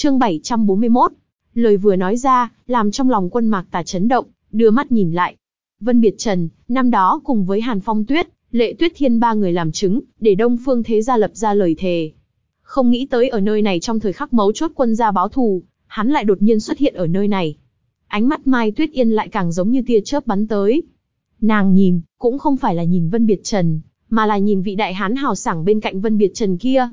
Chương 741. Lời vừa nói ra, làm trong lòng quân mạc tà chấn động, đưa mắt nhìn lại. Vân Biệt Trần, năm đó cùng với Hàn Phong Tuyết, Lệ Tuyết Thiên ba người làm chứng, để Đông Phương Thế Gia lập ra lời thề. Không nghĩ tới ở nơi này trong thời khắc mấu chốt quân gia báo thù, hắn lại đột nhiên xuất hiện ở nơi này. Ánh mắt Mai Tuyết Yên lại càng giống như tia chớp bắn tới. Nàng nhìn, cũng không phải là nhìn Vân Biệt Trần, mà là nhìn vị đại hán hào sảng bên cạnh Vân Biệt Trần kia.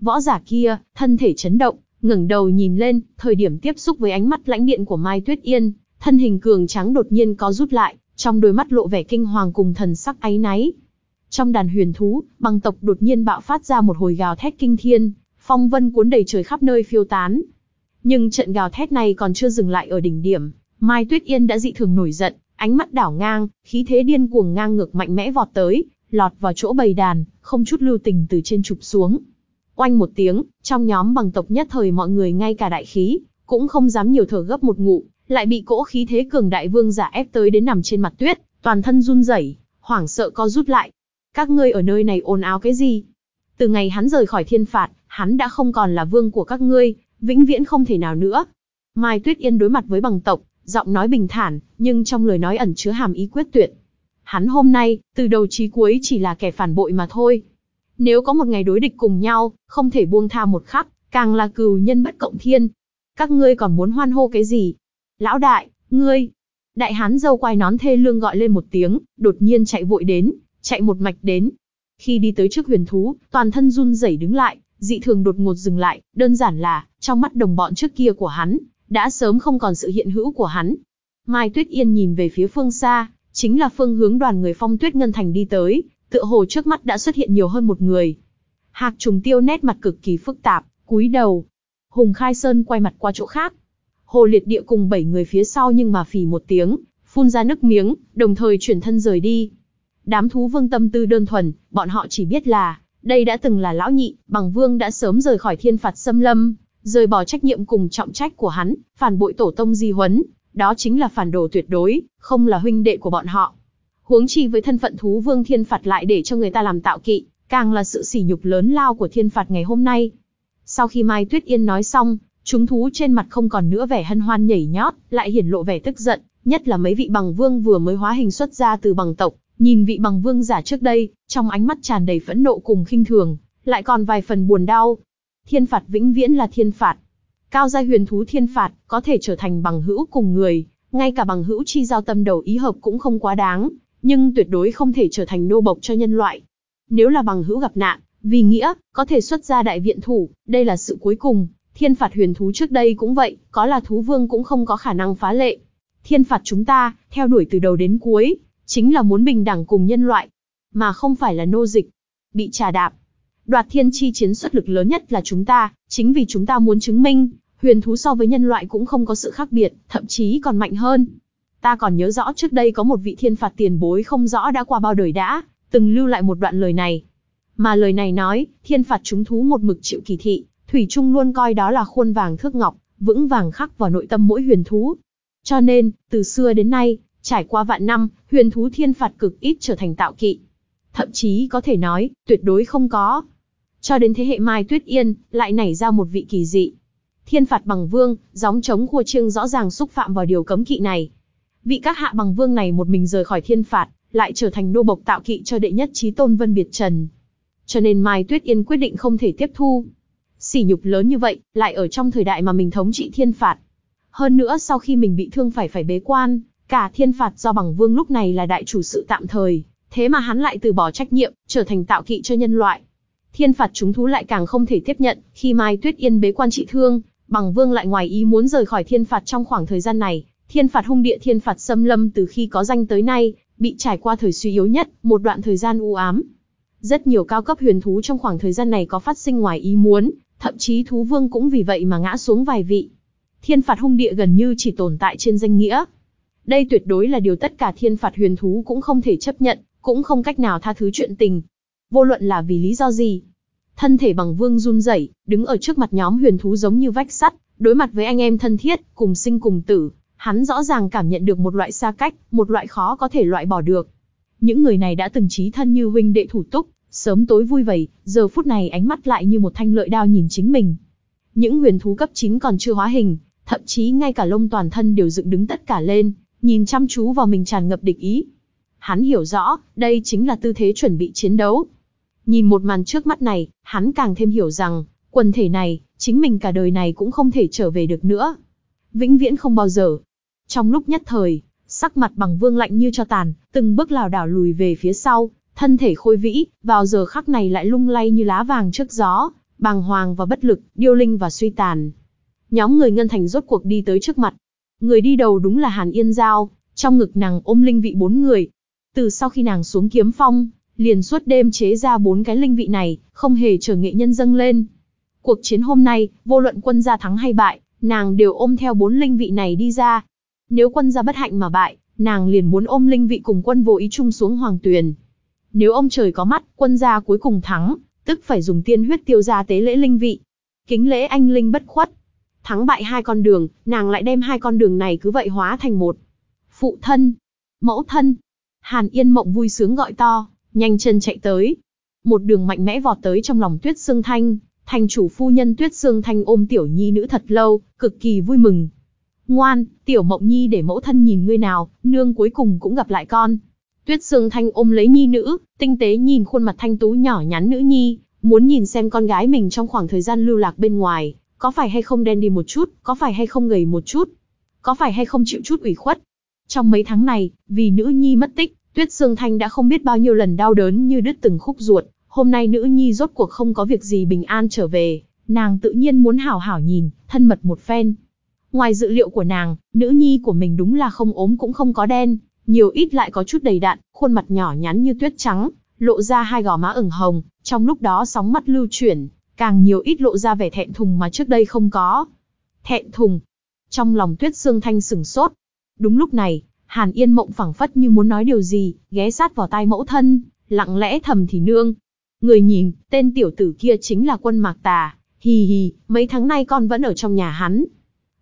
Võ giả kia, thân thể chấn động, ngẩng đầu nhìn lên, thời điểm tiếp xúc với ánh mắt lãnh điện của Mai Tuyết Yên, thân hình cường trắng đột nhiên có rút lại, trong đôi mắt lộ vẻ kinh hoàng cùng thần sắc áy náy. Trong đàn huyền thú, băng tộc đột nhiên bạo phát ra một hồi gào thét kinh thiên, phong vân cuốn đầy trời khắp nơi phiêu tán. Nhưng trận gào thét này còn chưa dừng lại ở đỉnh điểm, Mai Tuyết Yên đã dị thường nổi giận, ánh mắt đảo ngang, khí thế điên cuồng ngang ngược mạnh mẽ vọt tới, lọt vào chỗ bầy đàn, không chút lưu tình từ trên chụp xuống. Oanh một tiếng, trong nhóm bằng tộc nhất thời mọi người ngay cả đại khí, cũng không dám nhiều thở gấp một ngụ, lại bị cỗ khí thế cường đại vương giả ép tới đến nằm trên mặt tuyết, toàn thân run rẩy, hoảng sợ co rút lại. Các ngươi ở nơi này ồn ào cái gì? Từ ngày hắn rời khỏi thiên phạt, hắn đã không còn là vương của các ngươi, vĩnh viễn không thể nào nữa. Mai Tuyết Yên đối mặt với bằng tộc, giọng nói bình thản, nhưng trong lời nói ẩn chứa hàm ý quyết tuyệt. Hắn hôm nay, từ đầu chí cuối chỉ là kẻ phản bội mà thôi. Nếu có một ngày đối địch cùng nhau, không thể buông tha một khắc, càng là cừu nhân bất cộng thiên. Các ngươi còn muốn hoan hô cái gì? Lão đại, ngươi! Đại hán dâu quai nón thê lương gọi lên một tiếng, đột nhiên chạy vội đến, chạy một mạch đến. Khi đi tới trước huyền thú, toàn thân run rẩy đứng lại, dị thường đột ngột dừng lại, đơn giản là, trong mắt đồng bọn trước kia của hắn, đã sớm không còn sự hiện hữu của hắn. Mai Tuyết Yên nhìn về phía phương xa, chính là phương hướng đoàn người phong tuyết ngân thành đi tới, tựa hồ trước mắt đã xuất hiện nhiều hơn một người. Hạc trùng tiêu nét mặt cực kỳ phức tạp, cúi đầu. Hùng Khai Sơn quay mặt qua chỗ khác. Hồ liệt địa cùng bảy người phía sau nhưng mà phì một tiếng, phun ra nước miếng, đồng thời chuyển thân rời đi. Đám thú vương tâm tư đơn thuần, bọn họ chỉ biết là, đây đã từng là lão nhị, bằng vương đã sớm rời khỏi thiên phạt xâm lâm, rời bỏ trách nhiệm cùng trọng trách của hắn, phản bội tổ tông di huấn, đó chính là phản đồ tuyệt đối, không là huynh đệ của bọn họ. Huống chi với thân phận thú vương thiên phạt lại để cho người ta làm tạo kỵ, càng là sự sỉ nhục lớn lao của thiên phạt ngày hôm nay. Sau khi Mai Tuyết Yên nói xong, chúng thú trên mặt không còn nữa vẻ hân hoan nhảy nhót, lại hiển lộ vẻ tức giận, nhất là mấy vị bằng vương vừa mới hóa hình xuất ra từ bằng tộc, nhìn vị bằng vương giả trước đây, trong ánh mắt tràn đầy phẫn nộ cùng khinh thường, lại còn vài phần buồn đau. Thiên phạt vĩnh viễn là thiên phạt. Cao gia huyền thú thiên phạt, có thể trở thành bằng hữu cùng người, ngay cả bằng hữu chi giao tâm đầu ý hợp cũng không quá đáng, nhưng tuyệt đối không thể trở thành nô bộc cho nhân loại. Nếu là bằng hữu gặp nạn, vì nghĩa, có thể xuất ra đại viện thủ, đây là sự cuối cùng. Thiên phạt huyền thú trước đây cũng vậy, có là thú vương cũng không có khả năng phá lệ. Thiên phạt chúng ta, theo đuổi từ đầu đến cuối, chính là muốn bình đẳng cùng nhân loại, mà không phải là nô dịch. Bị trà đạp. Đoạt thiên chi chiến xuất lực lớn nhất là chúng ta, chính vì chúng ta muốn chứng minh, huyền thú so với nhân loại cũng không có sự khác biệt, thậm chí còn mạnh hơn. Ta còn nhớ rõ trước đây có một vị thiên phạt tiền bối không rõ đã qua bao đời đã, từng lưu lại một đoạn lời này. Mà lời này nói, thiên phạt chúng thú một mực chịu kỳ thị, Thủy Trung luôn coi đó là khuôn vàng thước ngọc, vững vàng khắc vào nội tâm mỗi huyền thú. Cho nên, từ xưa đến nay, trải qua vạn năm, huyền thú thiên phạt cực ít trở thành tạo kỵ. Thậm chí có thể nói, tuyệt đối không có. Cho đến thế hệ Mai Tuyết Yên, lại nảy ra một vị kỳ dị. Thiên phạt bằng vương, gióng chống khua chiêng rõ ràng xúc phạm vào điều cấm kỵ này. Vị các hạ bằng vương này một mình rời khỏi thiên phạt, lại trở thành đô bộc tạo kỵ cho đệ nhất trí tôn Vân Biệt Trần. Cho nên Mai Tuyết Yên quyết định không thể tiếp thu. Sỉ nhục lớn như vậy, lại ở trong thời đại mà mình thống trị thiên phạt. Hơn nữa sau khi mình bị thương phải phải bế quan, cả thiên phạt do bằng vương lúc này là đại chủ sự tạm thời, thế mà hắn lại từ bỏ trách nhiệm, trở thành tạo kỵ cho nhân loại. Thiên phạt chúng thú lại càng không thể tiếp nhận, khi Mai Tuyết Yên bế quan trị thương, bằng vương lại ngoài ý muốn rời khỏi thiên phạt trong khoảng thời gian này, thiên phạt hung địa thiên phạt xâm lâm từ khi có danh tới nay, bị trải qua thời suy yếu nhất, một đoạn thời gian u ám. Rất nhiều cao cấp huyền thú trong khoảng thời gian này có phát sinh ngoài ý muốn, thậm chí thú vương cũng vì vậy mà ngã xuống vài vị. Thiên phạt hung địa gần như chỉ tồn tại trên danh nghĩa. Đây tuyệt đối là điều tất cả thiên phạt huyền thú cũng không thể chấp nhận, cũng không cách nào tha thứ chuyện tình. Vô luận là vì lý do gì. Thân thể bằng vương run rẩy, đứng ở trước mặt nhóm huyền thú giống như vách sắt, đối mặt với anh em thân thiết, cùng sinh cùng tử, hắn rõ ràng cảm nhận được một loại xa cách, một loại khó có thể loại bỏ được. Những người này đã từng trí thân như huynh đệ thủ túc, sớm tối vui vầy, giờ phút này ánh mắt lại như một thanh lợi đao nhìn chính mình. những huyền thú cấp 9 còn chưa hóa hình, thậm chí ngay cả lông toàn thân đều dựng đứng tất cả lên, nhìn chăm chú vào mình tràn ngập địch ý. Hắn hiểu rõ, đây chính là tư thế chuẩn bị chiến đấu. Nhìn một màn trước mắt này, hắn càng thêm hiểu rằng, quần thể này, chính mình cả đời này cũng không thể trở về được nữa. Vĩnh viễn không bao giờ. Trong lúc nhất thời, sắc mặt bằng vương lạnh như cho tàn, từng bước lảo đảo lùi về phía sau, thân thể khôi vĩ, vào giờ khắc này lại lung lay như lá vàng trước gió, bàng hoàng và bất lực, điêu linh và suy tàn. Nhóm người Ngân Thành rốt cuộc đi tới trước mặt. Người đi đầu đúng là Hàn Yên Giao, trong ngực nàng ôm linh vị bốn người. Từ sau khi nàng xuống kiếm phong, liền suốt đêm chế ra bốn cái linh vị này, không hề chờ nghệ nhân dâng lên. Cuộc chiến hôm nay, vô luận quân gia thắng hay bại, nàng đều ôm theo bốn linh vị này đi ra. Nếu quân gia bất hạnh mà bại, nàng liền muốn ôm linh vị cùng quân vô ý chung xuống hoàng tuyền. Nếu ông trời có mắt, quân gia cuối cùng thắng, tức phải dùng tiên huyết tiêu ra tế lễ linh vị. Kính lễ anh linh bất khuất. Thắng bại hai con đường, nàng lại đem hai con đường này cứ vậy hóa thành một. Phụ thân, mẫu thân. Hàn Yên Mộng vui sướng gọi to, nhanh chân chạy tới. Một đường mạnh mẽ vọt tới trong lòng Tuyết Sương Thanh, thành chủ phu nhân Tuyết Sương Thanh ôm tiểu nhi nữ thật lâu, cực kỳ vui mừng. Ngoan, tiểu mộng nhi để mẫu thân nhìn ngươi nào, nương cuối cùng cũng gặp lại con. Tuyết Sương Thanh ôm lấy nhi nữ, tinh tế nhìn khuôn mặt thanh tú nhỏ nhắn nữ nhi, muốn nhìn xem con gái mình trong khoảng thời gian lưu lạc bên ngoài, có phải hay không đen đi một chút, có phải hay không gầy một chút, có phải hay không chịu chút ủy khuất. Trong mấy tháng này, vì nữ nhi mất tích, Tuyết Sương Thanh đã không biết bao nhiêu lần đau đớn như đứt từng khúc ruột, hôm nay nữ nhi rốt cuộc không có việc gì bình an trở về, nàng tự nhiên muốn hảo hảo nhìn, thân mật một phen. Ngoài dự liệu của nàng, nữ nhi của mình đúng là không ốm cũng không có đen, nhiều ít lại có chút đầy đặn, khuôn mặt nhỏ nhắn như tuyết trắng, lộ ra hai gò má ửng hồng, trong lúc đó sóng mắt lưu chuyển, càng nhiều ít lộ ra vẻ thẹn thùng mà trước đây không có. Thẹn thùng. Trong lòng Tuyết Sương Thanh sừng sốt. Đúng lúc này, Hàn Yên Mộng phẳng phất như muốn nói điều gì, ghé sát vào tai mẫu thân, lặng lẽ thầm thì nương. Người nhìn, tên tiểu tử kia chính là quân mạc tà, hì hì, mấy tháng nay con vẫn ở trong nhà hắn.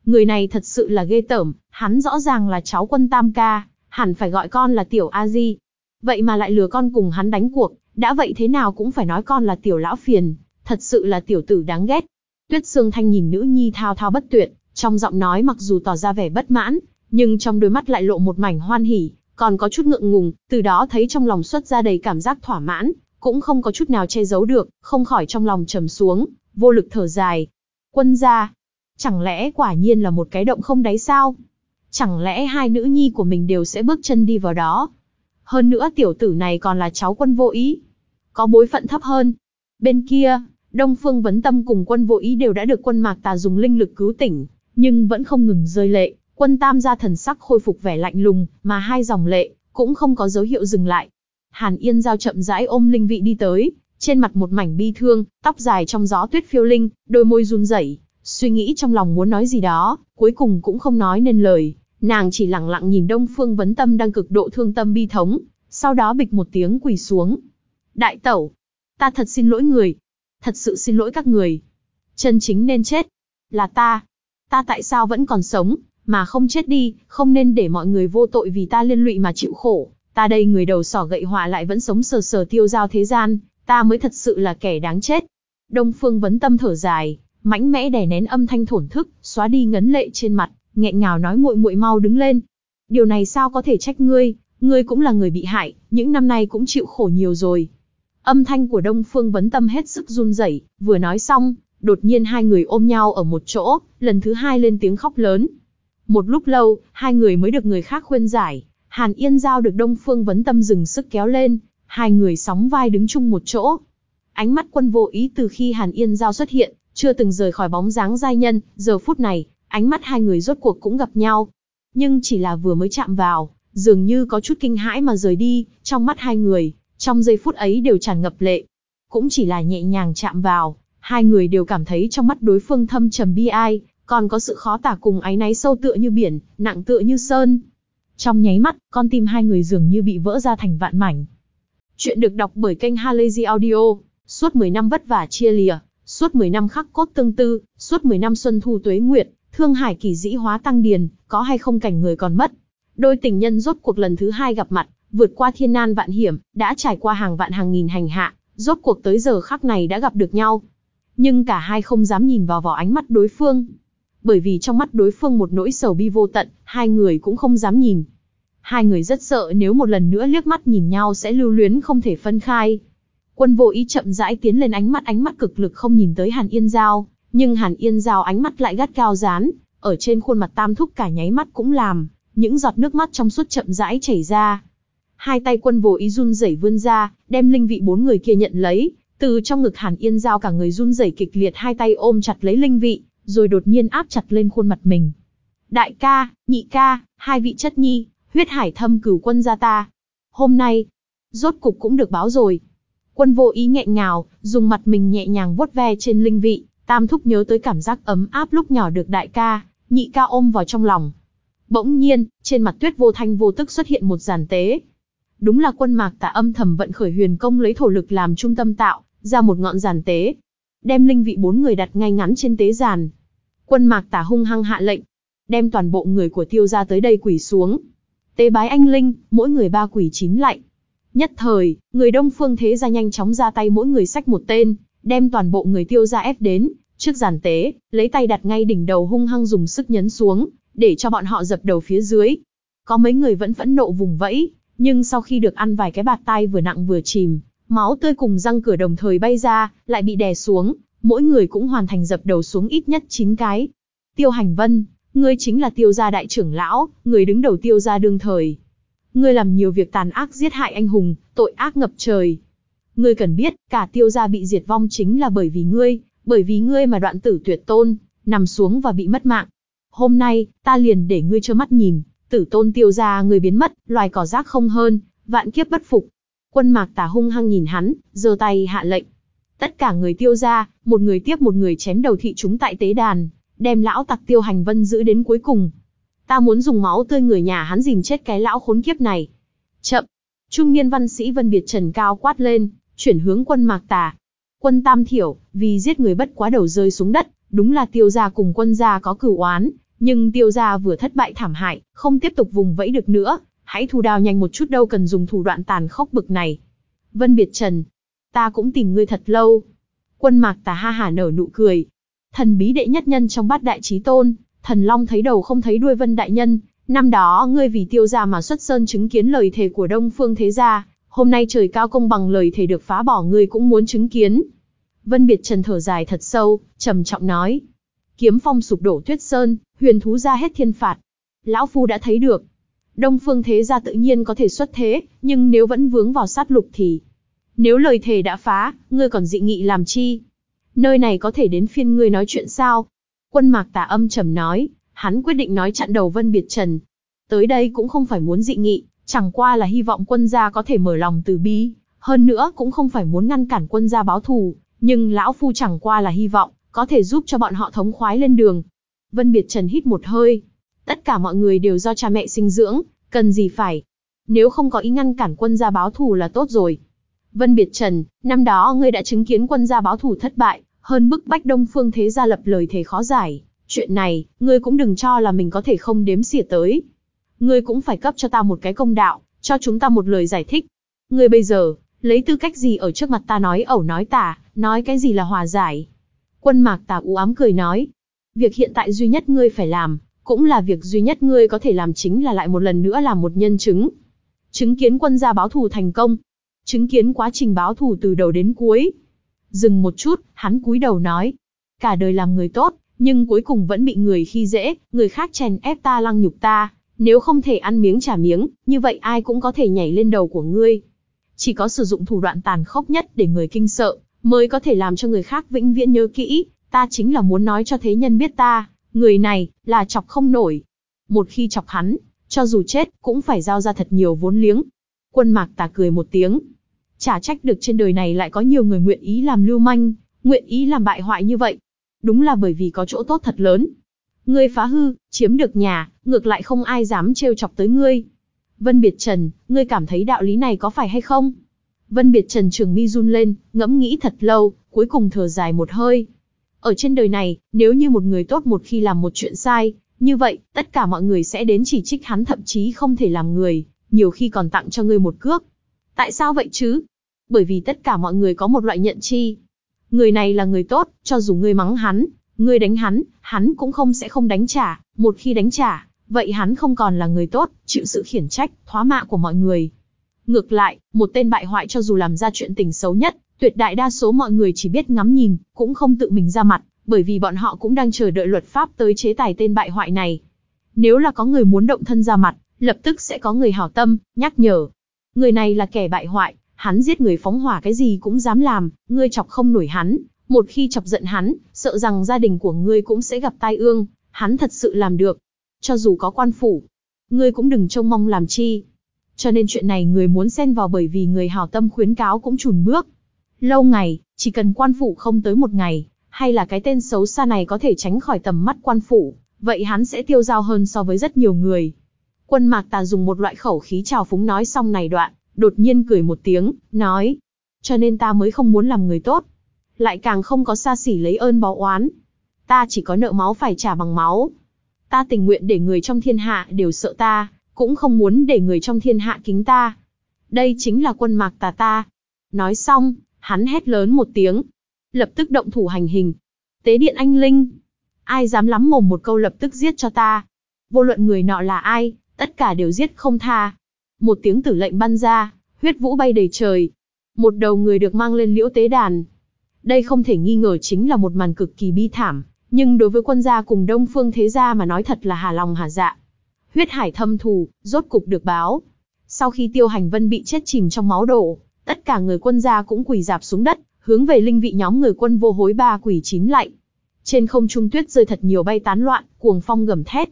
Người này thật sự là ghê tởm, hắn rõ ràng là cháu quân tam ca, hẳn phải gọi con là tiểu A Di. Vậy mà lại lừa con cùng hắn đánh cuộc, đã vậy thế nào cũng phải nói con là tiểu lão phiền, thật sự là tiểu tử đáng ghét. Tuyết Sương Thanh nhìn nữ nhi thao thao bất tuyệt, trong giọng nói mặc dù tỏ ra vẻ bất mãn, nhưng trong đôi mắt lại lộ một mảnh hoan hỉ, còn có chút ngượng ngùng, từ đó thấy trong lòng xuất ra đầy cảm giác thỏa mãn, cũng không có chút nào che giấu được, không khỏi trong lòng trầm xuống, vô lực thở dài. Quân gia, chẳng lẽ quả nhiên là một cái động không đáy sao? Chẳng lẽ hai nữ nhi của mình đều sẽ bước chân đi vào đó? Hơn nữa tiểu tử này còn là cháu quân vô ý. Có bối phận thấp hơn. Bên kia, Đông Phương Vấn Tâm cùng quân vô ý đều đã được quân mạc tà dùng linh lực cứu tỉnh, nhưng vẫn không ngừng rơi lệ. Quân tam gia thần sắc khôi phục vẻ lạnh lùng, mà hai dòng lệ, cũng không có dấu hiệu dừng lại. Hàn Yên Giao chậm rãi ôm linh vị đi tới, trên mặt một mảnh bi thương, tóc dài trong gió tuyết phiêu linh, đôi môi run rẩy, suy nghĩ trong lòng muốn nói gì đó, cuối cùng cũng không nói nên lời. Nàng chỉ lặng lặng nhìn Đông Phương Vấn Tâm đang cực độ thương tâm bi thống, sau đó bịch một tiếng quỳ xuống. Đại tẩu, ta thật xin lỗi người, thật sự xin lỗi các người. Chân chính nên chết, là ta. Ta tại sao vẫn còn sống, mà không chết đi, không nên để mọi người vô tội vì ta liên lụy mà chịu khổ. Ta đây người đầu sỏ gậy họa lại vẫn sống sờ sờ tiêu giao thế gian, ta mới thật sự là kẻ đáng chết. Đông Phương Vấn Tâm thở dài, mãnh mẽ đè nén âm thanh thổn thức, xóa đi ngấn lệ trên mặt, nghẹn ngào nói muội muội mau đứng lên. Điều này sao có thể trách ngươi, ngươi cũng là người bị hại, những năm nay cũng chịu khổ nhiều rồi. Âm thanh của Đông Phương Vấn Tâm hết sức run rẩy, vừa nói xong, đột nhiên hai người ôm nhau ở một chỗ, lần thứ hai lên tiếng khóc lớn. Một lúc lâu, hai người mới được người khác khuyên giải, Hàn Yên Giao được Đông Phương Vấn Tâm dừng sức kéo lên, hai người sóng vai đứng chung một chỗ. Ánh mắt quân vô ý từ khi Hàn Yên Giao xuất hiện, chưa từng rời khỏi bóng dáng giai nhân, giờ phút này, ánh mắt hai người rốt cuộc cũng gặp nhau. Nhưng chỉ là vừa mới chạm vào, dường như có chút kinh hãi mà rời đi, trong mắt hai người, trong giây phút ấy đều tràn ngập lệ. Cũng chỉ là nhẹ nhàng chạm vào, hai người đều cảm thấy trong mắt đối phương thâm trầm bi ai, còn có sự khó tả cùng áy náy sâu tựa như biển, nặng tựa như sơn. Trong nháy mắt, con tim hai người dường như bị vỡ ra thành vạn mảnh. Chuyện được đọc bởi kênh Halazy Audio, suốt 10 năm vất vả chia lìa, suốt 10 năm khắc cốt tương tư, suốt 10 năm xuân thu tuế nguyệt, thương hải kỳ dĩ hóa tăng điền, có hay không cảnh người còn mất. Đôi tình nhân rốt cuộc lần thứ hai gặp mặt, vượt qua thiên nan vạn hiểm, đã trải qua hàng vạn hàng nghìn hành hạ, rốt cuộc tới giờ khắc này đã gặp được nhau. nhưng cả hai không dám nhìn vào vỏ ánh mắt đối phương. Bởi vì trong mắt đối phương một nỗi sầu bi vô tận, hai người cũng không dám nhìn. Hai người rất sợ nếu một lần nữa liếc mắt nhìn nhau sẽ lưu luyến không thể phân khai. Quân vô ý chậm rãi tiến lên ánh mắt ánh mắt cực lực không nhìn tới Hàn Yên Giao, nhưng Hàn Yên Giao ánh mắt lại gắt cao dán, ở trên khuôn mặt tam thúc cả nháy mắt cũng làm, những giọt nước mắt trong suốt chậm rãi chảy ra. Hai tay quân vô ý run rẩy vươn ra, đem linh vị bốn người kia nhận lấy, từ trong ngực Hàn Yên Giao cả người run rẩy kịch liệt hai tay ôm chặt lấy linh vị, rồi đột nhiên áp chặt lên khuôn mặt mình. Đại ca, nhị ca, hai vị chất nhi, huyết hải thâm cửu quân gia ta. Hôm nay, rốt cục cũng được báo rồi. Quân vô ý nghẹn ngào, dùng mặt mình nhẹ nhàng vuốt ve trên linh vị, tam thúc nhớ tới cảm giác ấm áp lúc nhỏ được đại ca, nhị ca ôm vào trong lòng. Bỗng nhiên, trên mặt tuyết vô thanh vô tức xuất hiện một giàn tế. Đúng là quân mạc tả âm thầm vận khởi huyền công lấy thổ lực làm trung tâm tạo, ra một ngọn giàn tế. Đem linh vị bốn người đặt ngay ngắn trên tế giàn. Quân mạc tả hung hăng hạ lệnh. Đem toàn bộ người của tiêu ra tới đây quỷ xuống. Tế bái anh linh, mỗi người ba quỷ chín lạnh. Nhất thời, người đông phương thế ra nhanh chóng ra tay mỗi người sách một tên, đem toàn bộ người tiêu ra ép đến, trước giàn tế, lấy tay đặt ngay đỉnh đầu hung hăng dùng sức nhấn xuống, để cho bọn họ dập đầu phía dưới. Có mấy người vẫn phẫn nộ vùng vẫy, nhưng sau khi được ăn vài cái bạt tay vừa nặng vừa chìm, máu tươi cùng răng cửa đồng thời bay ra, lại bị đè xuống, mỗi người cũng hoàn thành dập đầu xuống ít nhất 9 cái. Tiêu Hành Vân, ngươi chính là tiêu gia đại trưởng lão, người đứng đầu tiêu gia đương thời. Ngươi làm nhiều việc tàn ác giết hại anh hùng, tội ác ngập trời. Ngươi cần biết, cả tiêu gia bị diệt vong chính là bởi vì ngươi, bởi vì ngươi mà đoạn tử tuyệt tôn, nằm xuống và bị mất mạng. Hôm nay, ta liền để ngươi cho mắt nhìn, tử tôn tiêu gia người biến mất, loài cỏ rác không hơn, vạn kiếp bất phục. Quân mạc tả hung hăng nhìn hắn, giơ tay hạ lệnh. Tất cả người tiêu gia, một người tiếp một người chém đầu thị chúng tại tế đàn, đem lão tặc tiêu hành vân giữ đến cuối cùng. Ta muốn dùng máu tươi người nhà hắn dìm chết cái lão khốn kiếp này. Chậm. Trung niên văn sĩ vân biệt trần cao quát lên, chuyển hướng quân mạc tà. Quân tam thiểu, vì giết người bất quá đầu rơi xuống đất, đúng là tiêu gia cùng quân gia có cửu oán, nhưng tiêu gia vừa thất bại thảm hại, không tiếp tục vùng vẫy được nữa, hãy thu đào nhanh một chút đâu cần dùng thủ đoạn tàn khốc bực này. Vân Biệt Trần, ta cũng tìm ngươi thật lâu. Quân mạc tà ha hả nở nụ cười. Thần bí đệ nhất nhân trong bát đại trí tôn, thần long thấy đầu không thấy đuôi vân đại nhân, năm đó ngươi vì tiêu gia mà xuất sơn chứng kiến lời thề của đông phương thế gia, hôm nay trời cao công bằng lời thề được phá bỏ ngươi cũng muốn chứng kiến. Vân Biệt Trần thở dài thật sâu, trầm trọng nói. Kiếm phong sụp đổ tuyết sơn, huyền thú ra hết thiên phạt. Lão Phu đã thấy được. Đông phương thế gia tự nhiên có thể xuất thế, nhưng nếu vẫn vướng vào sát lục thì... Nếu lời thề đã phá, ngươi còn dị nghị làm chi? Nơi này có thể đến phiên ngươi nói chuyện sao? Quân mạc tà âm trầm nói, hắn quyết định nói chặn đầu Vân Biệt Trần. Tới đây cũng không phải muốn dị nghị, chẳng qua là hy vọng quân gia có thể mở lòng từ bi, hơn nữa cũng không phải muốn ngăn cản quân gia báo thù, nhưng lão phu chẳng qua là hy vọng, có thể giúp cho bọn họ thống khoái lên đường. Vân Biệt Trần hít một hơi. Tất cả mọi người đều do cha mẹ sinh dưỡng, cần gì phải. Nếu không có ý ngăn cản quân gia báo thù là tốt rồi. Vân Biệt Trần, năm đó ngươi đã chứng kiến quân gia báo thù thất bại, hơn bức bách Đông Phương Thế gia lập lời thề khó giải. Chuyện này, ngươi cũng đừng cho là mình có thể không đếm xỉa tới. Ngươi cũng phải cấp cho ta một cái công đạo, cho chúng ta một lời giải thích. Ngươi bây giờ, lấy tư cách gì ở trước mặt ta nói ẩu nói tả, nói cái gì là hòa giải. Quân mạc tà u ám cười nói, việc hiện tại duy nhất ngươi phải làm, cũng là việc duy nhất ngươi có thể làm chính là lại một lần nữa làm một nhân chứng. Chứng kiến quân gia báo thù thành công. Chứng kiến quá trình báo thù từ đầu đến cuối. Dừng một chút, hắn cúi đầu nói. Cả đời làm người tốt, nhưng cuối cùng vẫn bị người khi dễ, người khác chèn ép ta lăng nhục ta. Nếu không thể ăn miếng trả miếng, như vậy ai cũng có thể nhảy lên đầu của ngươi. Chỉ có sử dụng thủ đoạn tàn khốc nhất để người kinh sợ, mới có thể làm cho người khác vĩnh viễn nhớ kỹ, ta chính là muốn nói cho thế nhân biết ta, người này, là chọc không nổi. Một khi chọc hắn, cho dù chết, cũng phải giao ra thật nhiều vốn liếng. Quân mạc tà cười một tiếng. Chả trách được trên đời này lại có nhiều người nguyện ý làm lưu manh, nguyện ý làm bại hoại như vậy. Đúng là bởi vì có chỗ tốt thật lớn. Ngươi phá hư, chiếm được nhà, ngược lại không ai dám trêu chọc tới ngươi. Vân Biệt Trần, ngươi cảm thấy đạo lý này có phải hay không? Vân Biệt Trần trường mi run lên, ngẫm nghĩ thật lâu, cuối cùng thở dài một hơi. Ở trên đời này, nếu như một người tốt một khi làm một chuyện sai, như vậy, tất cả mọi người sẽ đến chỉ trích hắn thậm chí không thể làm người, nhiều khi còn tặng cho ngươi một cước. Tại sao vậy chứ? Bởi vì tất cả mọi người có một loại nhận chi. Người này là người tốt, cho dù ngươi mắng hắn, ngươi đánh hắn, hắn cũng không sẽ không đánh trả, một khi đánh trả, vậy hắn không còn là người tốt, chịu sự khiển trách, thoá mạ của mọi người. Ngược lại, một tên bại hoại cho dù làm ra chuyện tình xấu nhất, tuyệt đại đa số mọi người chỉ biết ngắm nhìn, cũng không tự mình ra mặt, bởi vì bọn họ cũng đang chờ đợi luật pháp tới chế tài tên bại hoại này. Nếu là có người muốn động thân ra mặt, lập tức sẽ có người hảo tâm, nhắc nhở. Người này là kẻ bại hoại, hắn giết người phóng hỏa cái gì cũng dám làm, ngươi chọc không nổi hắn, một khi chọc giận hắn, sợ rằng gia đình của ngươi cũng sẽ gặp tai ương, hắn thật sự làm được. Cho dù có quan phủ, ngươi cũng đừng trông mong làm chi. Cho nên chuyện này người muốn xen vào bởi vì người hảo tâm khuyến cáo cũng chùn bước. Lâu ngày, chỉ cần quan phủ không tới một ngày, hay là cái tên xấu xa này có thể tránh khỏi tầm mắt quan phủ, vậy hắn sẽ tiêu dao hơn so với rất nhiều người. Quân mạc tà dùng một loại khẩu khí trào phúng nói xong này đoạn, đột nhiên cười một tiếng, nói. Cho nên ta mới không muốn làm người tốt. Lại càng không có xa xỉ lấy ơn báo oán. Ta chỉ có nợ máu phải trả bằng máu. Ta tình nguyện để người trong thiên hạ đều sợ ta, cũng không muốn để người trong thiên hạ kính ta. Đây chính là quân mạc tà ta. Nói xong, hắn hét lớn một tiếng. Lập tức động thủ hành hình. Tế điện anh Linh. Ai dám lắm mồm một câu lập tức giết cho ta. Vô luận người nọ là ai, tất cả đều giết không tha. Một tiếng tử lệnh ban ra, huyết vũ bay đầy trời. Một đầu người được mang lên liễu tế đàn. Đây không thể nghi ngờ chính là một màn cực kỳ bi thảm, nhưng đối với quân gia cùng đông phương thế gia mà nói thật là hà lòng hà dạ. Huyết hải thâm thù, rốt cục được báo. Sau khi tiêu hành vân bị chết chìm trong máu đổ, tất cả người quân gia cũng quỳ dạp xuống đất, hướng về linh vị nhóm người quân vô hối ba quỳ chín lạy. Trên không trung tuyết rơi thật nhiều bay tán loạn, cuồng phong gầm thét,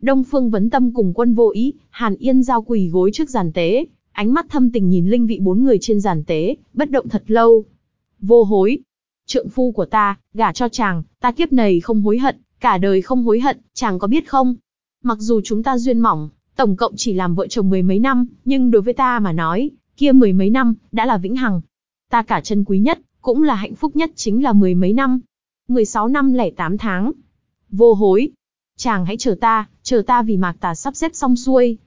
Đông Phương Vấn Tâm cùng quân vô ý, Hàn Yên giao quỳ gối trước giàn tế, ánh mắt thâm tình nhìn linh vị bốn người trên giàn tế, bất động thật lâu. Vô hối. Trượng phu của ta, gả cho chàng, ta kiếp này không hối hận, cả đời không hối hận, chàng có biết không? Mặc dù chúng ta duyên mỏng, tổng cộng chỉ làm vợ chồng mười mấy năm, nhưng đối với ta mà nói, kia mười mấy năm, đã là vĩnh hằng. Ta cả chân quý nhất, cũng là hạnh phúc nhất chính là mười mấy năm. 16 năm lẻ 8 tháng. Vô hối, Chàng hãy chờ ta, chờ ta vì mạc tà sắp xếp xong xuôi.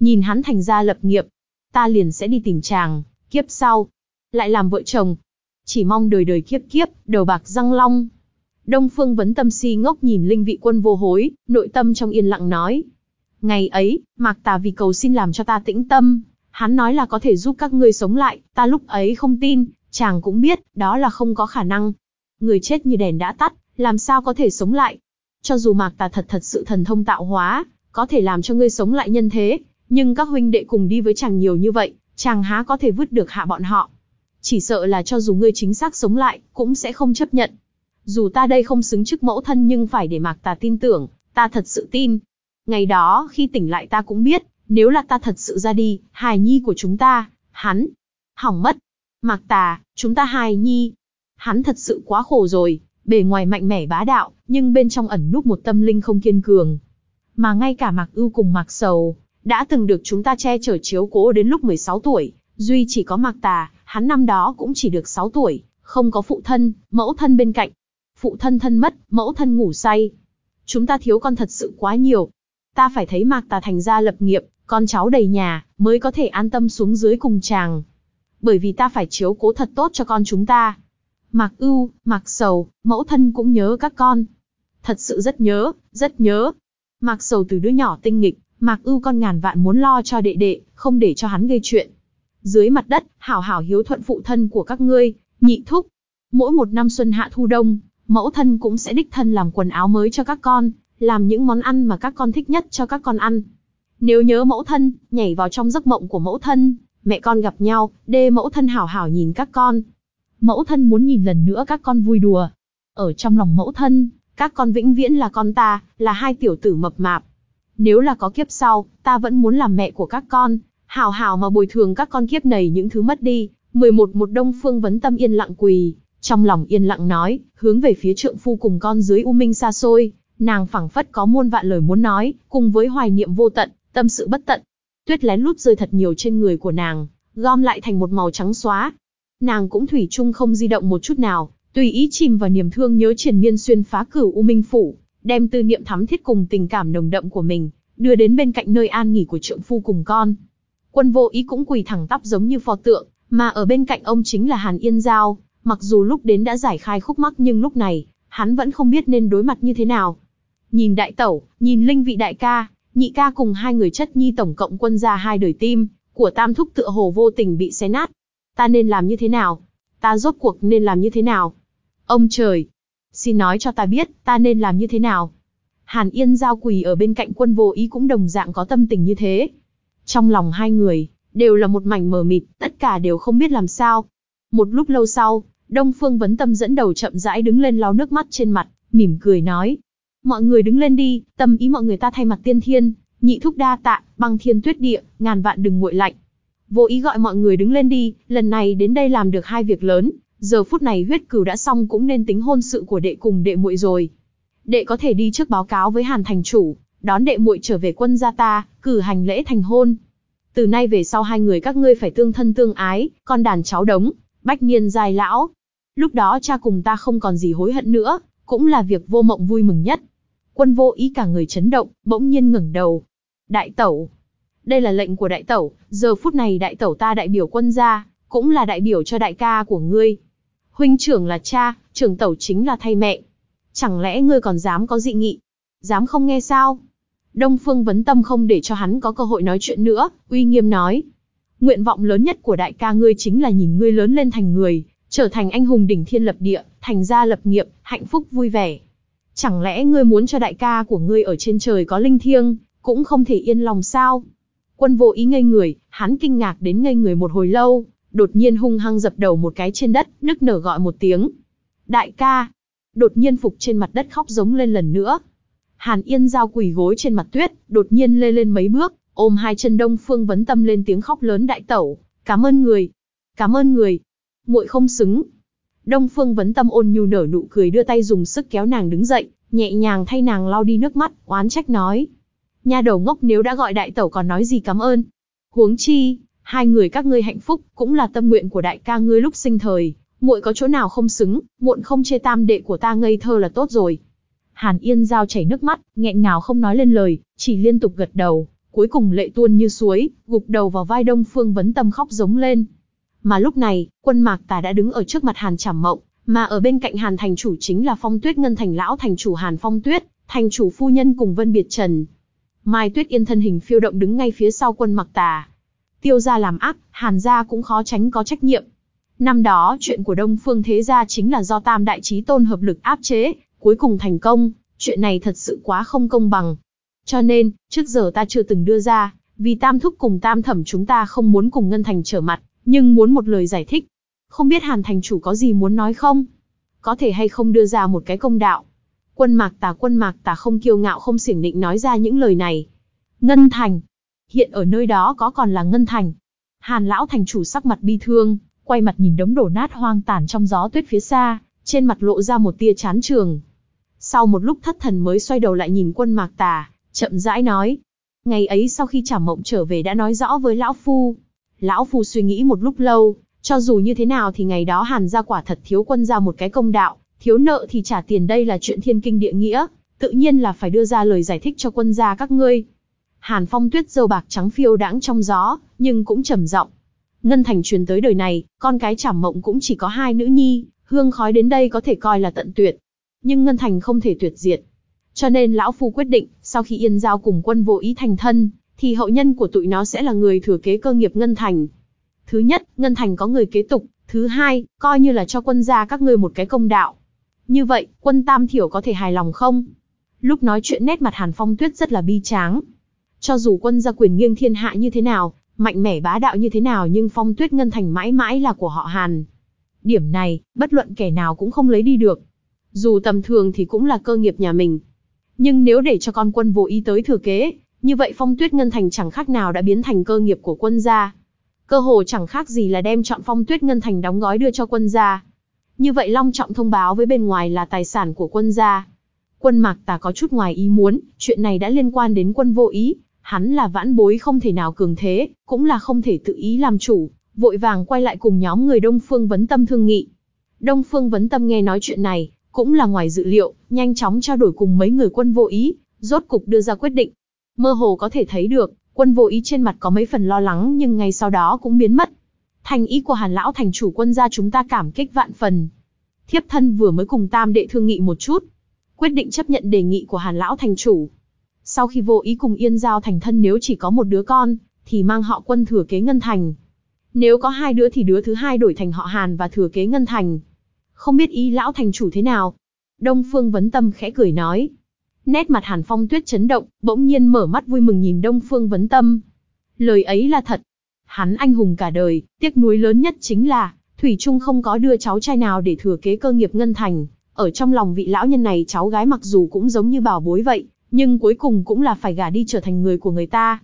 Nhìn hắn thành ra lập nghiệp, ta liền sẽ đi tìm chàng, kiếp sau. Lại làm vợ chồng. Chỉ mong đời đời kiếp kiếp, đầu bạc răng long. Đông Phương vấn tâm si ngốc nhìn linh vị quân vô hối, nội tâm trong yên lặng nói. Ngày ấy, mạc tà vì cầu xin làm cho ta tĩnh tâm, hắn nói là có thể giúp các ngươi sống lại, ta lúc ấy không tin, chàng cũng biết, đó là không có khả năng. Người chết như đèn đã tắt, làm sao có thể sống lại, cho dù Mạc Tà thật thật sự thần thông tạo hóa, có thể làm cho ngươi sống lại nhân thế, nhưng các huynh đệ cùng đi với chàng nhiều như vậy, chàng há có thể vứt được hạ bọn họ. Chỉ sợ là cho dù ngươi chính xác sống lại, cũng sẽ không chấp nhận. Dù ta đây không xứng chức mẫu thân nhưng phải để Mạc Tà tin tưởng, ta thật sự tin. Ngày đó, khi tỉnh lại ta cũng biết, nếu là ta thật sự ra đi, hài nhi của chúng ta, hắn, hỏng mất. Mạc Tà, chúng ta hài nhi. Hắn thật sự quá khổ rồi, bề ngoài mạnh mẽ bá đạo, nhưng bên trong ẩn núp một tâm linh không kiên cường. Mà ngay cả Mạc Ưu cùng Mạc Sầu, đã từng được chúng ta che chở chiếu cố đến lúc 16 tuổi, duy chỉ có Mạc Tà, hắn năm đó cũng chỉ được 6 tuổi, không có phụ thân, mẫu thân bên cạnh. Phụ thân thân mất, mẫu thân ngủ say. Chúng ta thiếu con thật sự quá nhiều. Ta phải thấy Mạc Tà thành ra lập nghiệp, con cháu đầy nhà, mới có thể an tâm xuống dưới cùng chàng. Bởi vì ta phải chiếu cố thật tốt cho con chúng ta. Mạc ưu, Mạc sầu, mẫu thân cũng nhớ các con. Thật sự rất nhớ, rất nhớ. Mạc sầu từ đứa nhỏ tinh nghịch, Mạc ưu con ngàn vạn muốn lo cho đệ đệ, không để cho hắn gây chuyện. Dưới mặt đất, hảo hảo hiếu thuận phụ thân của các ngươi, nhị thúc. Mỗi một năm xuân hạ thu đông, mẫu thân cũng sẽ đích thân làm quần áo mới cho các con, làm những món ăn mà các con thích nhất cho các con ăn. Nếu nhớ mẫu thân, nhảy vào trong giấc mộng của mẫu thân, mẹ con gặp nhau, đê mẫu thân hảo hảo nhìn các con, Mẫu thân muốn nhìn lần nữa các con vui đùa. Ở trong lòng mẫu thân, các con vĩnh viễn là con ta, là hai tiểu tử mập mạp. Nếu là có kiếp sau, ta vẫn muốn làm mẹ của các con, hào hào mà bồi thường các con kiếp này những thứ mất đi. 11 một đông phương vấn tâm yên lặng quỳ, trong lòng yên lặng nói, hướng về phía trượng phu cùng con dưới u minh xa xôi, nàng phảng phất có muôn vạn lời muốn nói, cùng với hoài niệm vô tận, tâm sự bất tận. Tuyết lén lút rơi thật nhiều trên người của nàng, gom lại thành một màu trắng xóa, nàng cũng thủy chung không di động một chút nào, tùy ý chìm vào niềm thương nhớ triển miên xuyên phá cửu u minh phủ, đem tư niệm thắm thiết cùng tình cảm nồng đậm của mình, đưa đến bên cạnh nơi an nghỉ của trượng phu cùng con. Quân vô ý cũng quỳ thẳng tắp giống như pho tượng, mà ở bên cạnh ông chính là Hàn Yên Giao, Mặc dù lúc đến đã giải khai khúc mắc nhưng lúc này, hắn vẫn không biết nên đối mặt như thế nào. Nhìn đại tẩu, nhìn linh vị đại ca, nhị ca cùng hai người chất nhi tổng cộng quân ra hai đời tim, của tam thúc tựa hồ vô tình bị xé nát. Ta nên làm như thế nào? Ta rốt cuộc nên làm như thế nào? Ông trời! Xin nói cho ta biết, ta nên làm như thế nào? Hàn Yên giao quỳ ở bên cạnh quân vô ý cũng đồng dạng có tâm tình như thế. Trong lòng hai người, đều là một mảnh mờ mịt, tất cả đều không biết làm sao. Một lúc lâu sau, Đông Phương Vấn Tâm dẫn đầu chậm rãi đứng lên lau nước mắt trên mặt, mỉm cười nói. Mọi người đứng lên đi, tâm ý mọi người ta thay mặt tiên thiên, nhị thúc đa tạ, băng thiên tuyết địa, ngàn vạn đừng nguội lạnh. Vô ý gọi mọi người đứng lên đi, lần này đến đây làm được hai việc lớn, giờ phút này huyết cửu đã xong cũng nên tính hôn sự của đệ cùng đệ muội rồi. Đệ có thể đi trước báo cáo với Hàn thành chủ, đón đệ muội trở về quân gia ta, cử hành lễ thành hôn. Từ nay về sau hai người các ngươi phải tương thân tương ái, con đàn cháu đống, bách niên dài lão. Lúc đó cha cùng ta không còn gì hối hận nữa, cũng là việc vô mộng vui mừng nhất. Quân vô ý cả người chấn động, bỗng nhiên ngẩng đầu. Đại tẩu. Đây là lệnh của đại tẩu, giờ phút này đại tẩu ta đại biểu quân gia, cũng là đại biểu cho đại ca của ngươi. Huynh trưởng là cha, trưởng tẩu chính là thay mẹ. Chẳng lẽ ngươi còn dám có dị nghị? Dám không nghe sao? Đông Phương vấn tâm không để cho hắn có cơ hội nói chuyện nữa, uy nghiêm nói. Nguyện vọng lớn nhất của đại ca ngươi chính là nhìn ngươi lớn lên thành người, trở thành anh hùng đỉnh thiên lập địa, thành gia lập nghiệp, hạnh phúc vui vẻ. Chẳng lẽ ngươi muốn cho đại ca của ngươi ở trên trời có linh thiêng, cũng không thể yên lòng sao? Quân vô ý ngây người, hắn kinh ngạc đến ngây người một hồi lâu, đột nhiên hung hăng dập đầu một cái trên đất, nức nở gọi một tiếng. Đại ca! Đột nhiên phục trên mặt đất khóc giống lên lần nữa. Hàn Yên giao quỳ gối trên mặt tuyết, đột nhiên lê lên mấy bước, ôm hai chân đông phương vấn tâm lên tiếng khóc lớn đại tẩu. Cảm ơn người! Cảm ơn người! muội không xứng. Đông Phương Vấn Tâm ôn nhu nở nụ cười đưa tay dùng sức kéo nàng đứng dậy, nhẹ nhàng thay nàng lau đi nước mắt, oán trách nói. Nha đầu ngốc nếu đã gọi đại tẩu còn nói gì cảm ơn. Huống chi, hai người các ngươi hạnh phúc, cũng là tâm nguyện của đại ca ngươi lúc sinh thời. muội có chỗ nào không xứng, muộn không chê tam đệ của ta ngây thơ là tốt rồi. Hàn Yên giao chảy nước mắt, nghẹn ngào không nói lên lời, chỉ liên tục gật đầu, cuối cùng lệ tuôn như suối, gục đầu vào vai Đông Phương Vấn Tâm khóc giống lên. Mà lúc này, quân mạc tà đã đứng ở trước mặt Hàn Trảm Mộng, mà ở bên cạnh Hàn thành chủ chính là Phong Tuyết Ngân thành lão thành chủ Hàn Phong Tuyết, thành chủ phu nhân cùng Vân Biệt Trần. Mai Tuyết Yên thân hình phiêu động đứng ngay phía sau quân mặc Tà. Tiêu gia làm ác, Hàn gia cũng khó tránh có trách nhiệm. Năm đó, chuyện của Đông Phương Thế gia chính là do Tam Đại Chí Tôn hợp lực áp chế, cuối cùng thành công, chuyện này thật sự quá không công bằng. Cho nên, trước giờ ta chưa từng đưa ra, vì Tam Thúc cùng Tam Thẩm chúng ta không muốn cùng Ngân Thành trở mặt, nhưng muốn một lời giải thích. Không biết Hàn thành chủ có gì muốn nói không? Có thể hay không đưa ra một cái công đạo? Quân mạc tà quân mạc tà không kiêu ngạo không xiển định nói ra những lời này. Ngân thành. Hiện ở nơi đó có còn là Ngân thành. Hàn lão thành chủ sắc mặt bi thương, quay mặt nhìn đống đổ nát hoang tàn trong gió tuyết phía xa, trên mặt lộ ra một tia chán trường. Sau một lúc thất thần mới xoay đầu lại nhìn quân mạc tà, chậm rãi nói. Ngày ấy sau khi trả mộng trở về đã nói rõ với lão phu, Lão Phu suy nghĩ một lúc lâu, cho dù như thế nào thì ngày đó Hàn gia quả thật thiếu quân ra một cái công đạo, thiếu nợ thì trả tiền đây là chuyện thiên kinh địa nghĩa, tự nhiên là phải đưa ra lời giải thích cho quân gia các ngươi. Hàn Phong Tuyết dâu bạc trắng phiêu đãng trong gió, nhưng cũng trầm giọng. Ngân Thành truyền tới đời này, con cái chảm Mộng cũng chỉ có hai nữ nhi, hương khói đến đây có thể coi là tận tuyệt. Nhưng Ngân Thành không thể tuyệt diệt. Cho nên lão phu quyết định, sau khi Yên Giao cùng quân vô ý thành thân, thì hậu nhân của tụi nó sẽ là người thừa kế cơ nghiệp Ngân Thành. Thứ nhất, Ngân Thành có người kế tục, thứ hai, coi như là cho quân gia các ngươi một cái công đạo. Như vậy, quân Tam Thiểu có thể hài lòng không? Lúc nói chuyện nét mặt Hàn Phong Tuyết rất là bi tráng. Cho dù quân gia quyền nghiêng thiên hạ như thế nào, mạnh mẽ bá đạo như thế nào nhưng Phong Tuyết Ngân Thành mãi mãi là của họ Hàn. Điểm này, bất luận kẻ nào cũng không lấy đi được. Dù tầm thường thì cũng là cơ nghiệp nhà mình. Nhưng nếu để cho con quân vô ý tới thừa kế, như vậy phong tuyết ngân thành chẳng khác nào đã biến thành cơ nghiệp của quân gia. Cơ hồ chẳng khác gì là đem chọn phong tuyết ngân thành đóng gói đưa cho quân gia. Như vậy long trọng thông báo với bên ngoài là tài sản của quân gia. Quân mạc tà có chút ngoài ý muốn, chuyện này đã liên quan đến quân vô ý, hắn là vãn bối không thể nào cường thế, cũng là không thể tự ý làm chủ, vội vàng quay lại cùng nhóm người Đông Phương Vấn Tâm thương nghị. Đông Phương Vấn Tâm nghe nói chuyện này, cũng là ngoài dự liệu, nhanh chóng trao đổi cùng mấy người quân vô ý, rốt cục đưa ra quyết định, Mơ hồ có thể thấy được, quân vô ý trên mặt có mấy phần lo lắng nhưng ngay sau đó cũng biến mất. Thành ý của Hàn lão thành chủ quân gia chúng ta cảm kích vạn phần. Thiếp thân vừa mới cùng tam đệ thương nghị một chút, quyết định chấp nhận đề nghị của Hàn lão thành chủ. Sau khi vô ý cùng Yên Giao thành thân nếu chỉ có một đứa con, thì mang họ quân thừa kế Ngân Thành. Nếu có hai đứa thì đứa thứ hai đổi thành họ Hàn và thừa kế Ngân Thành. Không biết ý lão thành chủ thế nào? Đông Phương Vấn Tâm khẽ cười nói. Nét mặt Hàn Phong Tuyết chấn động, bỗng nhiên mở mắt vui mừng nhìn Đông Phương Vấn Tâm. Lời ấy là thật. Hắn anh hùng cả đời, tiếc nuối lớn nhất chính là, Thủy Trung không có đưa cháu trai nào để thừa kế cơ nghiệp Ngân Thành. Ở trong lòng vị lão nhân này cháu gái mặc dù cũng giống như bảo bối vậy, nhưng cuối cùng cũng là phải gả đi trở thành người của người ta.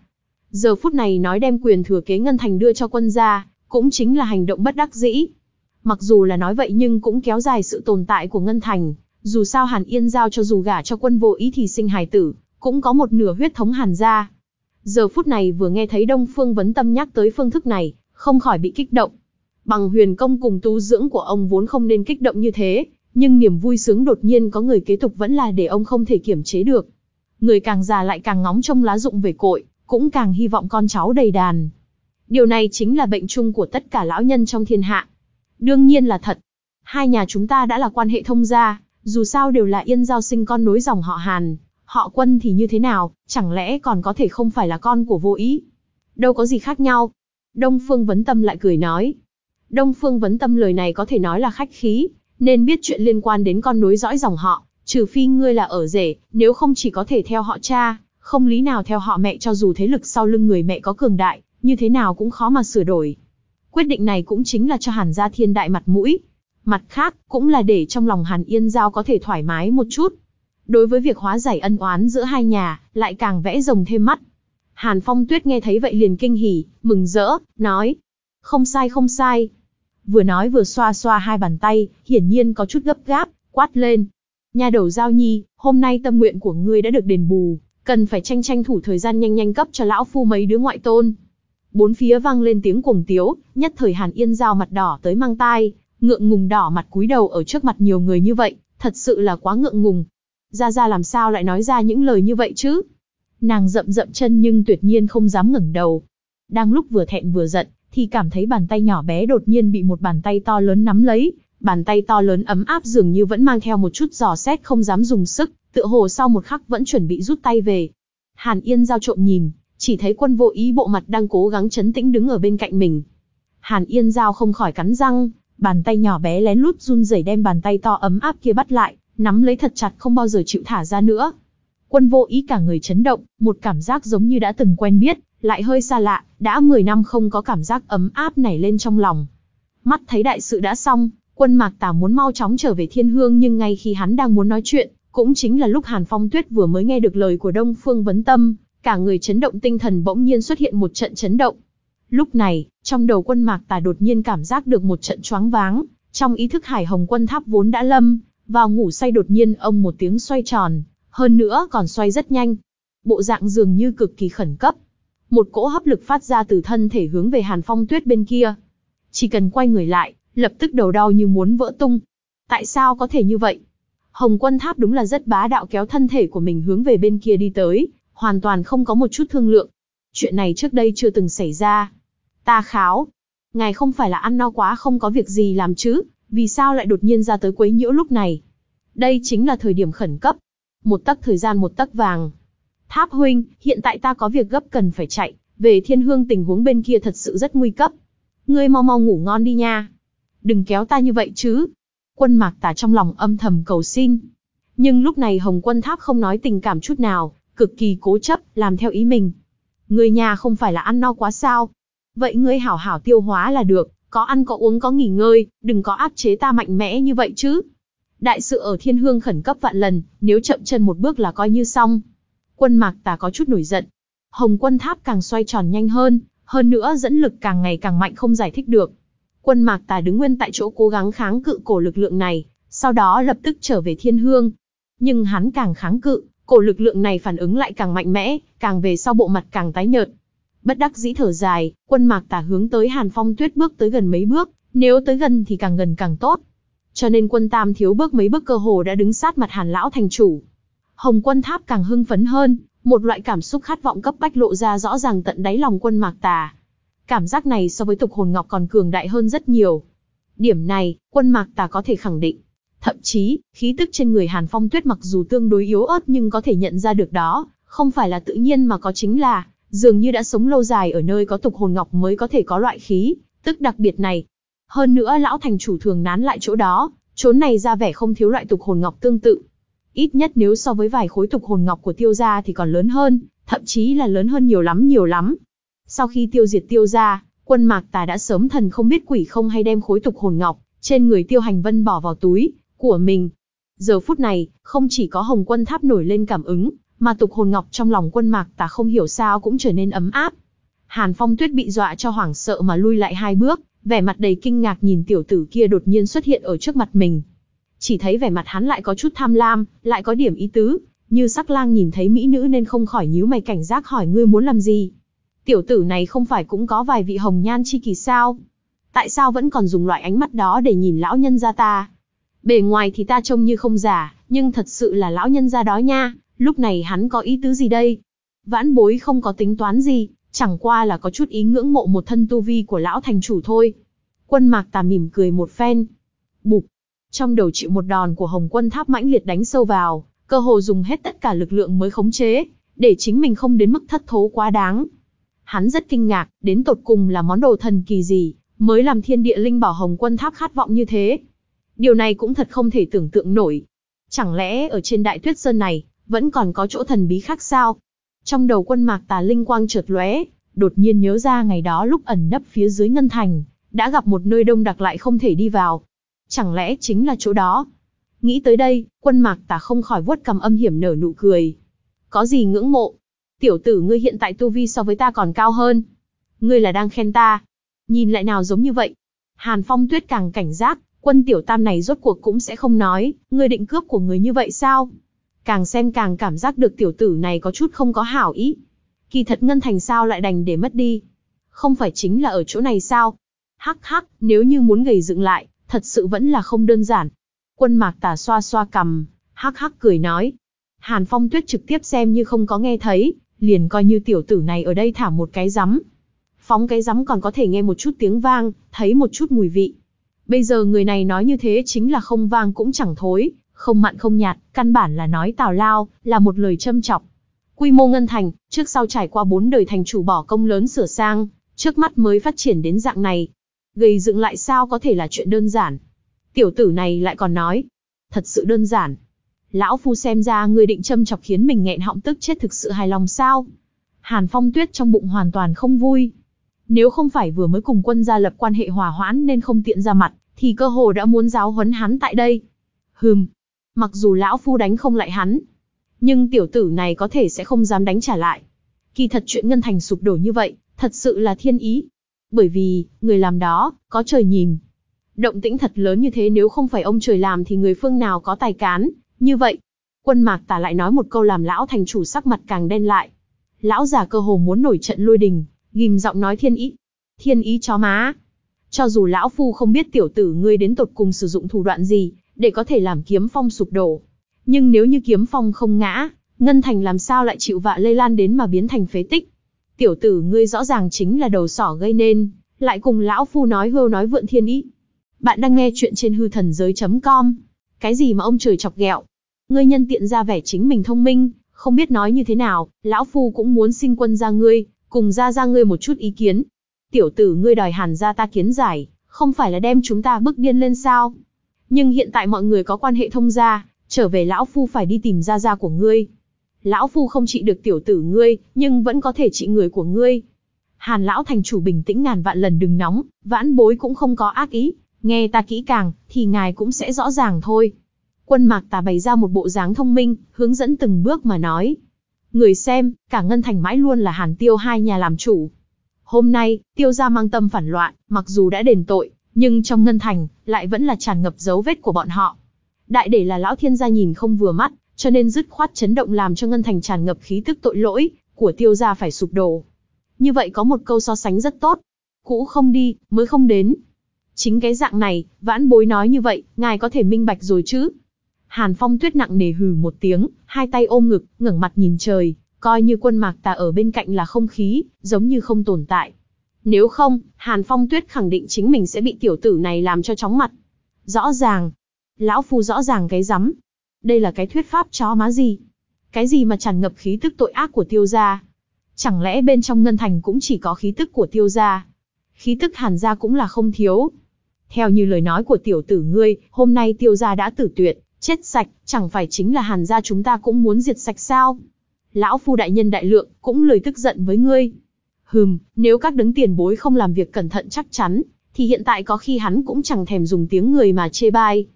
Giờ phút này nói đem quyền thừa kế Ngân Thành đưa cho quân gia, cũng chính là hành động bất đắc dĩ. Mặc dù là nói vậy nhưng cũng kéo dài sự tồn tại của Ngân Thành, dù sao Hàn Yên giao cho dù gả cho quân vô ý thì sinh hài tử, cũng có một nửa huyết thống Hàn gia. Giờ phút này vừa nghe thấy Đông Phương Vấn Tâm nhắc tới phương thức này, không khỏi bị kích động. Bằng huyền công cùng tu dưỡng của ông vốn không nên kích động như thế, nhưng niềm vui sướng đột nhiên có người kế tục vẫn là để ông không thể kiểm chế được. Người càng già lại càng ngóng trông lá dụng về cội, cũng càng hy vọng con cháu đầy đàn. Điều này chính là bệnh chung của tất cả lão nhân trong thiên hạ. Đương nhiên là thật. Hai nhà chúng ta đã là quan hệ thông gia, dù sao đều là yên giao sinh con nối dòng họ Hàn. Họ quân thì như thế nào, chẳng lẽ còn có thể không phải là con của vô ý? Đâu có gì khác nhau. Đông Phương Vấn Tâm lại cười nói. Đông Phương Vấn Tâm lời này có thể nói là khách khí, nên biết chuyện liên quan đến con nối dõi dòng họ, trừ phi ngươi là ở rể, nếu không chỉ có thể theo họ cha, không lý nào theo họ mẹ cho dù thế lực sau lưng người mẹ có cường đại, như thế nào cũng khó mà sửa đổi. Quyết định này cũng chính là cho Hàn gia thiên đại mặt mũi. Mặt khác, cũng là để trong lòng Hàn Yên Giao có thể thoải mái một chút. Đối với việc hóa giải ân oán giữa hai nhà, lại càng vẽ rồng thêm mắt. Hàn Phong Tuyết nghe thấy vậy liền kinh hỉ, mừng rỡ, nói. Không sai không sai. Vừa nói vừa xoa xoa hai bàn tay, hiển nhiên có chút gấp gáp, quát lên. Nhà đầu Giao Nhi, hôm nay tâm nguyện của ngươi đã được đền bù, cần phải tranh tranh thủ thời gian nhanh nhanh cấp cho lão phu mấy đứa ngoại tôn. Bốn phía vang lên tiếng cuồng tiếu, nhất thời Hàn Yên Giao mặt đỏ tới mang tai, ngượng ngùng đỏ mặt cúi đầu ở trước mặt nhiều người như vậy, thật sự là quá ngượng ngùng gia gia làm sao lại nói ra những lời như vậy chứ? Nàng rậm rậm chân nhưng tuyệt nhiên không dám ngẩng đầu. Đang lúc vừa thẹn vừa giận, thì cảm thấy bàn tay nhỏ bé đột nhiên bị một bàn tay to lớn nắm lấy, bàn tay to lớn ấm áp dường như vẫn mang theo một chút giò xét không dám dùng sức, tựa hồ sau một khắc vẫn chuẩn bị rút tay về. Hàn Yên giao trộm nhìn, chỉ thấy quân vô ý bộ mặt đang cố gắng chấn tĩnh đứng ở bên cạnh mình. Hàn Yên giao không khỏi cắn răng, bàn tay nhỏ bé lén lút run rẩy đem bàn tay to ấm áp kia bắt lại, nắm lấy thật chặt không bao giờ chịu thả ra nữa. Quân vô ý cả người chấn động, một cảm giác giống như đã từng quen biết, lại hơi xa lạ, đã 10 năm không có cảm giác ấm áp nảy lên trong lòng. Mắt thấy đại sự đã xong, quân mạc tà muốn mau chóng trở về thiên hương nhưng ngay khi hắn đang muốn nói chuyện, cũng chính là lúc Hàn Phong Tuyết vừa mới nghe được lời của Đông Phương Vấn Tâm, cả người chấn động tinh thần bỗng nhiên xuất hiện một trận chấn động. Lúc này, trong đầu quân mạc tà đột nhiên cảm giác được một trận choáng váng, trong ý thức hải hồng quân tháp vốn đã lâm, vào ngủ say đột nhiên ông một tiếng xoay tròn, hơn nữa còn xoay rất nhanh. Bộ dạng dường như cực kỳ khẩn cấp. Một cỗ hấp lực phát ra từ thân thể hướng về Hàn Phong Tuyết bên kia. Chỉ cần quay người lại, lập tức đầu đau như muốn vỡ tung. Tại sao có thể như vậy? Hồng quân tháp đúng là rất bá đạo kéo thân thể của mình hướng về bên kia đi tới, hoàn toàn không có một chút thương lượng. Chuyện này trước đây chưa từng xảy ra. Ta kháo. Ngài không phải là ăn no quá không có việc gì làm chứ, vì sao lại đột nhiên ra tới quấy nhiễu lúc này? Đây chính là thời điểm khẩn cấp. Một tấc thời gian một tấc vàng. Tháp huynh, hiện tại ta có việc gấp cần phải chạy, về thiên hương tình huống bên kia thật sự rất nguy cấp. Ngươi mau mau ngủ ngon đi nha. Đừng kéo ta như vậy chứ. Quân mạc tả trong lòng âm thầm cầu xin. Nhưng lúc này Hồng Quân Tháp không nói tình cảm chút nào, cực kỳ cố chấp, làm theo ý mình. Người nhà không phải là ăn no quá sao? Vậy ngươi hảo hảo tiêu hóa là được, có ăn có uống có nghỉ ngơi, đừng có áp chế ta mạnh mẽ như vậy chứ. Đại sự ở thiên hương khẩn cấp vạn lần, nếu chậm chân một bước là coi như xong. Quân mạc tà có chút nổi giận. Hồng quân tháp càng xoay tròn nhanh hơn, hơn nữa dẫn lực càng ngày càng mạnh không giải thích được. Quân mạc tà đứng nguyên tại chỗ cố gắng kháng cự cổ lực lượng này, sau đó lập tức trở về thiên hương. Nhưng hắn càng kháng cự, cổ lực lượng này phản ứng lại càng mạnh mẽ, càng về sau bộ mặt càng tái nhợt. Bất đắc dĩ thở dài, quân mạc tả hướng tới Hàn Phong Tuyết bước tới gần mấy bước, nếu tới gần thì càng gần càng tốt. Cho nên quân tam thiếu bước mấy bước cơ hồ đã đứng sát mặt Hàn lão thành chủ. Hồng quân tháp càng hưng phấn hơn, một loại cảm xúc khát vọng cấp bách lộ ra rõ ràng tận đáy lòng quân mạc tà. Cảm giác này so với tục hồn ngọc còn cường đại hơn rất nhiều. Điểm này, quân mạc tà có thể khẳng định. Thậm chí, khí tức trên người Hàn Phong Tuyết mặc dù tương đối yếu ớt nhưng có thể nhận ra được đó, không phải là tự nhiên mà có chính là, dường như đã sống lâu dài ở nơi có tục hồn ngọc mới có thể có loại khí, tức đặc biệt này. Hơn nữa lão thành chủ thường nán lại chỗ đó, chốn này ra vẻ không thiếu loại tục hồn ngọc tương tự. Ít nhất nếu so với vài khối tục hồn ngọc của tiêu gia thì còn lớn hơn, thậm chí là lớn hơn nhiều lắm nhiều lắm. Sau khi tiêu diệt tiêu gia, quân mạc tà đã sớm thần không biết quỷ không hay đem khối tục hồn ngọc, trên người tiêu hành vân bỏ vào túi, của mình. Giờ phút này, không chỉ có hồng quân tháp nổi lên cảm ứng, mà tục hồn ngọc trong lòng quân mạc tà không hiểu sao cũng trở nên ấm áp. Hàn Phong Tuyết bị dọa cho hoảng sợ mà lui lại hai bước, vẻ mặt đầy kinh ngạc nhìn tiểu tử kia đột nhiên xuất hiện ở trước mặt mình. Chỉ thấy vẻ mặt hắn lại có chút tham lam, lại có điểm ý tứ, như sắc lang nhìn thấy mỹ nữ nên không khỏi nhíu mày cảnh giác hỏi ngươi muốn làm gì. Tiểu tử này không phải cũng có vài vị hồng nhan chi kỳ sao? Tại sao vẫn còn dùng loại ánh mắt đó để nhìn lão nhân gia ta? Bề ngoài thì ta trông như không giả, nhưng thật sự là lão nhân gia đó nha, lúc này hắn có ý tứ gì đây? Vãn bối không có tính toán gì, chẳng qua là có chút ý ngưỡng mộ một thân tu vi của lão thành chủ thôi. Quân mạc tà mỉm cười một phen. Bụp. Trong đầu chịu một đòn của hồng quân tháp mãnh liệt đánh sâu vào, cơ hồ dùng hết tất cả lực lượng mới khống chế, để chính mình không đến mức thất thố quá đáng. Hắn rất kinh ngạc, đến tột cùng là món đồ thần kỳ gì, mới làm thiên địa linh bảo hồng quân tháp khát vọng như thế. Điều này cũng thật không thể tưởng tượng nổi. Chẳng lẽ ở trên đại tuyết sơn này, vẫn còn có chỗ thần bí khác sao? Trong đầu quân mạc tà linh quang chợt lóe, đột nhiên nhớ ra ngày đó lúc ẩn nấp phía dưới ngân thành, đã gặp một nơi đông đặc lại không thể đi vào. Chẳng lẽ chính là chỗ đó? Nghĩ tới đây, quân mạc tà không khỏi vuốt cầm âm hiểm nở nụ cười. Có gì ngưỡng mộ? Tiểu tử ngươi hiện tại tu vi so với ta còn cao hơn. Ngươi là đang khen ta. Nhìn lại nào giống như vậy. Hàn Phong Tuyết càng cảnh giác, quân tiểu tam này rốt cuộc cũng sẽ không nói, ngươi định cướp của người như vậy sao? Càng xem càng cảm giác được tiểu tử này có chút không có hảo ý. Kỳ thật Ngân Thành sao lại đành để mất đi? Không phải chính là ở chỗ này sao? Hắc hắc, nếu như muốn gầy dựng lại, thật sự vẫn là không đơn giản. Quân mạc tà xoa xoa cầm, hắc hắc cười nói. Hàn Phong Tuyết trực tiếp xem như không có nghe thấy, liền coi như tiểu tử này ở đây thả một cái rắm. Phóng cái rắm còn có thể nghe một chút tiếng vang, thấy một chút mùi vị. Bây giờ người này nói như thế chính là không vang cũng chẳng thối, không mặn không nhạt, căn bản là nói tào lao, là một lời châm chọc. Quy mô ngân thành, trước sau trải qua bốn đời thành chủ bỏ công lớn sửa sang, trước mắt mới phát triển đến dạng này. Gây dựng lại sao có thể là chuyện đơn giản. Tiểu tử này lại còn nói, thật sự đơn giản. Lão Phu xem ra người định châm chọc khiến mình nghẹn họng tức chết thực sự hài lòng sao. Hàn Phong Tuyết trong bụng hoàn toàn không vui. Nếu không phải vừa mới cùng quân gia lập quan hệ hòa hoãn nên không tiện ra mặt, thì cơ hồ đã muốn giáo huấn hắn tại đây. Hừm, mặc dù lão phu đánh không lại hắn, nhưng tiểu tử này có thể sẽ không dám đánh trả lại. Kỳ thật chuyện Ngân Thành sụp đổ như vậy, thật sự là thiên ý. Bởi vì, người làm đó, có trời nhìn. Động tĩnh thật lớn như thế nếu không phải ông trời làm thì người phương nào có tài cán, như vậy. Quân mạc tả lại nói một câu làm lão thành chủ sắc mặt càng đen lại. Lão già cơ hồ muốn nổi trận lôi đình, ghim giọng nói thiên ý. Thiên ý chó má. Cho dù lão phu không biết tiểu tử ngươi đến tột cùng sử dụng thủ đoạn gì, để có thể làm kiếm phong sụp đổ. Nhưng nếu như kiếm phong không ngã, Ngân Thành làm sao lại chịu vạ lây lan đến mà biến thành phế tích. Tiểu tử ngươi rõ ràng chính là đầu sỏ gây nên, lại cùng lão phu nói hưu nói vượn thiên ý. Bạn đang nghe chuyện trên hư thần giới.com. Cái gì mà ông trời chọc ghẹo? Ngươi nhân tiện ra vẻ chính mình thông minh, không biết nói như thế nào, lão phu cũng muốn xin quân ra ngươi, cùng ra ra ngươi một chút ý kiến. Tiểu tử ngươi đòi hàn ra ta kiến giải, không phải là đem chúng ta bức điên lên sao? Nhưng hiện tại mọi người có quan hệ thông gia, trở về lão phu phải đi tìm gia gia của ngươi. Lão phu không trị được tiểu tử ngươi, nhưng vẫn có thể trị người của ngươi. Hàn lão thành chủ bình tĩnh ngàn vạn lần đừng nóng, vãn bối cũng không có ác ý, nghe ta kỹ càng, thì ngài cũng sẽ rõ ràng thôi. Quân mạc tà bày ra một bộ dáng thông minh, hướng dẫn từng bước mà nói. Người xem, cả ngân thành mãi luôn là hàn tiêu hai nhà làm chủ. Hôm nay, tiêu gia mang tâm phản loạn, mặc dù đã đền tội, nhưng trong ngân thành, lại vẫn là tràn ngập dấu vết của bọn họ. Đại để là lão thiên gia nhìn không vừa mắt, cho nên dứt khoát chấn động làm cho ngân thành tràn ngập khí tức tội lỗi, của tiêu gia phải sụp đổ. Như vậy có một câu so sánh rất tốt. Cũ không đi, mới không đến. Chính cái dạng này, vãn bối nói như vậy, ngài có thể minh bạch rồi chứ. Hàn phong tuyết nặng nề hừ một tiếng, hai tay ôm ngực, ngẩng mặt nhìn trời, coi như quân mạc ta ở bên cạnh là không khí, giống như không tồn tại. Nếu không, Hàn Phong Tuyết khẳng định chính mình sẽ bị tiểu tử này làm cho chóng mặt. Rõ ràng. Lão Phu rõ ràng cái rắm. Đây là cái thuyết pháp chó má gì? Cái gì mà tràn ngập khí tức tội ác của tiêu gia? Chẳng lẽ bên trong ngân thành cũng chỉ có khí tức của tiêu gia? Khí tức hàn gia cũng là không thiếu. Theo như lời nói của tiểu tử ngươi, hôm nay tiêu gia đã tử tuyệt, chết sạch, chẳng phải chính là hàn gia chúng ta cũng muốn diệt sạch sao? Lão phu đại nhân đại lượng, cũng lời tức giận với ngươi. Hừm, nếu các đứng tiền bối không làm việc cẩn thận chắc chắn, thì hiện tại có khi hắn cũng chẳng thèm dùng tiếng người mà chê bai.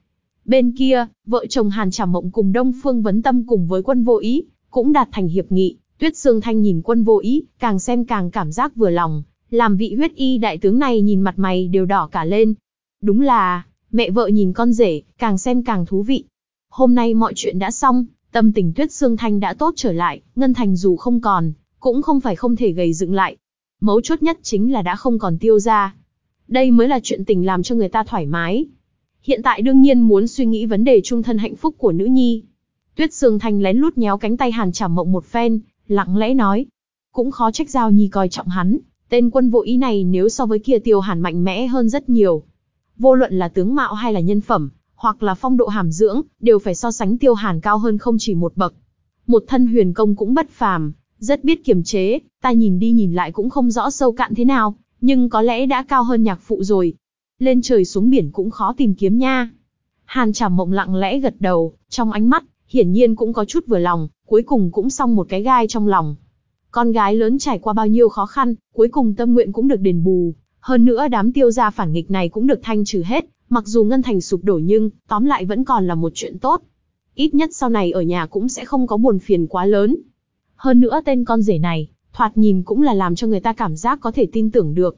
Bên kia, vợ chồng Hàn Trảm Mộng cùng Đông Phương Vấn Tâm cùng với quân vô ý, cũng đạt thành hiệp nghị. Tuyết Sương Thanh nhìn quân vô ý, càng xem càng cảm giác vừa lòng, làm vị huyết y đại tướng này nhìn mặt mày đều đỏ cả lên. Đúng là, mẹ vợ nhìn con rể, càng xem càng thú vị. Hôm nay mọi chuyện đã xong, tâm tình Tuyết Sương Thanh đã tốt trở lại, Ngân Thành dù không còn, cũng không phải không thể gầy dựng lại. Mấu chốt nhất chính là đã không còn tiêu ra. Đây mới là chuyện tình làm cho người ta thoải mái. Hiện tại đương nhiên muốn suy nghĩ vấn đề trung thân hạnh phúc của nữ nhi. Tuyết Sương Thanh lén lút nhéo cánh tay Hàn Trảm Mộng một phen, lặng lẽ nói. Cũng khó trách Giao Nhi coi trọng hắn, tên quân vô ý này nếu so với kia tiêu hàn mạnh mẽ hơn rất nhiều. Vô luận là tướng mạo hay là nhân phẩm, hoặc là phong độ hàm dưỡng, đều phải so sánh tiêu hàn cao hơn không chỉ một bậc. Một thân huyền công cũng bất phàm, rất biết kiềm chế, ta nhìn đi nhìn lại cũng không rõ sâu cạn thế nào, nhưng có lẽ đã cao hơn nhạc phụ rồi. Lên trời xuống biển cũng khó tìm kiếm nha. Hàn Trảm Mộng lặng lẽ gật đầu, trong ánh mắt, hiển nhiên cũng có chút vừa lòng, cuối cùng cũng xong một cái gai trong lòng. Con gái lớn trải qua bao nhiêu khó khăn, cuối cùng tâm nguyện cũng được đền bù. Hơn nữa đám tiêu gia phản nghịch này cũng được thanh trừ hết, mặc dù ngân thành sụp đổ nhưng, tóm lại vẫn còn là một chuyện tốt. Ít nhất sau này ở nhà cũng sẽ không có buồn phiền quá lớn. Hơn nữa tên con rể này, thoạt nhìn cũng là làm cho người ta cảm giác có thể tin tưởng được.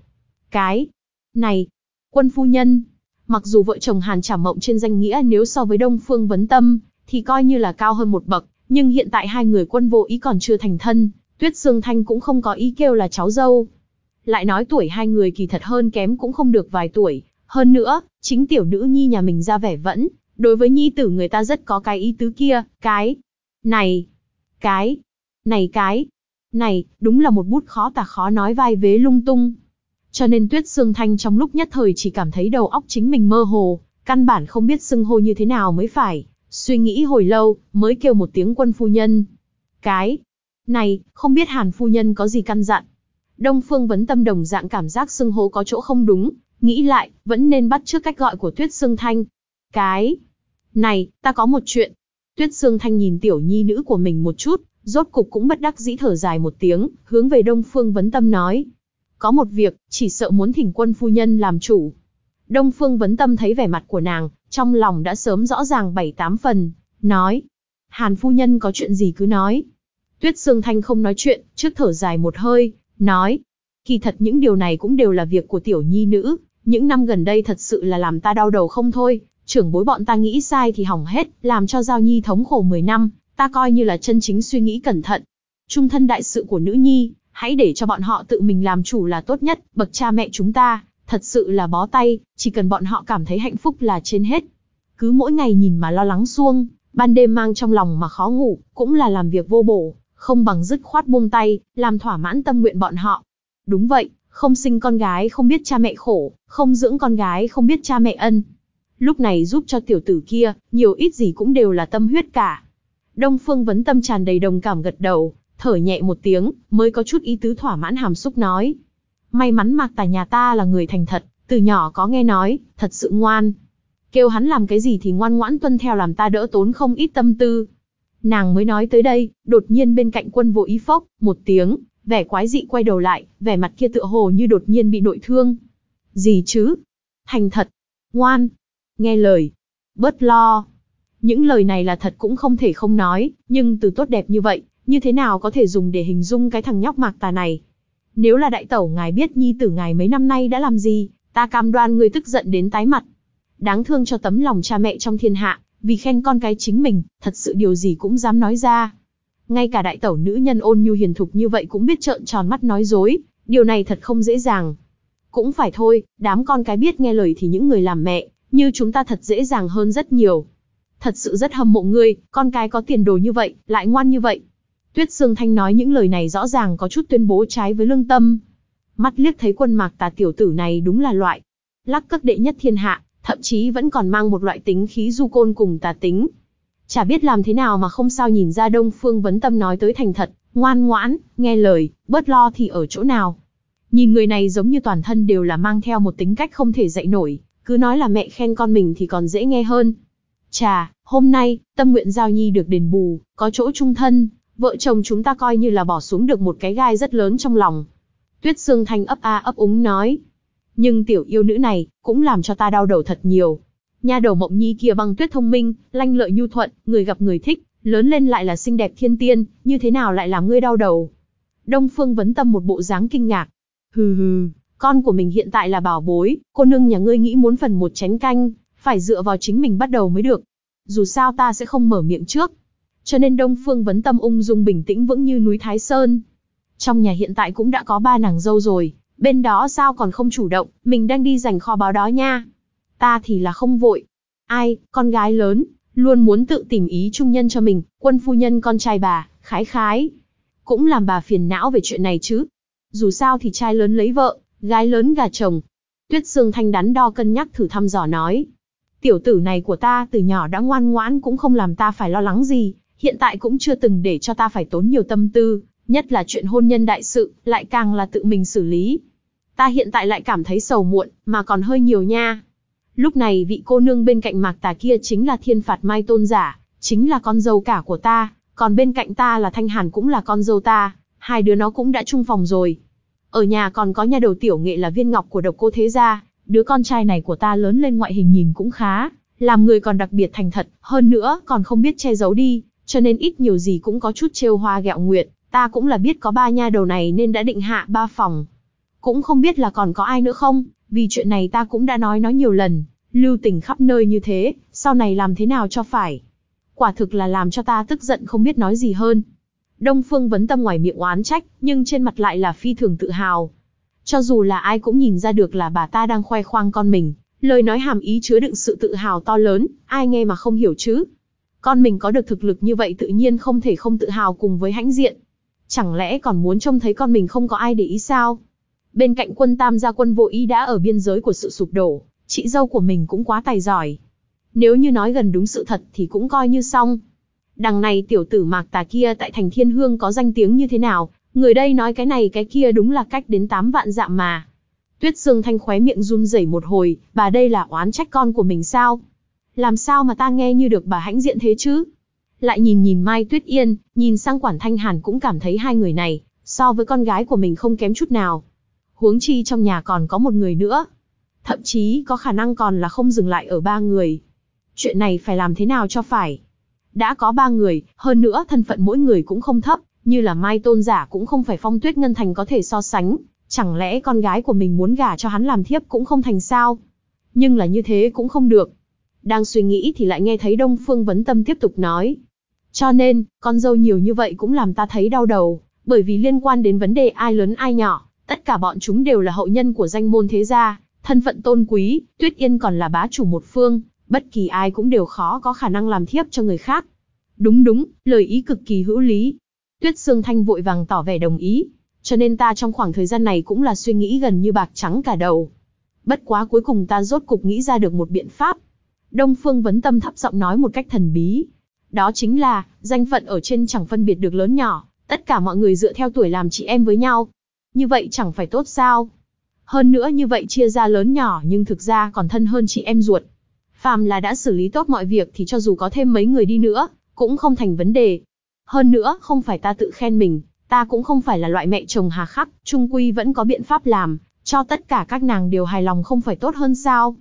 Cái này, quân phu nhân, mặc dù vợ chồng Hàn Trảm Mộng trên danh nghĩa nếu so với Đông Phương Vấn Tâm, thì coi như là cao hơn một bậc, nhưng hiện tại hai người quân vô ý còn chưa thành thân, Tuyết Sương Thanh cũng không có ý kêu là cháu dâu. Lại nói tuổi hai người kỳ thật hơn kém cũng không được vài tuổi, hơn nữa, chính tiểu nữ nhi nhà mình ra vẻ vẫn, đối với nhi tử người ta rất có cái ý tứ kia, cái, này, cái, này cái, này, đúng là một bút khó tả khó nói vai vế lung tung. Cho nên Tuyết Sương Thanh trong lúc nhất thời chỉ cảm thấy đầu óc chính mình mơ hồ, căn bản không biết xưng hô như thế nào mới phải, suy nghĩ hồi lâu, mới kêu một tiếng quân phu nhân. Cái, này, không biết Hàn phu nhân có gì căn dặn. Đông Phương vấn tâm đồng dạng cảm giác xưng hô có chỗ không đúng, nghĩ lại, vẫn nên bắt trước cách gọi của Tuyết Sương Thanh. Cái, này, ta có một chuyện. Tuyết Sương Thanh nhìn tiểu nhi nữ của mình một chút, rốt cục cũng bất đắc dĩ thở dài một tiếng, hướng về Đông Phương vấn tâm nói. Có một việc, chỉ sợ muốn thỉnh quân phu nhân làm chủ. Đông Phương vấn tâm thấy vẻ mặt của nàng, trong lòng đã sớm rõ ràng bảy tám phần, nói. Hàn phu nhân có chuyện gì cứ nói. Tuyết Sương Thanh không nói chuyện, trước thở dài một hơi, nói. Kỳ thật những điều này cũng đều là việc của tiểu nhi nữ, những năm gần đây thật sự là làm ta đau đầu không thôi, trưởng bối bọn ta nghĩ sai thì hỏng hết, làm cho Giao Nhi thống khổ 10 năm, ta coi như là chân chính suy nghĩ cẩn thận. Trung thân đại sự của nữ nhi, hãy để cho bọn họ tự mình làm chủ là tốt nhất, bậc cha mẹ chúng ta, thật sự là bó tay, chỉ cần bọn họ cảm thấy hạnh phúc là trên hết. Cứ mỗi ngày nhìn mà lo lắng xuông, ban đêm mang trong lòng mà khó ngủ, cũng là làm việc vô bổ, không bằng dứt khoát buông tay, làm thỏa mãn tâm nguyện bọn họ. Đúng vậy, không sinh con gái không biết cha mẹ khổ, không dưỡng con gái không biết cha mẹ ân. Lúc này giúp cho tiểu tử kia, nhiều ít gì cũng đều là tâm huyết cả. Đông Phương vấn tâm tràn đầy đồng cảm gật đầu, thở nhẹ một tiếng, mới có chút ý tứ thỏa mãn hàm xúc nói. May mắn mạc tà nhà ta là người thành thật, từ nhỏ có nghe nói, thật sự ngoan. Kêu hắn làm cái gì thì ngoan ngoãn tuân theo làm ta đỡ tốn không ít tâm tư. Nàng mới nói tới đây, đột nhiên bên cạnh quân vô ý phốc, một tiếng, vẻ quái dị quay đầu lại, vẻ mặt kia tựa hồ như đột nhiên bị nội thương. Gì chứ? Thành thật, ngoan, nghe lời, bớt lo. Những lời này là thật cũng không thể không nói, nhưng từ tốt đẹp như vậy, như thế nào có thể dùng để hình dung cái thằng nhóc mạc tà này? Nếu là đại tẩu ngài biết nhi tử ngài mấy năm nay đã làm gì, ta cam đoan người tức giận đến tái mặt. Đáng thương cho tấm lòng cha mẹ trong thiên hạ, vì khen con cái chính mình, thật sự điều gì cũng dám nói ra. Ngay cả đại tẩu nữ nhân ôn nhu hiền thục như vậy cũng biết trợn tròn mắt nói dối, điều này thật không dễ dàng. Cũng phải thôi, đám con cái biết nghe lời thì những người làm mẹ, như chúng ta thật dễ dàng hơn rất nhiều. Thật sự rất hâm mộ ngươi, con cái có tiền đồ như vậy, lại ngoan như vậy. Tuyết Sương Thanh nói những lời này rõ ràng có chút tuyên bố trái với lương tâm. mắt liếc thấy quân mạc tà tiểu tử này đúng là loại. Lắc cất đệ nhất thiên hạ, thậm chí vẫn còn mang một loại tính khí du côn cùng tà tính. Chả biết làm thế nào mà không sao nhìn ra Đông Phương Vấn Tâm nói tới thành thật, ngoan ngoãn, nghe lời, bớt lo thì ở chỗ nào. Nhìn người này giống như toàn thân đều là mang theo một tính cách không thể dạy nổi, cứ nói là mẹ khen con mình thì còn dễ nghe hơn. Chà, hôm nay, tâm nguyện giao nhi được đền bù, có chỗ trung thân, vợ chồng chúng ta coi như là bỏ xuống được một cái gai rất lớn trong lòng. Tuyết Sương Thanh ấp a ấp úng nói. Nhưng tiểu yêu nữ này, cũng làm cho ta đau đầu thật nhiều. Nha đầu mộng nhi kia băng tuyết thông minh, lanh lợi nhu thuận, người gặp người thích, lớn lên lại là xinh đẹp thiên tiên, như thế nào lại làm ngươi đau đầu. Đông Phương vấn tâm một bộ dáng kinh ngạc. Hừ hừ, con của mình hiện tại là bảo bối, cô nương nhà ngươi nghĩ muốn phần một chén canh, phải dựa vào chính mình bắt đầu mới được. Dù sao ta sẽ không mở miệng trước. Cho nên Đông Phương vấn tâm ung dung bình tĩnh vững như núi Thái Sơn. Trong nhà hiện tại cũng đã có ba nàng dâu rồi, bên đó sao còn không chủ động, mình đang đi giành kho báo đó nha. Ta thì là không vội. Ai, con gái lớn, luôn muốn tự tìm ý trung nhân cho mình, quân phu nhân con trai bà, khái khái. Cũng làm bà phiền não về chuyện này chứ. Dù sao thì trai lớn lấy vợ, gái lớn gà chồng. Tuyết Sương Thanh đắn đo cân nhắc thử thăm dò nói. Tiểu tử này của ta từ nhỏ đã ngoan ngoãn cũng không làm ta phải lo lắng gì, hiện tại cũng chưa từng để cho ta phải tốn nhiều tâm tư, nhất là chuyện hôn nhân đại sự, lại càng là tự mình xử lý. Ta hiện tại lại cảm thấy sầu muộn, mà còn hơi nhiều nha. Lúc này vị cô nương bên cạnh mạc tà kia chính là thiên phạt mai tôn giả, chính là con dâu cả của ta, còn bên cạnh ta là thanh hàn cũng là con dâu ta, hai đứa nó cũng đã chung phòng rồi. Ở nhà còn có nhà đầu tiểu nghệ là viên ngọc của độc cô thế gia, đứa con trai này của ta lớn lên ngoại hình nhìn cũng khá, làm người còn đặc biệt thành thật, hơn nữa còn không biết che giấu đi, cho nên ít nhiều gì cũng có chút trêu hoa gẹo nguyệt, ta cũng là biết có ba nha đầu này nên đã định hạ ba phòng. Cũng không biết là còn có ai nữa không, vì chuyện này ta cũng đã nói nó nhiều lần, lưu tình khắp nơi như thế, sau này làm thế nào cho phải. Quả thực là làm cho ta tức giận không biết nói gì hơn. Đông Phương vấn tâm ngoài miệng oán trách, nhưng trên mặt lại là phi thường tự hào. Cho dù là ai cũng nhìn ra được là bà ta đang khoe khoang con mình, lời nói hàm ý chứa đựng sự tự hào to lớn, ai nghe mà không hiểu chứ. Con mình có được thực lực như vậy tự nhiên không thể không tự hào cùng với hãnh diện. Chẳng lẽ còn muốn trông thấy con mình không có ai để ý sao? Bên cạnh quân tam gia quân vô ý đã ở biên giới của sự sụp đổ, chị dâu của mình cũng quá tài giỏi. Nếu như nói gần đúng sự thật thì cũng coi như xong. Đằng này tiểu tử mạc tà kia tại thành thiên hương có danh tiếng như thế nào, người đây nói cái này cái kia đúng là cách đến tám vạn dạm mà. Tuyết Sương Thanh khóe miệng run rẩy một hồi, bà đây là oán trách con của mình sao? Làm sao mà ta nghe như được bà hãnh diện thế chứ? Lại nhìn nhìn Mai Tuyết Yên, nhìn sang Quản Thanh Hàn cũng cảm thấy hai người này, so với con gái của mình không kém chút nào. Huống chi trong nhà còn có một người nữa. Thậm chí có khả năng còn là không dừng lại ở ba người. Chuyện này phải làm thế nào cho phải? Đã có ba người, hơn nữa thân phận mỗi người cũng không thấp, như là Mai Tôn Giả cũng không phải phong tuyết ngân thành có thể so sánh. Chẳng lẽ con gái của mình muốn gả cho hắn làm thiếp cũng không thành sao? Nhưng là như thế cũng không được. Đang suy nghĩ thì lại nghe thấy Đông Phương Vấn Tâm tiếp tục nói. Cho nên, con dâu nhiều như vậy cũng làm ta thấy đau đầu, bởi vì liên quan đến vấn đề ai lớn ai nhỏ, tất cả bọn chúng đều là hậu nhân của danh môn thế gia, thân phận tôn quý, Tuyết Yên còn là bá chủ một phương, bất kỳ ai cũng đều khó có khả năng làm thiếp cho người khác. Đúng đúng, lời ý cực kỳ hữu lý. Tuyết Sương Thanh vội vàng tỏ vẻ đồng ý, cho nên ta trong khoảng thời gian này cũng là suy nghĩ gần như bạc trắng cả đầu. Bất quá cuối cùng ta rốt cục nghĩ ra được một biện pháp. Đông Phương Vấn Tâm thấp giọng nói một cách thần bí. Đó chính là, danh phận ở trên chẳng phân biệt được lớn nhỏ, tất cả mọi người dựa theo tuổi làm chị em với nhau. Như vậy chẳng phải tốt sao? Hơn nữa như vậy chia ra lớn nhỏ nhưng thực ra còn thân hơn chị em ruột. Phàm là đã xử lý tốt mọi việc thì cho dù có thêm mấy người đi nữa, cũng không thành vấn đề. Hơn nữa, không phải ta tự khen mình, ta cũng không phải là loại mẹ chồng hà khắc, trung quy vẫn có biện pháp làm, cho tất cả các nàng đều hài lòng không phải tốt hơn sao.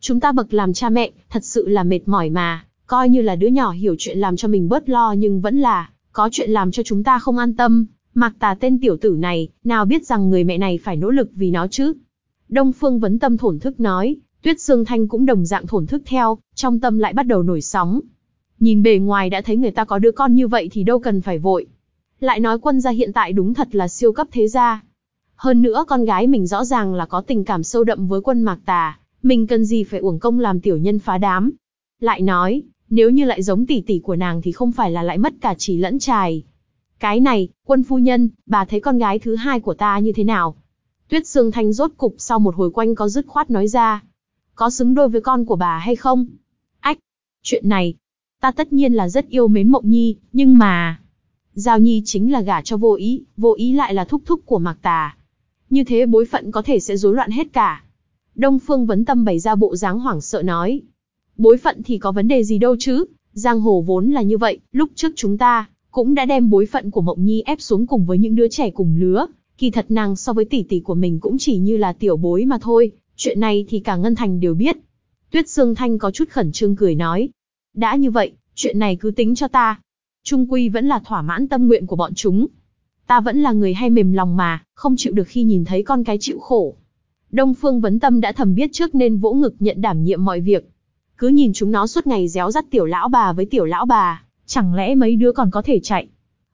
Chúng ta bậc làm cha mẹ, thật sự là mệt mỏi mà, coi như là đứa nhỏ hiểu chuyện làm cho mình bớt lo nhưng vẫn là, có chuyện làm cho chúng ta không an tâm. Mặc tà tên tiểu tử này, nào biết rằng người mẹ này phải nỗ lực vì nó chứ. Đông Phương vấn tâm thổn thức nói, Tuyết Sương Thanh cũng đồng dạng thổn thức theo, trong tâm lại bắt đầu nổi sóng. Nhìn bề ngoài đã thấy người ta có đứa con như vậy thì đâu cần phải vội. Lại nói quân gia hiện tại đúng thật là siêu cấp thế gia. Hơn nữa con gái mình rõ ràng là có tình cảm sâu đậm với quân mạc tà, mình cần gì phải uổng công làm tiểu nhân phá đám. Lại nói, nếu như lại giống tỷ tỷ của nàng thì không phải là lại mất cả chỉ lẫn trài. Cái này, quân phu nhân, bà thấy con gái thứ hai của ta như thế nào? Tuyết Sương Thanh rốt cục sau một hồi quanh có dứt khoát nói ra. Có xứng đôi với con của bà hay không? Ách, chuyện này, ta tất nhiên là rất yêu mến Mộng Nhi, nhưng mà... Giao Nhi chính là gả cho vô ý, vô ý lại là thúc thúc của Mạc Tà. Như thế bối phận có thể sẽ rối loạn hết cả. Đông Phương Vấn Tâm bày ra bộ dáng hoảng sợ nói. Bối phận thì có vấn đề gì đâu chứ, giang hồ vốn là như vậy, lúc trước chúng ta, cũng đã đem bối phận của Mộng Nhi ép xuống cùng với những đứa trẻ cùng lứa, kỳ thật nàng so với tỷ tỷ của mình cũng chỉ như là tiểu bối mà thôi, chuyện này thì cả Ngân Thành đều biết. Tuyết Sương Thanh có chút khẩn trương cười nói, đã như vậy, chuyện này cứ tính cho ta. Trung quy vẫn là thỏa mãn tâm nguyện của bọn chúng. Ta vẫn là người hay mềm lòng mà, không chịu được khi nhìn thấy con cái chịu khổ. Đông Phương Vấn Tâm đã thầm biết trước nên vỗ ngực nhận đảm nhiệm mọi việc. Cứ nhìn chúng nó suốt ngày réo rắt tiểu lão bà với tiểu lão bà, chẳng lẽ mấy đứa còn có thể chạy.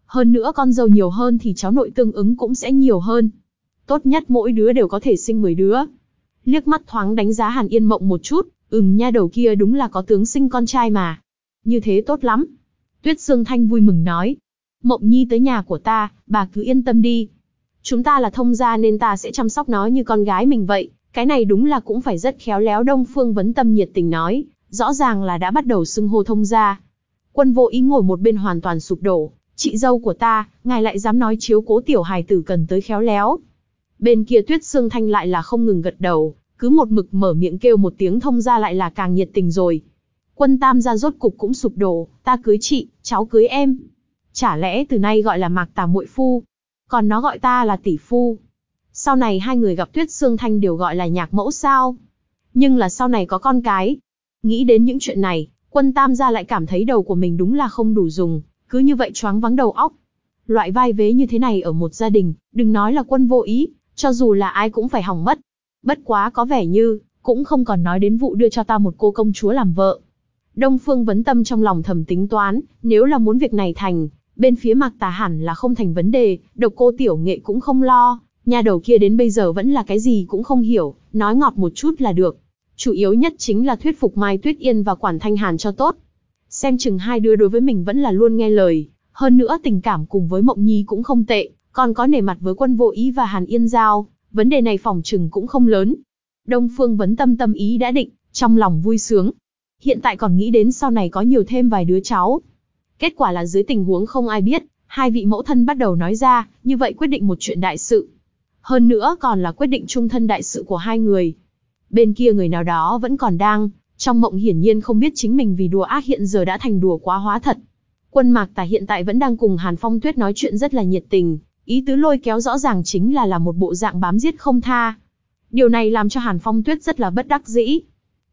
Hơn nữa con dâu nhiều hơn thì cháu nội tương ứng cũng sẽ nhiều hơn. Tốt nhất mỗi đứa đều có thể sinh 10 đứa. Liếc mắt thoáng đánh giá Hàn Yên Mộng một chút, ừm nha đầu kia đúng là có tướng sinh con trai mà. Như thế tốt lắm. Tuyết Sương Thanh vui mừng nói. Mộng Nhi tới nhà của ta, bà cứ yên tâm đi. Chúng ta là thông gia nên ta sẽ chăm sóc nó như con gái mình vậy. Cái này đúng là cũng phải rất khéo léo Đông Phương Vấn Tâm nhiệt tình nói. Rõ ràng là đã bắt đầu xưng hô thông gia. Quân vô ý ngồi một bên hoàn toàn sụp đổ. Chị dâu của ta, ngài lại dám nói chiếu cố tiểu hài tử cần tới khéo léo. Bên kia Tuyết Sương Thanh lại là không ngừng gật đầu, cứ một mực mở miệng kêu một tiếng thông ra lại là càng nhiệt tình rồi. Quân tam gia rốt cục cũng sụp đổ, ta cưới chị, cháu cưới em. Chả lẽ từ nay gọi là mạc tà muội phu, còn nó gọi ta là tỷ phu. Sau này hai người gặp Tuyết Sương Thanh đều gọi là nhạc mẫu sao. Nhưng là sau này có con cái. Nghĩ đến những chuyện này, quân tam gia lại cảm thấy đầu của mình đúng là không đủ dùng, cứ như vậy choáng vắng đầu óc. Loại vai vế như thế này ở một gia đình, đừng nói là quân vô ý, cho dù là ai cũng phải hỏng mất. Bất quá có vẻ như, cũng không còn nói đến vụ đưa cho ta một cô công chúa làm vợ. Đông Phương vấn tâm trong lòng thầm tính toán, nếu là muốn việc này thành, bên phía Mạc Tà hẳn là không thành vấn đề, độc cô tiểu nghệ cũng không lo, nhà đầu kia đến bây giờ vẫn là cái gì cũng không hiểu, nói ngọt một chút là được. Chủ yếu nhất chính là thuyết phục Mai Tuyết Yên và Quản Thanh Hàn cho tốt. Xem chừng hai đứa đối với mình vẫn là luôn nghe lời, hơn nữa tình cảm cùng với Mộng Nhi cũng không tệ, còn có nể mặt với quân vô ý và Hàn Yên Giao, vấn đề này phòng trừng cũng không lớn. Đông Phương vấn tâm tâm ý đã định, trong lòng vui sướng. Hiện tại còn nghĩ đến sau này có nhiều thêm vài đứa cháu. Kết quả là dưới tình huống không ai biết, hai vị mẫu thân bắt đầu nói ra, như vậy quyết định một chuyện đại sự. Hơn nữa còn là quyết định trung thân đại sự của hai người. Bên kia người nào đó vẫn còn đang, trong mộng hiển nhiên không biết chính mình vì đùa ác hiện giờ đã thành đùa quá hóa thật. Quân Mạc Tà hiện tại vẫn đang cùng Hàn Phong Tuyết nói chuyện rất là nhiệt tình, ý tứ lôi kéo rõ ràng chính là là một bộ dạng bám giết không tha. Điều này làm cho Hàn Phong Tuyết rất là bất đắc dĩ.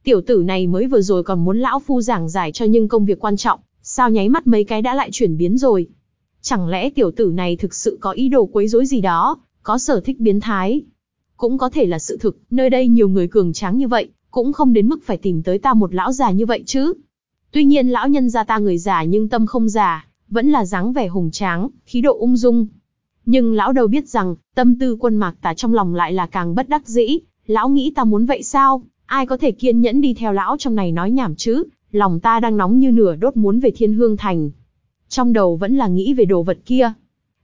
Tiểu tử này mới vừa rồi còn muốn lão phu giảng giải cho nhưng công việc quan trọng, sao nháy mắt mấy cái đã lại chuyển biến rồi. Chẳng lẽ tiểu tử này thực sự có ý đồ quấy rối gì đó, có sở thích biến thái. Cũng có thể là sự thực, nơi đây nhiều người cường tráng như vậy, cũng không đến mức phải tìm tới ta một lão già như vậy chứ. Tuy nhiên lão nhân gia ta người già nhưng tâm không già, vẫn là dáng vẻ hùng tráng, khí độ ung dung. Nhưng lão đâu biết rằng, tâm tư quân mạc tà trong lòng lại là càng bất đắc dĩ, lão nghĩ ta muốn vậy sao, ai có thể kiên nhẫn đi theo lão trong này nói nhảm chứ, lòng ta đang nóng như nửa đốt muốn về thiên hương thành. Trong đầu vẫn là nghĩ về đồ vật kia.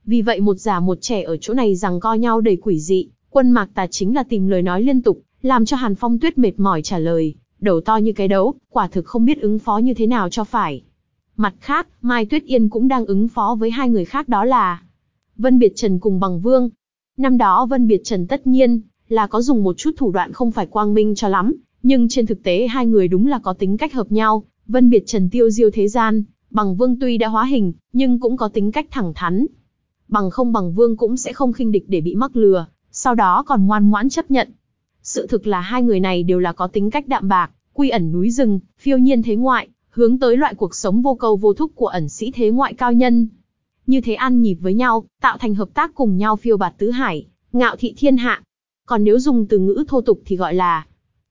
Vì vậy một già một trẻ ở chỗ này rằng co nhau đầy quỷ dị, quân mạc tà chính là tìm lời nói liên tục, làm cho Hàn Phong Tuyết mệt mỏi trả lời, đầu to như cái đấu, quả thực không biết ứng phó như thế nào cho phải. Mặt khác, Mai Tuyết Yên cũng đang ứng phó với hai người khác đó là Vân Biệt Trần cùng Bằng Vương. Năm đó Vân Biệt Trần tất nhiên là có dùng một chút thủ đoạn không phải quang minh cho lắm, nhưng trên thực tế hai người đúng là có tính cách hợp nhau. Vân Biệt Trần tiêu diêu thế gian, Bằng Vương tuy đã hóa hình, nhưng cũng có tính cách thẳng thắn. Bằng không Bằng Vương cũng sẽ không khinh địch để bị mắc lừa, sau đó còn ngoan ngoãn chấp nhận. Sự thực là hai người này đều là có tính cách đạm bạc, quy ẩn núi rừng, phiêu nhiên thế ngoại, hướng tới loại cuộc sống vô cầu vô thúc của ẩn sĩ thế ngoại cao nhân. Như thế ăn nhịp với nhau, tạo thành hợp tác cùng nhau phiêu bạt tứ hải, ngạo thị thiên hạ. Còn nếu dùng từ ngữ thô tục thì gọi là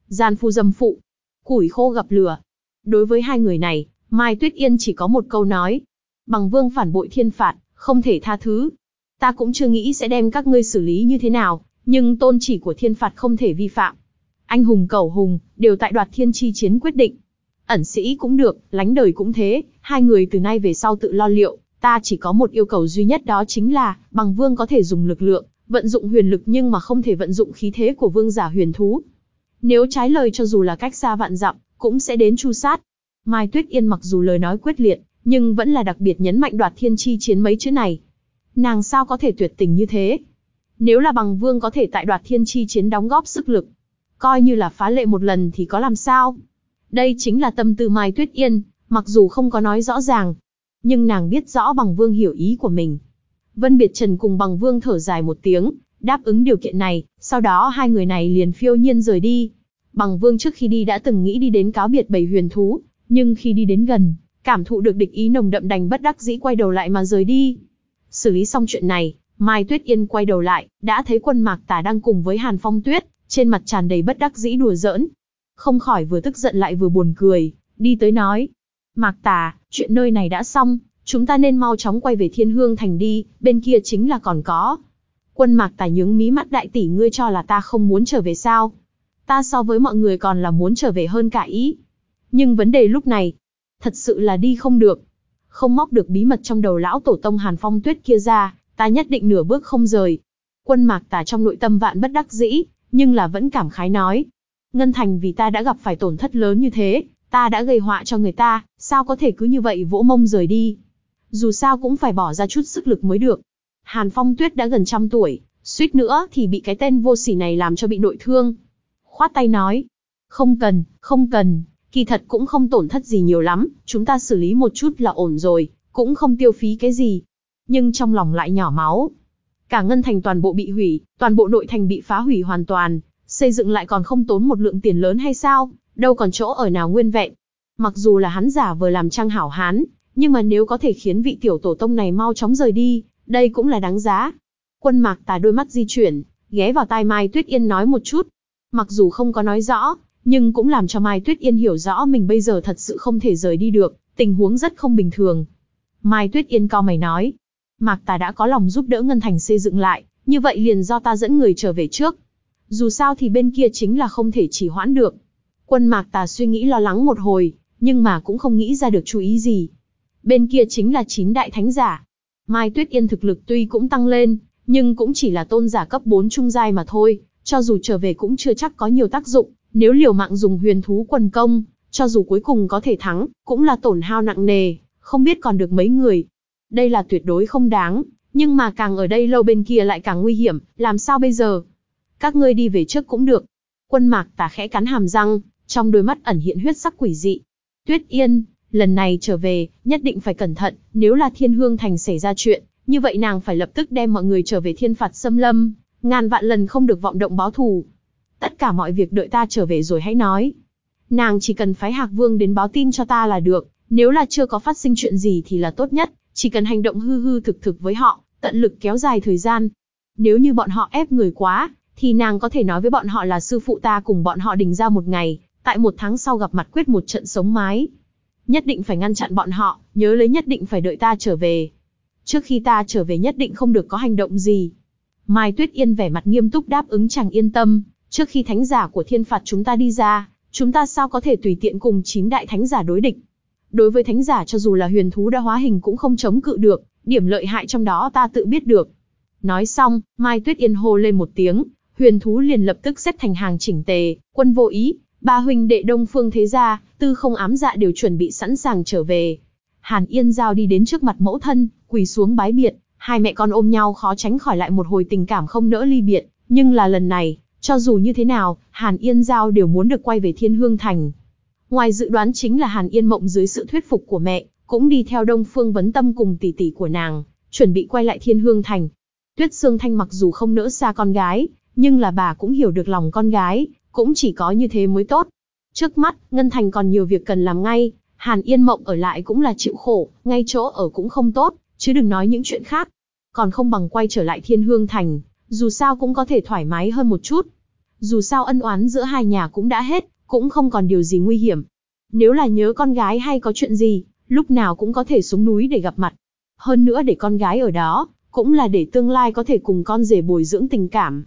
gian phu dâm phụ, củi khô gặp lửa. Đối với hai người này, Mai Tuyết Yên chỉ có một câu nói. Bằng vương phản bội thiên phạt, không thể tha thứ. Ta cũng chưa nghĩ sẽ đem các ngươi xử lý như thế nào, nhưng tôn chỉ của thiên phạt không thể vi phạm. Anh hùng cầu hùng, đều tại đoạt thiên chi chiến quyết định. Ẩn sĩ cũng được, lánh đời cũng thế, hai người từ nay về sau tự lo liệu, ta chỉ có một yêu cầu duy nhất đó chính là, bằng vương có thể dùng lực lượng, vận dụng huyền lực nhưng mà không thể vận dụng khí thế của vương giả huyền thú. Nếu trái lời cho dù là cách xa vạn dặm, cũng sẽ đến chu sát. Mai Tuyết Yên mặc dù lời nói quyết liệt, nhưng vẫn là đặc biệt nhấn mạnh đoạt thiên chi chiến mấy chữ này. Nàng sao có thể tuyệt tình như thế? Nếu là bằng vương có thể tại đoạt thiên chi chiến đóng góp sức lực, coi như là phá lệ một lần thì có làm sao? Đây chính là tâm tư Mai Tuyết Yên, mặc dù không có nói rõ ràng, nhưng nàng biết rõ bằng vương hiểu ý của mình. Vân Biệt Trần cùng bằng vương thở dài một tiếng, đáp ứng điều kiện này, sau đó hai người này liền phiêu nhiên rời đi. Bằng vương trước khi đi đã từng nghĩ đi đến cáo biệt bầy huyền thú, nhưng khi đi đến gần, cảm thụ được địch ý nồng đậm đành bất đắc dĩ quay đầu lại mà rời đi. Xử lý xong chuyện này, Mai Tuyết Yên quay đầu lại, đã thấy quân mạc tà đang cùng với Hàn Phong Tuyết, trên mặt tràn đầy bất đắc dĩ đùa giỡn. Không khỏi vừa tức giận lại vừa buồn cười, đi tới nói. Mạc tà, chuyện nơi này đã xong, chúng ta nên mau chóng quay về Thiên Hương Thành đi, bên kia chính là còn có. Quân mạc tà nhướng mí mắt đại tỷ ngươi cho là ta không muốn trở về sao. Ta so với mọi người còn là muốn trở về hơn cả ý. Nhưng vấn đề lúc này, thật sự là đi không được. Không móc được bí mật trong đầu lão tổ tông Hàn Phong Tuyết kia ra, ta nhất định nửa bước không rời. Quân mạc tà trong nội tâm vạn bất đắc dĩ, nhưng là vẫn cảm khái nói. Ngân Thành vì ta đã gặp phải tổn thất lớn như thế, ta đã gây họa cho người ta, sao có thể cứ như vậy vỗ mông rời đi. Dù sao cũng phải bỏ ra chút sức lực mới được. Hàn Phong Tuyết đã gần trăm tuổi, suýt nữa thì bị cái tên vô sỉ này làm cho bị nội thương. Khoát tay nói, không cần, không cần, kỳ thật cũng không tổn thất gì nhiều lắm, chúng ta xử lý một chút là ổn rồi, cũng không tiêu phí cái gì. Nhưng trong lòng lại nhỏ máu. Cả ngân thành toàn bộ bị hủy, toàn bộ nội thành bị phá hủy hoàn toàn, xây dựng lại còn không tốn một lượng tiền lớn hay sao, đâu còn chỗ ở nào nguyên vẹn. Mặc dù là hắn giả vờ làm trang hảo hán, nhưng mà nếu có thể khiến vị tiểu tổ tông này mau chóng rời đi, đây cũng là đáng giá. Quân mạc tà đôi mắt di chuyển, ghé vào tai Mai Tuyết Yên nói một chút. Mặc dù không có nói rõ, nhưng cũng làm cho Mai Tuyết Yên hiểu rõ mình bây giờ thật sự không thể rời đi được, tình huống rất không bình thường. Mai Tuyết Yên co mày nói, Mạc Tà đã có lòng giúp đỡ Ngân Thành xây dựng lại, như vậy liền do ta dẫn người trở về trước. Dù sao thì bên kia chính là không thể chỉ hoãn được. Quân Mạc Tà suy nghĩ lo lắng một hồi, nhưng mà cũng không nghĩ ra được chú ý gì. Bên kia chính là chín đại thánh giả. Mai Tuyết Yên thực lực tuy cũng tăng lên, nhưng cũng chỉ là tôn giả cấp 4 trung giai mà thôi, cho dù trở về cũng chưa chắc có nhiều tác dụng, nếu liều mạng dùng huyền thú quần công, cho dù cuối cùng có thể thắng, cũng là tổn hao nặng nề, không biết còn được mấy người. Đây là tuyệt đối không đáng, nhưng mà càng ở đây lâu bên kia lại càng nguy hiểm, làm sao bây giờ? Các ngươi đi về trước cũng được. Quân mạc tà khẽ cắn hàm răng, trong đôi mắt ẩn hiện huyết sắc quỷ dị. Tuyết Yên, lần này trở về, nhất định phải cẩn thận, nếu là thiên hương thành xảy ra chuyện, như vậy nàng phải lập tức đem mọi người trở về thiên phạt xâm lâm, ngàn vạn lần không được vọng động báo thù. Tất cả mọi việc đợi ta trở về rồi hãy nói. Nàng chỉ cần phái Hạc Vương đến báo tin cho ta là được, nếu là chưa có phát sinh chuyện gì thì là tốt nhất, chỉ cần hành động hư hư thực thực với họ, tận lực kéo dài thời gian. Nếu như bọn họ ép người quá, thì nàng có thể nói với bọn họ là sư phụ ta cùng bọn họ đình ra một ngày, tại một tháng sau gặp mặt quyết một trận sống mái. Nhất định phải ngăn chặn bọn họ, nhớ lấy nhất định phải đợi ta trở về. Trước khi ta trở về nhất định không được có hành động gì. Mai Tuyết Yên vẻ mặt nghiêm túc đáp ứng chẳng yên tâm, trước khi thánh giả của thiên phạt chúng ta đi ra, chúng ta sao có thể tùy tiện cùng chín đại thánh giả đối địch. Đối với thánh giả cho dù là huyền thú đã hóa hình cũng không chống cự được, điểm lợi hại trong đó ta tự biết được. Nói xong, Mai Tuyết Yên hô lên một tiếng, huyền thú liền lập tức xếp thành hàng chỉnh tề, quân vô ý, ba huynh đệ đông phương thế gia, tư không ám dạ đều chuẩn bị sẵn sàng trở về. Hàn Yên Giao đi đến trước mặt mẫu thân, quỳ xuống bái biệt, hai mẹ con ôm nhau khó tránh khỏi lại một hồi tình cảm không nỡ ly biệt, nhưng là lần này, cho dù như thế nào, Hàn Yên Giao đều muốn được quay về Thiên Hương Thành. Ngoài dự đoán chính là Hàn Yên Mộng dưới sự thuyết phục của mẹ, cũng đi theo Đông Phương Vấn Tâm cùng tỷ tỷ của nàng, chuẩn bị quay lại Thiên Hương Thành. Tuyết Sương Thanh mặc dù không nỡ xa con gái, nhưng là bà cũng hiểu được lòng con gái, cũng chỉ có như thế mới tốt. Trước mắt, Ngân Thành còn nhiều việc cần làm ngay, Hàn Yên Mộng ở lại cũng là chịu khổ, ngay chỗ ở cũng không tốt, chứ đừng nói những chuyện khác. Còn không bằng quay trở lại Thiên Hương Thành, dù sao cũng có thể thoải mái hơn một chút. Dù sao ân oán giữa hai nhà cũng đã hết, cũng không còn điều gì nguy hiểm. Nếu là nhớ con gái hay có chuyện gì, lúc nào cũng có thể xuống núi để gặp mặt. Hơn nữa để con gái ở đó, cũng là để tương lai có thể cùng con rể bồi dưỡng tình cảm.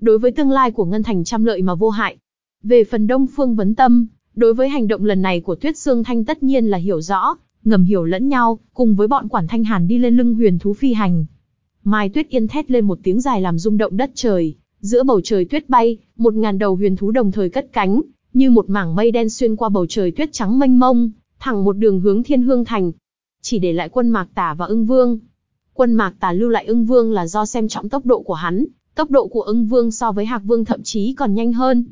Đối với tương lai của Ngân Thành trăm lợi mà vô hại. Về phần Đông Phương Vấn Tâm, đối với hành động lần này của Tuyết Sương Thanh tất nhiên là hiểu rõ, ngầm hiểu lẫn nhau, cùng với bọn quản thanh hàn đi lên lưng huyền thú phi hành. Mai Tuyết Yên thét lên một tiếng dài làm rung động đất trời, giữa bầu trời tuyết bay, một ngàn đầu huyền thú đồng thời cất cánh, như một mảng mây đen xuyên qua bầu trời tuyết trắng mênh mông, thẳng một đường hướng Thiên Hương thành. Chỉ để lại quân Mạc Tả và Ưng Vương. Quân Mạc Tả lưu lại Ưng Vương là do xem trọng tốc độ của hắn, tốc độ của Ưng Vương so với Hạc Vương thậm chí còn nhanh hơn.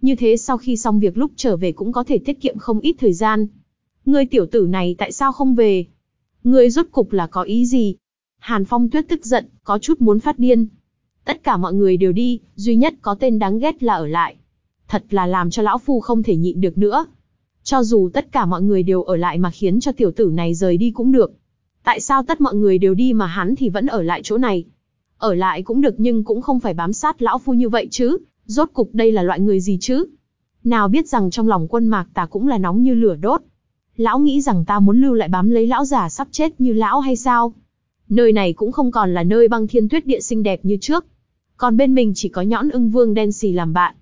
Như thế sau khi xong việc lúc trở về cũng có thể tiết kiệm không ít thời gian. Ngươi tiểu tử này tại sao không về? Ngươi rốt cục là có ý gì? Hàn Phong Tuyết tức giận, có chút muốn phát điên. Tất cả mọi người đều đi, duy nhất có tên đáng ghét là ở lại. Thật là làm cho lão phu không thể nhịn được nữa. Cho dù tất cả mọi người đều ở lại mà khiến cho tiểu tử này rời đi cũng được. Tại sao tất mọi người đều đi mà hắn thì vẫn ở lại chỗ này? Ở lại cũng được nhưng cũng không phải bám sát lão phu như vậy chứ, rốt cục đây là loại người gì chứ? Nào biết rằng trong lòng quân mạc ta cũng là nóng như lửa đốt. Lão nghĩ rằng ta muốn lưu lại bám lấy lão già sắp chết như lão hay sao? Nơi này cũng không còn là nơi băng thiên tuyết địa xinh đẹp như trước. Còn bên mình chỉ có nhõn ưng vương đen xì làm bạn.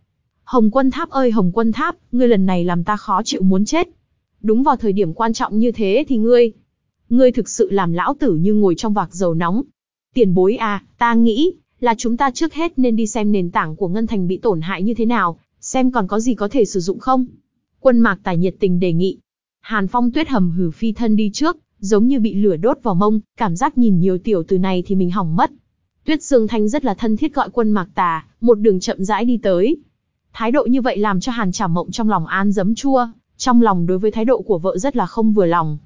Hồng quân tháp ơi hồng quân tháp, ngươi lần này làm ta khó chịu muốn chết. Đúng vào thời điểm quan trọng như thế thì ngươi, ngươi thực sự làm lão tử như ngồi trong vạc dầu nóng. Tiền bối à, ta nghĩ, là chúng ta trước hết nên đi xem nền tảng của Ngân Thành bị tổn hại như thế nào, xem còn có gì có thể sử dụng không. Quân mạc tài nhiệt tình đề nghị. Hàn phong tuyết hầm hử phi thân đi trước, giống như bị lửa đốt vào mông, cảm giác nhìn nhiều tiểu từ này thì mình hỏng mất. Tuyết Dương Thanh rất là thân thiết gọi quân mạc tà, một đường chậm rãi đi tới. Thái độ như vậy làm cho Hàn Trảm Mộng trong lòng an giấm chua, trong lòng đối với thái độ của vợ rất là không vừa lòng.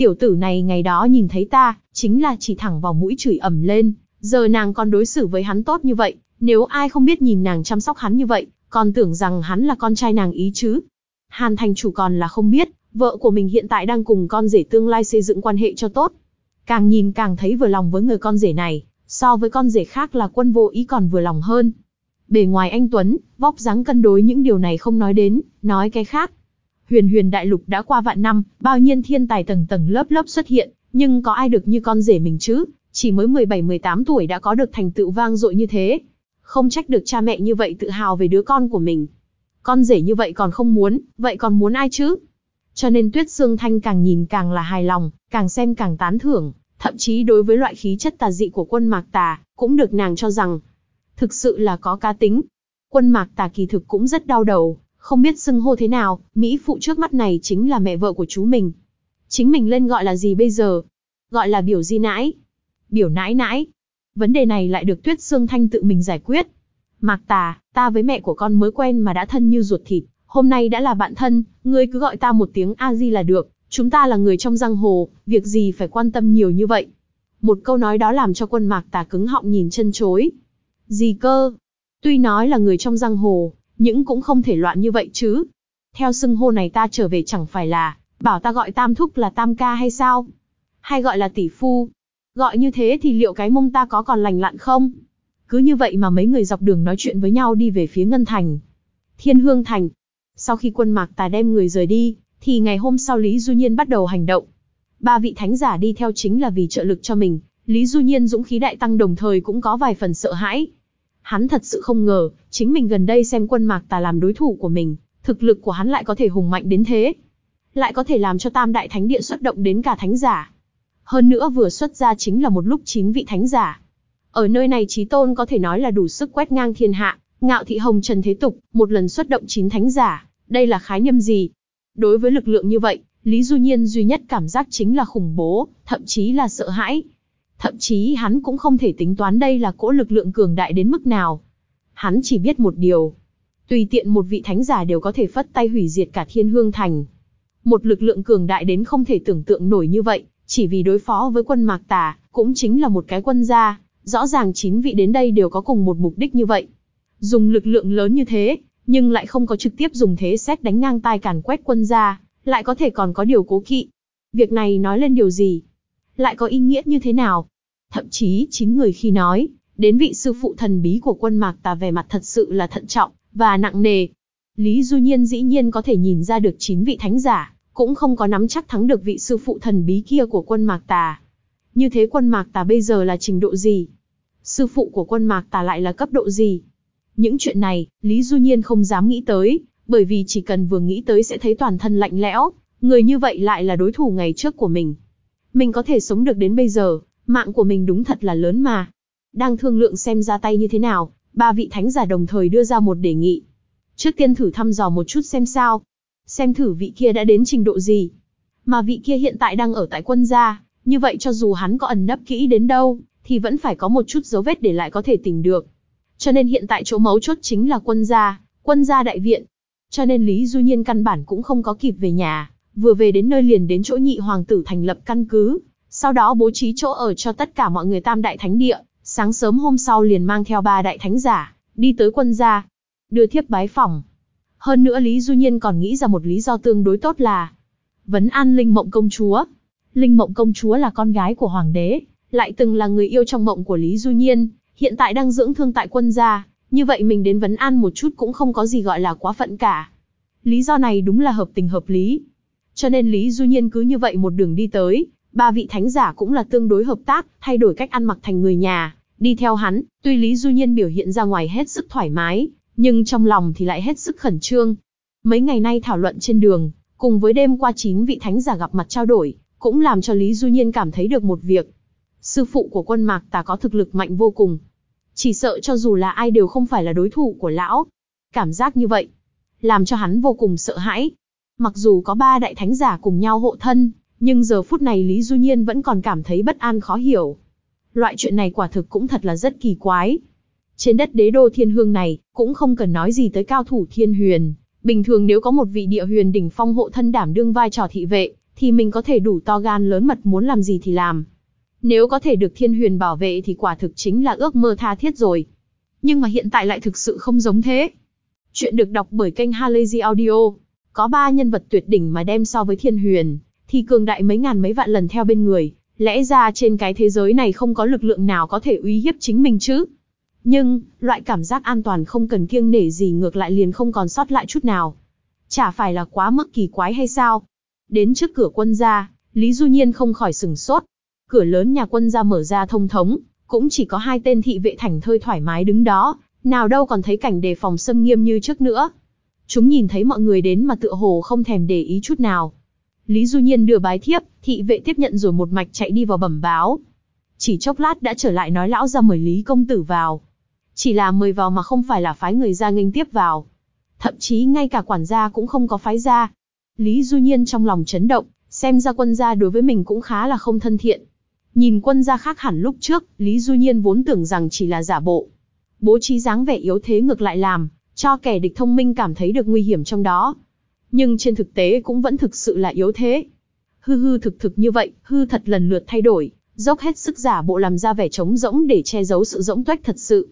Tiểu tử này ngày đó nhìn thấy ta, chính là chỉ thẳng vào mũi chửi ẩm lên, giờ nàng còn đối xử với hắn tốt như vậy, nếu ai không biết nhìn nàng chăm sóc hắn như vậy, còn tưởng rằng hắn là con trai nàng ý chứ. Hàn thành chủ còn là không biết, vợ của mình hiện tại đang cùng con rể tương lai xây dựng quan hệ cho tốt. Càng nhìn càng thấy vừa lòng với người con rể này, so với con rể khác là quân vô ý còn vừa lòng hơn. Bề ngoài anh Tuấn, vóc dáng cân đối những điều này không nói đến, nói cái khác. Huyền huyền đại lục đã qua vạn năm, bao nhiêu thiên tài tầng tầng lớp lớp xuất hiện, nhưng có ai được như con rể mình chứ, chỉ mới 17-18 tuổi đã có được thành tựu vang dội như thế. Không trách được cha mẹ như vậy tự hào về đứa con của mình. Con rể như vậy còn không muốn, vậy còn muốn ai chứ? Cho nên Tuyết Sương Thanh càng nhìn càng là hài lòng, càng xem càng tán thưởng, thậm chí đối với loại khí chất tà dị của quân mạc tà, cũng được nàng cho rằng, thực sự là có cá tính. Quân mạc tà kỳ thực cũng rất đau đầu, không biết xưng hô thế nào, Mỹ phụ trước mắt này chính là mẹ vợ của chú mình. Chính mình lên gọi là gì bây giờ? Gọi là biểu di nãi. Biểu nãi nãi. Vấn đề này lại được Tuyết Sương Thanh tự mình giải quyết. Mạc tà, ta với mẹ của con mới quen mà đã thân như ruột thịt, hôm nay đã là bạn thân, ngươi cứ gọi ta một tiếng A-di là được, chúng ta là người trong giang hồ, việc gì phải quan tâm nhiều như vậy. Một câu nói đó làm cho quân mạc tà cứng họng nhìn chân chối. Gì cơ? Tuy nói là người trong giang hồ, những cũng không thể loạn như vậy chứ. Theo xưng hô này ta trở về chẳng phải là, bảo ta gọi tam thúc là tam ca hay sao? Hay gọi là tỷ phu? Gọi như thế thì liệu cái mông ta có còn lành lặn không? Cứ như vậy mà mấy người dọc đường nói chuyện với nhau đi về phía Ngân Thành. Thiên Hương Thành. Sau khi quân mạc tà đem người rời đi, thì ngày hôm sau Lý Du Nhiên bắt đầu hành động. Ba vị thánh giả đi theo chính là vì trợ lực cho mình, Lý Du Nhiên dũng khí đại tăng đồng thời cũng có vài phần sợ hãi. Hắn thật sự không ngờ, chính mình gần đây xem quân mạc tà làm đối thủ của mình, thực lực của hắn lại có thể hùng mạnh đến thế. Lại có thể làm cho tam đại thánh địa xuất động đến cả thánh giả. Hơn nữa vừa xuất ra chính là một lúc chín vị thánh giả. Ở nơi này trí tôn có thể nói là đủ sức quét ngang thiên hạ, ngạo thị hồng trần thế tục, một lần xuất động chín thánh giả, đây là khái niệm gì? Đối với lực lượng như vậy, Lý Du Nhiên duy nhất cảm giác chính là khủng bố, thậm chí là sợ hãi. Thậm chí hắn cũng không thể tính toán đây là cỗ lực lượng cường đại đến mức nào. Hắn chỉ biết một điều. Tùy tiện một vị thánh giả đều có thể phất tay hủy diệt cả thiên hương thành. Một lực lượng cường đại đến không thể tưởng tượng nổi như vậy, chỉ vì đối phó với quân mạc tà, cũng chính là một cái quân gia. Rõ ràng chín vị đến đây đều có cùng một mục đích như vậy. Dùng lực lượng lớn như thế, nhưng lại không có trực tiếp dùng thế xét đánh ngang tai càn quét quân gia, lại có thể còn có điều cố kỵ. Việc này nói lên điều gì? Lại có ý nghĩa như thế nào? Thậm chí chính người khi nói, đến vị sư phụ thần bí của quân mạc tà về mặt thật sự là thận trọng, và nặng nề. Lý Du Nhiên dĩ nhiên có thể nhìn ra được chín vị thánh giả, cũng không có nắm chắc thắng được vị sư phụ thần bí kia của quân mạc tà. Như thế quân mạc tà bây giờ là trình độ gì? Sư phụ của quân mạc tà lại là cấp độ gì? Những chuyện này, Lý Du Nhiên không dám nghĩ tới, bởi vì chỉ cần vừa nghĩ tới sẽ thấy toàn thân lạnh lẽo, người như vậy lại là đối thủ ngày trước của mình. Mình có thể sống được đến bây giờ, Mạng của mình đúng thật là lớn mà. Đang thương lượng xem ra tay như thế nào, ba vị thánh giả đồng thời đưa ra một đề nghị. Trước tiên thử thăm dò một chút xem sao. Xem thử vị kia đã đến trình độ gì. Mà vị kia hiện tại đang ở tại quân gia, như vậy cho dù hắn có ẩn nấp kỹ đến đâu, thì vẫn phải có một chút dấu vết để lại có thể tìm được. Cho nên hiện tại chỗ mấu chốt chính là quân gia, quân gia đại viện. Cho nên Lý Du Nhiên căn bản cũng không có kịp về nhà, vừa về đến nơi liền đến chỗ nhị hoàng tử thành lập căn cứ, sau đó bố trí chỗ ở cho tất cả mọi người tam đại thánh địa, sáng sớm hôm sau liền mang theo ba đại thánh giả, đi tới quân gia, đưa thiếp bái phòng. Hơn nữa Lý Du Nhiên còn nghĩ ra một lý do tương đối tốt là vấn an Linh Mộng công chúa. Linh Mộng công chúa là con gái của hoàng đế, lại từng là người yêu trong mộng của Lý Du Nhiên, hiện tại đang dưỡng thương tại quân gia, như vậy mình đến vấn an một chút cũng không có gì gọi là quá phận cả. Lý do này đúng là hợp tình hợp lý. Cho nên Lý Du Nhiên cứ như vậy một đường đi tới, ba vị thánh giả cũng là tương đối hợp tác, thay đổi cách ăn mặc thành người nhà, đi theo hắn, tuy Lý Du Nhiên biểu hiện ra ngoài hết sức thoải mái, nhưng trong lòng thì lại hết sức khẩn trương. Mấy ngày nay thảo luận trên đường, cùng với đêm qua chín vị thánh giả gặp mặt trao đổi, cũng làm cho Lý Du Nhiên cảm thấy được một việc. Sư phụ của quân mạc tà có thực lực mạnh vô cùng. Chỉ sợ cho dù là ai đều không phải là đối thủ của lão. Cảm giác như vậy, làm cho hắn vô cùng sợ hãi. Mặc dù có ba đại thánh giả cùng nhau hộ thân, nhưng giờ phút này Lý Du Nhiên vẫn còn cảm thấy bất an khó hiểu. Loại chuyện này quả thực cũng thật là rất kỳ quái. Trên đất đế đô thiên hương này, cũng không cần nói gì tới cao thủ thiên huyền. Bình thường nếu có một vị địa huyền đỉnh phong hộ thân đảm đương vai trò thị vệ, thì mình có thể đủ to gan lớn mật muốn làm gì thì làm. Nếu có thể được thiên huyền bảo vệ thì quả thực chính là ước mơ tha thiết rồi. Nhưng mà hiện tại lại thực sự không giống thế. Chuyện được đọc bởi kênh Halazy Audio. Có ba nhân vật tuyệt đỉnh mà đem so với thiên huyền, thì cường đại mấy ngàn mấy vạn lần theo bên người. Lẽ ra trên cái thế giới này không có lực lượng nào có thể uy hiếp chính mình chứ. Nhưng, loại cảm giác an toàn không cần kiêng nể gì ngược lại liền không còn sót lại chút nào. Chả phải là quá mức kỳ quái hay sao? Đến trước cửa quân gia, Lý Du Nhiên không khỏi sừng sốt. Cửa lớn nhà quân gia mở ra thông thống, cũng chỉ có hai tên thị vệ thành thơi thoải mái đứng đó, nào đâu còn thấy cảnh đề phòng xâm nghiêm như trước nữa. Chúng nhìn thấy mọi người đến mà tựa hồ không thèm để ý chút nào. Lý Du Nhiên đưa bái thiếp, thị vệ tiếp nhận rồi một mạch chạy đi vào bẩm báo. Chỉ chốc lát đã trở lại nói lão ra mời Lý công tử vào. Chỉ là mời vào mà không phải là phái người ra nghênh tiếp vào. Thậm chí ngay cả quản gia cũng không có phái ra. Lý Du Nhiên trong lòng chấn động, xem ra quân gia đối với mình cũng khá là không thân thiện. Nhìn quân gia khác hẳn lúc trước, Lý Du Nhiên vốn tưởng rằng chỉ là giả bộ. Bố trí dáng vẻ yếu thế ngược lại làm, cho kẻ địch thông minh cảm thấy được nguy hiểm trong đó. Nhưng trên thực tế cũng vẫn thực sự là yếu thế. Hư hư thực thực như vậy, hư thật lần lượt thay đổi, dốc hết sức giả bộ làm ra vẻ trống rỗng để che giấu sự rỗng tuếch thật sự.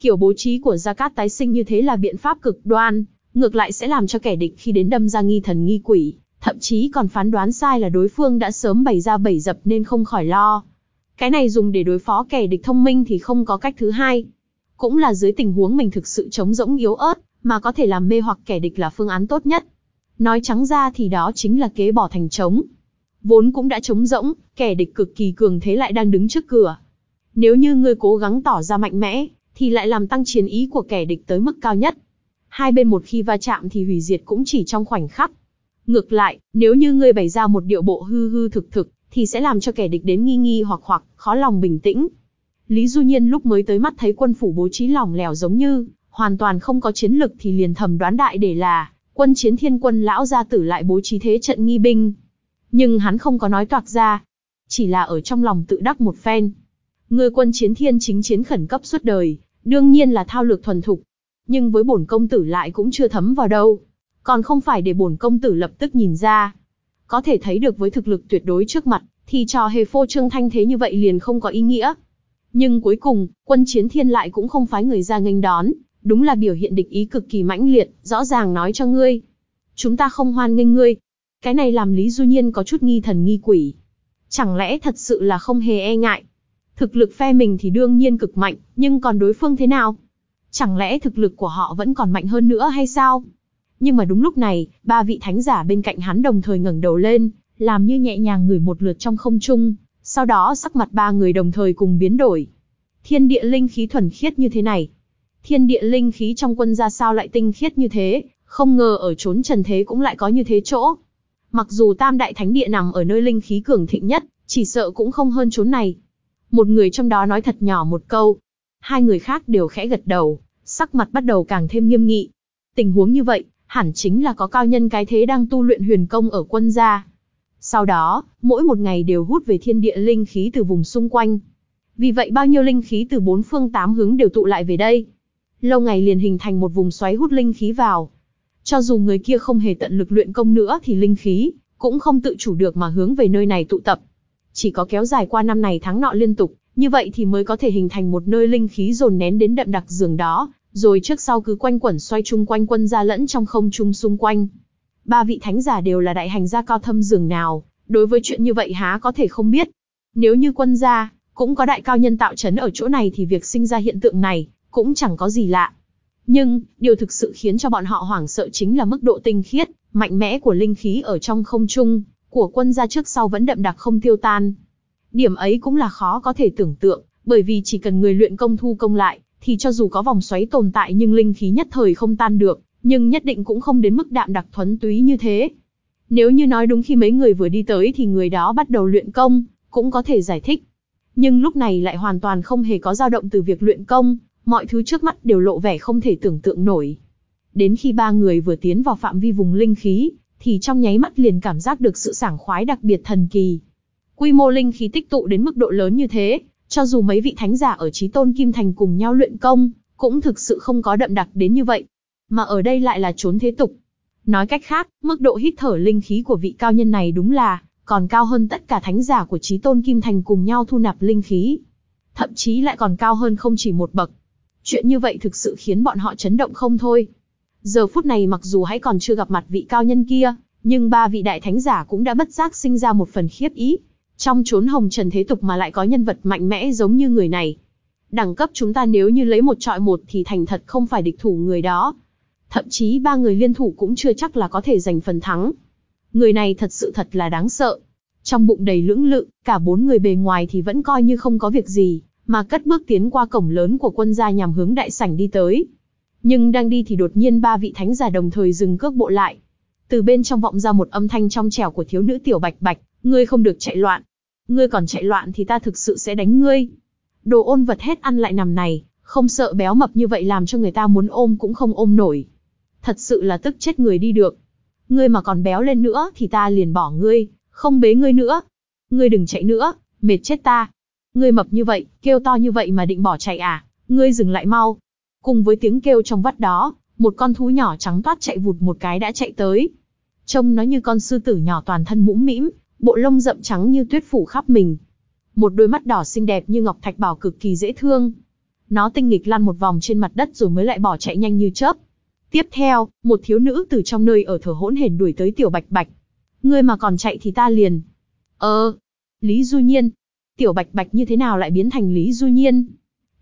Kiểu bố trí của Gia Cát tái sinh như thế là biện pháp cực đoan, ngược lại sẽ làm cho kẻ địch khi đến đâm ra nghi thần nghi quỷ, thậm chí còn phán đoán sai là đối phương đã sớm bày ra bẫy dập nên không khỏi lo. Cái này dùng để đối phó kẻ địch thông minh thì không có cách thứ hai. Cũng là dưới tình huống mình thực sự chống rỗng yếu ớt, mà có thể làm mê hoặc kẻ địch là phương án tốt nhất. Nói trắng ra thì đó chính là kế bỏ thành trống. Vốn cũng đã trống rỗng, kẻ địch cực kỳ cường thế lại đang đứng trước cửa. Nếu như ngươi cố gắng tỏ ra mạnh mẽ, thì lại làm tăng chiến ý của kẻ địch tới mức cao nhất. Hai bên một khi va chạm thì hủy diệt cũng chỉ trong khoảnh khắc. Ngược lại, nếu như ngươi bày ra một điệu bộ hư hư thực thực, thì sẽ làm cho kẻ địch đến nghi nghi hoặc hoặc, khó lòng bình tĩnh. Lý Du Nhiên lúc mới tới mắt thấy quân phủ bố trí lỏng lẻo giống như, hoàn toàn không có chiến lực thì liền thầm đoán đại để là, quân chiến thiên quân lão gia tử lại bố trí thế trận nghi binh. Nhưng hắn không có nói toạc ra, chỉ là ở trong lòng tự đắc một phen. Người quân chiến thiên chính chiến khẩn cấp suốt đời, đương nhiên là thao lược thuần thục. Nhưng với bổn công tử lại cũng chưa thấm vào đâu. Còn không phải để bổn công tử lập tức nhìn ra. Có thể thấy được với thực lực tuyệt đối trước mặt, thì trò hề phô trương thanh thế như vậy liền không có ý nghĩa. Nhưng cuối cùng, quân chiến thiên lại cũng không phái người ra nghênh đón, đúng là biểu hiện địch ý cực kỳ mãnh liệt, rõ ràng nói cho ngươi. Chúng ta không hoan nghênh ngươi. Cái này làm Lý Du Nhiên có chút nghi thần nghi quỷ. Chẳng lẽ thật sự là không hề e ngại. Thực lực phe mình thì đương nhiên cực mạnh, nhưng còn đối phương thế nào? Chẳng lẽ thực lực của họ vẫn còn mạnh hơn nữa hay sao? Nhưng mà đúng lúc này, ba vị thánh giả bên cạnh hắn đồng thời ngẩng đầu lên, làm như nhẹ nhàng ngửi một lượt trong không trung, sau đó sắc mặt ba người đồng thời cùng biến đổi. Thiên địa linh khí thuần khiết như thế này, thiên địa linh khí trong quân gia sao lại tinh khiết như thế, không ngờ ở chốn trần thế cũng lại có như thế chỗ. Mặc dù tam đại thánh địa nằm ở nơi linh khí cường thịnh nhất, chỉ sợ cũng không hơn chốn này. Một người trong đó nói thật nhỏ một câu. Hai người khác đều khẽ gật đầu, sắc mặt bắt đầu càng thêm nghiêm nghị. Tình huống như vậy, hẳn chính là có cao nhân cái thế đang tu luyện huyền công ở quân gia. Sau đó, mỗi một ngày đều hút về thiên địa linh khí từ vùng xung quanh. Vì vậy bao nhiêu linh khí từ bốn phương tám hướng đều tụ lại về đây. Lâu ngày liền hình thành một vùng xoáy hút linh khí vào. Cho dù người kia không hề tận lực luyện công nữa thì linh khí cũng không tự chủ được mà hướng về nơi này tụ tập. Chỉ có kéo dài qua năm này tháng nọ liên tục, như vậy thì mới có thể hình thành một nơi linh khí dồn nén đến đậm đặc giường đó, rồi trước sau cứ quanh quẩn xoay chung quanh quân gia lẫn trong không trung xung quanh. Ba vị thánh giả đều là đại hành gia cao thâm giường nào, đối với chuyện như vậy há có thể không biết. Nếu như quân gia, cũng có đại cao nhân tạo chấn ở chỗ này thì việc sinh ra hiện tượng này, cũng chẳng có gì lạ. Nhưng, điều thực sự khiến cho bọn họ hoảng sợ chính là mức độ tinh khiết, mạnh mẽ của linh khí ở trong không trung, của quân gia trước sau vẫn đậm đặc không tiêu tan. Điểm ấy cũng là khó có thể tưởng tượng, bởi vì chỉ cần người luyện công thu công lại, thì cho dù có vòng xoáy tồn tại nhưng linh khí nhất thời không tan được, nhưng nhất định cũng không đến mức đạm đặc thuấn túy như thế. Nếu như nói đúng khi mấy người vừa đi tới thì người đó bắt đầu luyện công, cũng có thể giải thích. Nhưng lúc này lại hoàn toàn không hề có dao động từ việc luyện công, mọi thứ trước mắt đều lộ vẻ không thể tưởng tượng nổi. Đến khi ba người vừa tiến vào phạm vi vùng linh khí, thì trong nháy mắt liền cảm giác được sự sảng khoái đặc biệt thần kỳ. Quy mô linh khí tích tụ đến mức độ lớn như thế, cho dù mấy vị thánh giả ở Chí Tôn Kim Thành cùng nhau luyện công, cũng thực sự không có đậm đặc đến như vậy. Mà ở đây lại là trốn thế tục. Nói cách khác, mức độ hít thở linh khí của vị cao nhân này đúng là còn cao hơn tất cả thánh giả của Chí Tôn Kim Thành cùng nhau thu nạp linh khí. Thậm chí lại còn cao hơn không chỉ một bậc. Chuyện như vậy thực sự khiến bọn họ chấn động không thôi. Giờ phút này mặc dù hãy còn chưa gặp mặt vị cao nhân kia, nhưng ba vị đại thánh giả cũng đã bất giác sinh ra một phần khiếp ý. Trong chốn hồng trần thế tục mà lại có nhân vật mạnh mẽ giống như người này. Đẳng cấp chúng ta nếu như lấy một trọi một thì thành thật không phải địch thủ người đó. Thậm chí ba người liên thủ cũng chưa chắc là có thể giành phần thắng. Người này thật sự thật là đáng sợ. Trong bụng đầy lưỡng lự, cả bốn người bề ngoài thì vẫn coi như không có việc gì, mà cất bước tiến qua cổng lớn của quân gia nhằm hướng đại sảnh đi tới. Nhưng đang đi thì đột nhiên ba vị thánh giả đồng thời dừng cước bộ lại. Từ bên trong vọng ra một âm thanh trong trẻo của thiếu nữ tiểu bạch bạch, ngươi không được chạy loạn. Ngươi còn chạy loạn thì ta thực sự sẽ đánh ngươi. Đồ ôn vật hết ăn lại nằm này, không sợ béo mập như vậy làm cho người ta muốn ôm cũng không ôm nổi. Thật sự là tức chết người đi được. Ngươi mà còn béo lên nữa thì ta liền bỏ ngươi, không bế ngươi nữa. Ngươi đừng chạy nữa, mệt chết ta. Ngươi mập như vậy, kêu to như vậy mà định bỏ chạy à? Ngươi dừng lại mau. Cùng với tiếng kêu trong vắt đó, một con thú nhỏ trắng toát chạy vụt một cái đã chạy tới. Trông nó như con sư tử nhỏ toàn thân mũm mĩm, bộ lông rậm trắng như tuyết phủ khắp mình. Một đôi mắt đỏ xinh đẹp như ngọc thạch bảo cực kỳ dễ thương. Nó tinh nghịch lăn một vòng trên mặt đất rồi mới lại bỏ chạy nhanh như chớp. Tiếp theo, một thiếu nữ từ trong nơi ở thở hỗn hển đuổi tới tiểu bạch bạch. Ngươi mà còn chạy thì ta liền. Ờ, Lý Du Nhiên. Tiểu bạch bạch như thế nào lại biến thành Lý Du Nhiên?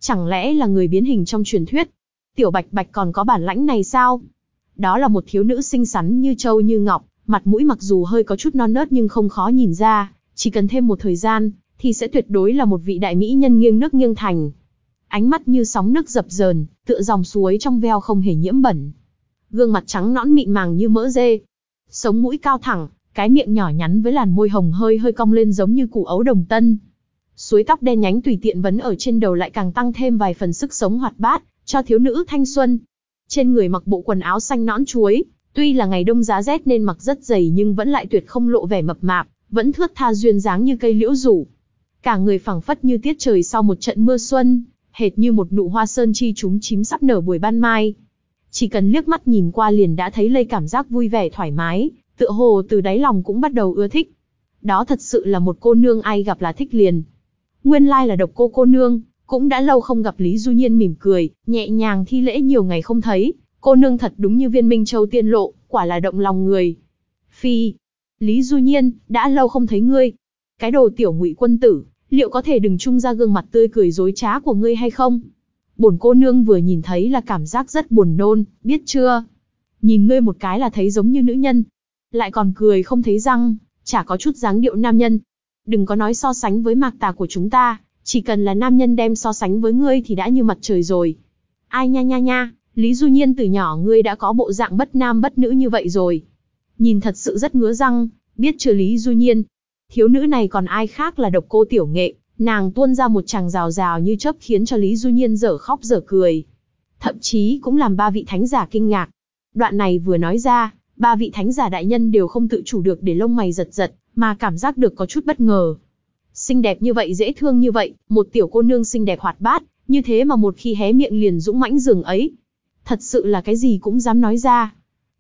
Chẳng lẽ là người biến hình trong truyền thuyết? Tiểu Bạch Bạch còn có bản lãnh này sao? Đó là một thiếu nữ xinh xắn như châu như ngọc, mặt mũi mặc dù hơi có chút non nớt nhưng không khó nhìn ra, chỉ cần thêm một thời gian, thì sẽ tuyệt đối là một vị đại mỹ nhân nghiêng nước nghiêng thành. Ánh mắt như sóng nước dập dờn, tựa dòng suối trong veo không hề nhiễm bẩn. Gương mặt trắng nõn mịn màng như mỡ dê. Sống mũi cao thẳng, cái miệng nhỏ nhắn với làn môi hồng hơi hơi cong lên giống như củ ấu đồng tân. Suối tóc đen nhánh tùy tiện vấn ở trên đầu lại càng tăng thêm vài phần sức sống hoạt bát, cho thiếu nữ thanh xuân. Trên người mặc bộ quần áo xanh nõn chuối, tuy là ngày đông giá rét nên mặc rất dày nhưng vẫn lại tuyệt không lộ vẻ mập mạp, vẫn thướt tha duyên dáng như cây liễu rủ. Cả người phẳng phất như tiết trời sau một trận mưa xuân, hệt như một nụ hoa sơn chi chúng chím sắp nở buổi ban mai. Chỉ cần liếc mắt nhìn qua liền đã thấy lây cảm giác vui vẻ thoải mái, tựa hồ từ đáy lòng cũng bắt đầu ưa thích. Đó thật sự là một cô nương ai gặp là thích liền. Nguyên lai là độc cô cô nương, cũng đã lâu không gặp Lý Du Nhiên mỉm cười, nhẹ nhàng thi lễ nhiều ngày không thấy, cô nương thật đúng như viên minh châu tiên lộ, quả là động lòng người. Phi, Lý Du Nhiên, đã lâu không thấy ngươi. Cái đồ tiểu ngụy quân tử, liệu có thể đừng chung ra gương mặt tươi cười dối trá của ngươi hay không? Bổn cô nương vừa nhìn thấy là cảm giác rất buồn nôn, biết chưa? Nhìn ngươi một cái là thấy giống như nữ nhân. Lại còn cười không thấy răng, chả có chút dáng điệu nam nhân. Đừng có nói so sánh với mạc tà của chúng ta, chỉ cần là nam nhân đem so sánh với ngươi thì đã như mặt trời rồi. Ai nha nha nha, Lý Du Nhiên từ nhỏ ngươi đã có bộ dạng bất nam bất nữ như vậy rồi. Nhìn thật sự rất ngứa răng, biết chưa Lý Du Nhiên. Thiếu nữ này còn ai khác là độc cô tiểu nghệ, Nàng tuôn ra một tràng rào rào như chớp khiến cho Lý Du Nhiên dở khóc dở cười. Thậm chí cũng làm ba vị thánh giả kinh ngạc. Đoạn này vừa nói ra, ba vị thánh giả đại nhân đều không tự chủ được để lông mày giật giật, mà cảm giác được có chút bất ngờ. Xinh đẹp như vậy dễ thương như vậy, một tiểu cô nương xinh đẹp hoạt bát, như thế mà một khi hé miệng liền dũng mãnh giường ấy. Thật sự là cái gì cũng dám nói ra.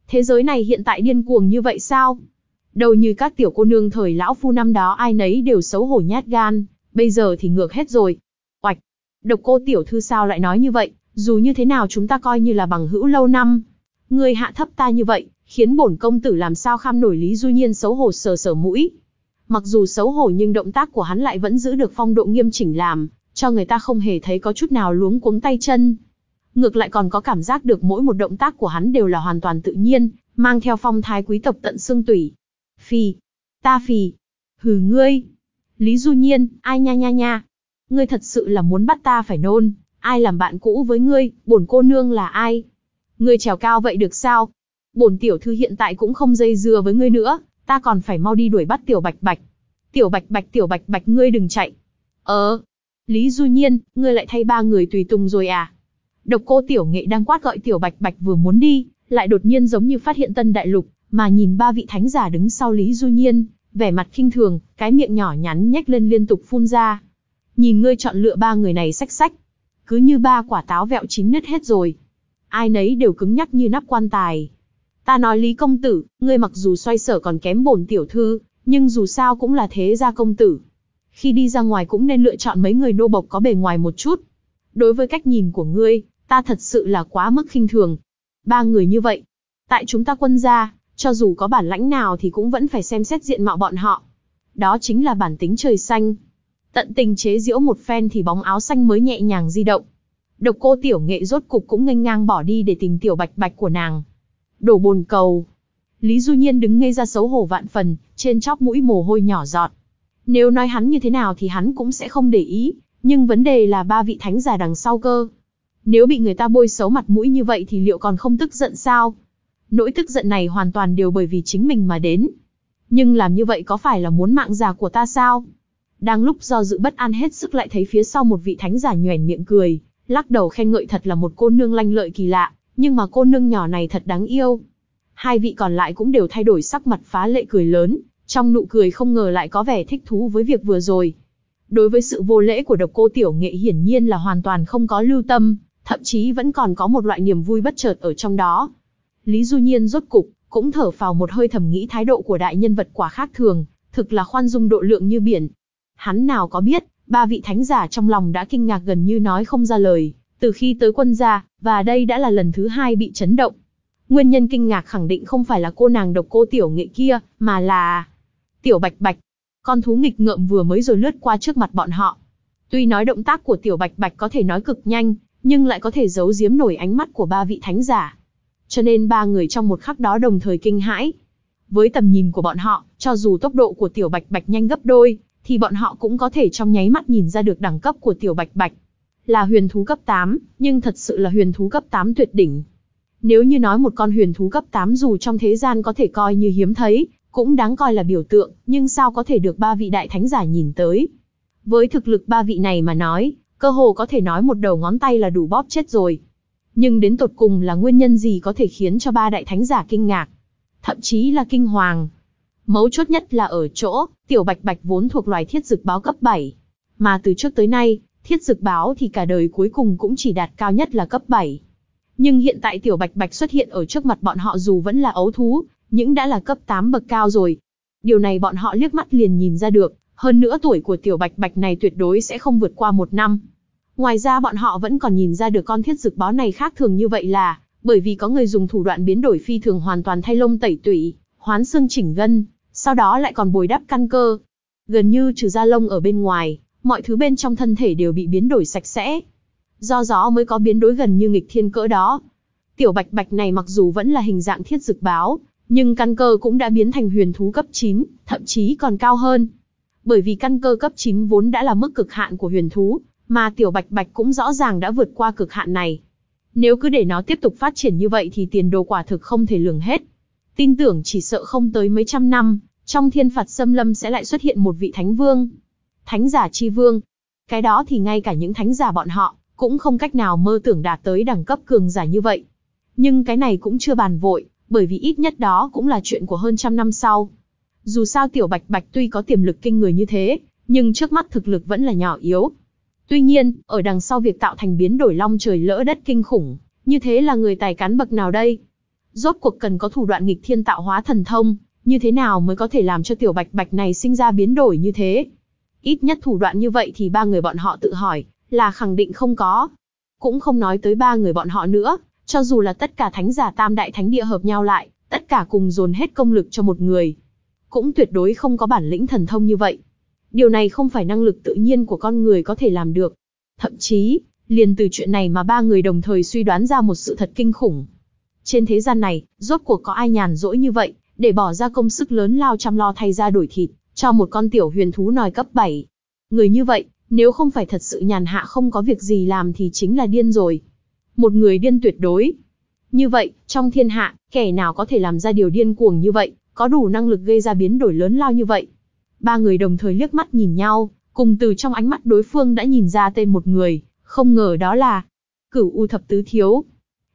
Thế giới này hiện tại điên cuồng như vậy sao? Đầu như các tiểu cô nương thời lão phu năm đó ai nấy đều xấu hổ nhát gan, bây giờ thì ngược hết rồi. Oạch! Độc cô tiểu thư sao lại nói như vậy, dù như thế nào chúng ta coi như là bằng hữu lâu năm. Người hạ thấp ta như vậy, khiến bổn công tử làm sao kham nổi Lý Du Nhiên xấu hổ sờ sờ mũi. Mặc dù xấu hổ nhưng động tác của hắn lại vẫn giữ được phong độ nghiêm chỉnh làm, cho người ta không hề thấy có chút nào luống cuống tay chân. Ngược lại còn có cảm giác được mỗi một động tác của hắn đều là hoàn toàn tự nhiên, mang theo phong thái quý tộc tận xương tủy. Phì, ta phì, hừ ngươi. Lý Du Nhiên, ai nha nha nha. Ngươi thật sự là muốn bắt ta phải nôn, ai làm bạn cũ với ngươi, bổn cô nương là ai? Ngươi trèo cao vậy được sao? Bổn tiểu thư hiện tại cũng không dây dưa với ngươi nữa, ta còn phải mau đi đuổi bắt tiểu bạch bạch. Tiểu bạch bạch tiểu bạch bạch ngươi đừng chạy. Ờ, Lý Du Nhiên, ngươi lại thay ba người tùy tùng rồi à? Độc cô tiểu nghệ đang quát gọi tiểu bạch bạch vừa muốn đi, lại đột nhiên giống như phát hiện tân đại lục, mà nhìn ba vị thánh giả đứng sau Lý Du Nhiên, vẻ mặt khinh thường, cái miệng nhỏ nhắn nhếch lên liên tục phun ra. Nhìn ngươi chọn lựa ba người này sách sách, cứ như ba quả táo vẹo chín nứt hết rồi. Ai nấy đều cứng nhắc như nắp quan tài. Ta nói Lý công tử, ngươi mặc dù xoay sở còn kém bổn tiểu thư, nhưng dù sao cũng là thế gia công tử. Khi đi ra ngoài cũng nên lựa chọn mấy người nô bộc có bề ngoài một chút. Đối với cách nhìn của ngươi, ta thật sự là quá mức khinh thường. Ba người như vậy, tại chúng ta quân gia, cho dù có bản lãnh nào thì cũng vẫn phải xem xét diện mạo bọn họ. Đó chính là bản tính trời xanh. Tận tình chế diễu một phen thì bóng áo xanh mới nhẹ nhàng di động. Độc cô tiểu nghệ rốt cục cũng nghênh ngang bỏ đi để tìm tiểu bạch bạch của nàng. Đổ bồn cầu. Lý Du Nhiên đứng ngây ra xấu hổ vạn phần, trên chóp mũi mồ hôi nhỏ giọt. Nếu nói hắn như thế nào thì hắn cũng sẽ không để ý, nhưng vấn đề là ba vị thánh giả đằng sau cơ. Nếu bị người ta bôi xấu mặt mũi như vậy thì liệu còn không tức giận sao? Nỗi tức giận này hoàn toàn đều bởi vì chính mình mà đến. Nhưng làm như vậy có phải là muốn mạng già của ta sao? Đang lúc do dự bất an hết sức lại thấy phía sau một vị thánh giả nhoẻn miệng cười, lắc đầu khen ngợi thật là một cô nương lanh lợi kỳ lạ, nhưng mà cô nương nhỏ này thật đáng yêu. Hai vị còn lại cũng đều thay đổi sắc mặt phá lệ cười lớn, trong nụ cười không ngờ lại có vẻ thích thú với việc vừa rồi. Đối với sự vô lễ của độc cô tiểu nghệ hiển nhiên là hoàn toàn không có lưu tâm, thậm chí vẫn còn có một loại niềm vui bất chợt ở trong đó. Lý Du Nhiên rốt cục, cũng thở phào một hơi thầm nghĩ thái độ của đại nhân vật quả khác thường, thực là khoan dung độ lượng như biển. Hắn nào có biết, ba vị thánh giả trong lòng đã kinh ngạc gần như nói không ra lời, từ khi tới quân gia, và đây đã là lần thứ hai bị chấn động. Nguyên nhân kinh ngạc khẳng định không phải là cô nàng độc cô tiểu nghệ kia, mà là... Tiểu bạch bạch. Con thú nghịch ngợm vừa mới rồi lướt qua trước mặt bọn họ. Tuy nói động tác của tiểu bạch bạch có thể nói cực nhanh, nhưng lại có thể giấu giếm nổi ánh mắt của ba vị thánh giả. Cho nên ba người trong một khắc đó đồng thời kinh hãi. Với tầm nhìn của bọn họ, cho dù tốc độ của tiểu bạch bạch nhanh gấp đôi, thì bọn họ cũng có thể trong nháy mắt nhìn ra được đẳng cấp của tiểu bạch bạch. Là huyền thú cấp 8, nhưng thật sự là huyền thú cấp 8 tuyệt đỉnh. Nếu như nói một con huyền thú cấp 8 dù trong thế gian có thể coi như hiếm thấy, cũng đáng coi là biểu tượng, nhưng sao có thể được ba vị đại thánh giả nhìn tới. Với thực lực ba vị này mà nói, cơ hồ có thể nói một đầu ngón tay là đủ bóp chết rồi. Nhưng đến tột cùng là nguyên nhân gì có thể khiến cho ba đại thánh giả kinh ngạc, thậm chí là kinh hoàng. Mấu chốt nhất là ở chỗ, tiểu bạch bạch vốn thuộc loài thiết dực báo cấp 7. Mà từ trước tới nay, thiết dực báo thì cả đời cuối cùng cũng chỉ đạt cao nhất là cấp 7. Nhưng hiện tại tiểu bạch bạch xuất hiện ở trước mặt bọn họ dù vẫn là ấu thú, những đã là cấp 8 bậc cao rồi. Điều này bọn họ liếc mắt liền nhìn ra được, hơn nữa tuổi của tiểu bạch bạch này tuyệt đối sẽ không vượt qua một năm. Ngoài ra bọn họ vẫn còn nhìn ra được con thiết dực báo này khác thường như vậy là, bởi vì có người dùng thủ đoạn biến đổi phi thường hoàn toàn thay lông tẩy tủy, hoán xương chỉnh gân, sau đó lại còn bồi đắp căn cơ. Gần như trừ da lông ở bên ngoài, mọi thứ bên trong thân thể đều bị biến đổi sạch sẽ. Do gió mới có biến đổi gần như nghịch thiên cỡ đó. Tiểu bạch bạch này mặc dù vẫn là hình dạng thiết dực báo, nhưng căn cơ cũng đã biến thành huyền thú cấp 9, thậm chí còn cao hơn. Bởi vì căn cơ cấp 9 vốn đã là mức cực hạn của huyền thú, mà tiểu bạch bạch cũng rõ ràng đã vượt qua cực hạn này. Nếu cứ để nó tiếp tục phát triển như vậy thì tiền đồ quả thực không thể lường hết. Tin tưởng chỉ sợ không tới mấy trăm năm, trong thiên phạt xâm lâm sẽ lại xuất hiện một vị thánh vương thánh giả chi vương. Cái đó thì ngay cả những thánh giả bọn họ, cũng không cách nào mơ tưởng đạt tới đẳng cấp cường giả như vậy. Nhưng cái này cũng chưa bàn vội, bởi vì ít nhất đó cũng là chuyện của hơn trăm năm sau. Dù sao tiểu bạch bạch tuy có tiềm lực kinh người như thế, nhưng trước mắt thực lực vẫn là nhỏ yếu. Tuy nhiên, ở đằng sau việc tạo thành biến đổi long trời lỡ đất kinh khủng, như thế là người tài cán bậc nào đây? Rốt cuộc cần có thủ đoạn nghịch thiên tạo hóa thần thông, như thế nào mới có thể làm cho tiểu bạch bạch này sinh ra biến đổi như thế? Ít nhất thủ đoạn như vậy thì ba người bọn họ tự hỏi, là khẳng định không có. Cũng không nói tới ba người bọn họ nữa, cho dù là tất cả thánh giả tam đại thánh địa hợp nhau lại, tất cả cùng dồn hết công lực cho một người. Cũng tuyệt đối không có bản lĩnh thần thông như vậy. Điều này không phải năng lực tự nhiên của con người có thể làm được. Thậm chí, liền từ chuyện này mà ba người đồng thời suy đoán ra một sự thật kinh khủng. Trên thế gian này, rốt cuộc có ai nhàn rỗi như vậy, để bỏ ra công sức lớn lao chăm lo thay ra đổi thịt, cho một con tiểu huyền thú nòi cấp 7. Người như vậy, nếu không phải thật sự nhàn hạ không có việc gì làm thì chính là điên rồi. Một người điên tuyệt đối. Như vậy, trong thiên hạ, kẻ nào có thể làm ra điều điên cuồng như vậy, có đủ năng lực gây ra biến đổi lớn lao như vậy. Ba người đồng thời liếc mắt nhìn nhau, cùng từ trong ánh mắt đối phương đã nhìn ra tên một người, không ngờ đó là cửu U Thập Tứ Thiếu.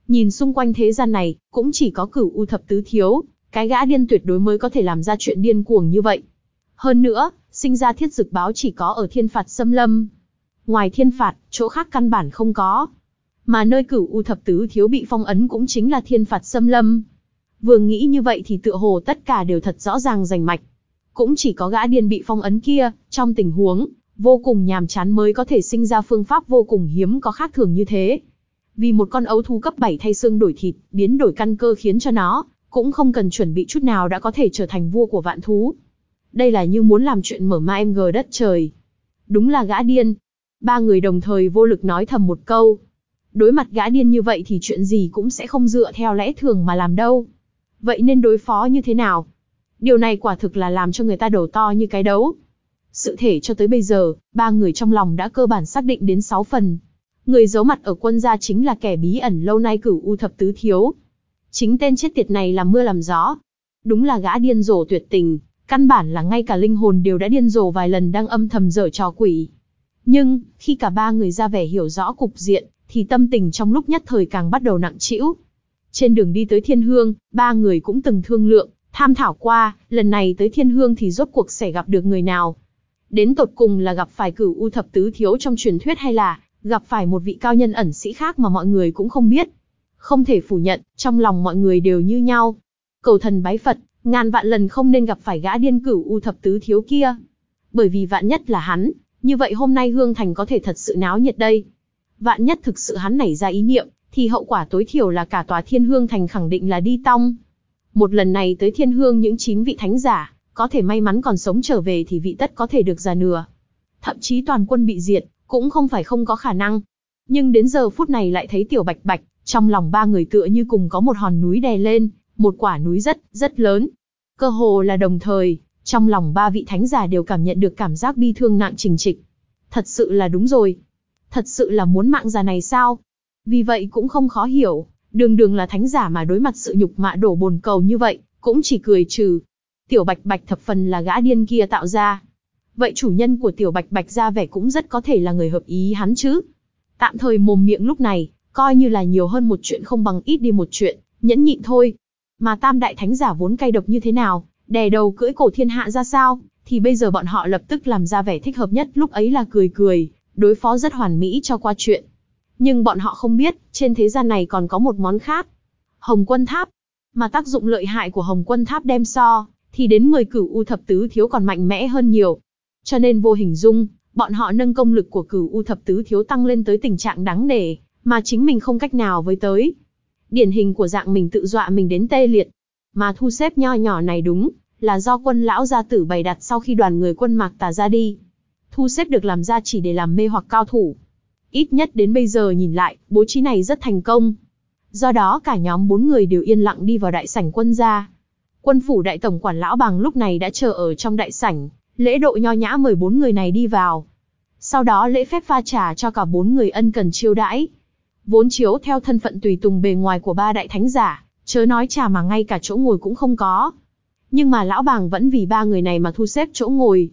Nhìn xung quanh thế gian này, cũng chỉ có cửu U Thập Tứ Thiếu, cái gã điên tuyệt đối mới có thể làm ra chuyện điên cuồng như vậy. Hơn nữa, sinh ra thiết dực báo chỉ có ở thiên phạt xâm lâm. Ngoài thiên phạt, chỗ khác căn bản không có. Mà nơi cửu U Thập Tứ Thiếu bị phong ấn cũng chính là thiên phạt xâm lâm. Vừa nghĩ như vậy thì tựa hồ tất cả đều thật rõ ràng rành mạch. Cũng chỉ có gã điên bị phong ấn kia, trong tình huống, vô cùng nhàm chán mới có thể sinh ra phương pháp vô cùng hiếm có khác thường như thế. Vì một con ấu thú cấp 7 thay xương đổi thịt, biến đổi căn cơ khiến cho nó, cũng không cần chuẩn bị chút nào đã có thể trở thành vua của vạn thú. Đây là như muốn làm chuyện mở ma em gờ đất trời. Đúng là gã điên. Ba người đồng thời vô lực nói thầm một câu. Đối mặt gã điên như vậy thì chuyện gì cũng sẽ không dựa theo lẽ thường mà làm đâu. Vậy nên đối phó như thế nào? Điều này quả thực là làm cho người ta đầu to như cái đấu. Sự thể cho tới bây giờ, ba người trong lòng đã cơ bản xác định đến 6 phần. Người giấu mặt ở quân gia chính là kẻ bí ẩn lâu nay cửu u thập tứ thiếu. Chính tên chết tiệt này làm mưa làm gió. Đúng là gã điên rồ tuyệt tình, căn bản là ngay cả linh hồn đều đã điên rồ vài lần đang âm thầm dở trò quỷ. Nhưng, khi cả ba người ra vẻ hiểu rõ cục diện, thì tâm tình trong lúc nhất thời càng bắt đầu nặng trĩu. Trên đường đi tới Thiên Hương, ba người cũng từng thương lượng, tham thảo qua, lần này tới Thiên Hương thì rốt cuộc sẽ gặp được người nào. Đến tột cùng là gặp phải cửu u thập tứ thiếu trong truyền thuyết hay là gặp phải một vị cao nhân ẩn sĩ khác mà mọi người cũng không biết. Không thể phủ nhận, trong lòng mọi người đều như nhau. Cầu thần bái Phật, ngàn vạn lần không nên gặp phải gã điên cửu u thập tứ thiếu kia. Bởi vì vạn nhất là hắn, như vậy hôm nay Hương Thành có thể thật sự náo nhiệt đây. Vạn nhất thực sự hắn nảy ra ý niệm, thì hậu quả tối thiểu là cả tòa thiên hương thành khẳng định là đi tong. Một lần này tới thiên hương những chín vị thánh giả, có thể may mắn còn sống trở về thì vị tất có thể được già nửa. Thậm chí toàn quân bị diệt, cũng không phải không có khả năng. Nhưng đến giờ phút này lại thấy tiểu bạch bạch, trong lòng ba người tựa như cùng có một hòn núi đè lên, một quả núi rất, rất lớn. Cơ hồ là đồng thời, trong lòng ba vị thánh giả đều cảm nhận được cảm giác bi thương nặng trình trịch. Thật sự là đúng rồi. Thật sự là muốn mạng già này sao? Vì vậy cũng không khó hiểu, đường đường là thánh giả mà đối mặt sự nhục mạ đổ bồn cầu như vậy, cũng chỉ cười trừ. Tiểu Bạch Bạch thập phần là gã điên kia tạo ra. Vậy chủ nhân của Tiểu Bạch Bạch ra vẻ cũng rất có thể là người hợp ý hắn chứ. Tạm thời mồm miệng lúc này, coi như là nhiều hơn một chuyện không bằng ít đi một chuyện, nhẫn nhịn thôi. Mà tam đại thánh giả vốn cay độc như thế nào, đè đầu cưỡi cổ thiên hạ ra sao, thì bây giờ bọn họ lập tức làm ra vẻ thích hợp nhất lúc ấy là cười cười, đối phó rất hoàn mỹ cho qua chuyện. Nhưng bọn họ không biết, trên thế gian này còn có một món khác. Hồng quân tháp. Mà tác dụng lợi hại của hồng quân tháp đem so, thì đến 10 cửu u thập tứ thiếu còn mạnh mẽ hơn nhiều. Cho nên vô hình dung, bọn họ nâng công lực của cửu u thập tứ thiếu tăng lên tới tình trạng đáng nể, mà chính mình không cách nào với tới. Điển hình của dạng mình tự dọa mình đến tê liệt. Mà thu xếp nho nhỏ này đúng, là do quân lão gia tử bày đặt sau khi đoàn người quân mạc tà ra đi. Thu xếp được làm ra chỉ để làm mê hoặc cao thủ. Ít nhất đến bây giờ nhìn lại, bố trí này rất thành công. Do đó cả nhóm bốn người đều yên lặng đi vào đại sảnh quân gia. Quân phủ đại tổng quản lão bằng lúc này đã chờ ở trong đại sảnh, lễ độ nho nhã mời bốn người này đi vào. Sau đó lễ phép pha trà cho cả bốn người ân cần chiêu đãi. Vốn chiếu theo thân phận tùy tùng bề ngoài của ba đại thánh giả, chớ nói trà mà ngay cả chỗ ngồi cũng không có. Nhưng mà lão bàng vẫn vì ba người này mà thu xếp chỗ ngồi.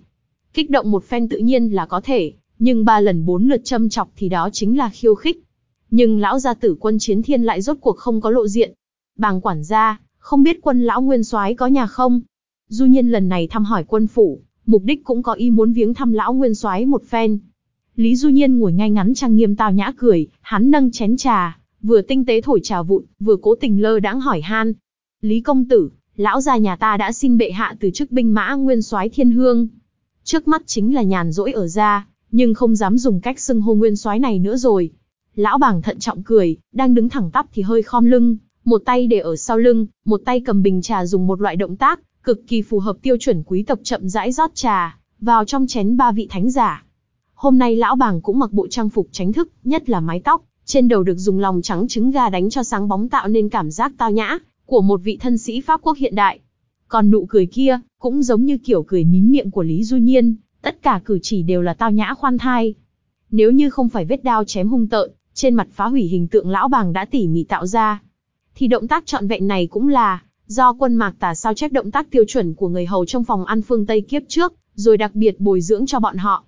Kích động một phen tự nhiên là có thể, nhưng ba lần bốn lượt châm chọc thì đó chính là khiêu khích. Nhưng lão gia tử quân chiến thiên lại rốt cuộc không có lộ diện. Bàng quản gia, không biết quân lão nguyên soái có nhà không? Du nhiên lần này thăm hỏi quân phủ, mục đích cũng có ý muốn viếng thăm lão nguyên soái một phen. Lý Du Nhiên ngồi ngay ngắn trang nghiêm tao nhã cười, hắn nâng chén trà, vừa tinh tế thổi trà vụn, vừa cố tình lơ đãng hỏi han. Lý công tử, lão gia nhà ta đã xin bệ hạ từ chức binh mã nguyên soái thiên hương. Trước mắt chính là nhàn rỗi ở ra, nhưng không dám dùng cách xưng hô nguyên soái này nữa rồi. Lão bảng thận trọng cười, đang đứng thẳng tắp thì hơi khom lưng, một tay để ở sau lưng, một tay cầm bình trà dùng một loại động tác, cực kỳ phù hợp tiêu chuẩn quý tộc chậm rãi rót trà, vào trong chén ba vị thánh giả. Hôm nay lão bàng cũng mặc bộ trang phục tránh thức, nhất là mái tóc, trên đầu được dùng lòng trắng trứng gà đánh cho sáng bóng tạo nên cảm giác tao nhã, của một vị thân sĩ Pháp quốc hiện đại. Còn nụ cười kia, cũng giống như kiểu cười mím miệng của Lý Du Nhiên, tất cả cử chỉ đều là tao nhã khoan thai. Nếu như không phải vết đao chém hung tợn, trên mặt phá hủy hình tượng lão bàng đã tỉ mỉ tạo ra, thì động tác trọn vẹn này cũng là do quân mạc tả sao chép động tác tiêu chuẩn của người hầu trong phòng ăn phương Tây kiếp trước, rồi đặc biệt bồi dưỡng cho bọn họ.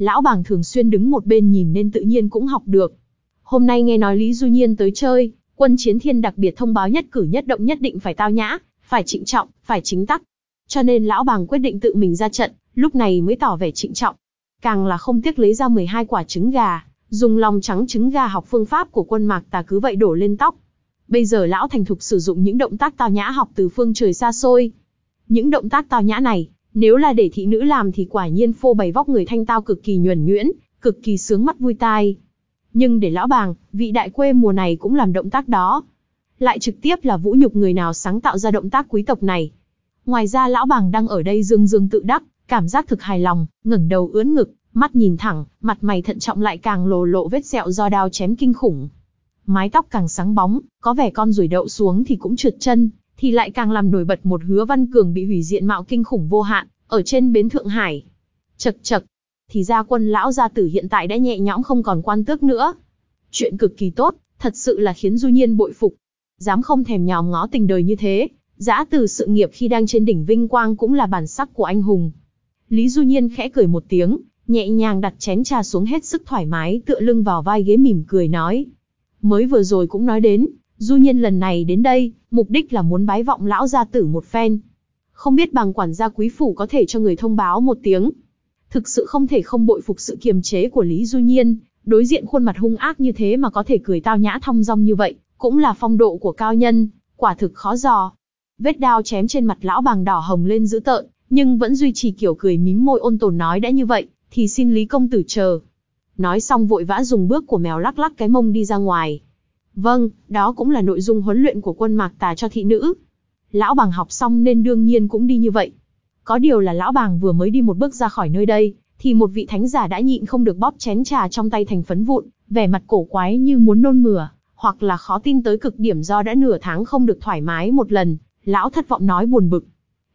Lão bàng thường xuyên đứng một bên nhìn nên tự nhiên cũng học được. Hôm nay nghe nói Lý Du Nhiên tới chơi, quân chiến thiên đặc biệt thông báo nhất cử nhất động nhất định phải tao nhã, phải trịnh trọng, phải chính tắc. Cho nên lão bàng quyết định tự mình ra trận, lúc này mới tỏ vẻ trịnh trọng. Càng là không tiếc lấy ra 12 quả trứng gà, dùng lòng trắng trứng gà học phương pháp của quân mạc tà cứ vậy đổ lên tóc. Bây giờ lão thành thục sử dụng những động tác tao nhã học từ phương trời xa xôi. Những động tác tao nhã này, nếu là để thị nữ làm thì quả nhiên phô bày vóc người thanh tao cực kỳ nhuần nhuyễn, cực kỳ sướng mắt vui tai. Nhưng để lão bàng, vị đại quê mùa này cũng làm động tác đó. Lại trực tiếp là vũ nhục người nào sáng tạo ra động tác quý tộc này. Ngoài ra lão bàng đang ở đây dương dương tự đắc, cảm giác thực hài lòng, ngẩng đầu ướn ngực, mắt nhìn thẳng, mặt mày thận trọng lại càng lồ lộ vết sẹo do đao chém kinh khủng. Mái tóc càng sáng bóng, có vẻ con ruồi đậu xuống thì cũng trượt chân, thì lại càng làm nổi bật một hứa văn cường bị hủy diện mạo kinh khủng vô hạn, ở trên bến Thượng Hải. Chật chật, thì ra quân lão gia tử hiện tại đã nhẹ nhõm không còn quan tước nữa. Chuyện cực kỳ tốt, thật sự là khiến Du Nhiên bội phục. Dám không thèm nhòm ngó tình đời như thế, giã từ sự nghiệp khi đang trên đỉnh vinh quang cũng là bản sắc của anh hùng. Lý Du Nhiên khẽ cười một tiếng, nhẹ nhàng đặt chén trà xuống hết sức thoải mái tựa lưng vào vai ghế mỉm cười nói. Mới vừa rồi cũng nói đến, Du Nhiên lần này đến đây, mục đích là muốn bái vọng lão gia tử một phen. Không biết bằng quản gia quý phủ có thể cho người thông báo một tiếng. Thực sự không thể không bội phục sự kiềm chế của Lý Du Nhiên, đối diện khuôn mặt hung ác như thế mà có thể cười tao nhã thong dong như vậy, cũng là phong độ của cao nhân, quả thực khó dò. Vết đao chém trên mặt lão bàng đỏ hồng lên dữ tợn, nhưng vẫn duy trì kiểu cười mím môi ôn tồn nói đã như vậy, thì xin Lý công tử chờ. Nói xong vội vã dùng bước của mèo lắc lắc cái mông đi ra ngoài. Vâng, đó cũng là nội dung huấn luyện của quân mạc tà cho thị nữ. Lão bàng học xong nên đương nhiên cũng đi như vậy. Có điều là lão bàng vừa mới đi một bước ra khỏi nơi đây, thì một vị thánh giả đã nhịn không được bóp chén trà trong tay thành phấn vụn, vẻ mặt cổ quái như muốn nôn mửa, hoặc là khó tin tới cực điểm do đã nửa tháng không được thoải mái một lần, lão thất vọng nói buồn bực.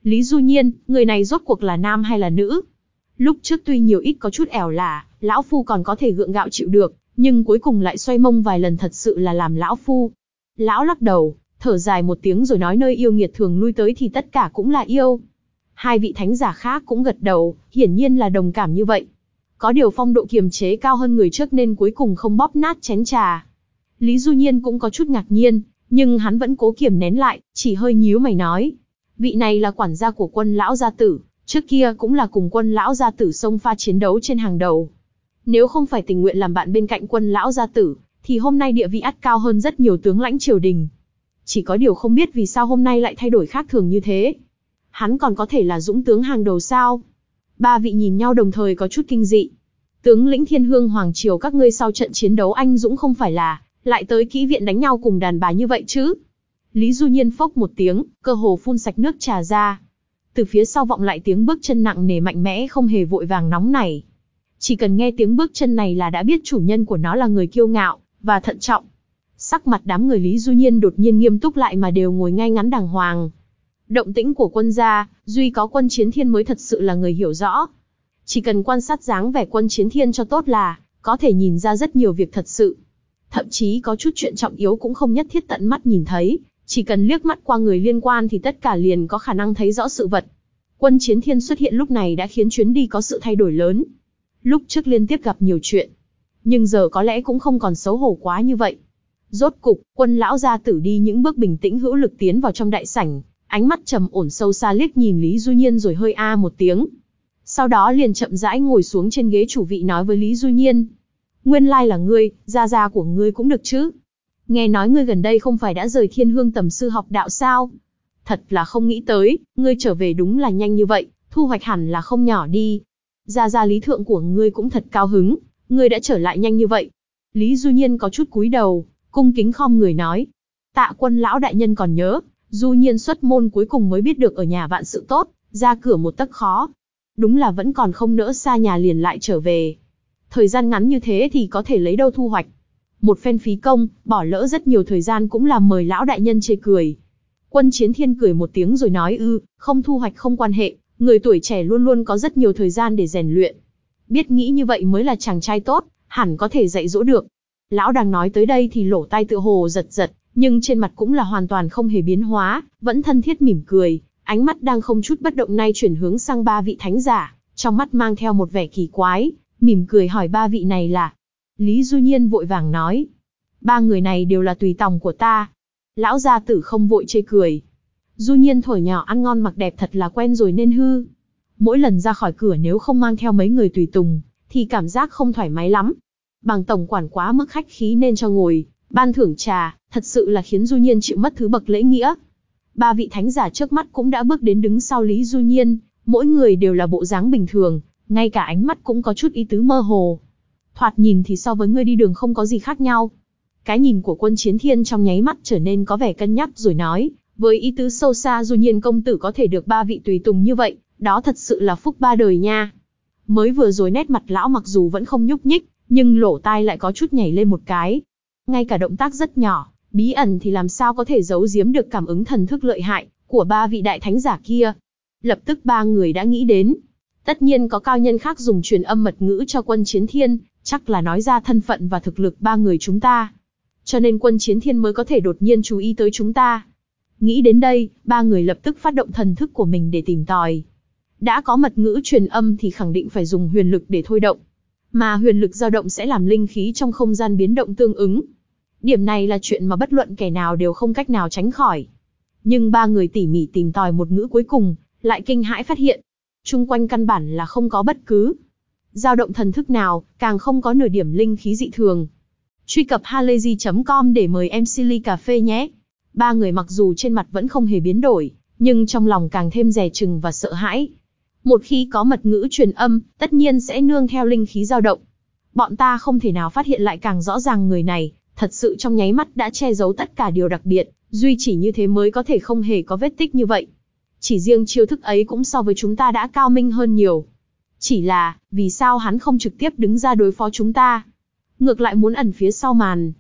Lý Du Nhiên, người này rốt cuộc là nam hay là nữ? Lúc trước tuy nhiều ít có chút ẻo lả, lão phu còn có thể gượng gạo chịu được, nhưng cuối cùng lại xoay mông vài lần thật sự là làm lão phu. Lão lắc đầu, thở dài một tiếng rồi nói nơi yêu nghiệt thường lui tới thì tất cả cũng là yêu. Hai vị thánh giả khác cũng gật đầu, hiển nhiên là đồng cảm như vậy. Có điều phong độ kiềm chế cao hơn người trước nên cuối cùng không bóp nát chén trà. Lý Du Nhiên cũng có chút ngạc nhiên, nhưng hắn vẫn cố kiềm nén lại, chỉ hơi nhíu mày nói. Vị này là quản gia của quân lão gia tử, trước kia cũng là cùng quân lão gia tử sông pha chiến đấu trên hàng đầu. Nếu không phải tình nguyện làm bạn bên cạnh quân lão gia tử, thì hôm nay địa vị ắt cao hơn rất nhiều tướng lãnh triều đình. Chỉ có điều không biết vì sao hôm nay lại thay đổi khác thường như thế. Hắn còn có thể là dũng tướng hàng đầu sao? Ba vị nhìn nhau đồng thời có chút kinh dị. Tướng lĩnh thiên hương hoàng triều các ngươi sau trận chiến đấu anh dũng không phải là, lại tới kỹ viện đánh nhau cùng đàn bà như vậy chứ? Lý Du Nhiên phốc một tiếng, cơ hồ phun sạch nước trà ra. Từ phía sau vọng lại tiếng bước chân nặng nề mạnh mẽ không hề vội vàng nóng nảy. Chỉ cần nghe tiếng bước chân này là đã biết chủ nhân của nó là người kiêu ngạo, và thận trọng. Sắc mặt đám người Lý Du Nhiên đột nhiên nghiêm túc lại mà đều ngồi ngay ngắn đàng hoàng. Động tĩnh của quân gia, duy có quân chiến thiên mới thật sự là người hiểu rõ. Chỉ cần quan sát dáng vẻ quân chiến thiên cho tốt là, có thể nhìn ra rất nhiều việc thật sự. Thậm chí có chút chuyện trọng yếu cũng không nhất thiết tận mắt nhìn thấy, chỉ cần liếc mắt qua người liên quan thì tất cả liền có khả năng thấy rõ sự vật. Quân chiến thiên xuất hiện lúc này đã khiến chuyến đi có sự thay đổi lớn. Lúc trước liên tiếp gặp nhiều chuyện. Nhưng giờ có lẽ cũng không còn xấu hổ quá như vậy. Rốt cục, quân lão gia tử đi những bước bình tĩnh hữu lực tiến vào trong đại sảnh, ánh mắt trầm ổn sâu xa liếc nhìn Lý Du Nhiên rồi hơi a một tiếng. Sau đó liền chậm rãi ngồi xuống trên ghế chủ vị nói với Lý Du Nhiên. Nguyên lai là ngươi, gia gia của ngươi cũng được chứ. Nghe nói ngươi gần đây không phải đã rời thiên hương tầm sư học đạo sao? Thật là không nghĩ tới, ngươi trở về đúng là nhanh như vậy, thu hoạch hẳn là không nhỏ đi. Gia gia lý thượng của ngươi cũng thật cao hứng, ngươi đã trở lại nhanh như vậy. Lý Du Nhiên có chút cúi đầu, cung kính khom người nói. Tạ quân lão đại nhân còn nhớ, Du Nhiên xuất môn cuối cùng mới biết được ở nhà vạn sự tốt, ra cửa một tấc khó. Đúng là vẫn còn không nỡ xa nhà liền lại trở về. Thời gian ngắn như thế thì có thể lấy đâu thu hoạch. Một phen phí công, bỏ lỡ rất nhiều thời gian cũng là mời lão đại nhân chê cười. Quân chiến thiên cười một tiếng rồi nói ư, không thu hoạch không quan hệ, người tuổi trẻ luôn luôn có rất nhiều thời gian để rèn luyện. Biết nghĩ như vậy mới là chàng trai tốt, hẳn có thể dạy dỗ được. Lão đang nói tới đây thì lỗ tai tựa hồ giật giật, nhưng trên mặt cũng là hoàn toàn không hề biến hóa, vẫn thân thiết mỉm cười, ánh mắt đang không chút bất động nay chuyển hướng sang ba vị thánh giả, trong mắt mang theo một vẻ kỳ quái, mỉm cười hỏi ba vị này là. Lý Du Nhiên vội vàng nói, ba người này đều là tùy tòng của ta. Lão gia tử không vội chê cười. Du Nhiên thổi nhỏ ăn ngon mặc đẹp thật là quen rồi nên hư. Mỗi lần ra khỏi cửa nếu không mang theo mấy người tùy tùng, thì cảm giác không thoải mái lắm. Bằng tổng quản quá mức khách khí nên cho ngồi, ban thưởng trà, thật sự là khiến Du Nhiên chịu mất thứ bậc lễ nghĩa. Ba vị thánh giả trước mắt cũng đã bước đến đứng sau Lý Du Nhiên, mỗi người đều là bộ dáng bình thường, ngay cả ánh mắt cũng có chút ý tứ mơ hồ. Thoạt nhìn thì so với người đi đường không có gì khác nhau. Cái nhìn của quân chiến thiên trong nháy mắt trở nên có vẻ cân nhắc rồi nói, với ý tứ sâu xa dù Nhiên công tử có thể được ba vị tùy tùng như vậy, đó thật sự là phúc ba đời nha. Mới vừa rồi nét mặt lão mặc dù vẫn không nhúc nhích, nhưng lỗ tai lại có chút nhảy lên một cái. Ngay cả động tác rất nhỏ, bí ẩn thì làm sao có thể giấu giếm được cảm ứng thần thức lợi hại của ba vị đại thánh giả kia. Lập tức ba người đã nghĩ đến. Tất nhiên có cao nhân khác dùng truyền âm mật ngữ cho quân chiến thiên, chắc là nói ra thân phận và thực lực ba người chúng ta. Cho nên quân chiến thiên mới có thể đột nhiên chú ý tới chúng ta. Nghĩ đến đây, ba người lập tức phát động thần thức của mình để tìm tòi. Đã có mật ngữ truyền âm thì khẳng định phải dùng huyền lực để thôi động. Mà huyền lực dao động sẽ làm linh khí trong không gian biến động tương ứng. Điểm này là chuyện mà bất luận kẻ nào đều không cách nào tránh khỏi. Nhưng ba người tỉ mỉ tìm tòi một ngữ cuối cùng, lại kinh hãi phát hiện. Trung quanh căn bản là không có bất cứ dao động thần thức nào, càng không có nửa điểm linh khí dị thường. Truy cập halayzi.com để mời em Silly Cà Phê nhé. Ba người mặc dù trên mặt vẫn không hề biến đổi, nhưng trong lòng càng thêm dè chừng và sợ hãi. Một khi có mật ngữ truyền âm, tất nhiên sẽ nương theo linh khí dao động. Bọn ta không thể nào phát hiện lại càng rõ ràng người này, thật sự trong nháy mắt đã che giấu tất cả điều đặc biệt, duy chỉ như thế mới có thể không hề có vết tích như vậy. Chỉ riêng chiêu thức ấy cũng so với chúng ta đã cao minh hơn nhiều. Chỉ là, vì sao hắn không trực tiếp đứng ra đối phó chúng ta? Ngược lại muốn ẩn phía sau màn.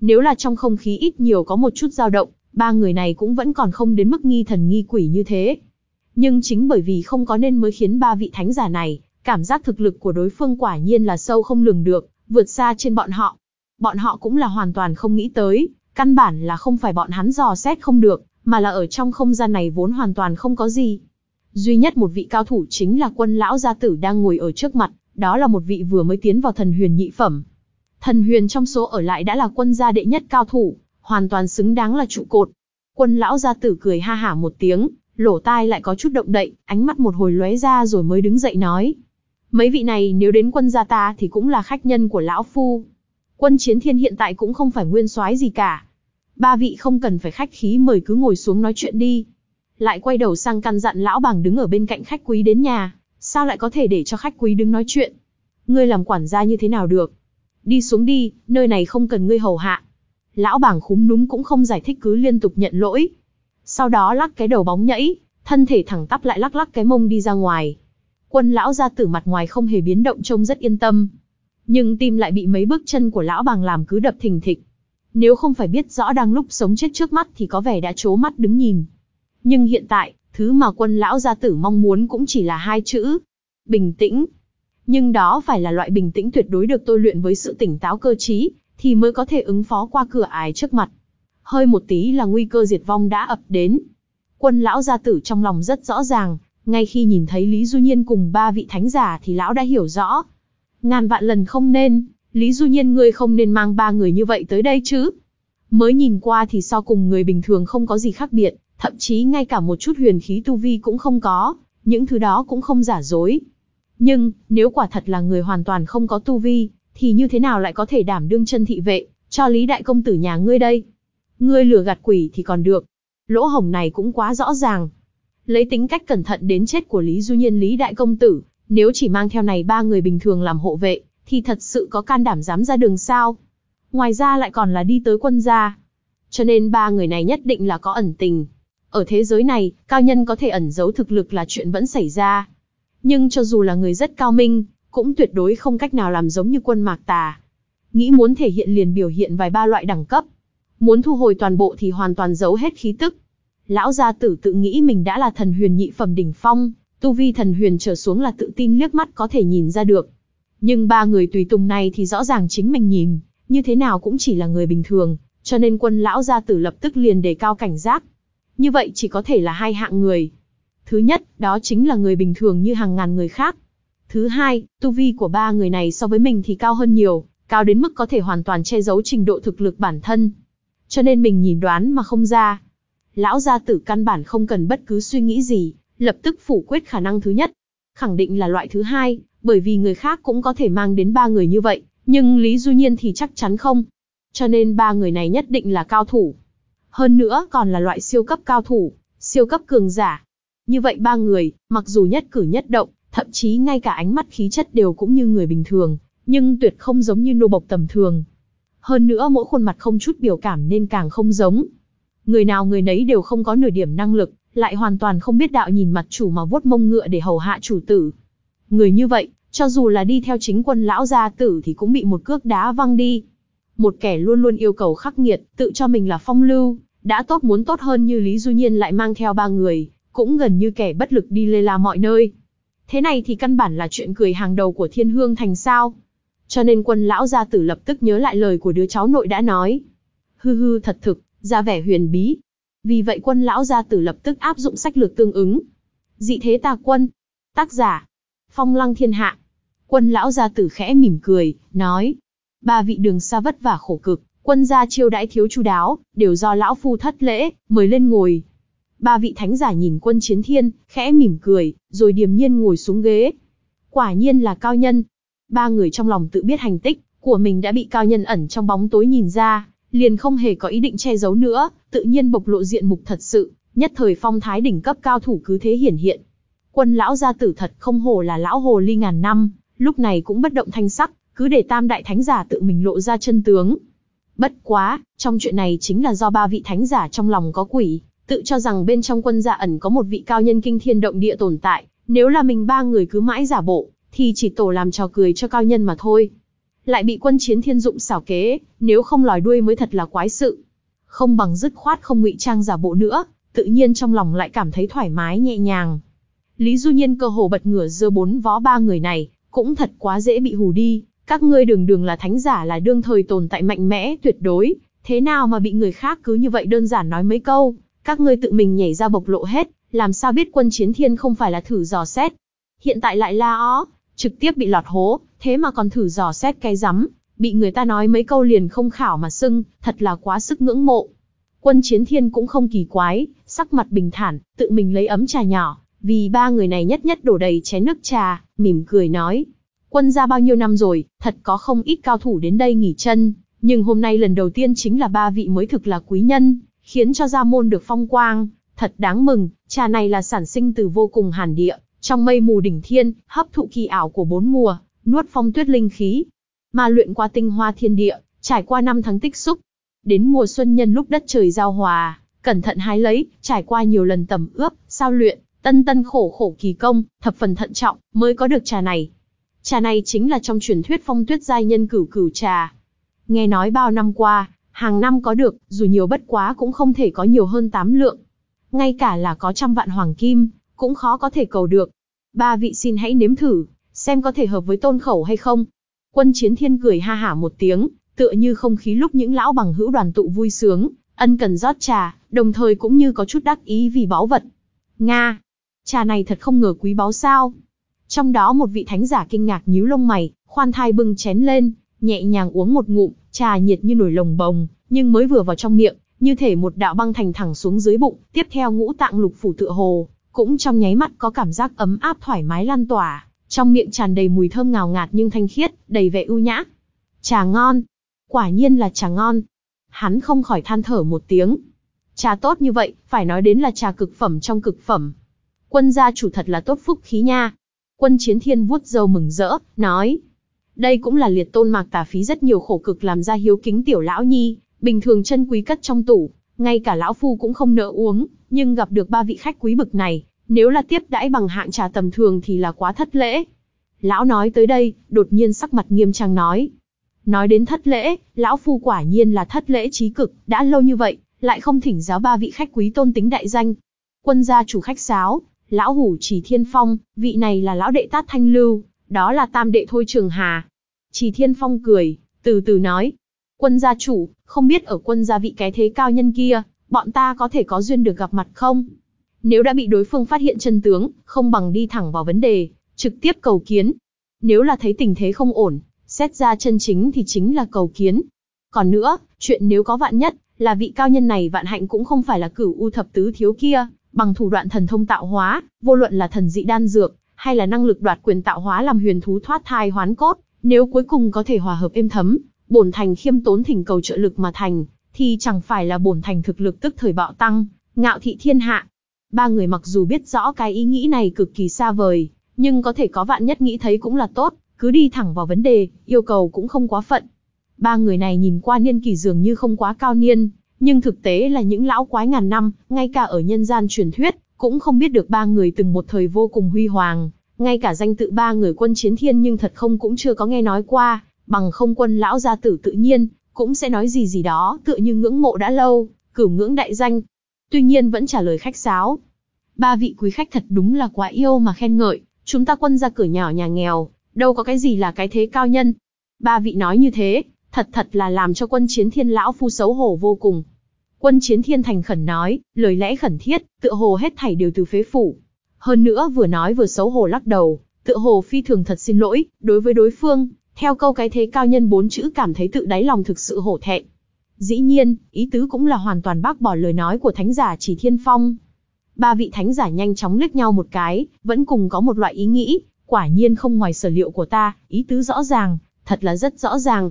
Nếu là trong không khí ít nhiều có một chút dao động, ba người này cũng vẫn còn không đến mức nghi thần nghi quỷ như thế. Nhưng chính bởi vì không có nên mới khiến ba vị thánh giả này, cảm giác thực lực của đối phương quả nhiên là sâu không lường được, vượt xa trên bọn họ. Bọn họ cũng là hoàn toàn không nghĩ tới, căn bản là không phải bọn hắn dò xét không được, mà là ở trong không gian này vốn hoàn toàn không có gì. Duy nhất một vị cao thủ chính là quân lão gia tử đang ngồi ở trước mặt, đó là một vị vừa mới tiến vào thần huyền nhị phẩm. Thần huyền trong số ở lại đã là quân gia đệ nhất cao thủ, hoàn toàn xứng đáng là trụ cột. Quân lão gia tử cười ha hả một tiếng, lỗ tai lại có chút động đậy, ánh mắt một hồi lóe ra rồi mới đứng dậy nói. Mấy vị này nếu đến quân gia ta thì cũng là khách nhân của lão phu. Quân chiến thiên hiện tại cũng không phải nguyên soái gì cả. Ba vị không cần phải khách khí mời cứ ngồi xuống nói chuyện đi. Lại quay đầu sang căn dặn lão bàng đứng ở bên cạnh khách quý đến nhà, sao lại có thể để cho khách quý đứng nói chuyện. Ngươi làm quản gia như thế nào được? Đi xuống đi, nơi này không cần ngươi hầu hạ. Lão bàng khúm núm cũng không giải thích cứ liên tục nhận lỗi. Sau đó lắc cái đầu bóng nhảy, thân thể thẳng tắp lại lắc lắc cái mông đi ra ngoài. Quân lão ra tử mặt ngoài không hề biến động trông rất yên tâm. Nhưng tim lại bị mấy bước chân của lão bàng làm cứ đập thình thịch. Nếu không phải biết rõ đang lúc sống chết trước mắt thì có vẻ đã chố mắt đứng nhìn. Nhưng hiện tại, thứ mà quân lão gia tử mong muốn cũng chỉ là hai chữ. Bình tĩnh. Nhưng đó phải là loại bình tĩnh tuyệt đối được tôi luyện với sự tỉnh táo cơ trí, thì mới có thể ứng phó qua cửa ải trước mặt. Hơi một tí là nguy cơ diệt vong đã ập đến. Quân lão gia tử trong lòng rất rõ ràng, Ngay khi nhìn thấy Lý Du Nhiên cùng ba vị thánh giả thì lão đã hiểu rõ. Ngàn vạn lần không nên, Lý Du Nhiên ngươi không nên mang ba người như vậy tới đây chứ. Mới nhìn qua thì so cùng người bình thường không có gì khác biệt, thậm chí ngay cả một chút huyền khí tu vi cũng không có, những thứ đó cũng không giả dối. Nhưng, nếu quả thật là người hoàn toàn không có tu vi, thì như thế nào lại có thể đảm đương chân thị vệ, cho Lý Đại Công Tử nhà ngươi đây? Ngươi lừa gạt quỷ thì còn được. Lỗ hồng này cũng quá rõ ràng. Lấy tính cách cẩn thận đến chết của Lý Du Nhiên Lý Đại Công Tử, nếu chỉ mang theo này ba người bình thường làm hộ vệ, thì thật sự có can đảm dám ra đường sao. Ngoài ra lại còn là đi tới quân gia. Cho nên ba người này nhất định là có ẩn tình. Ở thế giới này, cao nhân có thể ẩn giấu thực lực là chuyện vẫn xảy ra. Nhưng cho dù là người rất cao minh, cũng tuyệt đối không cách nào làm giống như quân mạc tà. Nghĩ muốn thể hiện liền biểu hiện vài ba loại đẳng cấp. Muốn thu hồi toàn bộ thì hoàn toàn giấu hết khí tức. Lão gia tử tự nghĩ mình đã là thần huyền nhị phẩm đỉnh phong, tu vi thần huyền trở xuống là tự tin liếc mắt có thể nhìn ra được. Nhưng ba người tùy tùng này thì rõ ràng chính mình nhìn, như thế nào cũng chỉ là người bình thường, cho nên quân lão gia tử lập tức liền đề cao cảnh giác. Như vậy chỉ có thể là hai hạng người. Thứ nhất, đó chính là người bình thường như hàng ngàn người khác. Thứ hai, tu vi của ba người này so với mình thì cao hơn nhiều, cao đến mức có thể hoàn toàn che giấu trình độ thực lực bản thân. Cho nên mình nhìn đoán mà không ra. Lão gia tử căn bản không cần bất cứ suy nghĩ gì, lập tức phủ quyết khả năng thứ nhất. Khẳng định là loại thứ hai, bởi vì người khác cũng có thể mang đến ba người như vậy, nhưng Lý Du Nhiên thì chắc chắn không. Cho nên ba người này nhất định là cao thủ. Hơn nữa còn là loại siêu cấp cao thủ, siêu cấp cường giả. Như vậy ba người, mặc dù nhất cử nhất động, thậm chí ngay cả ánh mắt khí chất đều cũng như người bình thường, nhưng tuyệt không giống như nô bộc tầm thường. Hơn nữa mỗi khuôn mặt không chút biểu cảm nên càng không giống. Người nào người nấy đều không có nửa điểm năng lực, lại hoàn toàn không biết đạo nhìn mặt chủ mà vuốt mông ngựa để hầu hạ chủ tử. Người như vậy, cho dù là đi theo chính quân lão gia tử thì cũng bị một cước đá văng đi. Một kẻ luôn luôn yêu cầu khắc nghiệt, tự cho mình là phong lưu, đã tốt muốn tốt hơn như Lý Du Nhiên lại mang theo ba người, cũng gần như kẻ bất lực đi lê la mọi nơi. Thế này thì căn bản là chuyện cười hàng đầu của thiên hương thành sao. Cho nên quân lão gia tử lập tức nhớ lại lời của đứa cháu nội đã nói. Hư hư thật thực, ra vẻ huyền bí. Vì vậy quân lão gia tử lập tức áp dụng sách lược tương ứng. Dị thế tà quân. Tác giả. Phong lăng thiên hạ. Quân lão gia tử khẽ mỉm cười, nói. Ba vị đường xa vất vả khổ cực, quân gia chiêu đãi thiếu chu đáo, đều do lão phu thất lễ, mời lên ngồi. Ba vị thánh giả nhìn quân chiến thiên, khẽ mỉm cười, rồi điềm nhiên ngồi xuống ghế. Quả nhiên là cao nhân. Ba người trong lòng tự biết hành tích, của mình đã bị cao nhân ẩn trong bóng tối nhìn ra, liền không hề có ý định che giấu nữa, tự nhiên bộc lộ diện mục thật sự, nhất thời phong thái đỉnh cấp cao thủ cứ thế hiển hiện. Quân lão gia tử thật không hổ là lão hồ ly ngàn năm, lúc này cũng bất động thanh sắc, cứ để tam đại thánh giả tự mình lộ ra chân tướng. Bất quá, trong chuyện này chính là do ba vị thánh giả trong lòng có quỷ, tự cho rằng bên trong quân gia ẩn có một vị cao nhân kinh thiên động địa tồn tại, nếu là mình ba người cứ mãi giả bộ, thì chỉ tổ làm trò cười cho cao nhân mà thôi. Lại bị quân chiến thiên dụng xảo kế, nếu không lòi đuôi mới thật là quái sự. Không bằng dứt khoát không ngụy trang giả bộ nữa, tự nhiên trong lòng lại cảm thấy thoải mái nhẹ nhàng. Lý Du Nhiên cơ hồ bật ngửa dơ bốn vó ba người này, cũng thật quá dễ bị hù đi, các ngươi đường đường là thánh giả là đương thời tồn tại mạnh mẽ tuyệt đối, thế nào mà bị người khác cứ như vậy đơn giản nói mấy câu, các ngươi tự mình nhảy ra bộc lộ hết, làm sao biết quân chiến thiên không phải là thử dò xét. Hiện tại lại la ó, trực tiếp bị lọt hố, thế mà còn thử dò xét cái rắm, bị người ta nói mấy câu liền không khảo mà sưng, thật là quá sức ngưỡng mộ. Quân chiến thiên cũng không kỳ quái, sắc mặt bình thản, tự mình lấy ấm trà nhỏ, vì ba người này nhất nhất đổ đầy chén nước trà, mỉm cười nói. Quân ra bao nhiêu năm rồi, thật có không ít cao thủ đến đây nghỉ chân, nhưng hôm nay lần đầu tiên chính là ba vị mới thực là quý nhân, khiến cho gia môn được phong quang, thật đáng mừng, trà này là sản sinh từ vô cùng hàn địa, trong mây mù đỉnh thiên, hấp thụ kỳ ảo của bốn mùa, nuốt phong tuyết linh khí, mà luyện qua tinh hoa thiên địa, trải qua năm tháng tích xúc. Đến mùa xuân nhân lúc đất trời giao hòa, cẩn thận hái lấy, trải qua nhiều lần tầm ướp, sao luyện, tân tân khổ khổ kỳ công, thập phần thận trọng, mới có được trà này. Trà này chính là trong truyền thuyết phong tuyết giai nhân cửu cửu trà. Nghe nói bao năm qua, hàng năm có được, dù nhiều bất quá cũng không thể có nhiều hơn 8 lượng. Ngay cả là có trăm vạn hoàng kim, cũng khó có thể cầu được. Ba vị xin hãy nếm thử, xem có thể hợp với tôn khẩu hay không. Quân chiến thiên cười ha hả một tiếng, tựa như không khí lúc những lão bằng hữu đoàn tụ vui sướng, ân cần rót trà, đồng thời cũng như có chút đắc ý vì báu vật. Nga! Trà này thật không ngờ quý báu sao. Trong đó một vị thánh giả kinh ngạc nhíu lông mày, khoan thai bưng chén lên, nhẹ nhàng uống một ngụm, trà nhiệt như nổi lồng bồng, nhưng mới vừa vào trong miệng, như thể một đạo băng thành thẳng xuống dưới bụng, tiếp theo ngũ tạng lục phủ tựa hồ, cũng trong nháy mắt có cảm giác ấm áp thoải mái lan tỏa, trong miệng tràn đầy mùi thơm ngào ngạt nhưng thanh khiết, đầy vẻ ưu nhã. Trà ngon, quả nhiên là trà ngon. Hắn không khỏi than thở một tiếng. Trà tốt như vậy, phải nói đến là trà cực phẩm trong cực phẩm. Quân gia chủ thật là tốt phúc khí nha. Quân chiến thiên vuốt râu mừng rỡ, nói. Đây cũng là liệt tôn mạc tả phí rất nhiều khổ cực làm ra hiếu kính tiểu lão nhi, bình thường chân quý cất trong tủ, ngay cả lão phu cũng không nỡ uống, nhưng gặp được ba vị khách quý bực này, nếu là tiếp đãi bằng hạng trà tầm thường thì là quá thất lễ. Lão nói tới đây, đột nhiên sắc mặt nghiêm trang nói. Nói đến thất lễ, lão phu quả nhiên là thất lễ trí cực, đã lâu như vậy, lại không thỉnh giáo ba vị khách quý tôn tính đại danh. Quân gia chủ khách sáo, lão hủ chỉ thiên phong, vị này là lão đệ tát thanh lưu, đó là tam đệ thôi trường hà. Trì thiên phong cười, từ từ nói. Quân gia chủ, không biết ở quân gia vị cái thế cao nhân kia, bọn ta có thể có duyên được gặp mặt không? Nếu đã bị đối phương phát hiện chân tướng, không bằng đi thẳng vào vấn đề, trực tiếp cầu kiến. Nếu là thấy tình thế không ổn, xét ra chân chính thì chính là cầu kiến. Còn nữa, chuyện nếu có vạn nhất, là vị cao nhân này vạn hạnh cũng không phải là cửu u thập tứ thiếu kia, bằng thủ đoạn thần thông tạo hóa, vô luận là thần dị đan dược, hay là năng lực đoạt quyền tạo hóa làm huyền thú thoát thai hoán cốt, nếu cuối cùng có thể hòa hợp êm thấm, bổn thành khiêm tốn thỉnh cầu trợ lực mà thành, thì chẳng phải là bổn thành thực lực tức thời bạo tăng, ngạo thị thiên hạ. Ba người mặc dù biết rõ cái ý nghĩ này cực kỳ xa vời, nhưng có thể có vạn nhất nghĩ thấy cũng là tốt, cứ đi thẳng vào vấn đề, yêu cầu cũng không quá phận. Ba người này nhìn qua niên kỳ dường như không quá cao niên, nhưng thực tế là những lão quái ngàn năm, ngay cả ở nhân gian truyền thuyết, cũng không biết được ba người từng một thời vô cùng huy hoàng, ngay cả danh tự ba người quân chiến thiên nhưng thật không cũng chưa có nghe nói qua, bằng không quân lão gia tử tự nhiên, cũng sẽ nói gì gì đó, tựa như ngưỡng mộ đã lâu, cửu ngưỡng đại danh. Tuy nhiên vẫn trả lời khách sáo. Ba vị quý khách thật đúng là quá yêu mà khen ngợi, chúng ta quân ra cửa nhỏ nhà nghèo, đâu có cái gì là cái thế cao nhân. Ba vị nói như thế, thật thật là làm cho quân chiến thiên lão phu xấu hổ vô cùng. Quân chiến thiên thành khẩn nói, lời lẽ khẩn thiết, tựa hồ hết thảy đều từ phế phủ. Hơn nữa vừa nói vừa xấu hổ lắc đầu, tựa hồ phi thường thật xin lỗi, đối với đối phương, theo câu cái thế cao nhân bốn chữ cảm thấy tự đáy lòng thực sự hổ thẹn. Dĩ nhiên, ý tứ cũng là hoàn toàn bác bỏ lời nói của thánh giả chỉ thiên phong. Ba vị thánh giả nhanh chóng liếc nhau một cái, vẫn cùng có một loại ý nghĩ, quả nhiên không ngoài sở liệu của ta, ý tứ rõ ràng, thật là rất rõ ràng.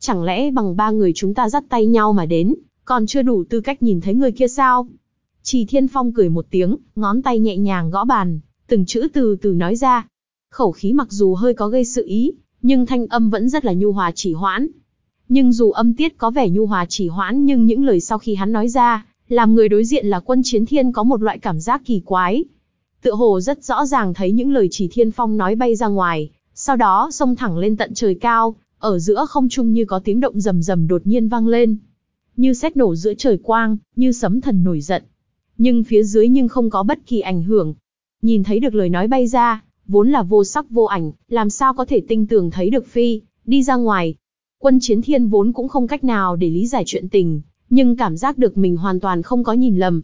Chẳng lẽ bằng ba người chúng ta dắt tay nhau mà đến, còn chưa đủ tư cách nhìn thấy người kia sao? Chỉ Thiên Phong cười một tiếng, ngón tay nhẹ nhàng gõ bàn, từng chữ từ từ nói ra. Khẩu khí mặc dù hơi có gây sự ý, nhưng thanh âm vẫn rất là nhu hòa chỉ hoãn. Nhưng dù âm tiết có vẻ nhu hòa chỉ hoãn nhưng những lời sau khi hắn nói ra, làm người đối diện là quân chiến thiên có một loại cảm giác kỳ quái. Tựa hồ rất rõ ràng thấy những lời chỉ thiên phong nói bay ra ngoài, sau đó xông thẳng lên tận trời cao, ở giữa không trung như có tiếng động rầm rầm đột nhiên vang lên. Như xét nổ giữa trời quang, như sấm thần nổi giận. Nhưng phía dưới nhưng không có bất kỳ ảnh hưởng. Nhìn thấy được lời nói bay ra, vốn là vô sắc vô ảnh, làm sao có thể tinh tường thấy được phi, đi ra ngoài. Quân chiến thiên vốn cũng không cách nào để lý giải chuyện tình, nhưng cảm giác được mình hoàn toàn không có nhìn lầm.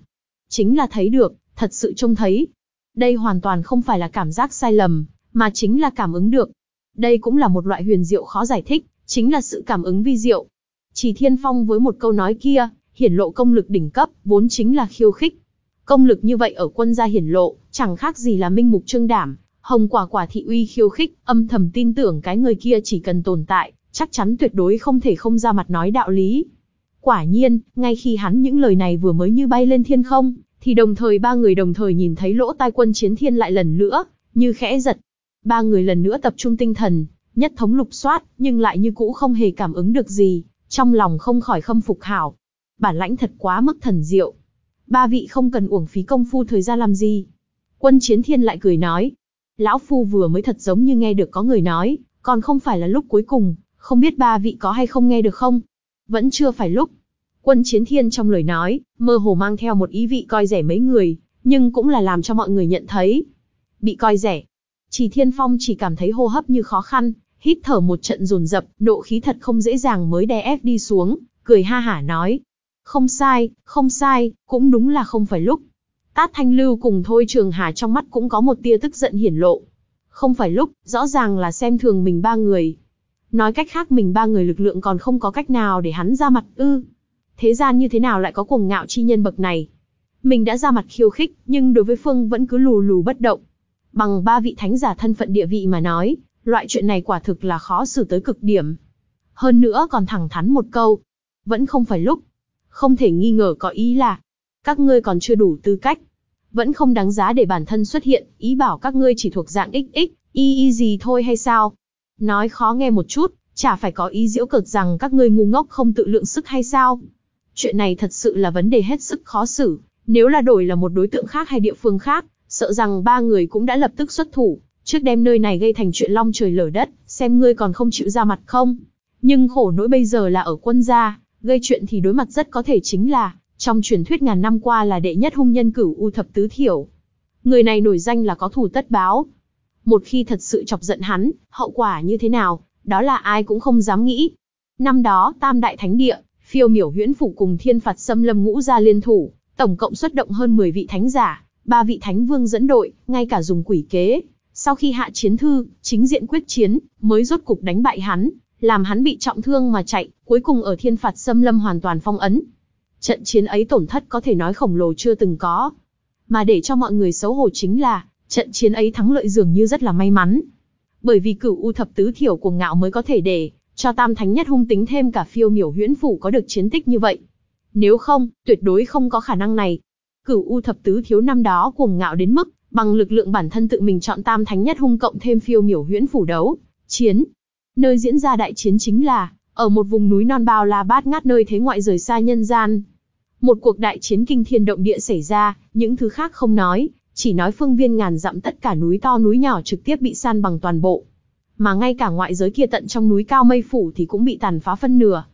Chính là thấy được, thật sự trông thấy. Đây hoàn toàn không phải là cảm giác sai lầm, mà chính là cảm ứng được. Đây cũng là một loại huyền diệu khó giải thích, chính là sự cảm ứng vi diệu. Chỉ thiên phong với một câu nói kia, hiển lộ công lực đỉnh cấp, vốn chính là khiêu khích. Công lực như vậy ở quân gia hiển lộ, chẳng khác gì là minh mục trương đảm, hồng quả quả thị uy khiêu khích, âm thầm tin tưởng cái người kia chỉ cần tồn tại, chắc chắn tuyệt đối không thể không ra mặt nói đạo lý. Quả nhiên, ngay khi hắn những lời này vừa mới như bay lên thiên không, thì đồng thời ba người đồng thời nhìn thấy lỗ tai quân chiến thiên lại lần nữa, như khẽ giật. Ba người lần nữa tập trung tinh thần, nhất thống lục soát, nhưng lại như cũ không hề cảm ứng được gì, trong lòng không khỏi khâm phục hảo. Bản lãnh thật quá mức thần diệu. Ba vị không cần uổng phí công phu thời gian làm gì. Quân chiến thiên lại cười nói. Lão Phu vừa mới thật giống như nghe được có người nói, còn không phải là lúc cuối cùng, không biết ba vị có hay không nghe được không? Vẫn chưa phải lúc. Quân chiến thiên trong lời nói, mơ hồ mang theo một ý vị coi rẻ mấy người, nhưng cũng là làm cho mọi người nhận thấy. Bị coi rẻ. Chỉ thiên phong chỉ cảm thấy hô hấp như khó khăn, hít thở một trận dồn dập, nộ khí thật không dễ dàng mới đè ép đi xuống, cười ha hả nói. Không sai, không sai, cũng đúng là không phải lúc. Tát Thanh Lưu cùng Thôi Trường Hà trong mắt cũng có một tia tức giận hiển lộ. Không phải lúc, rõ ràng là xem thường mình ba người. Nói cách khác mình ba người lực lượng còn không có cách nào để hắn ra mặt ư. Thế gian như thế nào lại có cuồng ngạo chi nhân bậc này? Mình đã ra mặt khiêu khích, nhưng đối với Phương vẫn cứ lù lù bất động. Bằng ba vị thánh giả thân phận địa vị mà nói, loại chuyện này quả thực là khó xử tới cực điểm. Hơn nữa còn thẳng thắn một câu. Vẫn không phải lúc. Không thể nghi ngờ có ý là, các ngươi còn chưa đủ tư cách. Vẫn không đáng giá để bản thân xuất hiện, ý bảo các ngươi chỉ thuộc dạng XX, y y gì thôi hay sao? Nói khó nghe một chút, chả phải có ý diễu cực rằng các ngươi ngu ngốc không tự lượng sức hay sao? Chuyện này thật sự là vấn đề hết sức khó xử, nếu là đổi là một đối tượng khác hay địa phương khác, sợ rằng ba người cũng đã lập tức xuất thủ, trước đem nơi này gây thành chuyện long trời lở đất, xem ngươi còn không chịu ra mặt không. Nhưng khổ nỗi bây giờ là ở quân gia, gây chuyện thì đối mặt rất có thể chính là, trong truyền thuyết ngàn năm qua là đệ nhất hung nhân cửu u thập tứ thiểu. Người này nổi danh là có thù tất báo. Một khi thật sự chọc giận hắn, hậu quả như thế nào, đó là ai cũng không dám nghĩ. Năm đó, Tam Đại Thánh Địa, phiêu miểu huyễn phủ cùng thiên phạt xâm lâm ngũ gia liên thủ, tổng cộng xuất động hơn 10 vị thánh giả, ba vị thánh vương dẫn đội, ngay cả dùng quỷ kế. Sau khi hạ chiến thư, chính diện quyết chiến, mới rốt cục đánh bại hắn, làm hắn bị trọng thương mà chạy, cuối cùng ở thiên phạt xâm lâm hoàn toàn phong ấn. Trận chiến ấy tổn thất có thể nói khổng lồ chưa từng có. Mà để cho mọi người xấu hổ chính là, trận chiến ấy thắng lợi dường như rất là may mắn. Bởi vì cửu u thập tứ thiểu của ngạo mới có thể để, cho tam thánh nhất hung tính thêm cả phiêu miểu huyễn phủ có được chiến tích như vậy. Nếu không, tuyệt đối không có khả năng này. Cửu u thập tứ thiếu năm đó cuồng ngạo đến mức, bằng lực lượng bản thân tự mình chọn tam thánh nhất hung cộng thêm phiêu miểu huyễn phủ đấu, chiến. Nơi diễn ra đại chiến chính là, ở một vùng núi non bao la bát ngát nơi thế ngoại rời xa nhân gian. Một cuộc đại chiến kinh thiên động địa xảy ra, những thứ khác không nói, chỉ nói phương viên ngàn dặm tất cả núi to núi nhỏ trực tiếp bị san bằng toàn bộ. Mà ngay cả ngoại giới kia tận trong núi cao mây phủ thì cũng bị tàn phá phân nửa.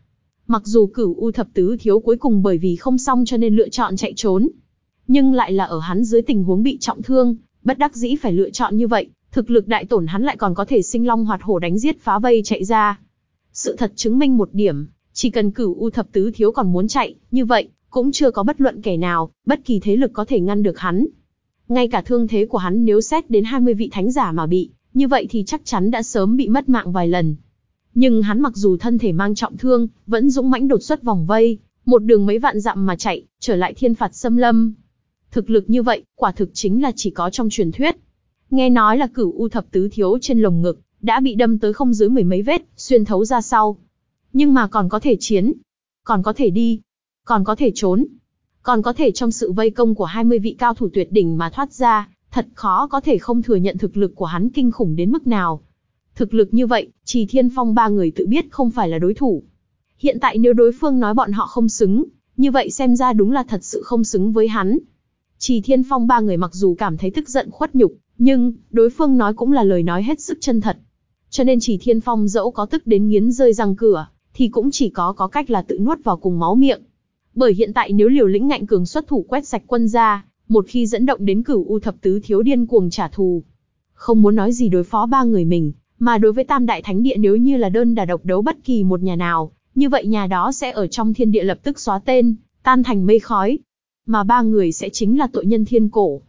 Mặc dù cửu u thập tứ thiếu cuối cùng bởi vì không xong cho nên lựa chọn chạy trốn. Nhưng lại là ở hắn dưới tình huống bị trọng thương, bất đắc dĩ phải lựa chọn như vậy, thực lực đại tổn hắn lại còn có thể sinh long hoạt hổ đánh giết phá vây chạy ra. Sự thật chứng minh một điểm, chỉ cần cửu u thập tứ thiếu còn muốn chạy, như vậy, cũng chưa có bất luận kẻ nào, bất kỳ thế lực có thể ngăn được hắn. Ngay cả thương thế của hắn nếu xét đến 20 vị thánh giả mà bị, như vậy thì chắc chắn đã sớm bị mất mạng vài lần. Nhưng hắn mặc dù thân thể mang trọng thương, vẫn dũng mãnh đột xuất vòng vây, một đường mấy vạn dặm mà chạy, trở lại thiên phạt xâm lâm. Thực lực như vậy, quả thực chính là chỉ có trong truyền thuyết. Nghe nói là cửu u thập tứ thiếu trên lồng ngực, đã bị đâm tới không dưới mười mấy vết, xuyên thấu ra sau. Nhưng mà còn có thể chiến, còn có thể đi, còn có thể trốn, còn có thể trong sự vây công của 20 vị cao thủ tuyệt đỉnh mà thoát ra, thật khó có thể không thừa nhận thực lực của hắn kinh khủng đến mức nào. Thực lực như vậy, Trì Thiên Phong ba người tự biết không phải là đối thủ. Hiện tại nếu đối phương nói bọn họ không xứng, như vậy xem ra đúng là thật sự không xứng với hắn. Trì Thiên Phong ba người mặc dù cảm thấy tức giận khuất nhục, nhưng, đối phương nói cũng là lời nói hết sức chân thật. Cho nên Trì Thiên Phong dẫu có tức đến nghiến rơi răng cửa, thì cũng chỉ có có cách là tự nuốt vào cùng máu miệng. Bởi hiện tại nếu liều lĩnh ngạnh cường xuất thủ quét sạch quân ra, một khi dẫn động đến cửu u thập tứ thiếu điên cuồng trả thù. Không muốn nói gì đối phó ba người mình, mà đối với tam đại thánh địa nếu như là đơn đả độc đấu bất kỳ một nhà nào, như vậy nhà đó sẽ ở trong thiên địa lập tức xóa tên, tan thành mây khói. Mà ba người sẽ chính là tội nhân thiên cổ.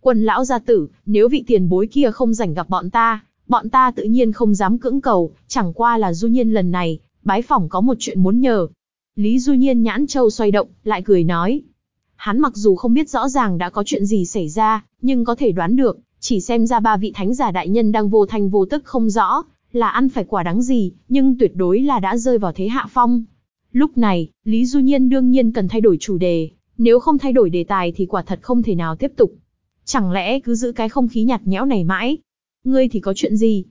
Quân lão gia tử, nếu vị tiền bối kia không rảnh gặp bọn ta, bọn ta tự nhiên không dám cưỡng cầu, chẳng qua là du nhiên lần này, bái phỏng có một chuyện muốn nhờ. Lý du nhiên nhãn châu xoay động, lại cười nói. Hắn mặc dù không biết rõ ràng đã có chuyện gì xảy ra, nhưng có thể đoán được, chỉ xem ra ba vị thánh giả đại nhân đang vô thành vô tức không rõ, là ăn phải quả đáng gì, nhưng tuyệt đối là đã rơi vào thế hạ phong. Lúc này, Lý Du Nhiên đương nhiên cần thay đổi chủ đề, nếu không thay đổi đề tài thì quả thật không thể nào tiếp tục. Chẳng lẽ cứ giữ cái không khí nhạt nhẽo này mãi? Ngươi thì có chuyện gì?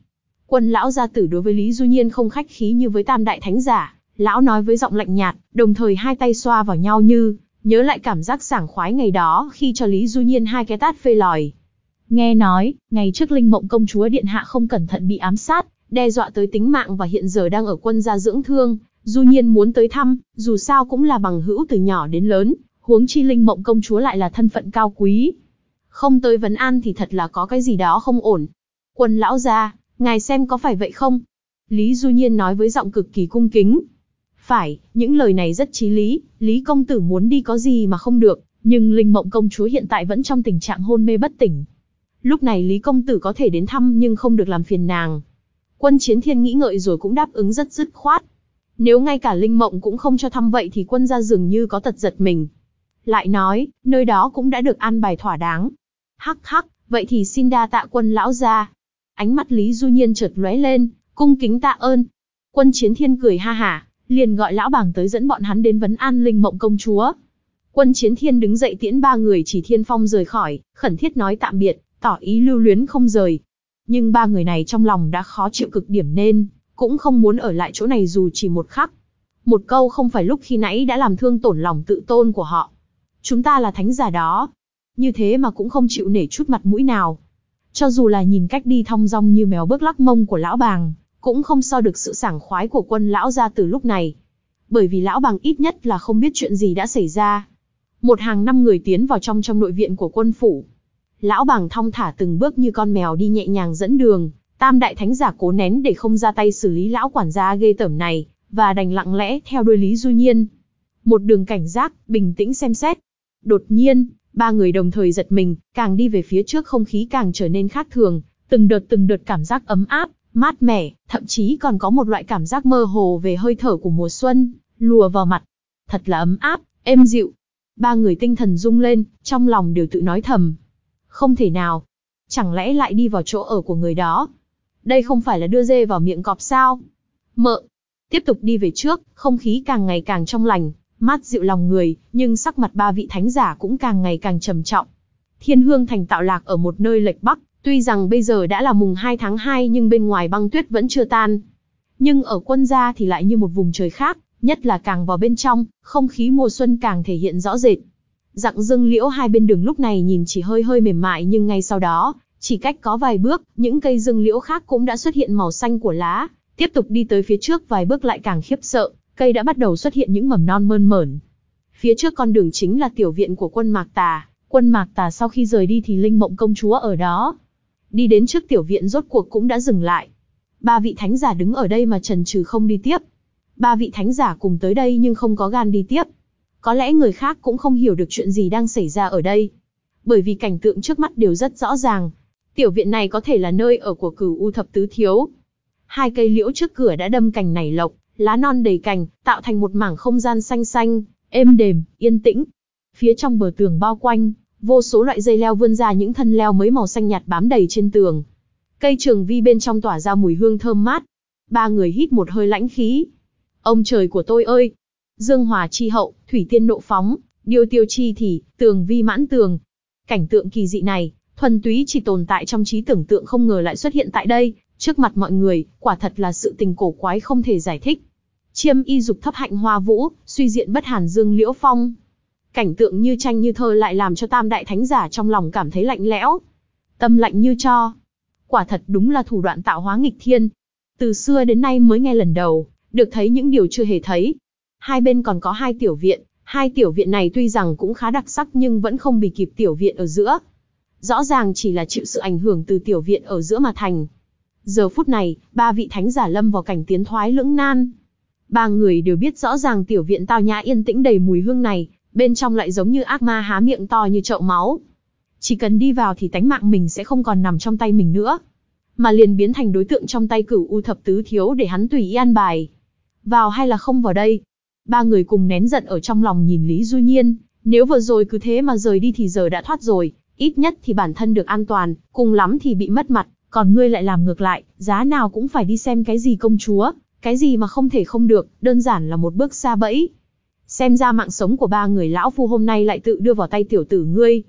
Quân lão gia tử đối với Lý Du Nhiên không khách khí như với tam đại thánh giả, lão nói với giọng lạnh nhạt, đồng thời hai tay xoa vào nhau như, nhớ lại cảm giác sảng khoái ngày đó khi cho Lý Du Nhiên hai cái tát phê lòi. Nghe nói, ngày trước Linh Mộng công chúa điện hạ không cẩn thận bị ám sát, đe dọa tới tính mạng và hiện giờ đang ở quân gia dưỡng thương, Du Nhiên muốn tới thăm, dù sao cũng là bằng hữu từ nhỏ đến lớn, huống chi Linh Mộng công chúa lại là thân phận cao quý. Không tới vấn an thì thật là có cái gì đó không ổn. Quân lão gia, ngài xem có phải vậy không? Lý Du Nhiên nói với giọng cực kỳ cung kính. Phải, những lời này rất chí lý, Lý công tử muốn đi có gì mà không được, Nhưng Linh Mộng công chúa hiện tại vẫn trong tình trạng hôn mê bất tỉnh. Lúc này Lý công tử có thể đến thăm nhưng không được làm phiền nàng. Quân chiến thiên nghĩ ngợi rồi cũng đáp ứng rất dứt khoát. Nếu ngay cả Linh Mộng cũng không cho thăm vậy thì quân gia dường như có tật giật mình. Lại nói, nơi đó cũng đã được an bài thỏa đáng. Hắc hắc, vậy thì xin đa tạ quân lão gia. Ánh mắt Lý Du Nhiên chợt lóe lên, cung kính tạ ơn. Quân chiến thiên cười ha hả, liền gọi lão bảng tới dẫn bọn hắn đến vấn an linh mộng công chúa. Quân chiến thiên đứng dậy tiễn ba người chỉ thiên phong rời khỏi, khẩn thiết nói tạm biệt, tỏ ý lưu luyến không rời. Nhưng ba người này trong lòng đã khó chịu cực điểm nên, cũng không muốn ở lại chỗ này dù chỉ một khắc. Một câu không phải lúc khi nãy đã làm thương tổn lòng tự tôn của họ. Chúng ta là thánh giả đó. Như thế mà cũng không chịu nể chút mặt mũi nào. Cho dù là nhìn cách đi thong dong như mèo bước lắc mông của lão bàng, cũng không so được sự sảng khoái của quân lão ra từ lúc này. Bởi vì lão bàng ít nhất là không biết chuyện gì đã xảy ra. Một hàng năm người tiến vào trong trong nội viện của quân phủ. Lão bàng thong thả từng bước như con mèo đi nhẹ nhàng dẫn đường, tam đại thánh giả cố nén để không ra tay xử lý lão quản gia ghê tởm này, và đành lặng lẽ theo đuôi Lý Du Nhiên. Một đường cảnh giác, bình tĩnh xem xét. Đột nhiên, ba người đồng thời giật mình, càng đi về phía trước không khí càng trở nên khác thường, từng đợt từng đợt cảm giác ấm áp, mát mẻ, thậm chí còn có một loại cảm giác mơ hồ về hơi thở của mùa xuân, lùa vào mặt. Thật là ấm áp, êm dịu. Ba người tinh thần rung lên, trong lòng đều tự nói thầm. Không thể nào. Chẳng lẽ lại đi vào chỗ ở của người đó? Đây không phải là đưa dê vào miệng cọp sao? Mợ. Tiếp tục đi về trước, không khí càng ngày càng trong lành, mát dịu lòng người, nhưng sắc mặt ba vị thánh giả cũng càng ngày càng trầm trọng. Thiên Hương Thành tạo lạc ở một nơi lệch bắc, tuy rằng bây giờ đã là mùng 2 tháng 2 nhưng bên ngoài băng tuyết vẫn chưa tan. Nhưng ở quân gia thì lại như một vùng trời khác, nhất là càng vào bên trong, không khí mùa xuân càng thể hiện rõ rệt. Dặng dưng liễu hai bên đường lúc này nhìn chỉ hơi hơi mềm mại nhưng ngay sau đó, chỉ cách có vài bước, những cây dương liễu khác cũng đã xuất hiện màu xanh của lá, tiếp tục đi tới phía trước vài bước lại càng khiếp sợ, cây đã bắt đầu xuất hiện những mầm non mơn mởn. Phía trước con đường chính là tiểu viện của quân Mạc Tà, quân Mạc Tà sau khi rời đi thì Linh Mộng công chúa ở đó. Đi đến trước tiểu viện rốt cuộc cũng đã dừng lại. Ba vị thánh giả đứng ở đây mà trần trừ không đi tiếp. Ba vị thánh giả cùng tới đây nhưng không có gan đi tiếp. Có lẽ người khác cũng không hiểu được chuyện gì đang xảy ra ở đây. Bởi vì cảnh tượng trước mắt đều rất rõ ràng. Tiểu viện này có thể là nơi ở của cửu U thập tứ thiếu. Hai cây liễu trước cửa đã đâm cành nảy lộc, lá non đầy cành, tạo thành một mảng không gian xanh xanh, êm đềm, yên tĩnh. Phía trong bờ tường bao quanh, vô số loại dây leo vươn ra những thân leo mới màu xanh nhạt bám đầy trên tường. Cây trường vi bên trong tỏa ra mùi hương thơm mát. Ba người hít một hơi lãnh khí. Ông trời của tôi ơi! Dương hòa chi hậu, thủy tiên nộ phóng, điều tiêu chi thì, tường vi mãn tường. Cảnh tượng kỳ dị này, thuần túy chỉ tồn tại trong trí tưởng tượng không ngờ lại xuất hiện tại đây, trước mặt mọi người, quả thật là sự tình cổ quái không thể giải thích. Chiêm y dục thấp hạnh hoa vũ, suy diện bất hàn dương liễu phong. Cảnh tượng như tranh như thơ lại làm cho tam đại thánh giả trong lòng cảm thấy lạnh lẽo. Tâm lạnh như cho. Quả thật đúng là thủ đoạn tạo hóa nghịch thiên. Từ xưa đến nay mới nghe lần đầu, được thấy những điều chưa hề thấy. Hai bên còn có hai tiểu viện, hai tiểu viện này tuy rằng cũng khá đặc sắc nhưng vẫn không bị kịp tiểu viện ở giữa. Rõ ràng chỉ là chịu sự ảnh hưởng từ tiểu viện ở giữa mà thành. Giờ phút này, ba vị thánh giả lâm vào cảnh tiến thoái lưỡng nan. Ba người đều biết rõ ràng tiểu viện tao nhã yên tĩnh đầy mùi hương này, bên trong lại giống như ác ma há miệng to như chậu máu. Chỉ cần đi vào thì tánh mạng mình sẽ không còn nằm trong tay mình nữa, mà liền biến thành đối tượng trong tay cửu u thập tứ thiếu để hắn tùy ý an bài. Vào hay là không vào đây? Ba người cùng nén giận ở trong lòng nhìn Lý Du Nhiên, nếu vừa rồi cứ thế mà rời đi thì giờ đã thoát rồi, ít nhất thì bản thân được an toàn, cùng lắm thì bị mất mặt, còn ngươi lại làm ngược lại, giá nào cũng phải đi xem cái gì công chúa, cái gì mà không thể không được, đơn giản là một bước xa bẫy. Xem ra mạng sống của ba người lão phu hôm nay lại tự đưa vào tay tiểu tử ngươi.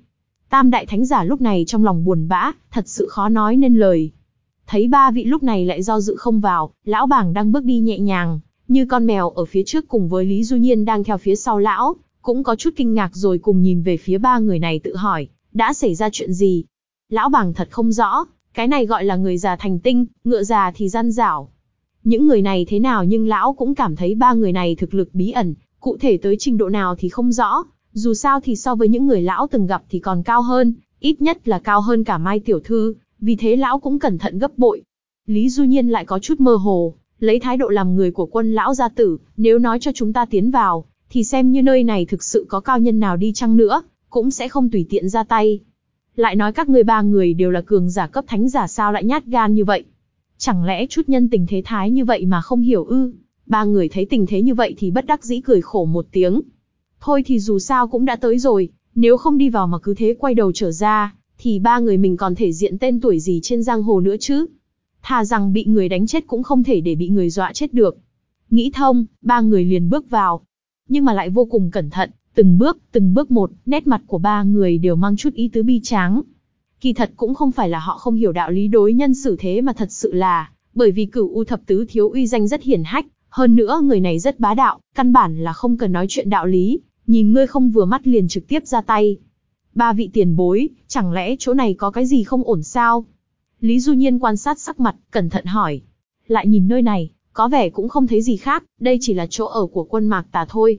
Tam đại thánh giả lúc này trong lòng buồn bã, thật sự khó nói nên lời. Thấy ba vị lúc này lại do dự không vào, lão bảng đang bước đi nhẹ nhàng, như con mèo ở phía trước cùng với Lý Du Nhiên đang theo phía sau lão, cũng có chút kinh ngạc rồi cùng nhìn về phía ba người này tự hỏi, đã xảy ra chuyện gì? Lão bảng thật không rõ, cái này gọi là người già thành tinh, ngựa già thì gian dảo. Những người này thế nào nhưng lão cũng cảm thấy ba người này thực lực bí ẩn, cụ thể tới trình độ nào thì không rõ, dù sao thì so với những người lão từng gặp thì còn cao hơn, ít nhất là cao hơn cả Mai Tiểu Thư, vì thế lão cũng cẩn thận gấp bội. Lý Du Nhiên lại có chút mơ hồ, lấy thái độ làm người của quân lão gia tử, nếu nói cho chúng ta tiến vào, thì xem như nơi này thực sự có cao nhân nào đi chăng nữa, cũng sẽ không tùy tiện ra tay. Lại nói các ngươi ba người đều là cường giả cấp thánh giả sao lại nhát gan như vậy? Chẳng lẽ chút nhân tình thế thái như vậy mà không hiểu ư? Ba người thấy tình thế như vậy thì bất đắc dĩ cười khổ một tiếng. Thôi thì dù sao cũng đã tới rồi, nếu không đi vào mà cứ thế quay đầu trở ra, thì ba người mình còn thể diện tên tuổi gì trên giang hồ nữa chứ? Thà rằng bị người đánh chết cũng không thể để bị người dọa chết được. Nghĩ thông, ba người liền bước vào. Nhưng mà lại vô cùng cẩn thận, từng bước, từng bước một, nét mặt của ba người đều mang chút ý tứ bi tráng. Kỳ thật cũng không phải là họ không hiểu đạo lý đối nhân xử thế mà thật sự là, bởi vì cửu u thập tứ thiếu uy danh rất hiển hách, hơn nữa người này rất bá đạo, căn bản là không cần nói chuyện đạo lý, nhìn ngươi không vừa mắt liền trực tiếp ra tay. Ba vị tiền bối, chẳng lẽ chỗ này có cái gì không ổn sao? Lý Du Nhiên quan sát sắc mặt, cẩn thận hỏi. Lại nhìn nơi này, có vẻ cũng không thấy gì khác, đây chỉ là chỗ ở của quân mạc tà thôi.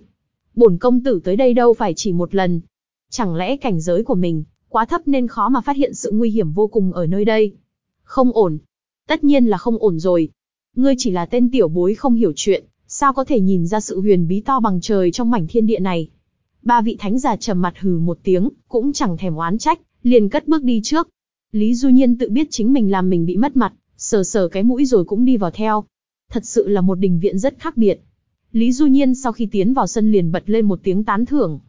Bổn công tử tới đây đâu phải chỉ một lần. Chẳng lẽ cảnh giới của mình, quá thấp nên khó mà phát hiện sự nguy hiểm vô cùng ở nơi đây. Không ổn. Tất nhiên là không ổn rồi. Ngươi chỉ là tên tiểu bối không hiểu chuyện, sao có thể nhìn ra sự huyền bí to bằng trời trong mảnh thiên địa này. Ba vị thánh giả trầm mặt hừ một tiếng, cũng chẳng thèm oán trách, liền cất bước đi trước. Lý Du Nhiên tự biết chính mình làm mình bị mất mặt, sờ sờ cái mũi rồi cũng đi vào theo. Thật sự là một đình viện rất khác biệt. Lý Du Nhiên sau khi tiến vào sân liền bật lên một tiếng tán thưởng.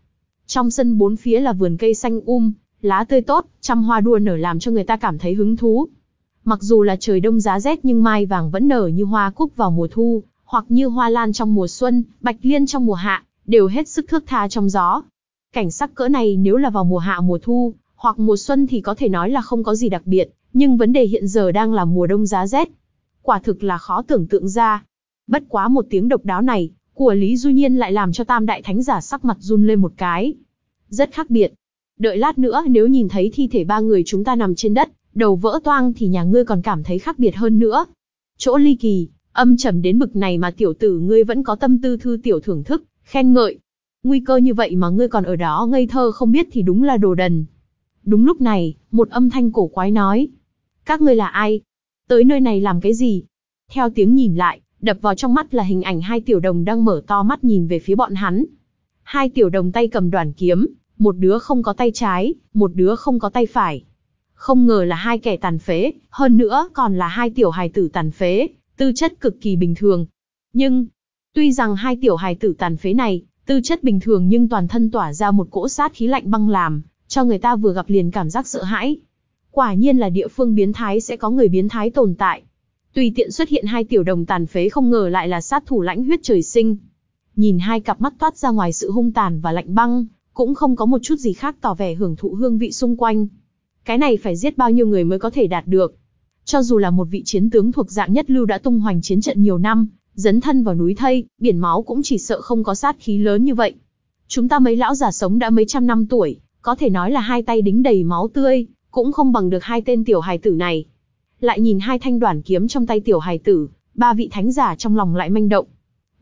Trong sân bốn phía là vườn cây xanh um, lá tươi tốt, trăm hoa đua nở làm cho người ta cảm thấy hứng thú. Mặc dù là trời đông giá rét nhưng mai vàng vẫn nở như hoa cúc vào mùa thu, hoặc như hoa lan trong mùa xuân, bạch liên trong mùa hạ, đều hết sức thước tha trong gió. Cảnh sắc cỡ này nếu là vào mùa hạ mùa thu, hoặc mùa xuân thì có thể nói là không có gì đặc biệt, nhưng vấn đề hiện giờ đang là mùa đông giá rét. Quả thực là khó tưởng tượng ra. Bất quá một tiếng độc đáo này, của Lý Du Nhiên lại làm cho tam đại thánh giả sắc mặt run lên một cái. Rất khác biệt. Đợi lát nữa nếu nhìn thấy thi thể ba người chúng ta nằm trên đất, đầu vỡ toang thì nhà ngươi còn cảm thấy khác biệt hơn nữa. Chỗ ly kỳ, âm trầm đến bực này mà tiểu tử ngươi vẫn có tâm tư thư tiểu thưởng thức, khen ngợi. Nguy cơ như vậy mà ngươi còn ở đó ngây thơ không biết thì đúng là đồ đần. Đúng lúc này, một âm thanh cổ quái nói. Các ngươi là ai? Tới nơi này làm cái gì? Theo tiếng nhìn lại, đập vào trong mắt là hình ảnh hai tiểu đồng đang mở to mắt nhìn về phía bọn hắn. Hai tiểu đồng tay cầm đoàn kiếm, một đứa không có tay trái, một đứa không có tay phải. Không ngờ là hai kẻ tàn phế, hơn nữa còn là hai tiểu hài tử tàn phế, tư chất cực kỳ bình thường. Nhưng, tuy rằng hai tiểu hài tử tàn phế này, tư chất bình thường nhưng toàn thân tỏa ra một cỗ sát khí lạnh băng làm, cho người ta vừa gặp liền cảm giác sợ hãi. Quả nhiên là địa phương biến thái sẽ có người biến thái tồn tại. Tùy tiện xuất hiện hai tiểu đồng tàn phế không ngờ lại là sát thủ lãnh huyết trời sinh. Nhìn hai cặp mắt toát ra ngoài sự hung tàn và lạnh băng, cũng không có một chút gì khác tỏ vẻ hưởng thụ hương vị xung quanh. Cái này phải giết bao nhiêu người mới có thể đạt được. Cho dù là một vị chiến tướng thuộc dạng nhất lưu đã tung hoành chiến trận nhiều năm, dấn thân vào núi thây, biển máu cũng chỉ sợ không có sát khí lớn như vậy. Chúng ta mấy lão già sống đã mấy trăm năm tuổi, có thể nói là hai tay đính đầy máu tươi, cũng không bằng được hai tên tiểu hài tử này. Lại nhìn hai thanh đoản kiếm trong tay tiểu hài tử, ba vị thánh giả trong lòng lại manh động.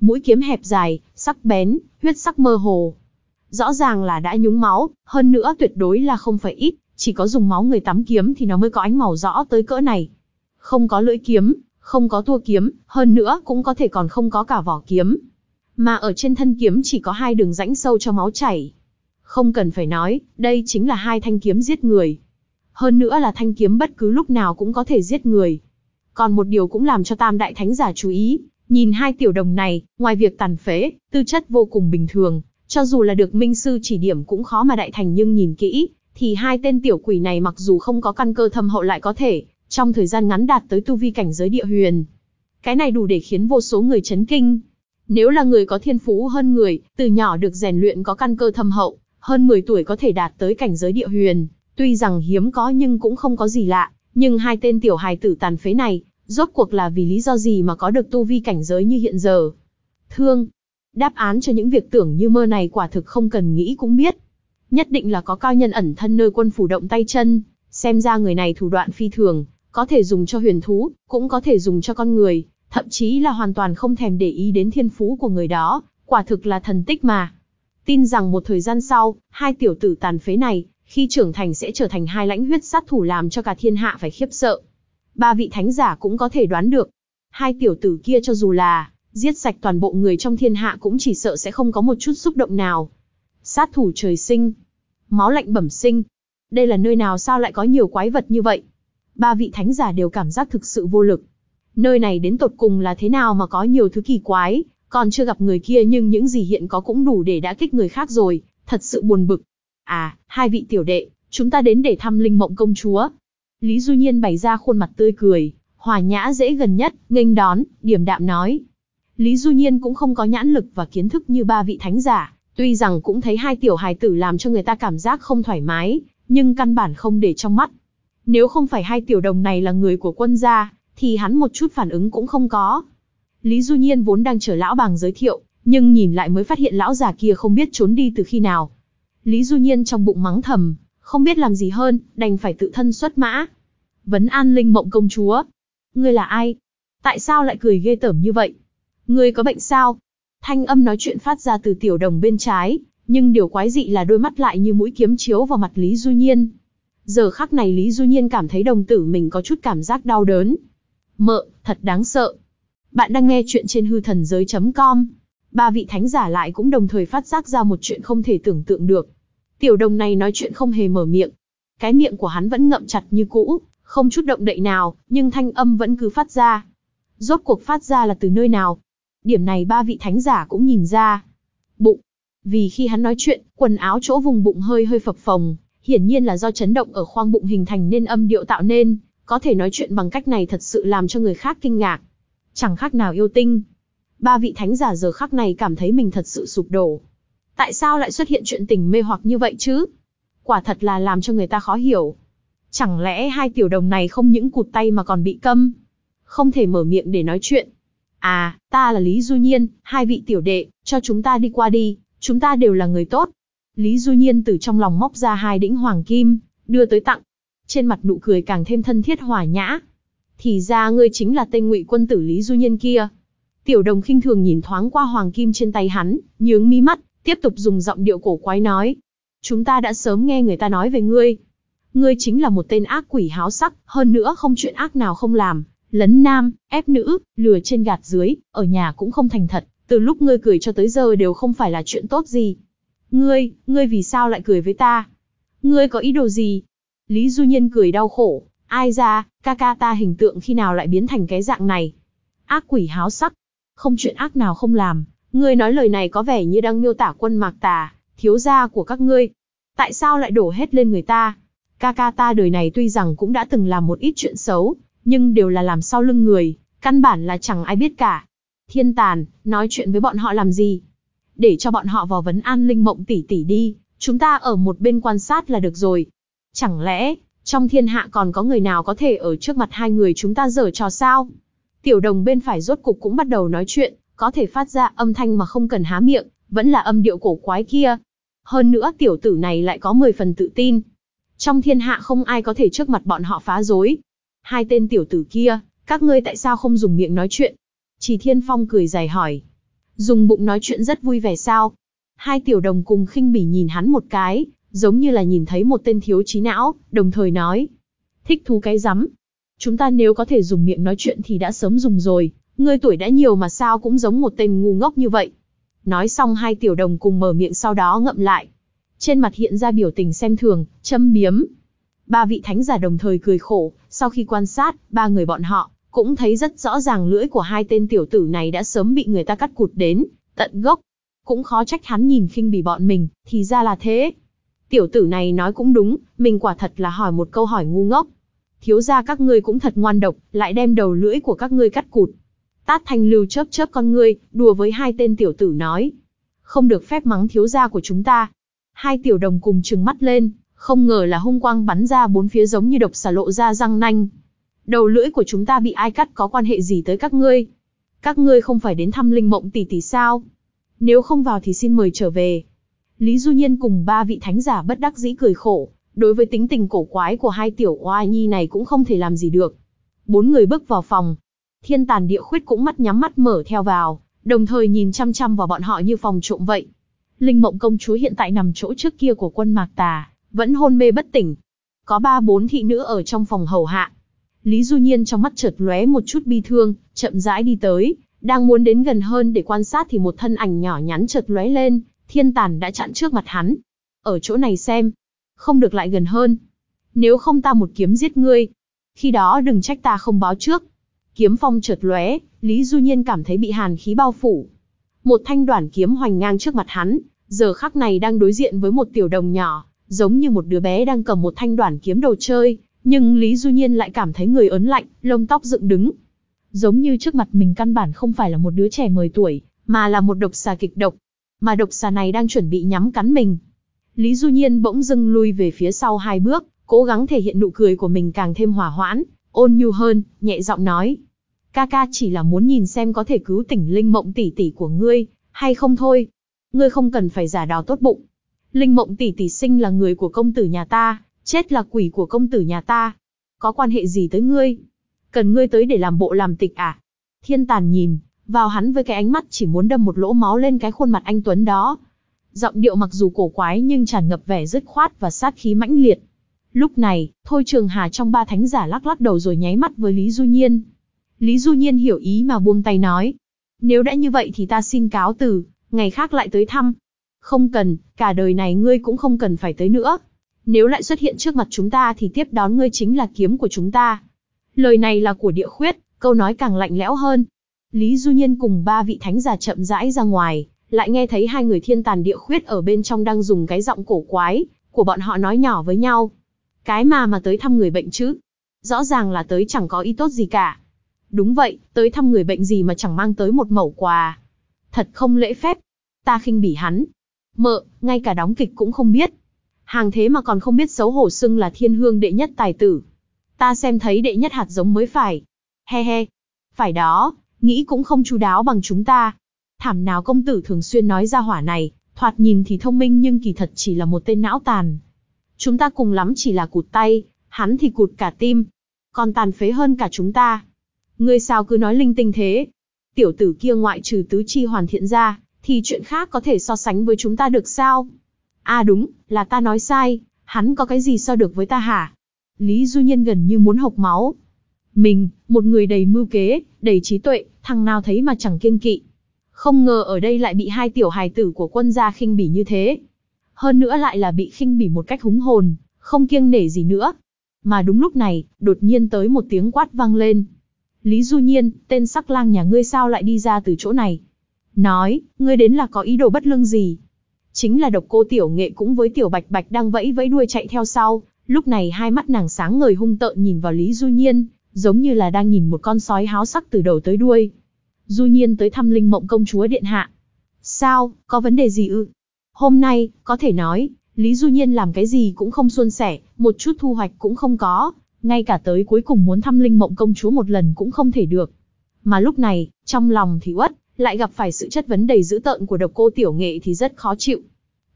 Mũi kiếm hẹp dài, sắc bén, huyết sắc mơ hồ. Rõ ràng là đã nhúng máu, hơn nữa tuyệt đối là không phải ít, chỉ có dùng máu người tắm kiếm thì nó mới có ánh màu rõ tới cỡ này. Không có lưỡi kiếm, không có tua kiếm, hơn nữa cũng có thể còn không có cả vỏ kiếm. Mà ở trên thân kiếm chỉ có hai đường rãnh sâu cho máu chảy. Không cần phải nói, đây chính là hai thanh kiếm giết người. Hơn nữa là thanh kiếm bất cứ lúc nào cũng có thể giết người. Còn một điều cũng làm cho tam đại thánh giả chú ý, nhìn hai tiểu đồng này, ngoài việc tàn phế, tư chất vô cùng bình thường, cho dù là được minh sư chỉ điểm cũng khó mà đại thành nhưng nhìn kỹ, thì hai tên tiểu quỷ này mặc dù không có căn cơ thâm hậu lại có thể, trong thời gian ngắn đạt tới tu vi cảnh giới địa huyền. Cái này đủ để khiến vô số người chấn kinh. Nếu là người có thiên phú hơn người, từ nhỏ được rèn luyện có căn cơ thâm hậu, hơn 10 tuổi có thể đạt tới cảnh giới địa huyền, tuy rằng hiếm có nhưng cũng không có gì lạ, nhưng hai tên tiểu hài tử tàn phế này, rốt cuộc là vì lý do gì mà có được tu vi cảnh giới như hiện giờ. Thương, đáp án cho những việc tưởng như mơ này quả thực không cần nghĩ cũng biết. Nhất định là có cao nhân ẩn thân nơi quân phủ động tay chân, xem ra người này thủ đoạn phi thường, có thể dùng cho huyền thú, cũng có thể dùng cho con người, thậm chí là hoàn toàn không thèm để ý đến thiên phú của người đó, quả thực là thần tích mà. Tin rằng một thời gian sau, hai tiểu tử tàn phế này, khi trưởng thành sẽ trở thành hai lãnh huyết sát thủ làm cho cả thiên hạ phải khiếp sợ. Ba vị thánh giả cũng có thể đoán được. Hai tiểu tử kia cho dù là giết sạch toàn bộ người trong thiên hạ cũng chỉ sợ sẽ không có một chút xúc động nào. Sát thủ trời sinh. máu lạnh bẩm sinh. Đây là nơi nào sao lại có nhiều quái vật như vậy? Ba vị thánh giả đều cảm giác thực sự vô lực. Nơi này đến tột cùng là thế nào mà có nhiều thứ kỳ quái, còn chưa gặp người kia nhưng những gì hiện có cũng đủ để đã kích người khác rồi, thật sự buồn bực. À, hai vị tiểu đệ, chúng ta đến để thăm linh mộng công chúa. Lý Du Nhiên bày ra khuôn mặt tươi cười, hòa nhã dễ gần nhất, nghênh đón, điểm đạm nói. Lý Du Nhiên cũng không có nhãn lực và kiến thức như ba vị thánh giả, tuy rằng cũng thấy hai tiểu hài tử làm cho người ta cảm giác không thoải mái, nhưng căn bản không để trong mắt. Nếu không phải hai tiểu đồng này là người của quân gia, thì hắn một chút phản ứng cũng không có. Lý Du Nhiên vốn đang chờ lão bàng giới thiệu, nhưng nhìn lại mới phát hiện lão già kia không biết trốn đi từ khi nào. Lý Du Nhiên trong bụng mắng thầm, không biết làm gì hơn, đành phải tự thân xuất mã. Vấn an linh mộng công chúa. Ngươi là ai? Tại sao lại cười ghê tởm như vậy? Ngươi có bệnh sao? Thanh âm nói chuyện phát ra từ tiểu đồng bên trái, nhưng điều quái dị là đôi mắt lại như mũi kiếm chiếu vào mặt Lý Du Nhiên. Giờ khắc này Lý Du Nhiên cảm thấy đồng tử mình có chút cảm giác đau đớn. Mợ, thật đáng sợ. Bạn đang nghe chuyện trên hư thần giới.com. Ba vị thánh giả lại cũng đồng thời phát giác ra một chuyện không thể tưởng tượng được. Tiểu đồng này nói chuyện không hề mở miệng. Cái miệng của hắn vẫn ngậm chặt như cũ, không chút động đậy nào, nhưng thanh âm vẫn cứ phát ra. Rốt cuộc phát ra là từ nơi nào? Điểm này ba vị thánh giả cũng nhìn ra. Bụng. Vì khi hắn nói chuyện, quần áo chỗ vùng bụng hơi hơi phập phồng, hiển nhiên là do chấn động ở khoang bụng hình thành nên âm điệu tạo nên, có thể nói chuyện bằng cách này thật sự làm cho người khác kinh ngạc. Chẳng khác nào yêu tinh. Ba vị thánh giả giờ khắc này cảm thấy mình thật sự sụp đổ. Tại sao lại xuất hiện chuyện tình mê hoặc như vậy chứ? Quả thật là làm cho người ta khó hiểu. Chẳng lẽ hai tiểu đồng này không những cụt tay mà còn bị câm? Không thể mở miệng để nói chuyện. À, ta là Lý Du Nhiên, hai vị tiểu đệ, cho chúng ta đi qua đi, chúng ta đều là người tốt. Lý Du Nhiên từ trong lòng móc ra hai đĩnh hoàng kim, đưa tới tặng. Trên mặt nụ cười càng thêm thân thiết hòa nhã. Thì ra ngươi chính là tên ngụy quân tử Lý Du Nhiên kia. Tiểu đồng khinh thường nhìn thoáng qua hoàng kim trên tay hắn, nhướng mi mắt, tiếp tục dùng giọng điệu cổ quái nói. Chúng ta đã sớm nghe người ta nói về ngươi. Ngươi chính là một tên ác quỷ háo sắc, hơn nữa không chuyện ác nào không làm, lấn nam, ép nữ, lừa trên gạt dưới, ở nhà cũng không thành thật, từ lúc ngươi cười cho tới giờ đều không phải là chuyện tốt gì. Ngươi, ngươi vì sao lại cười với ta? Ngươi có ý đồ gì? Lý Du Nhiên cười đau khổ, ai ra, ca ca ta hình tượng khi nào lại biến thành cái dạng này? Ác quỷ háo sắc, không chuyện ác nào không làm, ngươi nói lời này có vẻ như đang miêu tả quân mạc tà, thiếu gia của các ngươi. Tại sao lại đổ hết lên người ta? Ca ca ta đời này tuy rằng cũng đã từng làm một ít chuyện xấu, nhưng đều là làm sau lưng người, căn bản là chẳng ai biết cả. Thiên tàn, nói chuyện với bọn họ làm gì? Để cho bọn họ vào vấn an linh mộng tỷ tỷ đi, chúng ta ở một bên quan sát là được rồi. Chẳng lẽ, trong thiên hạ còn có người nào có thể ở trước mặt hai người chúng ta dở trò sao? Tiểu đồng bên phải rốt cục cũng bắt đầu nói chuyện, có thể phát ra âm thanh mà không cần há miệng, vẫn là âm điệu cổ quái kia. Hơn nữa tiểu tử này lại có 10 phần tự tin. Trong thiên hạ không ai có thể trước mặt bọn họ phá rối. Hai tên tiểu tử kia, các ngươi tại sao không dùng miệng nói chuyện? Chỉ Thiên Phong cười dài hỏi. Dùng bụng nói chuyện rất vui vẻ sao? Hai tiểu đồng cùng khinh bỉ nhìn hắn một cái, giống như là nhìn thấy một tên thiếu trí não, đồng thời nói. Thích thú cái rắm. Chúng ta nếu có thể dùng miệng nói chuyện thì đã sớm dùng rồi, ngươi tuổi đã nhiều mà sao cũng giống một tên ngu ngốc như vậy. Nói xong hai tiểu đồng cùng mở miệng sau đó ngậm lại. Trên mặt hiện ra biểu tình xem thường, châm biếm. Ba vị thánh giả đồng thời cười khổ, sau khi quan sát, ba người bọn họ, cũng thấy rất rõ ràng lưỡi của hai tên tiểu tử này đã sớm bị người ta cắt cụt đến, tận gốc. Cũng khó trách hắn nhìn khinh bỉ bọn mình, thì ra là thế. Tiểu tử này nói cũng đúng, mình quả thật là hỏi một câu hỏi ngu ngốc. Thiếu gia các ngươi cũng thật ngoan độc, lại đem đầu lưỡi của các ngươi cắt cụt. Tát thanh lưu chớp chớp con ngươi, đùa với hai tên tiểu tử nói. Không được phép mắng thiếu gia của chúng ta. Hai tiểu đồng cùng trừng mắt lên, không ngờ là hung quang bắn ra bốn phía giống như độc xà lộ ra răng nanh. Đầu lưỡi của chúng ta bị ai cắt có quan hệ gì tới các ngươi? Các ngươi không phải đến thăm linh mộng tỷ tỷ sao? Nếu không vào thì xin mời trở về. Lý Du Nhiên cùng ba vị thánh giả bất đắc dĩ cười khổ, đối với tính tình cổ quái của hai tiểu oa nhi này cũng không thể làm gì được. Bốn người bước vào phòng. Thiên tàn địa khuyết cũng mắt nhắm mắt mở theo vào, đồng thời nhìn chăm chăm vào bọn họ như phòng trộm vậy. Linh mộng công chúa hiện tại nằm chỗ trước kia của quân mạc tà, vẫn hôn mê bất tỉnh. Có ba bốn thị nữ ở trong phòng hầu hạ. Lý Du Nhiên trong mắt chợt lóe một chút bi thương, chậm rãi đi tới, đang muốn đến gần hơn để quan sát thì một thân ảnh nhỏ nhắn chợt lóe lên, thiên tàn đã chặn trước mặt hắn. Ở chỗ này xem. không được lại gần hơn. Nếu không ta một kiếm giết ngươi. Khi đó đừng trách ta không báo trước. Kiếm phong chợt lóe, Lý Du Nhiên cảm thấy bị hàn khí bao phủ. Một thanh đoản kiếm hoành ngang trước mặt hắn, giờ khắc này đang đối diện với một tiểu đồng nhỏ, giống như một đứa bé đang cầm một thanh đoản kiếm đồ chơi, nhưng Lý Du Nhiên lại cảm thấy người ớn lạnh, lông tóc dựng đứng. Giống như trước mặt mình căn bản không phải là một đứa trẻ 10 tuổi, mà là một độc xà kịch độc. Mà độc xà này đang chuẩn bị nhắm cắn mình. Lý Du Nhiên bỗng dưng lui về phía sau hai bước, cố gắng thể hiện nụ cười của mình càng thêm hòa hoãn, ôn nhu hơn, nhẹ giọng nói. Ca ca chỉ là muốn nhìn xem có thể cứu tỉnh linh mộng tỷ tỷ của ngươi, hay không thôi. Ngươi không cần phải giả đào tốt bụng. Linh mộng tỷ tỷ sinh là người của công tử nhà ta, chết là quỷ của công tử nhà ta. Có quan hệ gì tới ngươi? Cần ngươi tới để làm bộ làm tịch à? Thiên tàn nhìn, vào hắn với cái ánh mắt chỉ muốn đâm một lỗ máu lên cái khuôn mặt anh Tuấn đó. Giọng điệu mặc dù cổ quái nhưng tràn ngập vẻ dứt khoát và sát khí mãnh liệt. Lúc này, Thôi Trường Hà trong ba thánh giả lắc lắc đầu rồi nháy mắt với Lý Du Nhiên. Lý Du Nhiên hiểu ý mà buông tay nói. Nếu đã như vậy thì ta xin cáo từ, ngày khác lại tới thăm. Không cần, cả đời này ngươi cũng không cần phải tới nữa. Nếu lại xuất hiện trước mặt chúng ta thì tiếp đón ngươi chính là kiếm của chúng ta. Lời này là của địa khuyết, câu nói càng lạnh lẽo hơn. Lý Du Nhiên cùng ba vị thánh giả chậm rãi ra ngoài, lại nghe thấy hai người thiên tàn địa khuyết ở bên trong đang dùng cái giọng cổ quái, của bọn họ nói nhỏ với nhau. Cái mà mà tới thăm người bệnh chứ. Rõ ràng là tới chẳng có ý tốt gì cả. Đúng vậy, tới thăm người bệnh gì mà chẳng mang tới một mẩu quà. Thật không lễ phép. Ta khinh bỉ hắn. Mợ, ngay cả đóng kịch cũng không biết. Hàng thế mà còn không biết xấu hổ xưng là thiên hương đệ nhất tài tử. Ta xem thấy đệ nhất hạt giống mới phải. He he. Phải đó, nghĩ cũng không chú đáo bằng chúng ta. Thảm nào công tử thường xuyên nói ra hỏa này, thoạt nhìn thì thông minh nhưng kỳ thật chỉ là một tên não tàn. Chúng ta cùng lắm chỉ là cụt tay, hắn thì cụt cả tim. Còn tàn phế hơn cả chúng ta. Ngươi sao cứ nói linh tinh thế? Tiểu tử kia ngoại trừ tứ chi hoàn thiện ra, thì chuyện khác có thể so sánh với chúng ta được sao? À đúng, là ta nói sai, hắn có cái gì so được với ta hả? Lý Du Nhiên gần như muốn hộc máu. Mình, một người đầy mưu kế, đầy trí tuệ, thằng nào thấy mà chẳng kiêng kỵ. Không ngờ ở đây lại bị hai tiểu hài tử của quân gia khinh bỉ như thế. Hơn nữa lại là bị khinh bỉ một cách húng hồn, không kiêng nể gì nữa. Mà đúng lúc này, đột nhiên tới một tiếng quát vang lên. Lý Du Nhiên, tên sắc lang nhà ngươi sao lại đi ra từ chỗ này? Nói, ngươi đến là có ý đồ bất lương gì? Chính là độc cô tiểu nghệ cũng với tiểu bạch bạch đang vẫy vẫy đuôi chạy theo sau, lúc này hai mắt nàng sáng ngời hung tợn nhìn vào Lý Du Nhiên, giống như là đang nhìn một con sói háo sắc từ đầu tới đuôi. Du Nhiên tới thăm Linh Mộng công chúa điện hạ. Sao, có vấn đề gì ư? Hôm nay, có thể nói, Lý Du Nhiên làm cái gì cũng không suôn sẻ, một chút thu hoạch cũng không có, ngay cả tới cuối cùng muốn thăm Linh Mộng công chúa một lần cũng không thể được. Mà lúc này, trong lòng thì uất, lại gặp phải sự chất vấn đầy dữ tợn của độc cô tiểu nghệ thì rất khó chịu.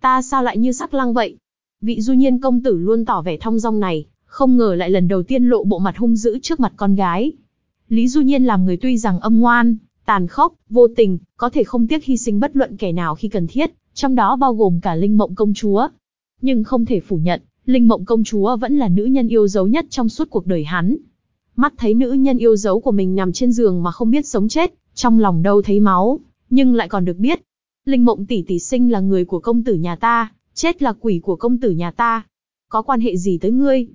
Ta sao lại như sắc lăng vậy? Vị du nhiên công tử luôn tỏ vẻ thong dong này, không ngờ lại lần đầu tiên lộ bộ mặt hung dữ trước mặt con gái. Lý Du Nhiên làm người tuy rằng âm ngoan, tàn khốc, vô tình, có thể không tiếc hy sinh bất luận kẻ nào khi cần thiết, trong đó bao gồm cả Linh Mộng công chúa. Nhưng không thể phủ nhận, Linh Mộng công chúa vẫn là nữ nhân yêu dấu nhất trong suốt cuộc đời hắn. Mắt thấy nữ nhân yêu dấu của mình nằm trên giường mà không biết sống chết, trong lòng đâu thấy máu, nhưng lại còn được biết. Linh Mộng tỷ tỷ sinh là người của công tử nhà ta, chết là quỷ của công tử nhà ta. Có quan hệ gì tới ngươi?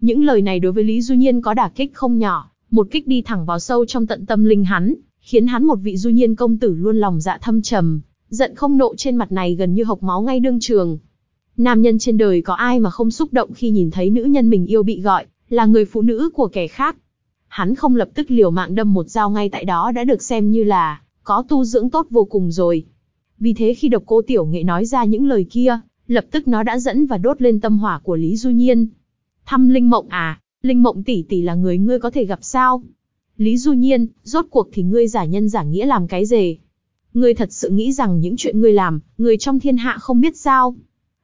Những lời này đối với Lý Du Nhiên có đả kích không nhỏ, một kích đi thẳng vào sâu trong tận tâm linh hắn, khiến hắn một vị Du Nhiên công tử luôn lòng dạ thâm trầm, giận không nộ trên mặt này gần như hộc máu ngay đương trường. Nam nhân trên đời có ai mà không xúc động khi nhìn thấy nữ nhân mình yêu bị gọi, là người phụ nữ của kẻ khác. Hắn không lập tức liều mạng đâm một dao ngay tại đó đã được xem như là có tu dưỡng tốt vô cùng rồi. Vì thế khi độc cô tiểu nghệ nói ra những lời kia, lập tức nó đã dẫn và đốt lên tâm hỏa của Lý Du Nhiên. Thăm Linh Mộng à, Linh Mộng tỷ tỷ là người ngươi có thể gặp sao? Lý Du Nhiên, rốt cuộc thì ngươi giả nhân giả nghĩa làm cái gì? Ngươi thật sự nghĩ rằng những chuyện ngươi làm, người trong thiên hạ không biết sao?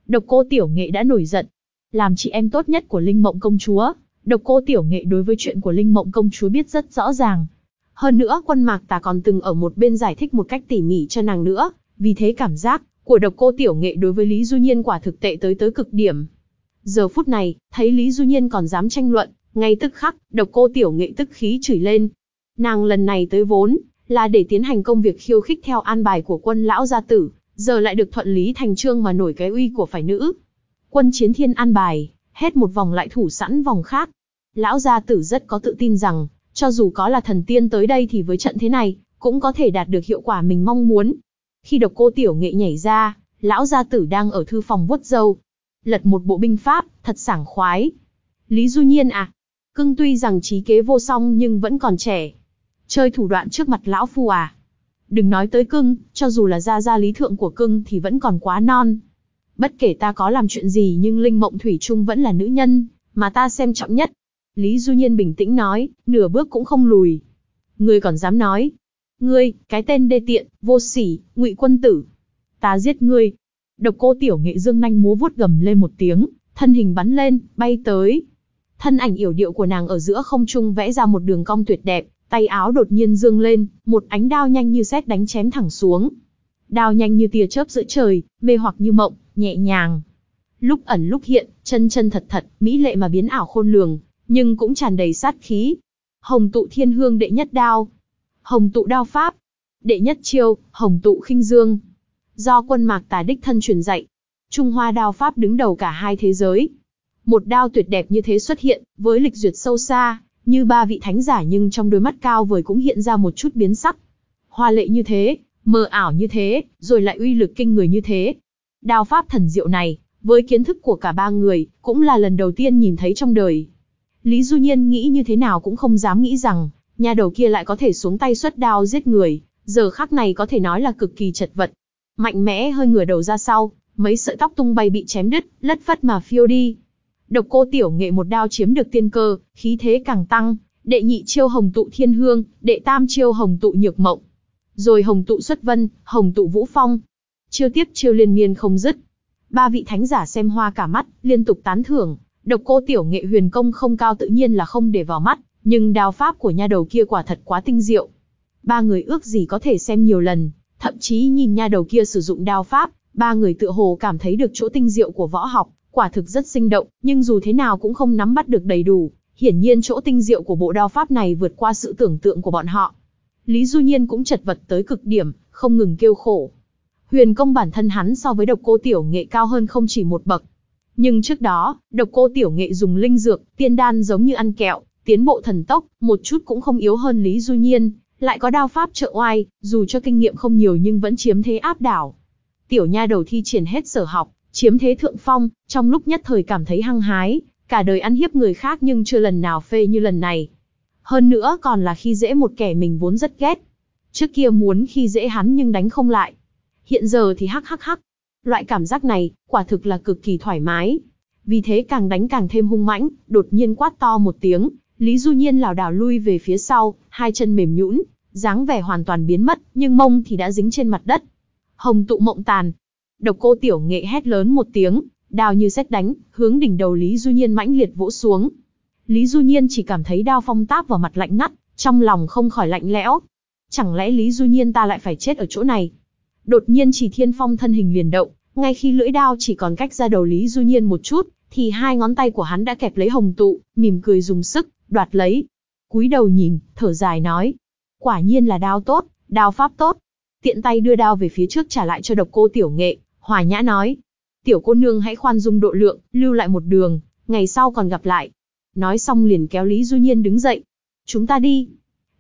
Độc cô tiểu nghệ đã nổi giận. Làm chị em tốt nhất của Linh Mộng công chúa, độc cô tiểu nghệ đối với chuyện của Linh Mộng công chúa biết rất rõ ràng. Hơn nữa quân mạc tà còn từng ở một bên giải thích một cách tỉ mỉ cho nàng nữa, vì thế cảm giác của độc cô tiểu nghệ đối với Lý Du Nhiên quả thực tệ tới tới cực điểm. Giờ phút này, thấy Lý Du Nhiên còn dám tranh luận, ngay tức khắc, độc cô tiểu nghệ tức khí chửi lên. Nàng lần này tới vốn, là để tiến hành công việc khiêu khích theo an bài của quân lão gia tử, giờ lại được thuận lý thành trương mà nổi cái uy của phải nữ. Quân chiến thiên an bài, hết một vòng lại thủ sẵn vòng khác. Lão gia tử rất có tự tin rằng, cho dù có là thần tiên tới đây thì với trận thế này, cũng có thể đạt được hiệu quả mình mong muốn. Khi độc cô tiểu nghệ nhảy ra, lão gia tử đang ở thư phòng vuốt dâu. Lật một bộ binh pháp, thật sảng khoái. Lý Du Nhiên à? Cưng tuy rằng trí kế vô song nhưng vẫn còn trẻ. Chơi thủ đoạn trước mặt lão phu à? Đừng nói tới cưng, cho dù là gia gia lý thượng của cưng thì vẫn còn quá non. Bất kể ta có làm chuyện gì nhưng Linh Mộng Thủy Trung vẫn là nữ nhân, mà ta xem trọng nhất. Lý Du Nhiên bình tĩnh nói, nửa bước cũng không lùi. Ngươi còn dám nói. Ngươi, cái tên đê tiện, vô sỉ, ngụy quân tử. Ta giết ngươi. Độc cô tiểu nghệ dương nanh múa vuốt gầm lên một tiếng, thân hình bắn lên, bay tới. Thân ảnh yểu điệu của nàng ở giữa không trung vẽ ra một đường cong tuyệt đẹp, tay áo đột nhiên dương lên, một ánh đao nhanh như sét đánh chém thẳng xuống. Đao nhanh như tia chớp giữa trời, mê hoặc như mộng, nhẹ nhàng. Lúc ẩn lúc hiện, chân chân thật thật, mỹ lệ mà biến ảo khôn lường, nhưng cũng tràn đầy sát khí. Hồng tụ thiên hương đệ nhất đao. Hồng tụ đao pháp. Đệ nhất chiêu, hồng tụ khinh dương. Do quân mạc tà đích thân truyền dạy. Trung Hoa đao pháp đứng đầu cả hai thế giới. Một đao tuyệt đẹp như thế xuất hiện, với lịch duyệt sâu xa, như ba vị thánh giả nhưng trong đôi mắt cao vời cũng hiện ra một chút biến sắc. Hoa lệ như thế, mờ ảo như thế, rồi lại uy lực kinh người như thế. Đao pháp thần diệu này, với kiến thức của cả ba người, cũng là lần đầu tiên nhìn thấy trong đời. Lý Du Nhiên nghĩ như thế nào cũng không dám nghĩ rằng, nhà đầu kia lại có thể xuống tay xuất đao giết người, giờ khắc này có thể nói là cực kỳ chật vật. Mạnh mẽ hơi ngửa đầu ra sau, mấy sợi tóc tung bay bị chém đứt, lất phất mà phiêu đi. Độc cô tiểu nghệ một đao chiếm được tiên cơ, khí thế càng tăng, đệ nhị chiêu hồng tụ thiên hương, đệ tam chiêu hồng tụ nhược mộng. Rồi hồng tụ xuất vân, hồng tụ vũ phong. Chiêu tiếp chiêu liên miên không dứt. Ba vị thánh giả xem hoa cả mắt, liên tục tán thưởng, độc cô tiểu nghệ huyền công không cao tự nhiên là không để vào mắt, nhưng đao pháp của nha đầu kia quả thật quá tinh diệu. Ba người ước gì có thể xem nhiều lần, thậm chí nhìn nha đầu kia sử dụng đao pháp, ba người tựa hồ cảm thấy được chỗ tinh diệu của võ học, quả thực rất sinh động, nhưng dù thế nào cũng không nắm bắt được đầy đủ. Hiển nhiên chỗ tinh diệu của bộ đao pháp này vượt qua sự tưởng tượng của bọn họ. Lý Du Nhiên cũng chật vật tới cực điểm, không ngừng kêu khổ. Huyền công bản thân hắn so với độc cô tiểu nghệ cao hơn không chỉ một bậc. Nhưng trước đó, độc cô tiểu nghệ dùng linh dược, tiên đan giống như ăn kẹo, tiến bộ thần tốc, một chút cũng không yếu hơn Lý Du Nhiên, lại có đao pháp trợ oai, dù cho kinh nghiệm không nhiều nhưng vẫn chiếm thế áp đảo. Tiểu nha đầu thi triển hết sở học, chiếm thế thượng phong, trong lúc nhất thời cảm thấy hăng hái, cả đời ăn hiếp người khác nhưng chưa lần nào phê như lần này. Hơn nữa còn là khi dễ một kẻ mình vốn rất ghét. Trước kia muốn khi dễ hắn nhưng đánh không lại. Hiện giờ thì hắc hắc hắc. Loại cảm giác này, quả thực là cực kỳ thoải mái. Vì thế càng đánh càng thêm hung mãnh, đột nhiên quát to một tiếng, Lý Du Nhiên lảo đảo lui về phía sau, hai chân mềm nhũn, dáng vẻ hoàn toàn biến mất, nhưng mông thì đã dính trên mặt đất. Hồng tụ mộng tàn, Độc cô tiểu nghệ hét lớn một tiếng, đao như xét đánh, hướng đỉnh đầu Lý Du Nhiên mãnh liệt vỗ xuống. Lý Du Nhiên chỉ cảm thấy đao phong táp vào mặt lạnh ngắt, trong lòng không khỏi lạnh lẽo. Chẳng lẽ Lý Du Nhiên ta lại phải chết ở chỗ này? Đột nhiên chỉ thiên phong thân hình liền động, ngay khi lưỡi đao chỉ còn cách ra đầu Lý Du Nhiên một chút, thì hai ngón tay của hắn đã kẹp lấy hồng tụ, mỉm cười dùng sức, đoạt lấy. Cúi đầu nhìn, thở dài nói. Quả nhiên là đao tốt, đao pháp tốt. Tiện tay đưa đao về phía trước trả lại cho độc cô tiểu nghệ, Hòa nhã nói, tiểu cô nương hãy khoan dung độ lượng, lưu lại một đường, ngày sau còn gặp lại. Nói xong liền kéo Lý Du Nhiên đứng dậy. Chúng ta đi.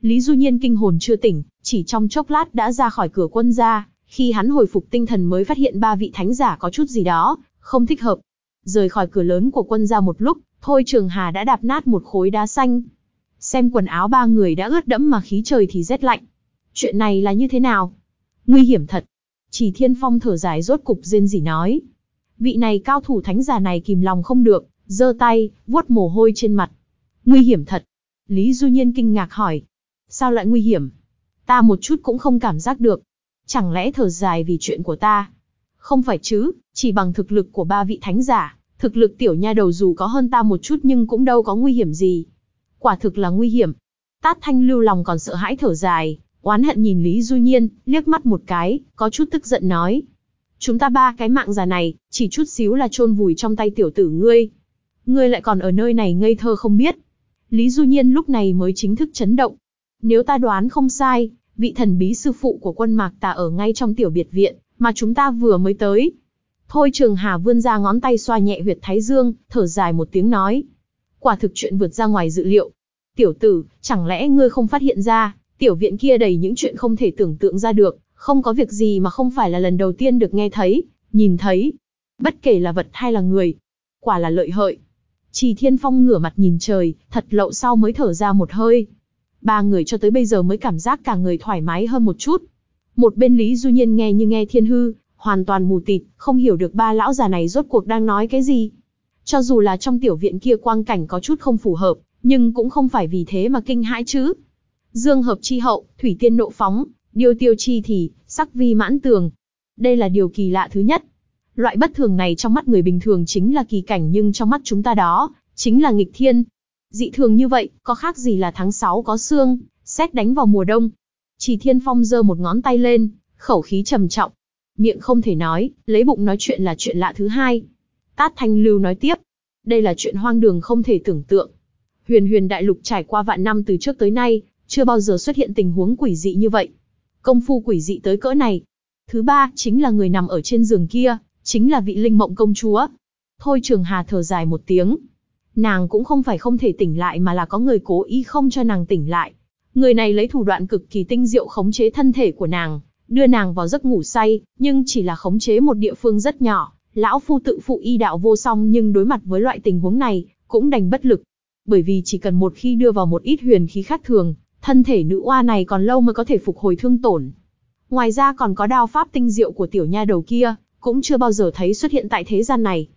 Lý Du Nhiên kinh hồn chưa tỉnh, chỉ trong chốc lát đã ra khỏi cửa quân ra, khi hắn hồi phục tinh thần mới phát hiện ba vị thánh giả có chút gì đó, không thích hợp. Rời khỏi cửa lớn của quân ra một lúc, Thôi Trường Hà đã đạp nát một khối đá xanh. Xem quần áo ba người đã ướt đẫm mà khí trời thì rét lạnh. Chuyện này là như thế nào? Nguy hiểm thật. Chỉ Thiên Phong thở dài rốt cục rên rỉ nói. Vị này cao thủ thánh giả này kìm lòng không được, giơ tay, vuốt mồ hôi trên mặt. Nguy hiểm thật. Lý Du Nhiên kinh ngạc hỏi. Sao lại nguy hiểm? Ta một chút cũng không cảm giác được. Chẳng lẽ thở dài vì chuyện của ta? Không phải chứ, chỉ bằng thực lực của ba vị thánh giả, thực lực tiểu nha đầu dù có hơn ta một chút nhưng cũng đâu có nguy hiểm gì. Quả thực là nguy hiểm. Tát thanh lưu lòng còn sợ hãi thở dài, Oán hận nhìn Lý Du Nhiên, liếc mắt một cái, có chút tức giận nói. Chúng ta ba cái mạng già này, chỉ chút xíu là chôn vùi trong tay tiểu tử ngươi. Ngươi lại còn ở nơi này ngây thơ không biết. Lý Du Nhiên lúc này mới chính thức chấn động. Nếu ta đoán không sai, vị thần bí sư phụ của quân mạc tà ở ngay trong tiểu biệt viện, mà chúng ta vừa mới tới. Thôi Trường Hà vươn ra ngón tay xoa nhẹ huyệt thái dương, thở dài một tiếng nói. Quả thực chuyện vượt ra ngoài dự liệu. Tiểu tử, chẳng lẽ ngươi không phát hiện ra, tiểu viện kia đầy những chuyện không thể tưởng tượng ra được, không có việc gì mà không phải là lần đầu tiên được nghe thấy, nhìn thấy. Bất kể là vật hay là người. Quả là lợi hợi. Trì Thiên Phong ngửa mặt nhìn trời, thật lậu sau mới thở ra một hơi. Ba người cho tới bây giờ mới cảm giác cả người thoải mái hơn một chút. Một bên Lý Du Nhiên nghe như nghe thiên hư, hoàn toàn mù tịt, không hiểu được ba lão già này rốt cuộc đang nói cái gì. Cho dù là trong tiểu viện kia quang cảnh có chút không phù hợp, nhưng cũng không phải vì thế mà kinh hãi chứ. Dương hợp chi hậu, thủy tiên nộ phóng, điều tiêu chi thì, sắc vi mãn tường. Đây là điều kỳ lạ thứ nhất. Loại bất thường này trong mắt người bình thường chính là kỳ cảnh nhưng trong mắt chúng ta đó, chính là nghịch thiên. Dị thường như vậy, có khác gì là tháng 6 có xương, xét đánh vào mùa đông. Chỉ thiên phong giơ một ngón tay lên, khẩu khí trầm trọng. Miệng không thể nói, lấy bụng nói chuyện là chuyện lạ thứ hai. Tát thanh lưu nói tiếp. Đây là chuyện hoang đường không thể tưởng tượng. Huyền huyền đại lục trải qua vạn năm từ trước tới nay, chưa bao giờ xuất hiện tình huống quỷ dị như vậy. Công phu quỷ dị tới cỡ này. Thứ ba, chính là người nằm ở trên giường kia, chính là vị linh mộng công chúa. Thôi Trường Hà thở dài một tiếng. Nàng cũng không phải không thể tỉnh lại mà là có người cố ý không cho nàng tỉnh lại. Người này lấy thủ đoạn cực kỳ tinh diệu khống chế thân thể của nàng, đưa nàng vào giấc ngủ say, nhưng chỉ là khống chế một địa phương rất nhỏ. Lão phu tự phụ y đạo vô song nhưng đối mặt với loại tình huống này, cũng đành bất lực. Bởi vì chỉ cần một khi đưa vào một ít huyền khí khác thường, thân thể nữ oa này còn lâu mới có thể phục hồi thương tổn. Ngoài ra còn có đao pháp tinh diệu của tiểu nha đầu kia, cũng chưa bao giờ thấy xuất hiện tại thế gian này.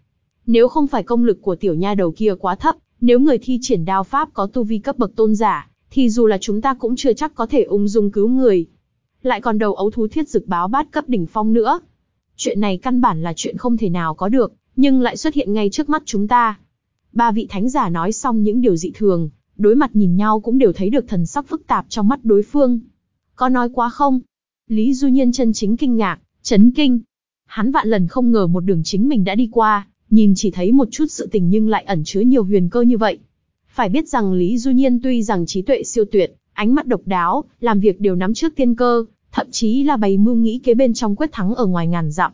Nếu không phải công lực của tiểu nha đầu kia quá thấp, nếu người thi triển đao pháp có tu vi cấp bậc tôn giả, thì dù là chúng ta cũng chưa chắc có thể ung dung cứu người. Lại còn đầu ấu thú thiết dực báo bát cấp đỉnh phong nữa. Chuyện này căn bản là chuyện không thể nào có được, nhưng lại xuất hiện ngay trước mắt chúng ta. Ba vị thánh giả nói xong những điều dị thường, đối mặt nhìn nhau cũng đều thấy được thần sắc phức tạp trong mắt đối phương. Có nói quá không? Lý Du Nhiên chân chính kinh ngạc, chấn kinh. Hắn vạn lần không ngờ một đường chính mình đã đi qua, nhìn chỉ thấy một chút sự tình nhưng lại ẩn chứa nhiều huyền cơ như vậy. Phải biết rằng Lý Du Nhiên tuy rằng trí tuệ siêu tuyệt, ánh mắt độc đáo, làm việc đều nắm trước tiên cơ, thậm chí là bày mưu nghĩ kế bên trong quyết thắng ở ngoài ngàn dặm.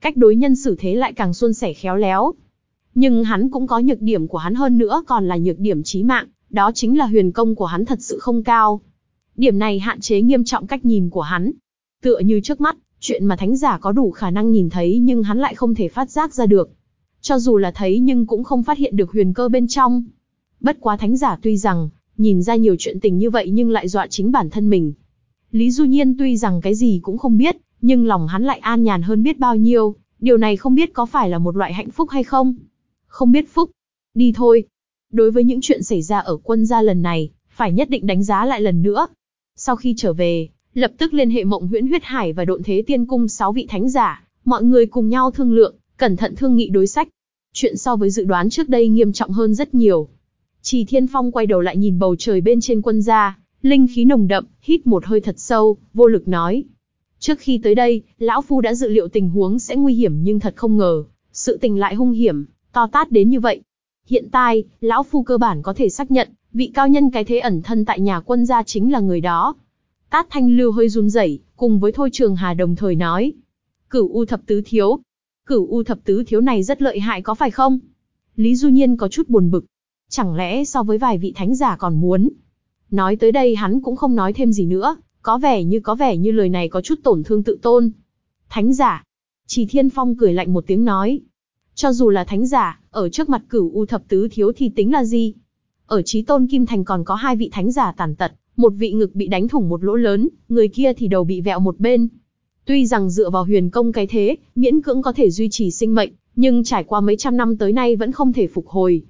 Cách đối nhân xử thế lại càng suôn sẻ khéo léo. Nhưng hắn cũng có nhược điểm của hắn hơn nữa còn là nhược điểm chí mạng, đó chính là huyền công của hắn thật sự không cao. Điểm này hạn chế nghiêm trọng cách nhìn của hắn. Tựa như trước mắt, chuyện mà thánh giả có đủ khả năng nhìn thấy nhưng hắn lại không thể phát giác ra được. Cho dù là thấy nhưng cũng không phát hiện được huyền cơ bên trong. Bất quá thánh giả tuy rằng, nhìn ra nhiều chuyện tình như vậy nhưng lại dọa chính bản thân mình. Lý Du Nhiên tuy rằng cái gì cũng không biết, nhưng lòng hắn lại an nhàn hơn biết bao nhiêu, điều này không biết có phải là một loại hạnh phúc hay không. Không biết phúc. Đi thôi. Đối với những chuyện xảy ra ở quân gia lần này, phải nhất định đánh giá lại lần nữa. Sau khi trở về, lập tức liên hệ mộng huyễn huyết hải và độn thế tiên cung sáu vị thánh giả, mọi người cùng nhau thương lượng, cẩn thận thương nghị đối sách. Chuyện so với dự đoán trước đây nghiêm trọng hơn rất nhiều. Chỉ Thiên Phong quay đầu lại nhìn bầu trời bên trên quân gia, linh khí nồng đậm, hít một hơi thật sâu, vô lực nói. Trước khi tới đây, lão phu đã dự liệu tình huống sẽ nguy hiểm nhưng thật không ngờ, sự tình lại hung hiểm, to tát đến như vậy. Hiện tại, lão phu cơ bản có thể xác nhận, vị cao nhân cái thế ẩn thân tại nhà quân gia chính là người đó. Tát Thanh Lưu hơi run rẩy, cùng với Thôi Trường Hà đồng thời nói. Cửu U thập tứ thiếu. Cửu U thập tứ thiếu này rất lợi hại có phải không? Lý Du Nhiên có chút buồn bực. Chẳng lẽ so với vài vị thánh giả còn muốn? Nói tới đây hắn cũng không nói thêm gì nữa, có vẻ như có vẻ như lời này có chút tổn thương tự tôn. Thánh giả. Chỉ Thiên Phong cười lạnh một tiếng nói. Cho dù là thánh giả, ở trước mặt cửu U thập tứ thiếu thì tính là gì? Ở Chí Tôn Kim Thành còn có hai vị thánh giả tàn tật, một vị ngực bị đánh thủng một lỗ lớn, người kia thì đầu bị vẹo một bên. Tuy rằng dựa vào huyền công cái thế, miễn cưỡng có thể duy trì sinh mệnh, nhưng trải qua mấy trăm năm tới nay vẫn không thể phục hồi.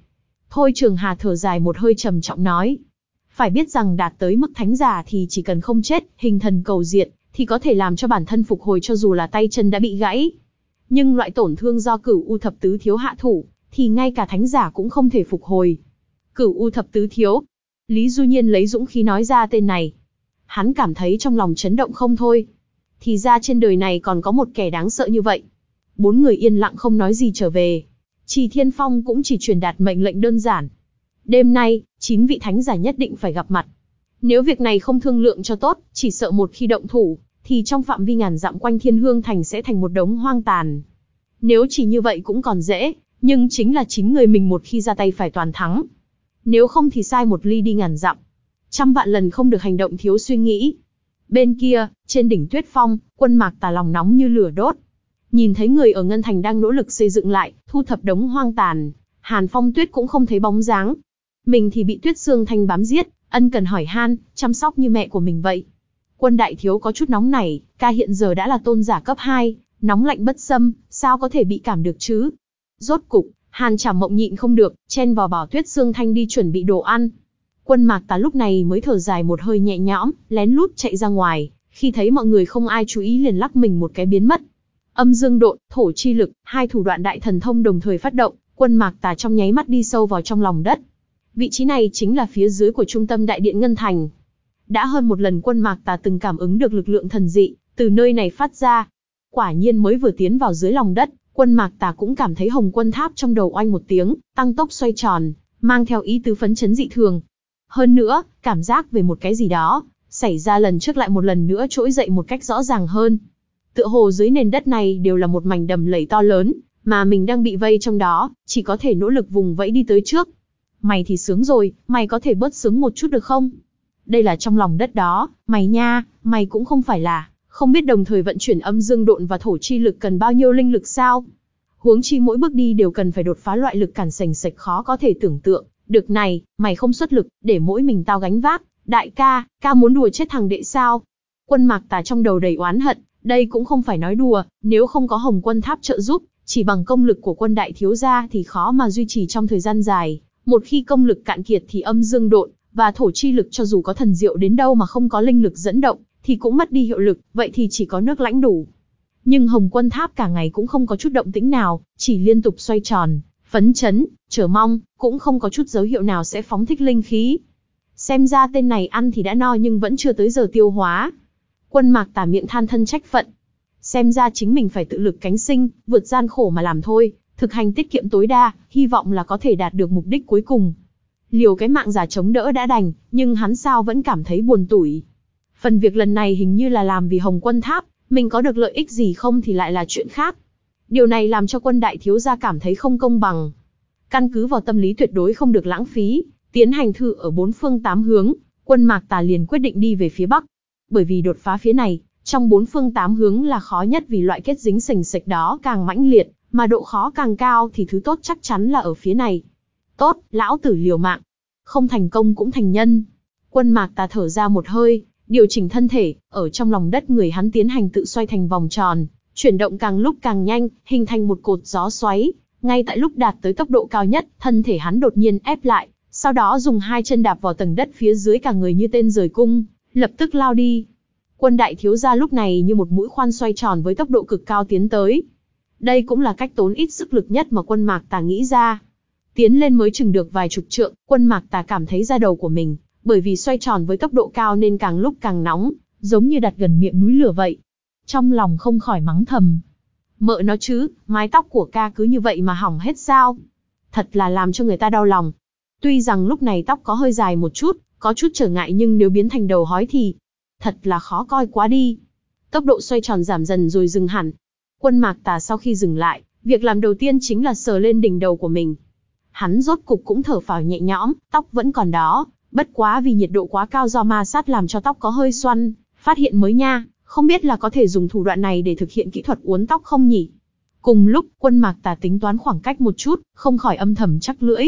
Thôi Trường Hà thở dài một hơi trầm trọng nói. Phải biết rằng đạt tới mức thánh giả thì chỉ cần không chết, hình thần cầu diện, thì có thể làm cho bản thân phục hồi cho dù là tay chân đã bị gãy. Nhưng loại tổn thương do cửu u thập tứ thiếu hạ thủ, thì ngay cả thánh giả cũng không thể phục hồi. Cửu u thập tứ thiếu. Lý Du Nhiên lấy dũng khí nói ra tên này. Hắn cảm thấy trong lòng chấn động không thôi. Thì ra trên đời này còn có một kẻ đáng sợ như vậy. Bốn người yên lặng không nói gì trở về. Chỉ Thiên Phong cũng chỉ truyền đạt mệnh lệnh đơn giản. Đêm nay, chín vị thánh giả nhất định phải gặp mặt. Nếu việc này không thương lượng cho tốt, chỉ sợ một khi động thủ, thì trong phạm vi ngàn dặm quanh Thiên Hương Thành sẽ thành một đống hoang tàn. Nếu chỉ như vậy cũng còn dễ, nhưng chính là chính người mình một khi ra tay phải toàn thắng. Nếu không thì sai một ly đi ngàn dặm. Trăm vạn lần không được hành động thiếu suy nghĩ. Bên kia, trên đỉnh tuyết phong, quân mạc tà lòng nóng như lửa đốt. Nhìn thấy người ở Ngân Thành đang nỗ lực xây dựng lại, thu thập đống hoang tàn. Hàn phong tuyết cũng không thấy bóng dáng. Mình thì bị tuyết xương thanh bám giết, ân cần hỏi han, chăm sóc như mẹ của mình vậy. Quân đại thiếu có chút nóng này ca hiện giờ đã là tôn giả cấp 2, nóng lạnh bất xâm, sao có thể bị cảm được chứ? Rốt cục, Hàn Trảm Mộng nhịn không được, chen vào bảo Tuyết Sương Thanh đi chuẩn bị đồ ăn. Quân Mạc Tà lúc này mới thở dài một hơi nhẹ nhõm, lén lút chạy ra ngoài, khi thấy mọi người không ai chú ý liền lắc mình một cái biến mất. Âm dương độn, thổ chi lực, hai thủ đoạn đại thần thông đồng thời phát động, quân Mạc Tà trong nháy mắt đi sâu vào trong lòng đất. Vị trí này chính là phía dưới của trung tâm đại điện Ngân Thành. Đã hơn một lần quân Mạc Tà từng cảm ứng được lực lượng thần dị, từ nơi này phát ra. Quả nhiên mới vừa tiến vào dưới lòng đất, Quân Mạc Tà cũng cảm thấy Hồng Quân Tháp trong đầu oanh một tiếng, tăng tốc xoay tròn, mang theo ý tứ phấn chấn dị thường. Hơn nữa, cảm giác về một cái gì đó, xảy ra lần trước lại một lần nữa trỗi dậy một cách rõ ràng hơn. Tựa hồ dưới nền đất này đều là một mảnh đầm lầy to lớn, mà mình đang bị vây trong đó, chỉ có thể nỗ lực vùng vẫy đi tới trước. Mày thì sướng rồi, mày có thể bớt sướng một chút được không? Đây là trong lòng đất đó, mày nha, mày cũng không phải là, không biết đồng thời vận chuyển âm dương độn và thổ chi lực cần bao nhiêu linh lực sao? Huống chi mỗi bước đi đều cần phải đột phá loại lực cản sành sạch khó có thể tưởng tượng. Được này, mày không xuất lực, để mỗi mình tao gánh vác. Đại ca, ca muốn đùa chết thằng đệ sao? Quân mạc tà trong đầu đầy oán hận, đây cũng không phải nói đùa, nếu không có hồng quân tháp trợ giúp, chỉ bằng công lực của quân đại thiếu gia thì khó mà duy trì trong thời gian dài. Một khi công lực cạn kiệt thì âm dương độn, và thổ chi lực cho dù có thần diệu đến đâu mà không có linh lực dẫn động, thì cũng mất đi hiệu lực, vậy thì chỉ có nước lãnh đủ. Nhưng Hồng Quân Tháp cả ngày cũng không có chút động tĩnh nào, chỉ liên tục xoay tròn, phấn chấn, chờ mong, cũng không có chút dấu hiệu nào sẽ phóng thích linh khí. Xem ra tên này ăn thì đã no nhưng vẫn chưa tới giờ tiêu hóa. Quân mạc tả miệng than thân trách phận. Xem ra chính mình phải tự lực cánh sinh, vượt gian khổ mà làm thôi, thực hành tiết kiệm tối đa, hy vọng là có thể đạt được mục đích cuối cùng. Liều cái mạng giả chống đỡ đã đành, nhưng hắn sao vẫn cảm thấy buồn tủi. Phần việc lần này hình như là làm vì Hồng Quân Tháp, mình có được lợi ích gì không thì lại là chuyện khác. Điều này làm cho quân đại thiếu gia cảm thấy không công bằng. Căn cứ vào tâm lý tuyệt đối không được lãng phí, tiến hành thử ở bốn phương tám hướng, quân mạc tà liền quyết định đi về phía bắc. Bởi vì đột phá phía này, trong bốn phương tám hướng là khó nhất vì loại kết dính sình sạch đó càng mãnh liệt, mà độ khó càng cao thì thứ tốt chắc chắn là ở phía này. Tốt, lão tử liều mạng. Không thành công cũng thành nhân. Quân mạc tà thở ra một hơi, Điều chỉnh thân thể, ở trong lòng đất người hắn tiến hành tự xoay thành vòng tròn, chuyển động càng lúc càng nhanh, hình thành một cột gió xoáy. Ngay tại lúc đạt tới tốc độ cao nhất, thân thể hắn đột nhiên ép lại, sau đó dùng hai chân đạp vào tầng đất phía dưới cả người như tên rời cung, lập tức lao đi. Quân đại thiếu gia lúc này như một mũi khoan xoay tròn với tốc độ cực cao tiến tới. Đây cũng là cách tốn ít sức lực nhất mà quân mạc tà nghĩ ra. Tiến lên mới chừng được vài chục trượng, quân mạc tà cảm thấy da đầu của mình, bởi vì xoay tròn với tốc độ cao nên càng lúc càng nóng, giống như đặt gần miệng núi lửa vậy. Trong lòng không khỏi mắng thầm. Mợ nó chứ, mái tóc của ca cứ như vậy mà hỏng hết sao? Thật là làm cho người ta đau lòng. Tuy rằng lúc này tóc có hơi dài một chút, có chút trở ngại nhưng nếu biến thành đầu hói thì thật là khó coi quá đi. Tốc độ xoay tròn giảm dần rồi dừng hẳn. Quân mạc tà sau khi dừng lại, việc làm đầu tiên chính là sờ lên đỉnh đầu của mình. Hắn rốt cục cũng thở phào nhẹ nhõm, tóc vẫn còn đó, Bất quá vì nhiệt độ quá cao do ma sát làm cho tóc có hơi xoăn, phát hiện mới nha, không biết là có thể dùng thủ đoạn này để thực hiện kỹ thuật uốn tóc không nhỉ? Cùng lúc, quân mạc tà tính toán khoảng cách một chút, không khỏi âm thầm chắc lưỡi.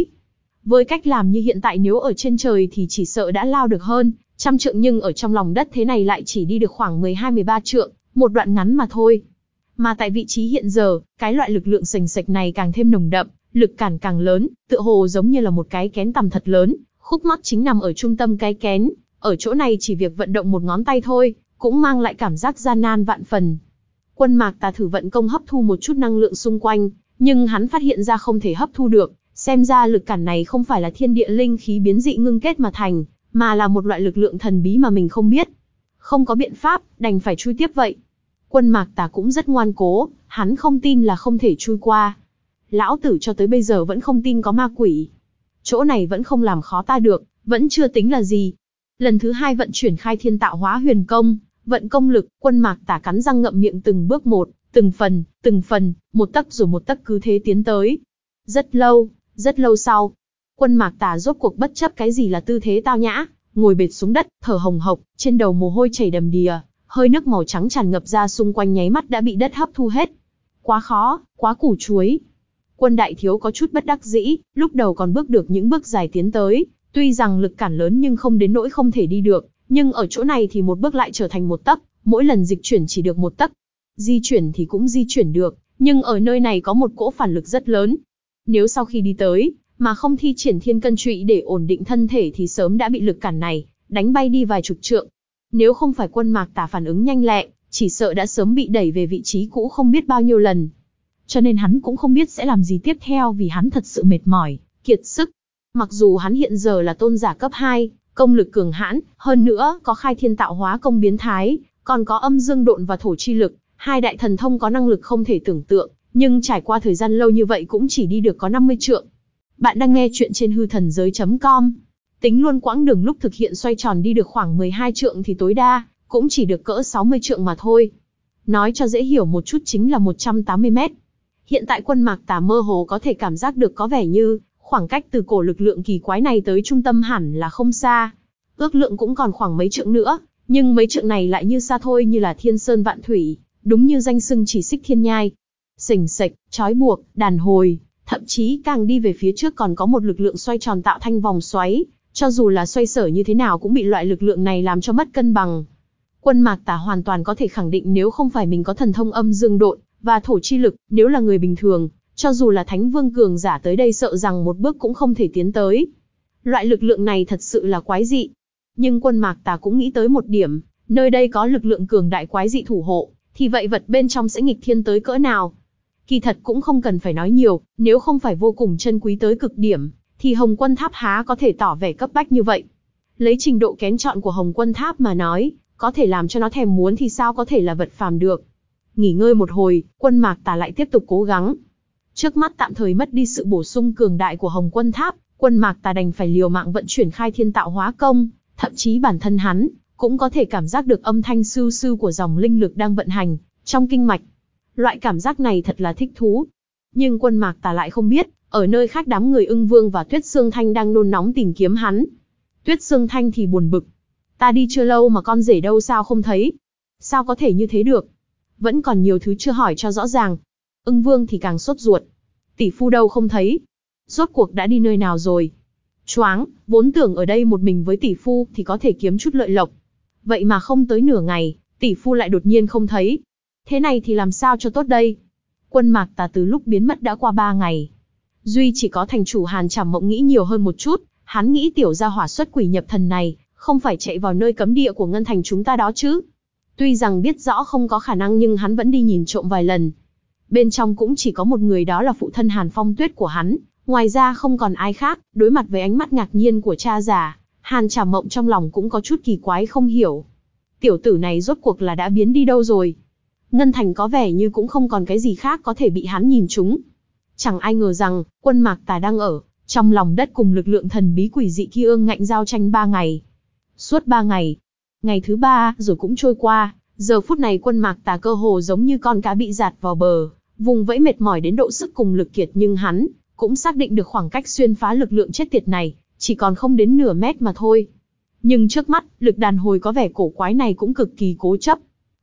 Với cách làm như hiện tại nếu ở trên trời thì chỉ sợ đã lao được hơn, trăm trượng nhưng ở trong lòng đất thế này lại chỉ đi được khoảng 12-13 trượng, một đoạn ngắn mà thôi. Mà tại vị trí hiện giờ, cái loại lực lượng sành sạch này càng thêm nồng đậm, lực cản càng lớn, tựa hồ giống như là một cái kén tầm thật lớn, Khúc mắc chính nằm ở trung tâm cái kén, ở chỗ này chỉ việc vận động một ngón tay thôi, cũng mang lại cảm giác gian nan vạn phần. Quân mạc tà thử vận công hấp thu một chút năng lượng xung quanh, nhưng hắn phát hiện ra không thể hấp thu được, xem ra lực cản này không phải là thiên địa linh khí biến dị ngưng kết mà thành, mà là một loại lực lượng thần bí mà mình không biết. Không có biện pháp, đành phải chui tiếp vậy. Quân mạc tà cũng rất ngoan cố, hắn không tin là không thể chui qua. Lão tử cho tới bây giờ vẫn không tin có ma quỷ, chỗ này vẫn không làm khó ta được, vẫn chưa tính là gì. Lần thứ hai vận chuyển khai thiên tạo hóa huyền công, vận công lực, quân mạc tả cắn răng ngậm miệng từng bước một, Từng phần, từng phần, một tấc rồi một tấc cứ thế tiến tới. Rất lâu, rất lâu sau, quân mạc Tả rốt cuộc bất chấp cái gì là tư thế tao nhã, ngồi bệt xuống đất, thở hồng hộc, trên đầu mồ hôi chảy đầm đìa, hơi nước màu trắng tràn ngập ra xung quanh nháy mắt đã bị đất hấp thu hết. Quá khó, quá củ chuối. Quân đại thiếu có chút bất đắc dĩ, lúc đầu còn bước được những bước dài tiến tới, tuy rằng lực cản lớn nhưng không đến nỗi không thể đi được, nhưng ở chỗ này thì một bước lại trở thành một tấc, mỗi lần dịch chuyển chỉ được một tấc. Di chuyển thì cũng di chuyển được, nhưng ở nơi này có một cỗ phản lực rất lớn. Nếu sau khi đi tới, mà không thi triển thiên cân trụy để ổn định thân thể thì sớm đã bị lực cản này, đánh bay đi vài chục trượng. Nếu không phải quân mạc tả phản ứng nhanh lẹ, chỉ sợ đã sớm bị đẩy về vị trí cũ không biết bao nhiêu lần. Cho nên hắn cũng không biết sẽ làm gì tiếp theo vì hắn thật sự mệt mỏi, kiệt sức. Mặc dù hắn hiện giờ là tôn giả cấp 2, công lực cường hãn, hơn nữa có khai thiên tạo hóa công biến thái, còn có âm dương độn và thổ chi lực, hai đại thần thông có năng lực không thể tưởng tượng, nhưng trải qua thời gian lâu như vậy cũng chỉ đi được có 50 trượng. Bạn đang nghe chuyện trên hư thần giới.com. Tính luôn quãng đường lúc thực hiện xoay tròn đi được khoảng 12 trượng thì tối đa, cũng chỉ được cỡ 60 trượng mà thôi. Nói cho dễ hiểu một chút chính là 180 mét. Hiện tại quân mạc tà mơ hồ có thể cảm giác được có vẻ như, khoảng cách từ cổ lực lượng kỳ quái này tới trung tâm hẳn là không xa. Ước lượng cũng còn khoảng mấy trượng nữa, nhưng mấy trượng này lại như xa thôi như là thiên sơn vạn thủy, đúng như danh sưng chỉ xích thiên nhai. Sình sạch, trói buộc, đàn hồi, thậm chí càng đi về phía trước còn có một lực lượng xoay tròn tạo thanh vòng xoáy, cho dù là xoay sở như thế nào cũng bị loại lực lượng này làm cho mất cân bằng. Quân Mạc Tả hoàn toàn có thể khẳng định nếu không phải mình có thần thông âm dương độn và thổ chi lực, nếu là người bình thường, cho dù là Thánh Vương cường giả tới đây sợ rằng một bước cũng không thể tiến tới. Loại lực lượng này thật sự là quái dị. Nhưng quân Mạc Tà cũng nghĩ tới một điểm, nơi đây có lực lượng cường đại quái dị thủ hộ, thì vậy vật bên trong sẽ nghịch thiên tới cỡ nào? Kỳ thật cũng không cần phải nói nhiều, nếu không phải vô cùng chân quý tới cực điểm, thì Hồng Quân Tháp há có thể tỏ vẻ cấp bách như vậy. Lấy trình độ kén chọn của Hồng Quân Tháp mà nói, có thể làm cho nó thèm muốn thì sao có thể là vật phàm được. Nghỉ ngơi một hồi, quân mạc tà lại tiếp tục cố gắng. Trước mắt tạm thời mất đi sự bổ sung cường đại của Hồng Quân Tháp, quân mạc tà đành phải liều mạng vận chuyển khai thiên tạo hóa công, thậm chí bản thân hắn, cũng có thể cảm giác được âm thanh sưu sưu của dòng linh lực đang vận hành, trong kinh mạch. Loại cảm giác này thật là thích thú. Nhưng quân mạc tà lại không biết, ở nơi khác đám người ưng vương và tuyết Sương thanh đang nôn nóng tìm kiếm hắn. Tuyết Sương thanh thì buồn bực. Ta đi chưa lâu mà con rể đâu sao không thấy. Sao có thể như thế được? Vẫn còn nhiều thứ chưa hỏi cho rõ ràng. Ưng vương thì càng sốt ruột. Tỷ phu đâu không thấy. Rốt cuộc đã đi nơi nào rồi? Choáng, vốn tưởng ở đây một mình với tỷ phu thì có thể kiếm chút lợi lộc. Vậy mà không tới nửa ngày, tỷ phu lại đột nhiên không thấy. Thế này thì làm sao cho tốt đây? Quân mạc tà từ lúc biến mất đã qua ba ngày. Duy chỉ có thành chủ Hàn Trảm Mộng nghĩ nhiều hơn một chút, hắn nghĩ tiểu gia hỏa xuất quỷ nhập thần này, không phải chạy vào nơi cấm địa của ngân thành chúng ta đó chứ. Tuy rằng biết rõ không có khả năng nhưng hắn vẫn đi nhìn trộm vài lần. Bên trong cũng chỉ có một người đó là phụ thân Hàn Phong Tuyết của hắn, ngoài ra không còn ai khác, đối mặt với ánh mắt ngạc nhiên của cha già, Hàn trả Mộng trong lòng cũng có chút kỳ quái không hiểu. Tiểu tử này rốt cuộc là đã biến đi đâu rồi? Ngân Thành có vẻ như cũng không còn cái gì khác có thể bị hắn nhìn trúng. Chẳng ai ngờ rằng, quân mạc tà đang ở, trong lòng đất cùng lực lượng thần bí quỷ dị kia ương ngạnh giao tranh ba ngày. Suốt ba ngày, ngày thứ ba rồi cũng trôi qua, giờ phút này quân mạc tà cơ hồ giống như con cá bị giạt vào bờ, vùng vẫy mệt mỏi đến độ sức cùng lực kiệt nhưng hắn, cũng xác định được khoảng cách xuyên phá lực lượng chết tiệt này, chỉ còn không đến nửa mét mà thôi. Nhưng trước mắt, lực đàn hồi có vẻ cổ quái này cũng cực kỳ cố chấp.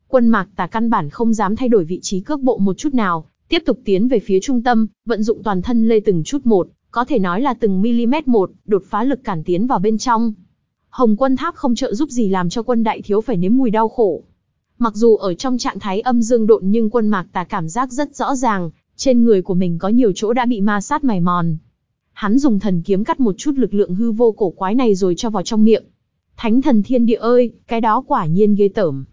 Quân mạc tà căn bản không dám thay đổi vị trí cước bộ một chút nào, tiếp tục tiến về phía trung tâm, vận dụng toàn thân lê từng chút một, có thể nói là từng mm một, đột phá lực cản tiến vào bên trong. Hồng quân tháp không trợ giúp gì làm cho quân đại thiếu phải nếm mùi đau khổ. Mặc dù ở trong trạng thái âm dương độn nhưng quân mạc tà cảm giác rất rõ ràng, trên người của mình có nhiều chỗ đã bị ma sát mài mòn. Hắn dùng thần kiếm cắt một chút lực lượng hư vô cổ quái này rồi cho vào trong miệng. Thánh thần thiên địa ơi, cái đó quả nhiên ghê tởm.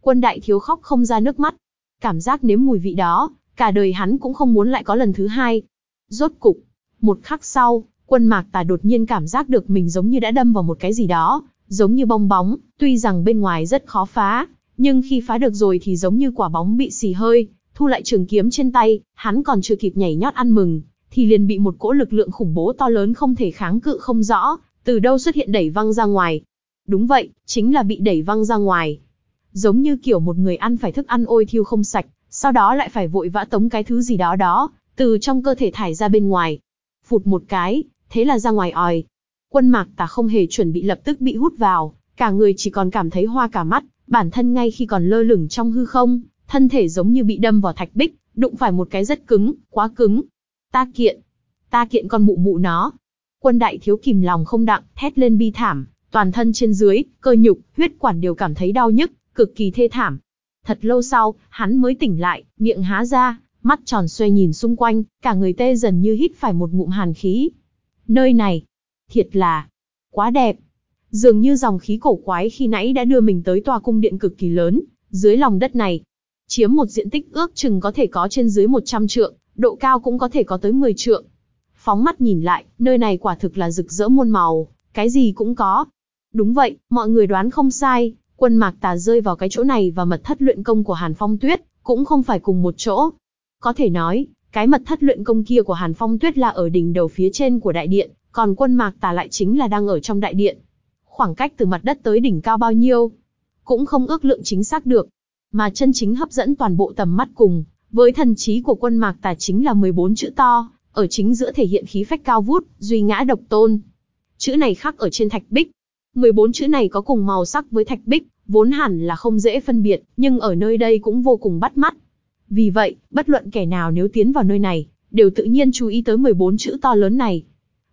Quân đại thiếu khóc không ra nước mắt. Cảm giác nếm mùi vị đó, cả đời hắn cũng không muốn lại có lần thứ hai. Rốt cục, một khắc sau, quân mạc tà đột nhiên cảm giác được mình giống như đã đâm vào một cái gì đó, giống như bong bóng, tuy rằng bên ngoài rất khó phá, nhưng khi phá được rồi thì giống như quả bóng bị xì hơi, thu lại trường kiếm trên tay, hắn còn chưa kịp nhảy nhót ăn mừng, thì liền bị một cỗ lực lượng khủng bố to lớn không thể kháng cự không rõ, từ đâu xuất hiện đẩy văng ra ngoài. Đúng vậy, chính là bị đẩy văng ra ngoài. Giống như kiểu một người ăn phải thức ăn ôi thiêu không sạch, sau đó lại phải vội vã tống cái thứ gì đó đó, từ trong cơ thể thải ra bên ngoài. Phụt một cái, thế là ra ngoài òi. Quân mạc tà không hề chuẩn bị lập tức bị hút vào, cả người chỉ còn cảm thấy hoa cả mắt, bản thân ngay khi còn lơ lửng trong hư không, thân thể giống như bị đâm vào thạch bích, đụng phải một cái rất cứng, quá cứng. Ta kiện, ta kiện con mụ mụ nó. Quân đại thiếu kìm lòng không đặng, thét lên bi thảm, toàn thân trên dưới, cơ nhục, huyết quản đều cảm thấy đau nhức, cực kỳ thê thảm. Thật lâu sau, hắn mới tỉnh lại, miệng há ra, mắt tròn xoe nhìn xung quanh, cả người tê dần như hít phải một ngụm hàn khí. Nơi này, thiệt là quá đẹp. Dường như dòng khí cổ quái khi nãy đã đưa mình tới tòa cung điện cực kỳ lớn, dưới lòng đất này. Chiếm một diện tích ước chừng có thể có trên dưới 100 trượng, độ cao cũng có thể có tới 10 trượng. Phóng mắt nhìn lại, nơi này quả thực là rực rỡ muôn màu, cái gì cũng có. Đúng vậy, mọi người đoán không sai, quân mạc tà rơi vào cái chỗ này và mật thất luyện công của Hàn Phong Tuyết, cũng không phải cùng một chỗ. Có thể nói, cái mật thất luyện công kia của Hàn Phong Tuyết là ở đỉnh đầu phía trên của đại điện, còn quân mạc tà lại chính là đang ở trong đại điện. Khoảng cách từ mặt đất tới đỉnh cao bao nhiêu, cũng không ước lượng chính xác được. Mà chân chính hấp dẫn toàn bộ tầm mắt cùng, với thần trí của quân mạc tà chính là 14 chữ to, ở chính giữa thể hiện khí phách cao vút, duy ngã độc tôn. Chữ này khắc ở trên thạch bích. 14 chữ này có cùng màu sắc với thạch bích, vốn hẳn là không dễ phân biệt, nhưng ở nơi đây cũng vô cùng bắt mắt. Vì vậy, bất luận kẻ nào nếu tiến vào nơi này, đều tự nhiên chú ý tới 14 chữ to lớn này.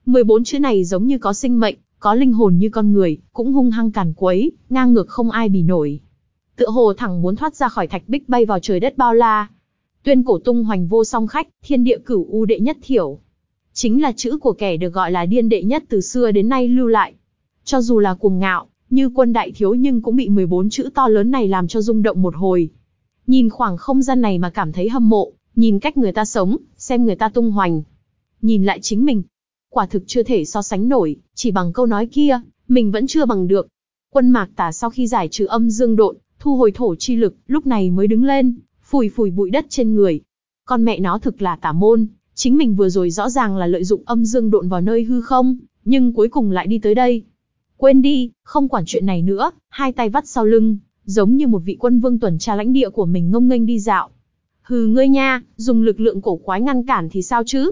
14 chữ này giống như có sinh mệnh, có linh hồn như con người, cũng hung hăng càn quấy, ngang ngược không ai bì nổi. Tựa hồ thẳng muốn thoát ra khỏi thạch bích bay vào trời đất bao la. Tuyên cổ tung hoành vô song khách, thiên địa cửu u đệ nhất thiểu. Chính là chữ của kẻ được gọi là điên đệ nhất từ xưa đến nay lưu lại. Cho dù là cuồng ngạo, như quân đại thiếu nhưng cũng bị 14 chữ to lớn này làm cho rung động một hồi. Nhìn khoảng không gian này mà cảm thấy hâm mộ, nhìn cách người ta sống, xem người ta tung hoành. Nhìn lại chính mình, quả thực chưa thể so sánh nổi, chỉ bằng câu nói kia, mình vẫn chưa bằng được. Quân mạc tả sau khi giải trừ âm dương độn, thu hồi thổ chi lực, lúc này mới đứng lên, phủi phủi bụi đất trên người. Con mẹ nó thực là tả môn, chính mình vừa rồi rõ ràng là lợi dụng âm dương độn vào nơi hư không, nhưng cuối cùng lại đi tới đây. Quên đi, không quản chuyện này nữa, hai tay vắt sau lưng, giống như một vị quân vương tuần tra lãnh địa của mình ngông nghênh đi dạo. Hừ ngươi nha, dùng lực lượng cổ quái ngăn cản thì sao chứ?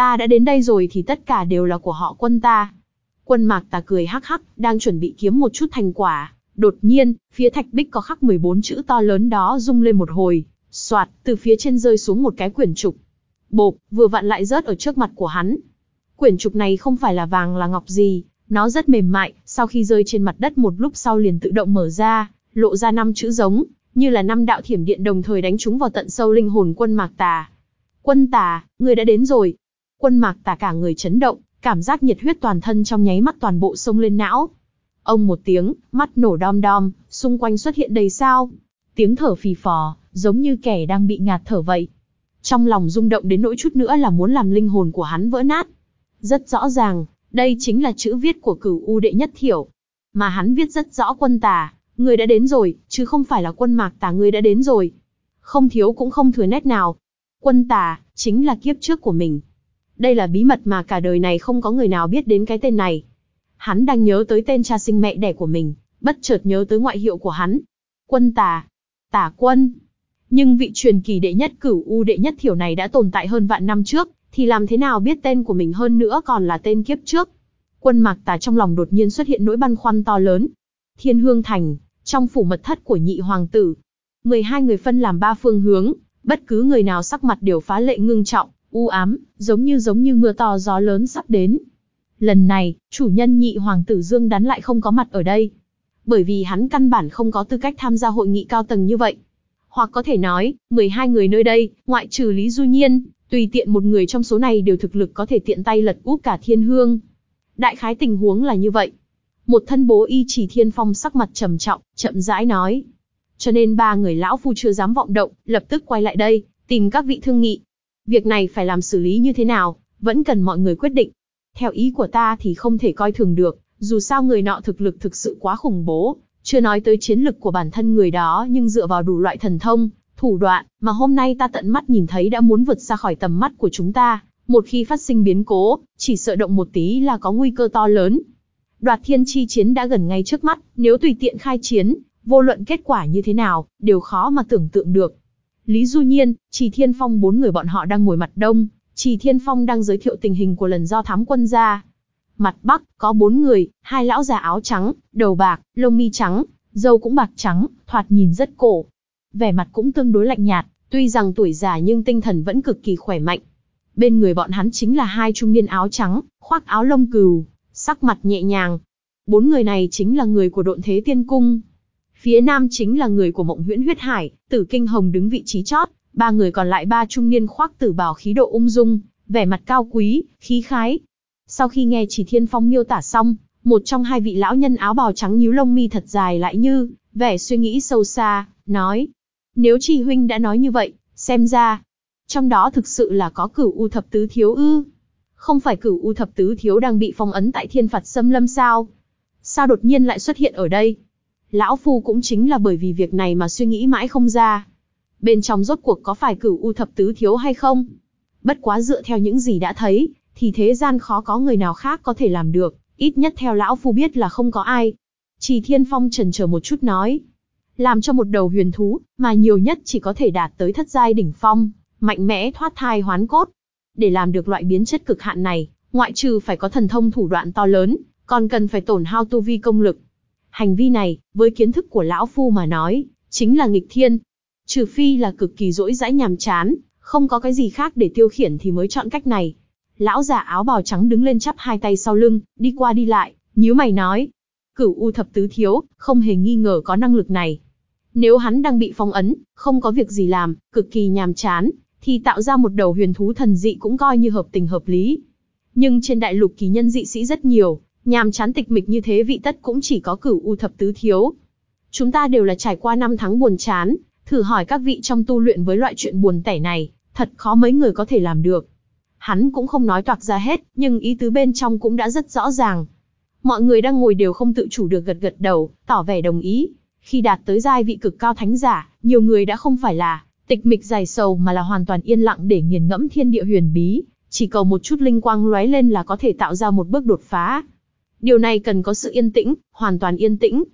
Ta đã đến đây rồi thì tất cả đều là của họ quân ta. Quân mạc ta cười hắc hắc, đang chuẩn bị kiếm một chút thành quả. Đột nhiên, phía thạch bích có khắc 14 chữ to lớn đó rung lên một hồi, soạt, từ phía trên rơi xuống một cái quyển trục. Bộp, vừa vặn lại rớt ở trước mặt của hắn. Quyển trục này không phải là vàng là ngọc gì, nó rất mềm mại, sau khi rơi trên mặt đất một lúc sau liền tự động mở ra, lộ ra năm chữ giống, như là năm đạo thiểm điện đồng thời đánh trúng vào tận sâu linh hồn quân mạc tà. Quân tà, người đã đến rồi. Quân mạc tả cả người chấn động, cảm giác nhiệt huyết toàn thân trong nháy mắt toàn bộ sông lên não. Ông một tiếng, mắt nổ đom đom, xung quanh xuất hiện đầy sao. Tiếng thở phì phò, giống như kẻ đang bị ngạt thở vậy. Trong lòng rung động đến nỗi chút nữa là muốn làm linh hồn của hắn vỡ nát. Rất rõ ràng, đây chính là chữ viết của cửu U đệ nhất thiểu. Mà hắn viết rất rõ quân tà, người đã đến rồi, chứ không phải là quân mạc tà người đã đến rồi. Không thiếu cũng không thừa nét nào. Quân tà, chính là kiếp trước của mình. Đây là bí mật mà cả đời này không có người nào biết đến cái tên này. Hắn đang nhớ tới tên cha sinh mẹ đẻ của mình, bất chợt nhớ tới ngoại hiệu của hắn. Quân tà. Tà quân. Nhưng vị truyền kỳ đệ nhất cửu U đệ nhất thiểu này đã tồn tại hơn vạn năm trước, thì làm thế nào biết tên của mình hơn nữa còn là tên kiếp trước. Quân mạc tà trong lòng đột nhiên xuất hiện nỗi băn khoăn to lớn. Thiên hương thành, trong phủ mật thất của nhị hoàng tử. 12 người phân làm ba phương hướng, bất cứ người nào sắc mặt đều phá lệ ngưng trọng, u ám, giống như giống như mưa to gió lớn sắp đến. Lần này, chủ nhân nhị hoàng tử Dương Đắn lại không có mặt ở đây. Bởi vì hắn căn bản không có tư cách tham gia hội nghị cao tầng như vậy. Hoặc có thể nói, 12 người nơi đây, ngoại trừ Lý Du Nhiên, tùy tiện một người trong số này đều thực lực có thể tiện tay lật úp cả thiên hương. Đại khái tình huống là như vậy. Một thân bố y chỉ thiên phong sắc mặt trầm trọng, chậm rãi nói. Cho nên ba người lão phu chưa dám vọng động, lập tức quay lại đây, tìm các vị thương nghị. Việc này phải làm xử lý như thế nào, vẫn cần mọi người quyết định. Theo ý của ta thì không thể coi thường được, dù sao người nọ thực lực thực sự quá khủng bố, chưa nói tới chiến lực của bản thân người đó nhưng dựa vào đủ loại thần thông, thủ đoạn, mà hôm nay ta tận mắt nhìn thấy đã muốn vượt xa khỏi tầm mắt của chúng ta, một khi phát sinh biến cố, chỉ sợ động một tí là có nguy cơ to lớn. Đoạt thiên chi chiến đã gần ngay trước mắt, nếu tùy tiện khai chiến, vô luận kết quả như thế nào, đều khó mà tưởng tượng được. Lý Du Nhiên, Trì Thiên Phong bốn người bọn họ đang ngồi mặt đông, Trì Thiên Phong đang giới thiệu tình hình của lần do thám quân ra. Mặt bắc, có bốn người, hai lão già áo trắng, đầu bạc, lông mi trắng, dâu cũng bạc trắng, thoạt nhìn rất cổ. Vẻ mặt cũng tương đối lạnh nhạt, tuy rằng tuổi già nhưng tinh thần vẫn cực kỳ khỏe mạnh. Bên người bọn hắn chính là hai trung niên áo trắng, khoác áo lông cừu, sắc mặt nhẹ nhàng. Bốn người này chính là người của độn thế tiên cung. Phía nam chính là người của mộng huyễn huyết hải, tử kinh hồng đứng vị trí chót, ba người còn lại ba trung niên khoác tử bào khí độ ung dung, vẻ mặt cao quý, khí khái. Sau khi nghe chỉ thiên phong miêu tả xong, một trong hai vị lão nhân áo bào trắng nhíu lông mi thật dài lại như, vẻ suy nghĩ sâu xa, nói. Nếu Chỉ huynh đã nói như vậy, xem ra, trong đó thực sự là có cửu u thập tứ thiếu ư. Không phải cửu u thập tứ thiếu đang bị phong ấn tại thiên phạt xâm lâm sao? Sao đột nhiên lại xuất hiện ở đây? Lão Phu cũng chính là bởi vì việc này mà suy nghĩ mãi không ra. Bên trong rốt cuộc có phải cửu u thập tứ thiếu hay không? Bất quá dựa theo những gì đã thấy, thì thế gian khó có người nào khác có thể làm được, ít nhất theo Lão Phu biết là không có ai. Trì Thiên Phong trần chờ một chút nói. Làm cho một đầu huyền thú, mà nhiều nhất chỉ có thể đạt tới thất giai đỉnh phong, mạnh mẽ thoát thai hoán cốt. Để làm được loại biến chất cực hạn này, ngoại trừ phải có thần thông thủ đoạn to lớn, còn cần phải tổn hao tu vi công lực. Hành vi này, với kiến thức của lão phu mà nói, chính là nghịch thiên. Trừ phi là cực kỳ dỗi dãi nhàm chán, không có cái gì khác để tiêu khiển thì mới chọn cách này. Lão già áo bào trắng đứng lên chắp hai tay sau lưng, đi qua đi lại, nhíu mày nói. Cửu U thập tứ thiếu, không hề nghi ngờ có năng lực này. Nếu hắn đang bị phong ấn, không có việc gì làm, cực kỳ nhàm chán, thì tạo ra một đầu huyền thú thần dị cũng coi như hợp tình hợp lý. Nhưng trên đại lục kỳ nhân dị sĩ rất nhiều, nhàm chán tịch mịch như thế vị tất cũng chỉ có cửu u thập tứ thiếu. Chúng ta đều là trải qua năm tháng buồn chán, thử hỏi các vị trong tu luyện với loại chuyện buồn tẻ này, thật khó mấy người có thể làm được. Hắn cũng không nói toạc ra hết, nhưng ý tứ bên trong cũng đã rất rõ ràng. Mọi người đang ngồi đều không tự chủ được gật gật đầu, tỏ vẻ đồng ý. Khi đạt tới giai vị cực cao thánh giả, nhiều người đã không phải là tịch mịch dài sầu mà là hoàn toàn yên lặng để nghiền ngẫm thiên địa huyền bí, chỉ cầu một chút linh quang lóe lên là có thể tạo ra một bước đột phá. Điều này cần có sự yên tĩnh, hoàn toàn yên tĩnh.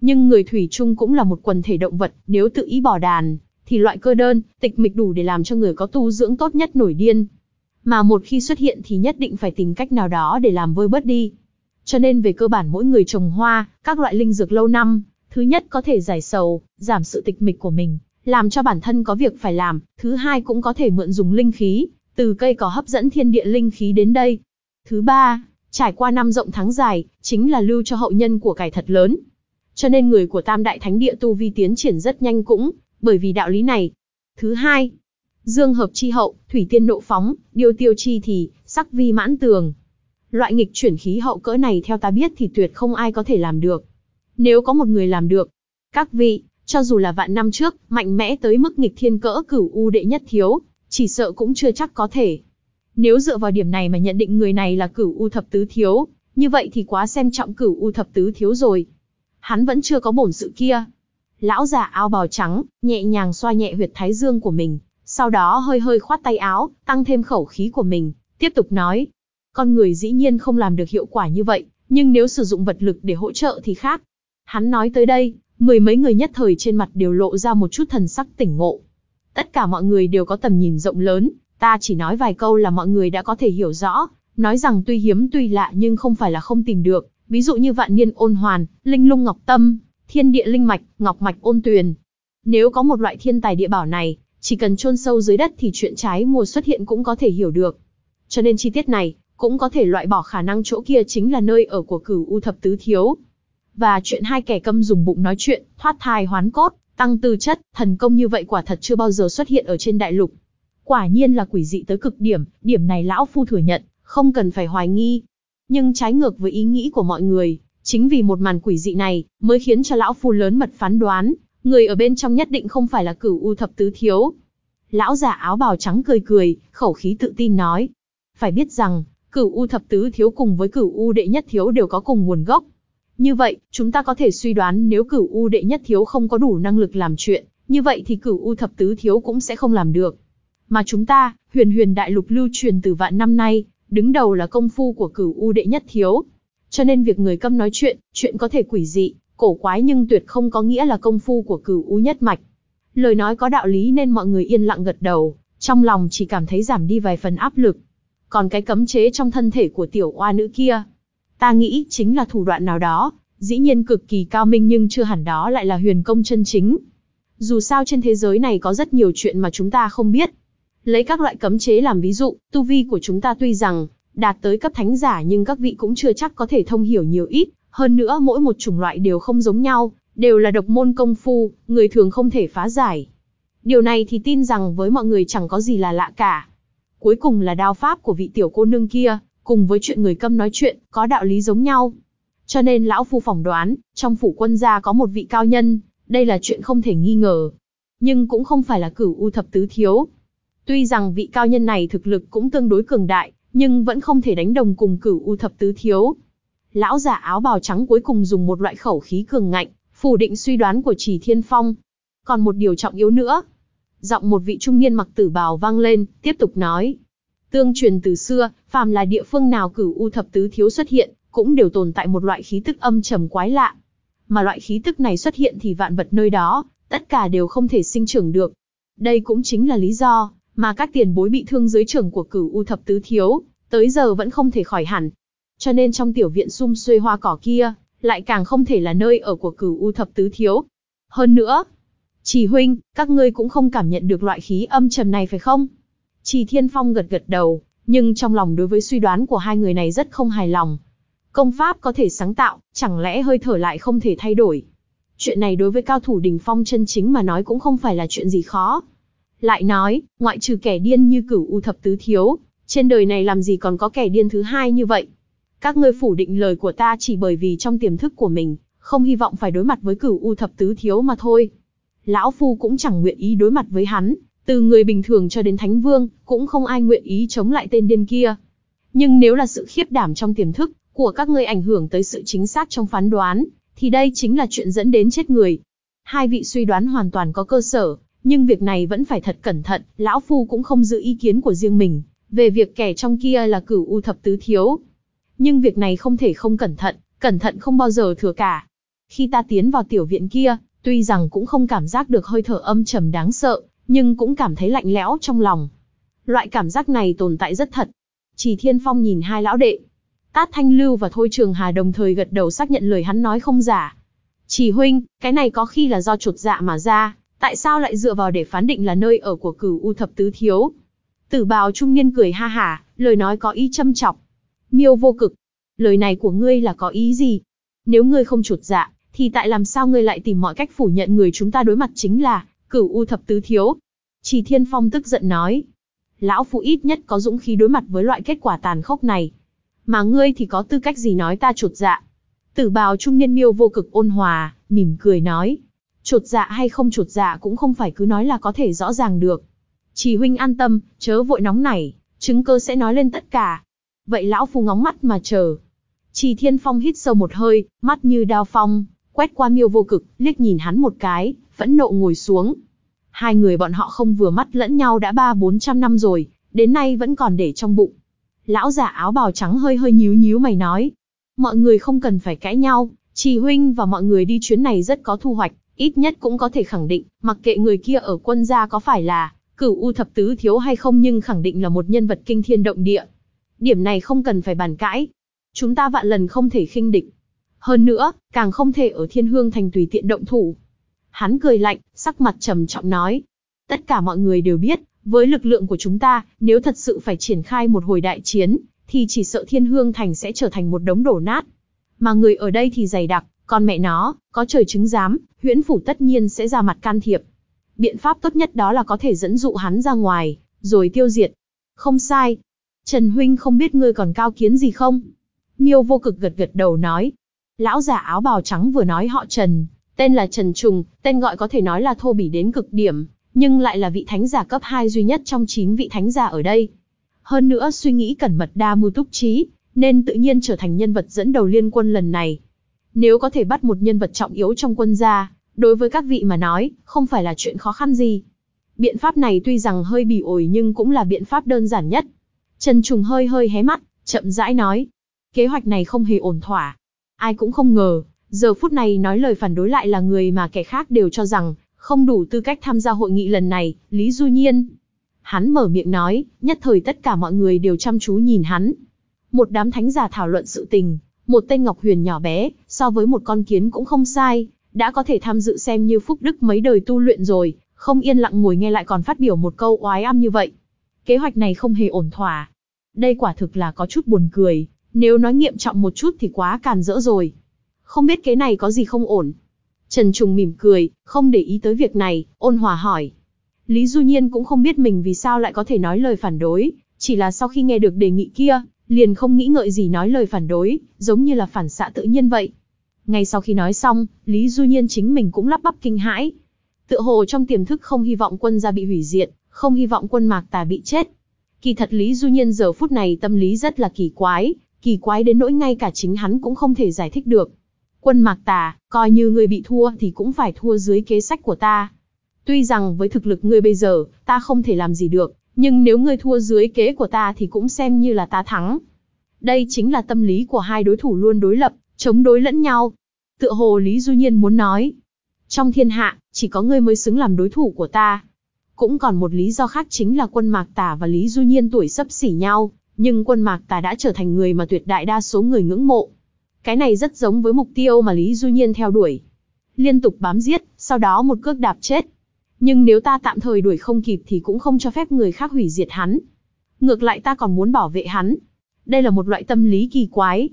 Nhưng người thủy chung cũng là một quần thể động vật, nếu tự ý bỏ đàn, thì loại cơ đơn, tịch mịch đủ để làm cho người có tu dưỡng tốt nhất nổi điên. Mà một khi xuất hiện thì nhất định phải tìm cách nào đó để làm vơi bớt đi. Cho nên về cơ bản mỗi người trồng hoa, các loại linh dược lâu năm, thứ nhất có thể giải sầu, giảm sự tịch mịch của mình, làm cho bản thân có việc phải làm, thứ hai cũng có thể mượn dùng linh khí, từ cây cỏ hấp dẫn thiên địa linh khí đến đây. Thứ ba, trải qua năm rộng tháng dài, chính là lưu cho hậu nhân của cải thật lớn. Cho nên người của Tam Đại Thánh Địa tu vi tiến triển rất nhanh cũng, bởi vì đạo lý này. Thứ hai, dương hợp chi hậu, thủy tiên nộ phóng, điều tiêu chi thì, sắc vi mãn tường. Loại nghịch chuyển khí hậu cỡ này theo ta biết thì tuyệt không ai có thể làm được. Nếu có một người làm được, các vị, cho dù là vạn năm trước, mạnh mẽ tới mức nghịch thiên cỡ cửu u đệ nhất thiếu, chỉ sợ cũng chưa chắc có thể. Nếu dựa vào điểm này mà nhận định người này là cửu u thập tứ thiếu, như vậy thì quá xem trọng cửu u thập tứ thiếu rồi. Hắn vẫn chưa có bổn sự kia. Lão già áo bào trắng, nhẹ nhàng xoa nhẹ huyệt thái dương của mình, sau đó hơi hơi khoát tay áo, tăng thêm khẩu khí của mình, tiếp tục nói. Con người dĩ nhiên không làm được hiệu quả như vậy, nhưng nếu sử dụng vật lực để hỗ trợ thì khác. Hắn nói tới đây, Mười mấy người nhất thời trên mặt đều lộ ra một chút thần sắc tỉnh ngộ. Tất cả mọi người đều có tầm nhìn rộng lớn, ta chỉ nói vài câu là mọi người đã có thể hiểu rõ, nói rằng tuy hiếm tuy lạ nhưng không phải là không tìm được, ví dụ như vạn niên ôn hoàn, linh lung ngọc tâm, thiên địa linh mạch, ngọc mạch ôn tuyền. Nếu có một loại thiên tài địa bảo này, chỉ cần chôn sâu dưới đất thì chuyện trái mùa xuất hiện cũng có thể hiểu được. Cho nên chi tiết này, cũng có thể loại bỏ khả năng chỗ kia chính là nơi ở của cửu u thập tứ thiếu. Và chuyện hai kẻ câm dùng bụng nói chuyện, thoát thai hoán cốt, tăng tư chất, thần công như vậy quả thật chưa bao giờ xuất hiện ở trên đại lục. Quả nhiên là quỷ dị tới cực điểm, điểm này lão phu thừa nhận, không cần phải hoài nghi. Nhưng trái ngược với ý nghĩ của mọi người, chính vì một màn quỷ dị này, mới khiến cho lão phu lớn mật phán đoán, người ở bên trong nhất định không phải là cửu u thập tứ thiếu. Lão già áo bào trắng cười cười, khẩu khí tự tin nói. Phải biết rằng, cửu u thập tứ thiếu cùng với cửu u đệ nhất thiếu đều có cùng nguồn gốc, như vậy, chúng ta có thể suy đoán nếu cửu U đệ nhất thiếu không có đủ năng lực làm chuyện, như vậy thì cửu U thập tứ thiếu cũng sẽ không làm được. Mà chúng ta, huyền huyền đại lục lưu truyền từ vạn năm nay, đứng đầu là công phu của cửu U đệ nhất thiếu. Cho nên việc người câm nói chuyện, chuyện có thể quỷ dị, cổ quái nhưng tuyệt không có nghĩa là công phu của cửu U nhất mạch. Lời nói có đạo lý nên mọi người yên lặng gật đầu, trong lòng chỉ cảm thấy giảm đi vài phần áp lực. Còn cái cấm chế trong thân thể của tiểu oa nữ kia, ta nghĩ chính là thủ đoạn nào đó, dĩ nhiên cực kỳ cao minh nhưng chưa hẳn đó lại là huyền công chân chính. Dù sao trên thế giới này có rất nhiều chuyện mà chúng ta không biết. Lấy các loại cấm chế làm ví dụ, tu vi của chúng ta tuy rằng đạt tới cấp thánh giả nhưng các vị cũng chưa chắc có thể thông hiểu nhiều ít, hơn nữa mỗi một chủng loại đều không giống nhau, đều là độc môn công phu, người thường không thể phá giải. Điều này thì tin rằng với mọi người chẳng có gì là lạ cả. Cuối cùng là đao pháp của vị tiểu cô nương kia, cùng với chuyện người câm nói chuyện, có đạo lý giống nhau. Cho nên lão phu phỏng đoán, trong phủ quân gia có một vị cao nhân, đây là chuyện không thể nghi ngờ. Nhưng cũng không phải là cửu u thập tứ thiếu. Tuy rằng vị cao nhân này thực lực cũng tương đối cường đại, nhưng vẫn không thể đánh đồng cùng cửu u thập tứ thiếu. Lão giả áo bào trắng cuối cùng dùng một loại khẩu khí cường ngạnh, phủ định suy đoán của Chỉ Thiên Phong. Còn một điều trọng yếu nữa. Giọng một vị trung niên mặc tử bào vang lên, tiếp tục nói. Tương truyền từ xưa, phàm là địa phương nào cửu u thập tứ thiếu xuất hiện, cũng đều tồn tại một loại khí tức âm trầm quái lạ. Mà loại khí tức này xuất hiện thì vạn vật nơi đó, tất cả đều không thể sinh trưởng được. Đây cũng chính là lý do mà các tiền bối bị thương dưới trưởng của cửu u thập tứ thiếu, tới giờ vẫn không thể khỏi hẳn. Cho nên trong tiểu viện sum xuê hoa cỏ kia, lại càng không thể là nơi ở của cửu u thập tứ thiếu. Hơn nữa, chỉ huynh, các ngươi cũng không cảm nhận được loại khí âm trầm này phải không? Chỉ Thiên Phong gật gật đầu, nhưng trong lòng đối với suy đoán của hai người này rất không hài lòng. Công pháp có thể sáng tạo, chẳng lẽ hơi thở lại không thể thay đổi? Chuyện này đối với cao thủ đỉnh phong chân chính mà nói cũng không phải là chuyện gì khó. Lại nói, ngoại trừ kẻ điên như cửu u thập tứ thiếu, trên đời này làm gì còn có kẻ điên thứ hai như vậy? Các ngươi phủ định lời của ta chỉ bởi vì trong tiềm thức của mình, không hy vọng phải đối mặt với cửu u thập tứ thiếu mà thôi. Lão Phu cũng chẳng nguyện ý đối mặt với hắn, từ người bình thường cho đến thánh vương, cũng không ai nguyện ý chống lại tên điên kia. Nhưng nếu là sự khiếp đảm trong tiềm thức của các ngươi ảnh hưởng tới sự chính xác trong phán đoán, thì đây chính là chuyện dẫn đến chết người. Hai vị suy đoán hoàn toàn có cơ sở, nhưng việc này vẫn phải thật cẩn thận, lão phu cũng không giữ ý kiến của riêng mình, về việc kẻ trong kia là cửu u thập tứ thiếu. Nhưng việc này không thể không cẩn thận, cẩn thận không bao giờ thừa cả. Khi ta tiến vào tiểu viện kia, tuy rằng cũng không cảm giác được hơi thở âm trầm đáng sợ, nhưng cũng cảm thấy lạnh lẽo trong lòng. Loại cảm giác này tồn tại rất thật. Chỉ Thiên Phong nhìn hai lão đệ. Tát Thanh Lưu và Thôi Trường Hà đồng thời gật đầu xác nhận lời hắn nói không giả. Chỉ huynh, cái này có khi là do chuột dạ mà ra, Tại sao lại dựa vào để phán định là nơi ở của cửu u thập tứ thiếu? Tử bào trung niên cười ha hả, lời nói có ý châm chọc. Miêu vô cực, lời này của ngươi là có ý gì? Nếu ngươi không chuột dạ, thì tại làm sao ngươi lại tìm mọi cách phủ nhận người chúng ta đối mặt chính là cửu u thập tứ thiếu? Chỉ Thiên Phong tức giận nói. Lão Phu ít nhất có dũng khí đối mặt với loại kết quả tàn khốc này. Mà ngươi thì có tư cách gì nói ta chuột dạ? Tử bào trung niên miêu vô cực ôn hòa, mỉm cười nói. Chột dạ hay không chột dạ cũng không phải cứ nói là có thể rõ ràng được. Chỉ huynh an tâm, chớ vội nóng nảy, chứng cơ sẽ nói lên tất cả. Vậy lão phu ngóng mắt mà chờ. Chỉ thiên phong hít sâu một hơi, mắt như đao phong, quét qua miêu vô cực, liếc nhìn hắn một cái, phẫn nộ ngồi xuống. Hai người bọn họ không vừa mắt lẫn nhau đã ba bốn trăm năm rồi, đến nay vẫn còn để trong bụng. Lão giả áo bào trắng hơi hơi nhíu nhíu mày nói. Mọi người không cần phải cãi nhau, trì huynh và mọi người đi chuyến này rất có thu hoạch, ít nhất cũng có thể khẳng định, mặc kệ người kia ở quân gia có phải là cửu u thập tứ thiếu hay không nhưng khẳng định là một nhân vật kinh thiên động địa. Điểm này không cần phải bàn cãi. Chúng ta vạn lần không thể khinh địch. Hơn nữa, càng không thể ở thiên hương thành tùy tiện động thủ. Hắn cười lạnh, sắc mặt trầm trọng nói. Tất cả mọi người đều biết, với lực lượng của chúng ta, nếu thật sự phải triển khai một hồi đại chiến, thì chỉ sợ thiên hương thành sẽ trở thành một đống đổ nát. Mà người ở đây thì dày đặc, còn mẹ nó, có trời chứng giám, huyễn phủ tất nhiên sẽ ra mặt can thiệp. Biện pháp tốt nhất đó là có thể dẫn dụ hắn ra ngoài, rồi tiêu diệt. Không sai. Trần Huynh không biết ngươi còn cao kiến gì không? Miêu vô cực gật gật đầu nói. Lão già áo bào trắng vừa nói họ Trần, tên là Trần Trùng, tên gọi có thể nói là thô bỉ đến cực điểm, nhưng lại là vị thánh giả cấp 2 duy nhất trong 9 vị thánh giả ở đây. Hơn nữa suy nghĩ cẩn mật đa mưu túc trí, nên tự nhiên trở thành nhân vật dẫn đầu liên quân lần này. Nếu có thể bắt một nhân vật trọng yếu trong quân gia, đối với các vị mà nói, không phải là chuyện khó khăn gì. Biện pháp này tuy rằng hơi bỉ ổi nhưng cũng là biện pháp đơn giản nhất. Trần Trùng hơi hơi hé mắt, chậm rãi nói. Kế hoạch này không hề ổn thỏa. Ai cũng không ngờ, giờ phút này nói lời phản đối lại là người mà kẻ khác đều cho rằng, không đủ tư cách tham gia hội nghị lần này, Lý Du Nhiên. Hắn mở miệng nói, nhất thời tất cả mọi người đều chăm chú nhìn hắn. Một đám thánh giả thảo luận sự tình, một tên Ngọc Huyền nhỏ bé, so với một con kiến cũng không sai, đã có thể tham dự xem như phúc đức mấy đời tu luyện rồi, không yên lặng ngồi nghe lại còn phát biểu một câu oái âm như vậy. Kế hoạch này không hề ổn thỏa. Đây quả thực là có chút buồn cười, nếu nói nghiệm trọng một chút thì quá càn rỡ rồi. Không biết kế này có gì không ổn. Trần Trùng mỉm cười, không để ý tới việc này, ôn hòa hỏi. Lý Du Nhiên cũng không biết mình vì sao lại có thể nói lời phản đối, chỉ là sau khi nghe được đề nghị kia, liền không nghĩ ngợi gì nói lời phản đối, giống như là phản xạ tự nhiên vậy. Ngay sau khi nói xong, Lý Du Nhiên chính mình cũng lắp bắp kinh hãi. Tựa hồ trong tiềm thức không hy vọng quân gia bị hủy diệt, không hy vọng quân mạc tà bị chết. Kỳ thật Lý Du Nhiên giờ phút này tâm lý rất là kỳ quái, kỳ quái đến nỗi ngay cả chính hắn cũng không thể giải thích được. Quân mạc tà, coi như người bị thua thì cũng phải thua dưới kế sách của ta. Tuy rằng với thực lực ngươi bây giờ, ta không thể làm gì được, nhưng nếu ngươi thua dưới kế của ta thì cũng xem như là ta thắng. Đây chính là tâm lý của hai đối thủ luôn đối lập, chống đối lẫn nhau. Tựa hồ Lý Du Nhiên muốn nói. Trong thiên hạ, chỉ có ngươi mới xứng làm đối thủ của ta. Cũng còn một lý do khác chính là quân Mạc Tà và Lý Du Nhiên tuổi sấp xỉ nhau, nhưng quân Mạc Tà đã trở thành người mà tuyệt đại đa số người ngưỡng mộ. Cái này rất giống với mục tiêu mà Lý Du Nhiên theo đuổi. Liên tục bám giết, sau đó một cước đạp chết. Nhưng nếu ta tạm thời đuổi không kịp thì cũng không cho phép người khác hủy diệt hắn. Ngược lại ta còn muốn bảo vệ hắn. Đây là một loại tâm lý kỳ quái.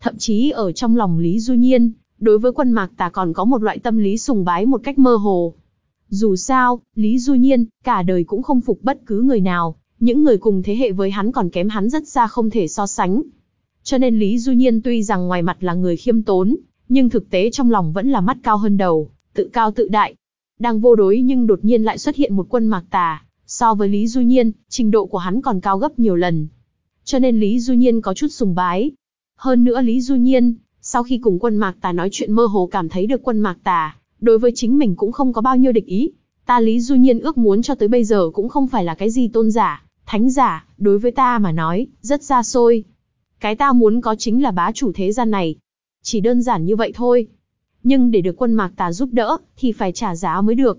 Thậm chí ở trong lòng Lý Du Nhiên, đối với quân mạc tà còn có một loại tâm lý sùng bái một cách mơ hồ. Dù sao, Lý Du Nhiên, cả đời cũng không phục bất cứ người nào, những người cùng thế hệ với hắn còn kém hắn rất xa không thể so sánh. Cho nên Lý Du Nhiên tuy rằng ngoài mặt là người khiêm tốn, nhưng thực tế trong lòng vẫn là mắt cao hơn đầu, tự cao tự đại. Đang vô đối nhưng đột nhiên lại xuất hiện một quân mạc tà, so với Lý Du Nhiên, trình độ của hắn còn cao gấp nhiều lần. Cho nên Lý Du Nhiên có chút sùng bái. Hơn nữa Lý Du Nhiên, sau khi cùng quân mạc tà nói chuyện mơ hồ cảm thấy được quân mạc tà, đối với chính mình cũng không có bao nhiêu địch ý. Ta Lý Du Nhiên ước muốn cho tới bây giờ cũng không phải là cái gì tôn giả, thánh giả, đối với ta mà nói, rất xa xôi. Cái ta muốn có chính là bá chủ thế gian này. Chỉ đơn giản như vậy thôi. Nhưng để được quân Mạc Tà giúp đỡ, thì phải trả giá mới được.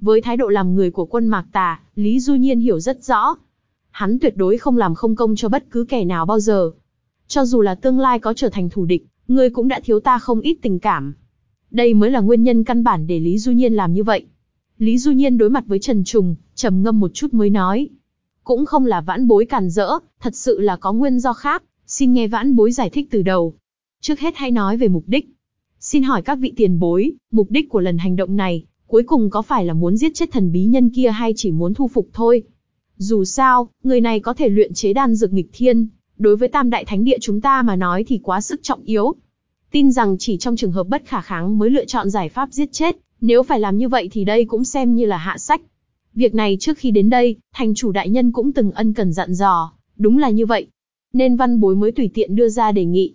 Với thái độ làm người của quân Mạc Tà, Lý Du Nhiên hiểu rất rõ. Hắn tuyệt đối không làm không công cho bất cứ kẻ nào bao giờ. Cho dù là tương lai có trở thành thù địch, ngươi cũng đã thiếu ta không ít tình cảm. Đây mới là nguyên nhân căn bản để Lý Du Nhiên làm như vậy. Lý Du Nhiên đối mặt với Trần Trùng, trầm ngâm một chút mới nói. Cũng không là vãn bối càn rỡ, thật sự là có nguyên do khác, xin nghe vãn bối giải thích từ đầu. Trước hết hãy nói về mục đích. Xin hỏi các vị tiền bối, mục đích của lần hành động này, cuối cùng có phải là muốn giết chết thần bí nhân kia hay chỉ muốn thu phục thôi? Dù sao, người này có thể luyện chế đan dược nghịch thiên, đối với tam đại thánh địa chúng ta mà nói thì quá sức trọng yếu. Tin rằng chỉ trong trường hợp bất khả kháng mới lựa chọn giải pháp giết chết, nếu phải làm như vậy thì đây cũng xem như là hạ sách. Việc này trước khi đến đây, thành chủ đại nhân cũng từng ân cần dặn dò, đúng là như vậy. Nên văn bối mới tùy tiện đưa ra đề nghị.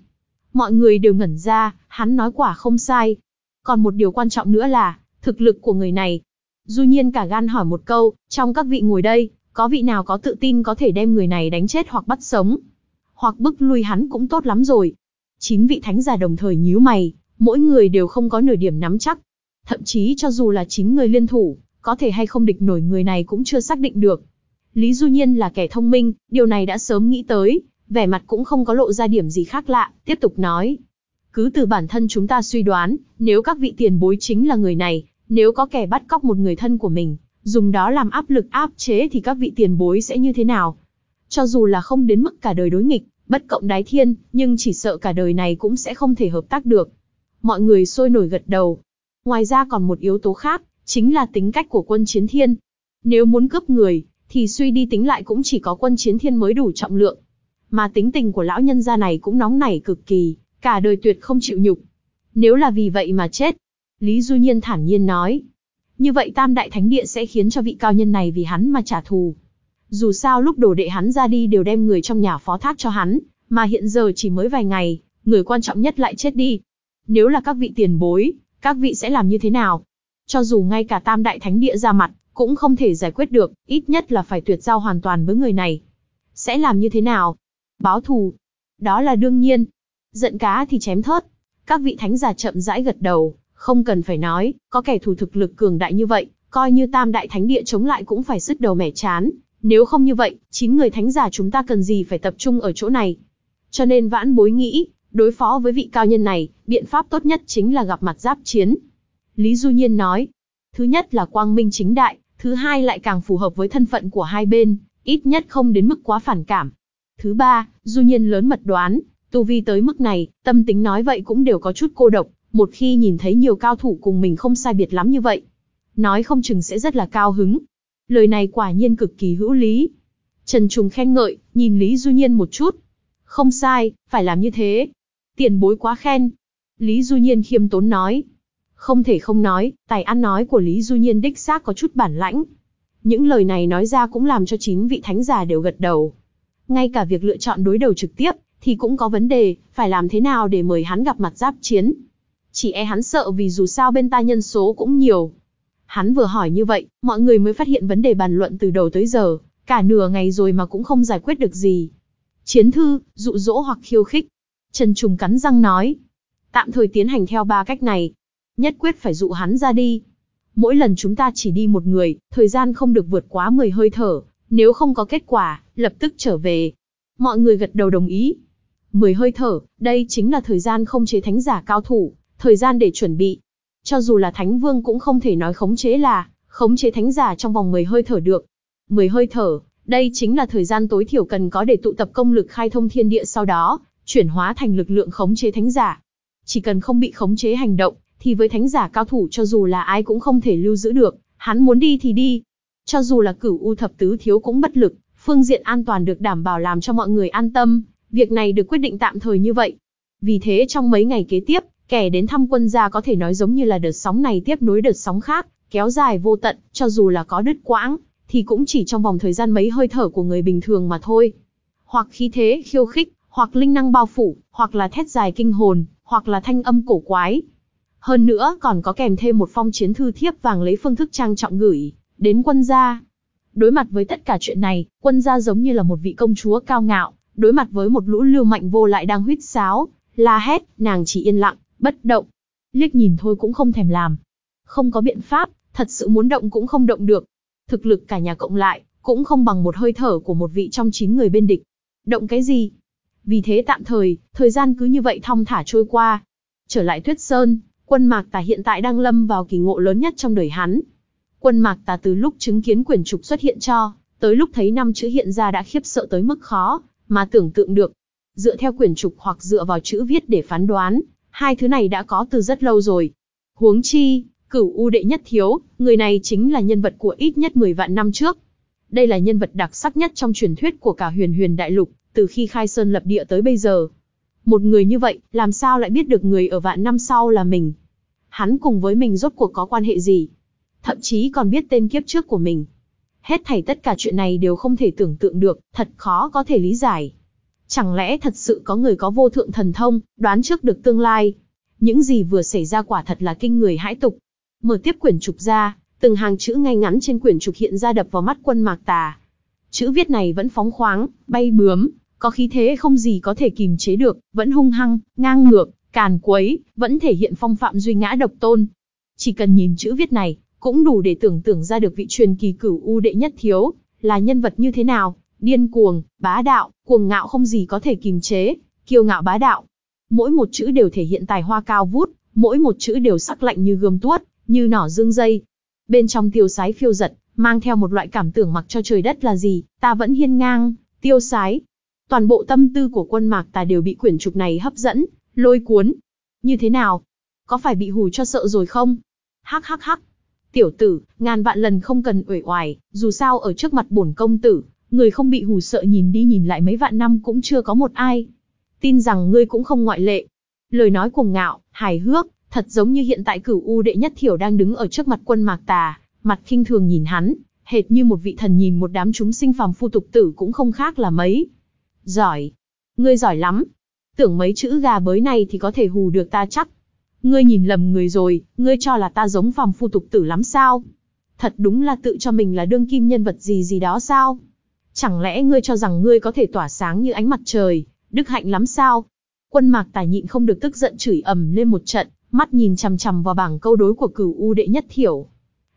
Mọi người đều ngẩn ra, hắn nói quả không sai. Còn một điều quan trọng nữa là, thực lực của người này. Du nhiên cả gan hỏi một câu, trong các vị ngồi đây, có vị nào có tự tin có thể đem người này đánh chết hoặc bắt sống? Hoặc bức lui hắn cũng tốt lắm rồi. Chín vị thánh giả đồng thời nhíu mày, mỗi người đều không có nửa điểm nắm chắc. Thậm chí cho dù là chín người liên thủ, có thể hay không địch nổi người này cũng chưa xác định được. Lý Du Nhiên là kẻ thông minh, điều này đã sớm nghĩ tới, vẻ mặt cũng không có lộ ra điểm gì khác lạ, tiếp tục nói. Cứ từ bản thân chúng ta suy đoán, nếu các vị tiền bối chính là người này, nếu có kẻ bắt cóc một người thân của mình, dùng đó làm áp lực áp chế thì các vị tiền bối sẽ như thế nào? Cho dù là không đến mức cả đời đối nghịch, bất cộng đái thiên, nhưng chỉ sợ cả đời này cũng sẽ không thể hợp tác được. Mọi người sôi nổi gật đầu. Ngoài ra còn một yếu tố khác, chính là tính cách của quân chiến thiên. Nếu muốn cướp người, thì suy đi tính lại cũng chỉ có quân chiến thiên mới đủ trọng lượng. Mà tính tình của lão nhân gia này cũng nóng nảy cực kỳ, cả đời tuyệt không chịu nhục. Nếu là vì vậy mà chết, Lý Du Nhiên thản nhiên nói. Như vậy Tam Đại Thánh Địa sẽ khiến cho vị cao nhân này vì hắn mà trả thù. Dù sao lúc đồ đệ hắn ra đi đều đem người trong nhà phó thác cho hắn, mà hiện giờ chỉ mới vài ngày, người quan trọng nhất lại chết đi. Nếu là các vị tiền bối, các vị sẽ làm như thế nào? Cho dù ngay cả Tam Đại Thánh Địa ra mặt, cũng không thể giải quyết được, ít nhất là phải tuyệt giao hoàn toàn với người này. Sẽ làm như thế nào? Báo thù. Đó là đương nhiên. Giận cá thì chém thớt. Các vị thánh giả chậm rãi gật đầu, Không cần phải nói, có kẻ thù thực lực cường đại như vậy, coi như tam đại thánh địa chống lại cũng phải sứt đầu mẻ chán. Nếu không như vậy, chín người thánh giả chúng ta cần gì phải tập trung ở chỗ này. Cho nên vãn bối nghĩ, đối phó với vị cao nhân này, biện pháp tốt nhất chính là gặp mặt giáp chiến. Lý Du Nhiên nói, thứ nhất là quang minh chính đại, thứ hai lại càng phù hợp với thân phận của hai bên, ít nhất không đến mức quá phản cảm. Thứ ba, Du Nhiên lớn mật đoán, tu vi tới mức này, tâm tính nói vậy cũng đều có chút cô độc, một khi nhìn thấy nhiều cao thủ cùng mình không sai biệt lắm như vậy, nói không chừng sẽ rất là cao hứng. Lời này quả nhiên cực kỳ hữu lý. Trần Trùng khen ngợi, nhìn Lý Du Nhiên một chút. Không sai, phải làm như thế. Tiền bối quá khen. Lý Du Nhiên khiêm tốn nói. Không thể không nói, tài ăn nói của Lý Du Nhiên đích xác có chút bản lãnh. Những lời này nói ra cũng làm cho chín vị thánh giả đều gật đầu. Ngay cả việc lựa chọn đối đầu trực tiếp, thì cũng có vấn đề, phải làm thế nào để mời hắn gặp mặt giáp chiến. Chỉ e hắn sợ vì dù sao bên ta nhân số cũng nhiều. Hắn vừa hỏi như vậy, mọi người mới phát hiện vấn đề bàn luận từ đầu tới giờ, cả nửa ngày rồi mà cũng không giải quyết được gì. Chiến thư, dụ dỗ hoặc khiêu khích. Trần Trùng cắn răng nói. Tạm thời tiến hành theo ba cách này. Nhất quyết phải dụ hắn ra đi. Mỗi lần chúng ta chỉ đi một người, thời gian không được vượt quá 10 hơi thở. Nếu không có kết quả, lập tức trở về. Mọi người gật đầu đồng ý. 10 hơi thở, đây chính là thời gian không chế thánh giả cao thủ, thời gian để chuẩn bị. Cho dù là thánh vương cũng không thể nói khống chế là, khống chế thánh giả trong vòng 10 hơi thở được. 10 hơi thở, đây chính là thời gian tối thiểu cần có để tụ tập công lực khai thông thiên địa sau đó, chuyển hóa thành lực lượng khống chế thánh giả. Chỉ cần không bị khống chế hành động, thì với thánh giả cao thủ cho dù là ai cũng không thể lưu giữ được, hắn muốn đi thì đi. Cho dù là cửu u thập tứ thiếu cũng bất lực, phương diện an toàn được đảm bảo làm cho mọi người an tâm, việc này được quyết định tạm thời như vậy. Vì thế trong mấy ngày kế tiếp, kẻ đến thăm quân gia có thể nói giống như là đợt sóng này tiếp nối đợt sóng khác, kéo dài vô tận, cho dù là có đứt quãng, thì cũng chỉ trong vòng thời gian mấy hơi thở của người bình thường mà thôi. Hoặc khí thế khiêu khích, hoặc linh năng bao phủ, hoặc là thét dài kinh hồn, hoặc là thanh âm cổ quái. Hơn nữa còn có kèm thêm một phong chiến thư thiếp vàng lấy phương thức trang trọng gửi đến quân gia. Đối mặt với tất cả chuyện này, quân gia giống như là một vị công chúa cao ngạo, đối mặt với một lũ lưu mạnh vô lại đang huýt sáo, la hét, nàng chỉ yên lặng, bất động. Liếc nhìn thôi cũng không thèm làm. Không có biện pháp, thật sự muốn động cũng không động được. Thực lực cả nhà cộng lại, cũng không bằng một hơi thở của một vị trong chín người bên địch. Động cái gì? Vì thế tạm thời, thời gian cứ như vậy thong thả trôi qua. Trở lại Tuyết Sơn, quân Mạc Tà hiện tại đang lâm vào kỳ ngộ lớn nhất trong đời hắn. Quân Mạc Tà từ lúc chứng kiến quyển trục xuất hiện cho, tới lúc thấy năm chữ hiện ra đã khiếp sợ tới mức khó, mà tưởng tượng được. Dựa theo quyển trục hoặc dựa vào chữ viết để phán đoán, hai thứ này đã có từ rất lâu rồi. Huống chi, cửu u đệ nhất thiếu, người này chính là nhân vật của ít nhất 10 vạn năm trước. Đây là nhân vật đặc sắc nhất trong truyền thuyết của cả huyền huyền đại lục, từ khi khai sơn lập địa tới bây giờ. Một người như vậy, làm sao lại biết được người ở vạn năm sau là mình? Hắn cùng với mình rốt cuộc có quan hệ gì? Thậm chí còn biết tên kiếp trước của mình. Hết thảy tất cả chuyện này đều không thể tưởng tượng được, thật khó có thể lý giải. Chẳng lẽ thật sự có người có vô thượng thần thông, đoán trước được tương lai? Những gì vừa xảy ra quả thật là kinh người hãi tục. Mở tiếp quyển trục ra, từng hàng chữ ngay ngắn trên quyển trục hiện ra đập vào mắt quân mạc tà. Chữ viết này vẫn phóng khoáng, bay bướm, có khí thế không gì có thể kìm chế được, vẫn hung hăng, ngang ngược, càn quấy, vẫn thể hiện phong phạm duy ngã độc tôn. Chỉ cần nhìn chữ viết này, cũng đủ để tưởng tượng ra được vị truyền kỳ cửu u đệ nhất thiếu, là nhân vật như thế nào, điên cuồng, bá đạo, cuồng ngạo không gì có thể kìm chế, kiêu ngạo bá đạo. Mỗi một chữ đều thể hiện tài hoa cao vút, mỗi một chữ đều sắc lạnh như gươm tuốt, như nỏ dương dây. Bên trong tiêu sái phiêu giật, mang theo một loại cảm tưởng mặc cho trời đất là gì, ta vẫn hiên ngang, tiêu sái. Toàn bộ tâm tư của quân mạc ta đều bị quyển trục này hấp dẫn, lôi cuốn. Như thế nào? Có phải bị hù cho sợ rồi không? Hắc hắc hắc. Tiểu tử, ngàn vạn lần không cần uể oải, dù sao ở trước mặt bổn công tử, người không bị hù sợ nhìn đi nhìn lại mấy vạn năm cũng chưa có một ai. Tin rằng ngươi cũng không ngoại lệ. Lời nói cuồng ngạo, hài hước, thật giống như hiện tại cửu u đệ nhất thiểu đang đứng ở trước mặt quân mạc tà, mặt khinh thường nhìn hắn, hệt như một vị thần nhìn một đám chúng sinh phàm phu tục tử cũng không khác là mấy. Giỏi. Ngươi giỏi lắm. Tưởng mấy chữ gà bới này thì có thể hù được ta chắc. Ngươi nhìn lầm người rồi, ngươi cho là ta giống phàm phu tục tử lắm sao? Thật đúng là tự cho mình là đương kim nhân vật gì gì đó sao? Chẳng lẽ ngươi cho rằng ngươi có thể tỏa sáng như ánh mặt trời, đức hạnh lắm sao? Quân mạc tài nhịn không được tức giận chửi ầm lên một trận, mắt nhìn chằm chằm vào bảng câu đối của cửu u đệ nhất thiểu.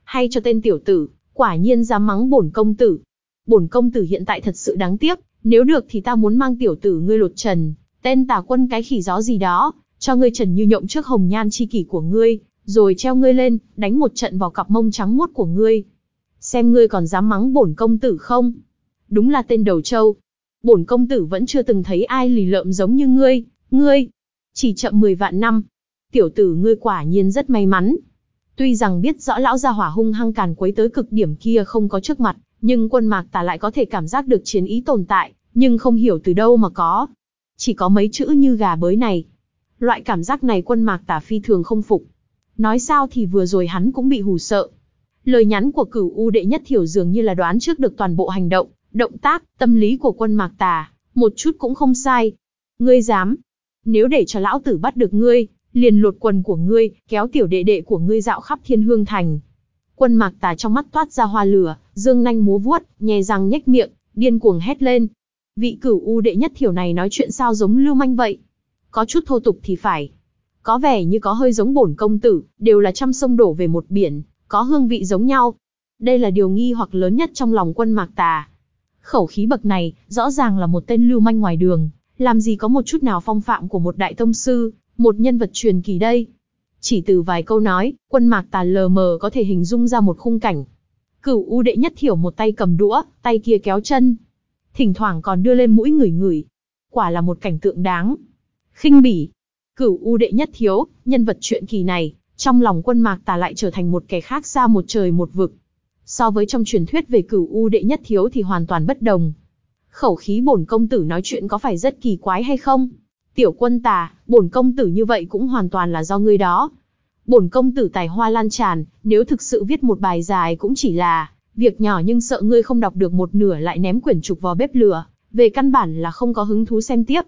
Hay cho tên tiểu tử, quả nhiên dám mắng bổn công tử. Bổn công tử hiện tại thật sự đáng tiếc, nếu được thì ta muốn mang tiểu tử ngươi lột trần, tên tà quân cái khỉ gió gì đó, cho ngươi trần như nhộng trước hồng nhan chi kỷ của ngươi, rồi treo ngươi lên, đánh một trận vào cặp mông trắng muốt của ngươi. Xem ngươi còn dám mắng bổn công tử không? Đúng là tên đầu trâu. Bổn công tử vẫn chưa từng thấy ai lì lợm giống như ngươi, ngươi. Chỉ chậm 10 vạn năm. Tiểu tử ngươi quả nhiên rất may mắn. Tuy rằng biết rõ lão gia hỏa hung hăng càn quấy tới cực điểm kia không có trước mặt, nhưng quân mạc tà lại có thể cảm giác được chiến ý tồn tại, nhưng không hiểu từ đâu mà có. Chỉ có mấy chữ như gà bới này. Loại cảm giác này quân mạc Tả phi thường không phục. Nói sao thì vừa rồi hắn cũng bị hù sợ. Lời nhắn của cửu U đệ nhất thiểu dường như là đoán trước được toàn bộ hành động, động tác, tâm lý của quân mạc tà, một chút cũng không sai. Ngươi dám, nếu để cho lão tử bắt được ngươi, liền lột quần của ngươi, kéo tiểu đệ đệ của ngươi dạo khắp thiên hương thành. Quân mạc tà trong mắt toát ra hoa lửa, dương nanh múa vuốt, nhè răng nhếch miệng, điên cuồng hét lên. Vị cửu u đệ nhất thiểu này nói chuyện sao giống lưu manh vậy? Có chút thô tục thì phải. Có vẻ như có hơi giống bổn công tử, đều là trăm sông đổ về một biển, có hương vị giống nhau. Đây là điều nghi hoặc lớn nhất trong lòng quân mạc tà. Khẩu khí bậc này, rõ ràng là một tên lưu manh ngoài đường, làm gì có một chút nào phong phạm của một đại tông sư, một nhân vật truyền kỳ đây. Chỉ từ vài câu nói, quân mạc tà lờ mờ có thể hình dung ra một khung cảnh. Cửu U đệ nhất thiểu một tay cầm đũa, tay kia kéo chân. Thỉnh thoảng còn đưa lên mũi ngửi ngửi. Quả là một cảnh tượng đáng khinh bỉ. Cửu U đệ nhất thiếu, nhân vật chuyện kỳ này, trong lòng quân mạc tà lại trở thành một kẻ khác xa một trời một vực. So với trong truyền thuyết về cửu U đệ nhất thiếu thì hoàn toàn bất đồng. Khẩu khí bổn công tử nói chuyện có phải rất kỳ quái hay không? Tiểu quân tà, bổn công tử như vậy cũng hoàn toàn là do ngươi đó. Bổn công tử tài hoa lan tràn, nếu thực sự viết một bài dài cũng chỉ là việc nhỏ nhưng sợ ngươi không đọc được một nửa lại ném quyển trục vào bếp lửa, về căn bản là không có hứng thú xem tiếp.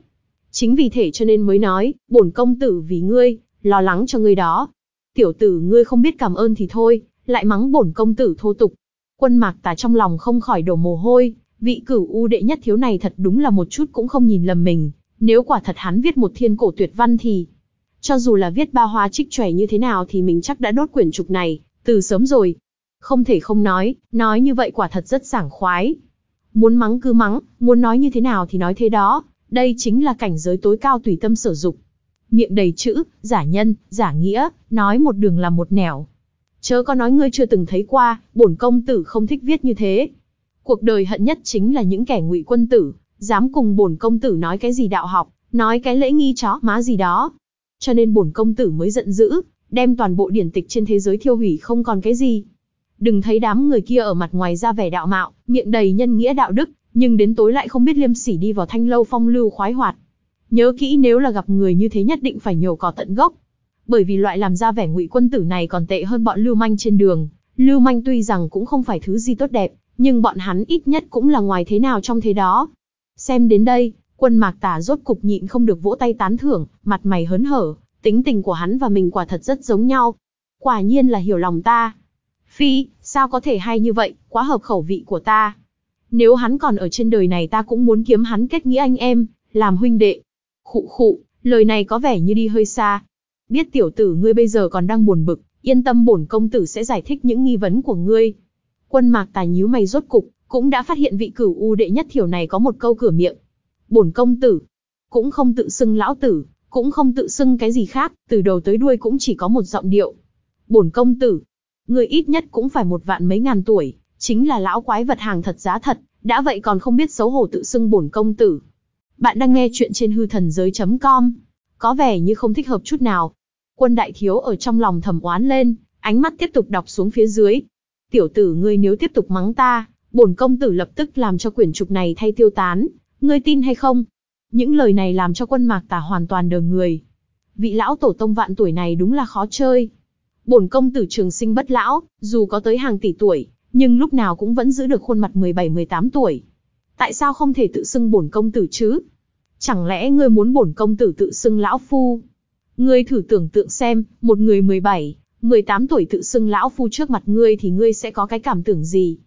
Chính vì thế cho nên mới nói, bổn công tử vì ngươi, lo lắng cho ngươi đó. Tiểu tử ngươi không biết cảm ơn thì thôi, lại mắng bổn công tử thô tục. Quân mạc tà trong lòng không khỏi đổ mồ hôi, vị cửu u đệ nhất thiếu này thật đúng là một chút cũng không nhìn lầm mình, nếu quả thật hắn viết một thiên cổ tuyệt văn thì, cho dù là viết ba hoa trích trẻ như thế nào thì mình chắc đã đốt quyển trục này, từ sớm rồi. Không thể không nói, nói như vậy quả thật rất sảng khoái. Muốn mắng cứ mắng, muốn nói như thế nào thì nói thế đó, đây chính là cảnh giới tối cao tùy tâm sở dục. Miệng đầy chữ, giả nhân, giả nghĩa, nói một đường là một nẻo. Chớ có nói ngươi chưa từng thấy qua, bổn công tử không thích viết như thế. Cuộc đời hận nhất chính là những kẻ ngụy quân tử, dám cùng bổn công tử nói cái gì đạo học, nói cái lễ nghi chó má gì đó. Cho nên bổn công tử mới giận dữ, đem toàn bộ điển tịch trên thế giới thiêu hủy không còn cái gì. Đừng thấy đám người kia ở mặt ngoài ra vẻ đạo mạo, miệng đầy nhân nghĩa đạo đức, nhưng đến tối lại không biết liêm sỉ đi vào thanh lâu phong lưu khoái hoạt. Nhớ kỹ nếu là gặp người như thế nhất định phải nhổ cỏ tận gốc. Bởi vì loại làm ra vẻ ngụy quân tử này còn tệ hơn bọn lưu manh trên đường. Lưu manh tuy rằng cũng không phải thứ gì tốt đẹp, nhưng bọn hắn ít nhất cũng là ngoài thế nào trong thế đó. Xem đến đây, quân mạc tả rốt cục nhịn không được vỗ tay tán thưởng, mặt mày hớn hở, tính tình của hắn và mình quả thật rất giống nhau. Quả nhiên là hiểu lòng ta. Phi, sao có thể hay như vậy, quá hợp khẩu vị của ta. Nếu hắn còn ở trên đời này ta cũng muốn kiếm hắn kết nghĩa anh em, làm huynh đệ. Khụ khụ, lời này có vẻ như đi hơi xa. Biết tiểu tử ngươi bây giờ còn đang buồn bực, yên tâm bổn công tử sẽ giải thích những nghi vấn của ngươi. Quân mạc tài nhíu mày rốt cục, cũng đã phát hiện vị cửu u đệ nhất thiểu này có một câu cửa miệng. Bổn công tử, cũng không tự xưng lão tử, cũng không tự xưng cái gì khác, từ đầu tới đuôi cũng chỉ có một giọng điệu. Bổn công tử, người ít nhất cũng phải một vạn mấy ngàn tuổi, chính là lão quái vật hàng thật giá thật, đã vậy còn không biết xấu hổ tự xưng bổn công tử. Bạn đang nghe chuyện trên hư thần giới.com, có vẻ như không thích hợp chút nào. Quân đại thiếu ở trong lòng thầm oán lên, ánh mắt tiếp tục đọc xuống phía dưới. Tiểu tử ngươi nếu tiếp tục mắng ta, bổn công tử lập tức làm cho quyển trục này thay tiêu tán, ngươi tin hay không? Những lời này làm cho quân mạc tả hoàn toàn đờ người. Vị lão tổ tông vạn tuổi này đúng là khó chơi. Bổn công tử trường sinh bất lão, dù có tới hàng tỷ tuổi, nhưng lúc nào cũng vẫn giữ được khuôn mặt 17-18 tuổi. Tại sao không thể tự xưng bổn công tử chứ? Chẳng lẽ ngươi muốn bổn công tử tự xưng lão phu? Ngươi thử tưởng tượng xem, một người 17, 18 tuổi tự xưng lão phu trước mặt ngươi thì ngươi sẽ có cái cảm tưởng gì?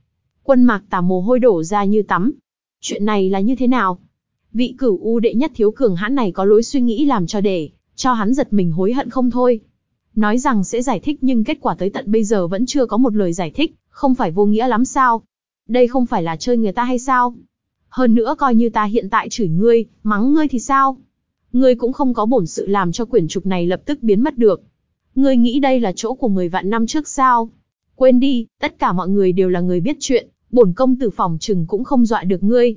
Quân mạc tà mồ hôi đổ ra như tắm. Chuyện này là như thế nào? Vị cửu u đệ nhất thiếu cường hãn này có lối suy nghĩ làm cho để, cho hắn giật mình hối hận không thôi. nói rằng sẽ giải thích nhưng kết quả tới tận bây giờ vẫn chưa có một lời giải thích, không phải vô nghĩa lắm sao? Đây không phải là chơi người ta hay sao? Hơn nữa coi như ta hiện tại chửi ngươi, mắng ngươi thì sao? Ngươi cũng không có bổn sự làm cho quyển trục này lập tức biến mất được. Ngươi nghĩ đây là chỗ của 10 vạn năm trước sao? Quên đi, tất cả mọi người đều là người biết chuyện, bổn công tử phòng trừng cũng không dọa được ngươi.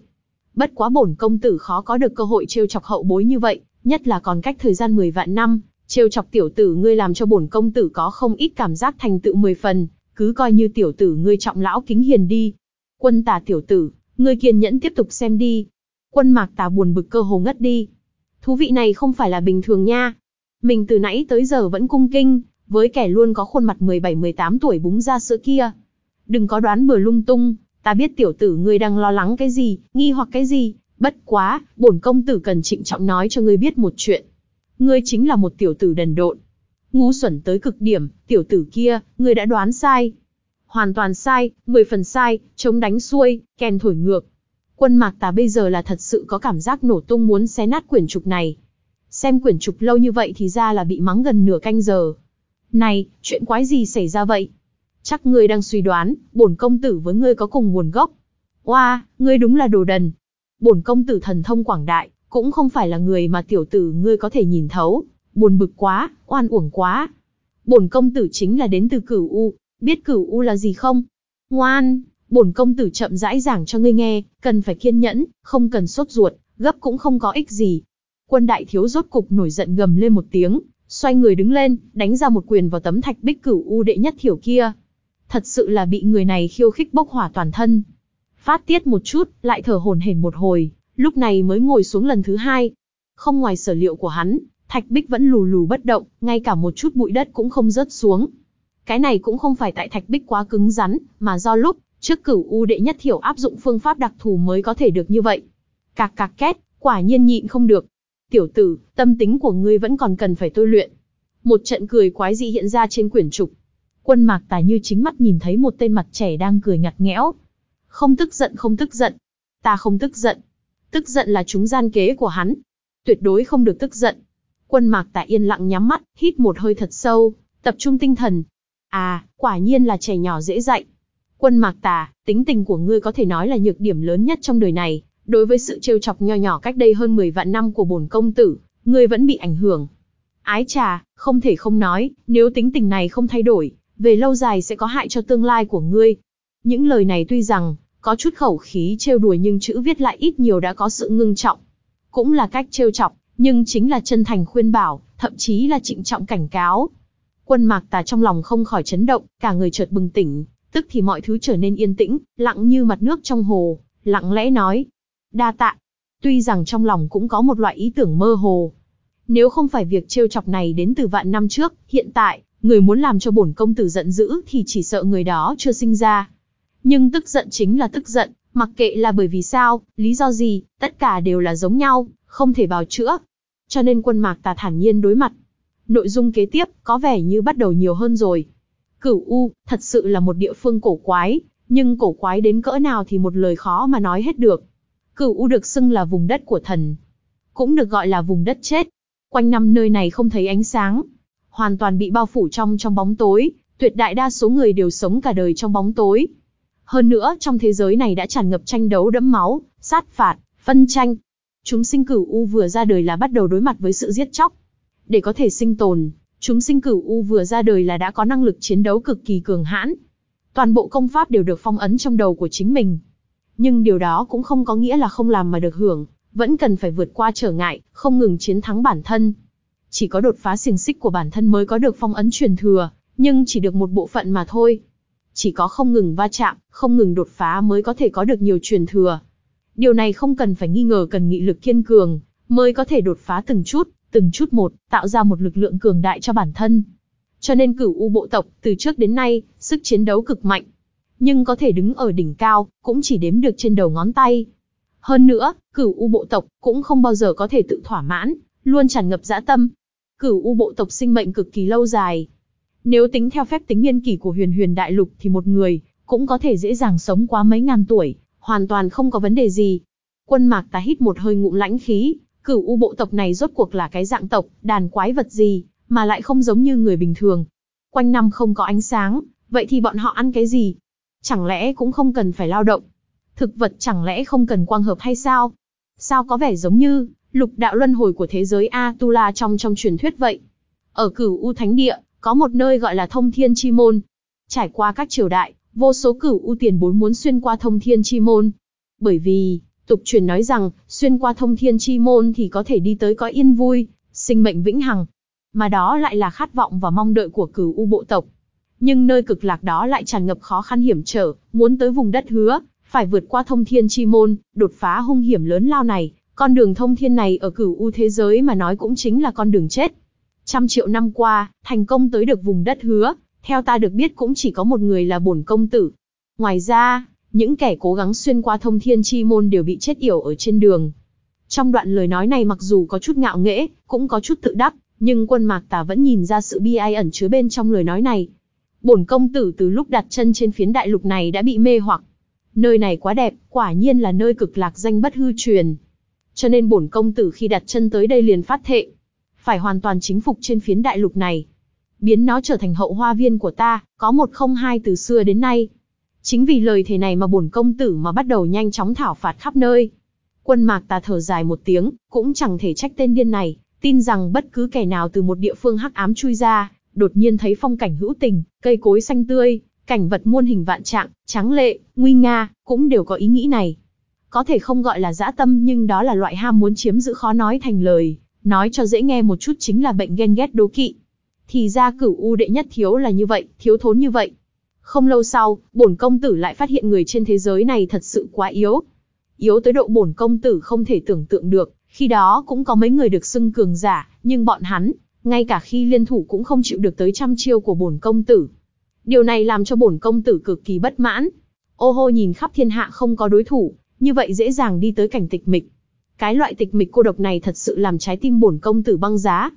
Bất quá bổn công tử khó có được cơ hội trêu chọc hậu bối như vậy, nhất là còn cách thời gian 10 vạn năm, trêu chọc tiểu tử ngươi làm cho bổn công tử có không ít cảm giác thành tựu 10 phần, cứ coi như tiểu tử ngươi trọng lão kính hiền đi. Quân tà tiểu tử, ngươi kiên nhẫn tiếp tục xem đi. Quân mạc tà buồn bực cơ hồ ngất đi. Thú vị này không phải là bình thường nha. Mình từ nãy tới giờ vẫn cung kinh, với kẻ luôn có khuôn mặt 17-18 tuổi búng ra sữa kia. Đừng có đoán bừa lung tung, ta biết tiểu tử ngươi đang lo lắng cái gì, nghi hoặc cái gì, bất quá, bổn công tử cần trịnh trọng nói cho ngươi biết một chuyện. Ngươi chính là một tiểu tử đần độn. Ngu xuẩn tới cực điểm, tiểu tử kia, ngươi đã đoán sai. Hoàn toàn sai, 10 phần sai, chống đánh xuôi, kèn thổi ngược. Quân mạc tà bây giờ là thật sự có cảm giác nổ tung muốn xé nát quyển trục này. Xem quyển trục lâu như vậy thì ra là bị mắng gần nửa canh giờ. Này, chuyện quái gì xảy ra vậy? Chắc ngươi đang suy đoán, bổn công tử với ngươi có cùng nguồn gốc. Oa, wow, ngươi đúng là đồ đần. Bổn công tử thần thông quảng đại, cũng không phải là người mà tiểu tử ngươi có thể nhìn thấu. Buồn bực quá, oan uổng quá. Bổn công tử chính là đến từ cửu U, biết cửu U là gì không? Ngoan, bổn công tử chậm rãi giảng cho ngươi nghe, cần phải kiên nhẫn, không cần sốt ruột, gấp cũng không có ích gì. Quân đại thiếu rốt cục nổi giận gầm lên một tiếng, xoay người đứng lên, đánh ra một quyền vào tấm thạch bích cửu u đệ nhất thiểu kia. Thật sự là bị người này khiêu khích bốc hỏa toàn thân. Phát tiết một chút, lại thở hổn hển một hồi, lúc này mới ngồi xuống lần thứ hai. Không ngoài sở liệu của hắn, thạch bích vẫn lù lù bất động, ngay cả một chút bụi đất cũng không rớt xuống. Cái này cũng không phải tại thạch bích quá cứng rắn, mà do lúc trước cửu u đệ nhất thiểu áp dụng phương pháp đặc thù mới có thể được như vậy. Cạc cạc két, quả nhiên nhịn không được, Tiểu tử, tâm tính của ngươi vẫn còn cần phải tôi luyện. Một trận cười quái dị hiện ra trên quyển trục. Quân mạc tài như chính mắt nhìn thấy một tên mặt trẻ đang cười ngặt nghẽo. Không tức giận không tức giận. Ta không tức giận. Tức giận là chúng gian kế của hắn. Tuyệt đối không được tức giận. Quân mạc tài yên lặng nhắm mắt, hít một hơi thật sâu, tập trung tinh thần. À, quả nhiên là trẻ nhỏ dễ dạy. Quân mạc tà, tính tình của ngươi có thể nói là nhược điểm lớn nhất trong đời này. Đối với sự trêu chọc nho nhỏ cách đây hơn 10 vạn năm của bổn công tử, ngươi vẫn bị ảnh hưởng. Ái trà, không thể không nói, nếu tính tình này không thay đổi, về lâu dài sẽ có hại cho tương lai của ngươi. Những lời này tuy rằng, có chút khẩu khí trêu đùa nhưng chữ viết lại ít nhiều đã có sự ngưng trọng. Cũng là cách trêu chọc, nhưng chính là chân thành khuyên bảo, thậm chí là trịnh trọng cảnh cáo. Quân mạc tà trong lòng không khỏi chấn động, cả người chợt bừng tỉnh, tức thì mọi thứ trở nên yên tĩnh, lặng như mặt nước trong hồ, lặng lẽ nói, Đa tạ. Tuy rằng trong lòng cũng có một loại ý tưởng mơ hồ. Nếu không phải việc trêu chọc này đến từ vạn năm trước, hiện tại, người muốn làm cho bổn công tử giận dữ thì chỉ sợ người đó chưa sinh ra. Nhưng tức giận chính là tức giận, mặc kệ là bởi vì sao, lý do gì, tất cả đều là giống nhau, không thể bào chữa. Cho nên quân mạc tà thản nhiên đối mặt. Nội dung kế tiếp có vẻ như bắt đầu nhiều hơn rồi. Cửu U, thật sự là một địa phương cổ quái, nhưng cổ quái đến cỡ nào thì một lời khó mà nói hết được. Cửu U được xưng là vùng đất của thần, cũng được gọi là vùng đất chết. Quanh năm nơi này không thấy ánh sáng, hoàn toàn bị bao phủ trong trong bóng tối, tuyệt đại đa số người đều sống cả đời trong bóng tối. Hơn nữa, trong thế giới này đã tràn ngập tranh đấu đẫm máu, sát phạt, phân tranh. Chúng sinh cửu U vừa ra đời là bắt đầu đối mặt với sự giết chóc. Để có thể sinh tồn, chúng sinh cửu U vừa ra đời là đã có năng lực chiến đấu cực kỳ cường hãn. Toàn bộ công pháp đều được phong ấn trong đầu của chính mình, nhưng điều đó cũng không có nghĩa là không làm mà được hưởng, vẫn cần phải vượt qua trở ngại, không ngừng chiến thắng bản thân. Chỉ có đột phá xiềng xích của bản thân mới có được phong ấn truyền thừa, nhưng chỉ được một bộ phận mà thôi. Chỉ có không ngừng va chạm, không ngừng đột phá mới có thể có được nhiều truyền thừa. Điều này không cần phải nghi ngờ cần nghị lực kiên cường, mới có thể đột phá từng chút, từng chút một, tạo ra một lực lượng cường đại cho bản thân. Cho nên cửu u bộ tộc, từ trước đến nay, sức chiến đấu cực mạnh, nhưng có thể đứng ở đỉnh cao, cũng chỉ đếm được trên đầu ngón tay. Hơn nữa, cửu u bộ tộc cũng không bao giờ có thể tự thỏa mãn, luôn tràn ngập dã tâm. Cửu u bộ tộc sinh mệnh cực kỳ lâu dài. Nếu tính theo phép tính niên kỷ của huyền huyền đại lục thì một người cũng có thể dễ dàng sống quá mấy ngàn tuổi, hoàn toàn không có vấn đề gì. Quân mạc ta hít một hơi ngụm lãnh khí, cửu u bộ tộc này rốt cuộc là cái dạng tộc, đàn quái vật gì, mà lại không giống như người bình thường. Quanh năm không có ánh sáng, vậy thì bọn họ ăn cái gì? Chẳng lẽ cũng không cần phải lao động? Thực vật chẳng lẽ không cần quang hợp hay sao? Sao có vẻ giống như lục đạo luân hồi của thế giới Atula trong trong truyền thuyết vậy? Ở cửu U Thánh Địa, có một nơi gọi là Thông Thiên Chi Môn. Trải qua các triều đại, vô số cửu U tiền bối muốn xuyên qua Thông Thiên Chi Môn. Bởi vì, tục truyền nói rằng, xuyên qua Thông Thiên Chi Môn thì có thể đi tới có yên vui, sinh mệnh vĩnh hằng. Mà đó lại là khát vọng và mong đợi của cửu U bộ tộc. Nhưng nơi cực lạc đó lại tràn ngập khó khăn hiểm trở, muốn tới vùng đất hứa, phải vượt qua thông thiên chi môn, đột phá hung hiểm lớn lao này. Con đường thông thiên này ở cửu u thế giới mà nói cũng chính là con đường chết. Trăm triệu năm qua, thành công tới được vùng đất hứa, theo ta được biết cũng chỉ có một người là bổn công tử. Ngoài ra, những kẻ cố gắng xuyên qua thông thiên chi môn đều bị chết yểu ở trên đường. Trong đoạn lời nói này mặc dù có chút ngạo nghễ, cũng có chút tự đắc, nhưng quân mạc tà vẫn nhìn ra sự bi ai ẩn chứa bên trong lời nói này. Bổn công tử từ lúc đặt chân trên phiến đại lục này đã bị mê hoặc. Nơi này quá đẹp, quả nhiên là nơi cực lạc danh bất hư truyền. Cho nên bổn công tử khi đặt chân tới đây liền phát thệ. Phải hoàn toàn chính phục trên phiến đại lục này. Biến nó trở thành hậu hoa viên của ta, có một không hai từ xưa đến nay. Chính vì lời thề này mà bổn công tử mà bắt đầu nhanh chóng thảo phạt khắp nơi. Quân mạc ta thở dài một tiếng, cũng chẳng thể trách tên điên này, tin rằng bất cứ kẻ nào từ một địa phương hắc ám chui ra, đột nhiên thấy phong cảnh hữu tình, cây cối xanh tươi, cảnh vật muôn hình vạn trạng, trắng lệ, nguy nga, cũng đều có ý nghĩ này. Có thể không gọi là dã tâm nhưng đó là loại ham muốn chiếm giữ khó nói thành lời, nói cho dễ nghe một chút chính là bệnh ghen ghét đố kỵ. Thì ra cửu u đệ nhất thiếu là như vậy, thiếu thốn như vậy. Không lâu sau, bổn công tử lại phát hiện người trên thế giới này thật sự quá yếu. Yếu tới độ bổn công tử không thể tưởng tượng được, khi đó cũng có mấy người được xưng cường giả, nhưng bọn hắn, ngay cả khi liên thủ cũng không chịu được tới trăm chiêu của bổn công tử. Điều này làm cho bổn công tử cực kỳ bất mãn. Ô hô nhìn khắp thiên hạ không có đối thủ, như vậy dễ dàng đi tới cảnh tịch mịch. Cái loại tịch mịch cô độc này thật sự làm trái tim bổn công tử băng giá.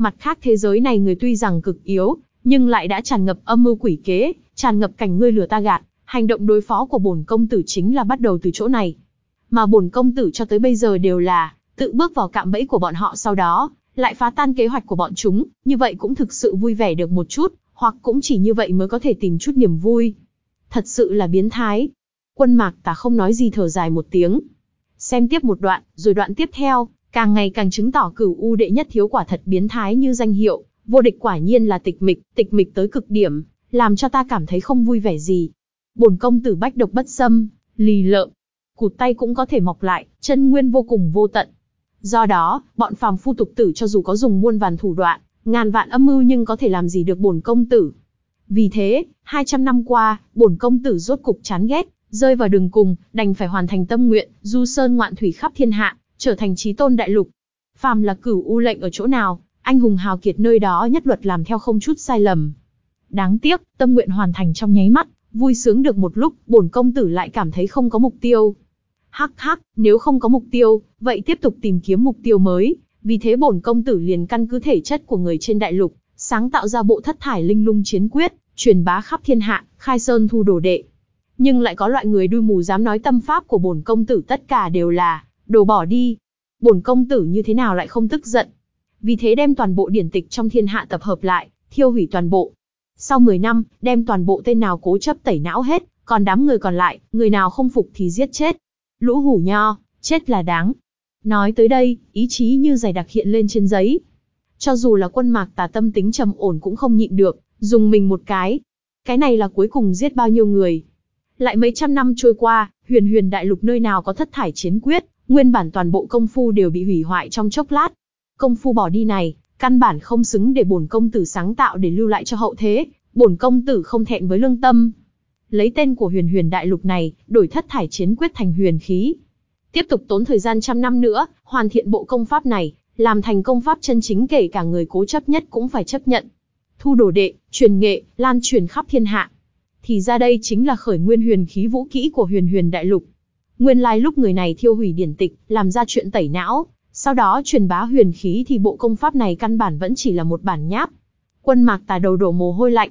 Mặt khác thế giới này người tuy rằng cực yếu, nhưng lại đã tràn ngập âm mưu quỷ kế, tràn ngập cảnh ngươi lừa ta gạt, hành động đối phó của bổn công tử chính là bắt đầu từ chỗ này. Mà bổn công tử cho tới bây giờ đều là tự bước vào cạm bẫy của bọn họ sau đó, lại phá tan kế hoạch của bọn chúng, như vậy cũng thực sự vui vẻ được một chút, hoặc cũng chỉ như vậy mới có thể tìm chút niềm vui. Thật sự là biến thái. Quân mạc tà không nói gì thở dài một tiếng. Xem tiếp một đoạn, rồi đoạn tiếp theo, càng ngày càng chứng tỏ cửu u đệ nhất thiếu quả thật biến thái như danh hiệu, vô địch quả nhiên là tịch mịch, tịch mịch tới cực điểm, làm cho ta cảm thấy không vui vẻ gì. Bổn công tử bách độc bất xâm, lì lợm, cụt tay cũng có thể mọc lại, chân nguyên vô cùng vô tận. Do đó, bọn phàm phu tục tử cho dù có dùng muôn vàn thủ đoạn, ngàn vạn âm mưu nhưng có thể làm gì được bổn công tử. Vì thế, 200 năm qua, bổn công tử rốt cục chán ghét, rơi vào đường cùng, đành phải hoàn thành tâm nguyện, du sơn ngoạn thủy khắp thiên hạ, trở thành trí tôn đại lục. Phàm là cửu u lệnh ở chỗ nào, anh hùng hào kiệt nơi đó nhất luật làm theo không chút sai lầm. Đáng tiếc, tâm nguyện hoàn thành trong nháy mắt, vui sướng được một lúc, bổn công tử lại cảm thấy không có mục tiêu. Hắc hắc, nếu không có mục tiêu, vậy tiếp tục tìm kiếm mục tiêu mới, vì thế bổn công tử liền căn cứ thể chất của người trên đại lục, sáng tạo ra bộ thất thải linh lung chiến quyết, truyền bá khắp thiên hạ, khai sơn thu đồ đệ. Nhưng lại có loại người đuôi mù dám nói tâm pháp của bổn công tử tất cả đều là đồ bỏ đi. Bổn công tử như thế nào lại không tức giận? Vì thế đem toàn bộ điển tịch trong thiên hạ tập hợp lại, thiêu hủy toàn bộ. Sau 10 năm, đem toàn bộ tên nào cố chấp tẩy não hết, còn đám người còn lại, người nào không phục thì giết chết. Lũ hủ nho, chết là đáng, Nói tới đây, ý chí như dày đặc hiện lên trên giấy. Cho dù là quân mạc tà tâm tính trầm ổn cũng không nhịn được, dùng mình một cái. Cái này là cuối cùng giết bao nhiêu người. Lại mấy trăm năm trôi qua, huyền huyền đại lục nơi nào có thất thải chiến quyết, nguyên bản toàn bộ công phu đều bị hủy hoại trong chốc lát. Công phu bỏ đi này, căn bản không xứng để bổn công tử sáng tạo để lưu lại cho hậu thế, bổn công tử không thẹn với lương tâm. Lấy tên của huyền huyền đại lục này, đổi thất thải chiến quyết thành huyền khí, Tiếp tục tốn thời gian trăm năm nữa, hoàn thiện bộ công pháp này, làm thành công pháp chân chính kể cả người cố chấp nhất cũng phải chấp nhận. Thu đồ đệ, truyền nghệ, lan truyền khắp thiên hạ. Thì ra đây chính là khởi nguyên huyền khí vũ kỹ của huyền huyền đại lục. Nguyên lai lúc người này thiêu hủy điển tịch, làm ra chuyện tẩy não, sau đó truyền bá huyền khí thì bộ công pháp này căn bản vẫn chỉ là một bản nháp. Quân mạc tà đầu đổ mồ hôi lạnh.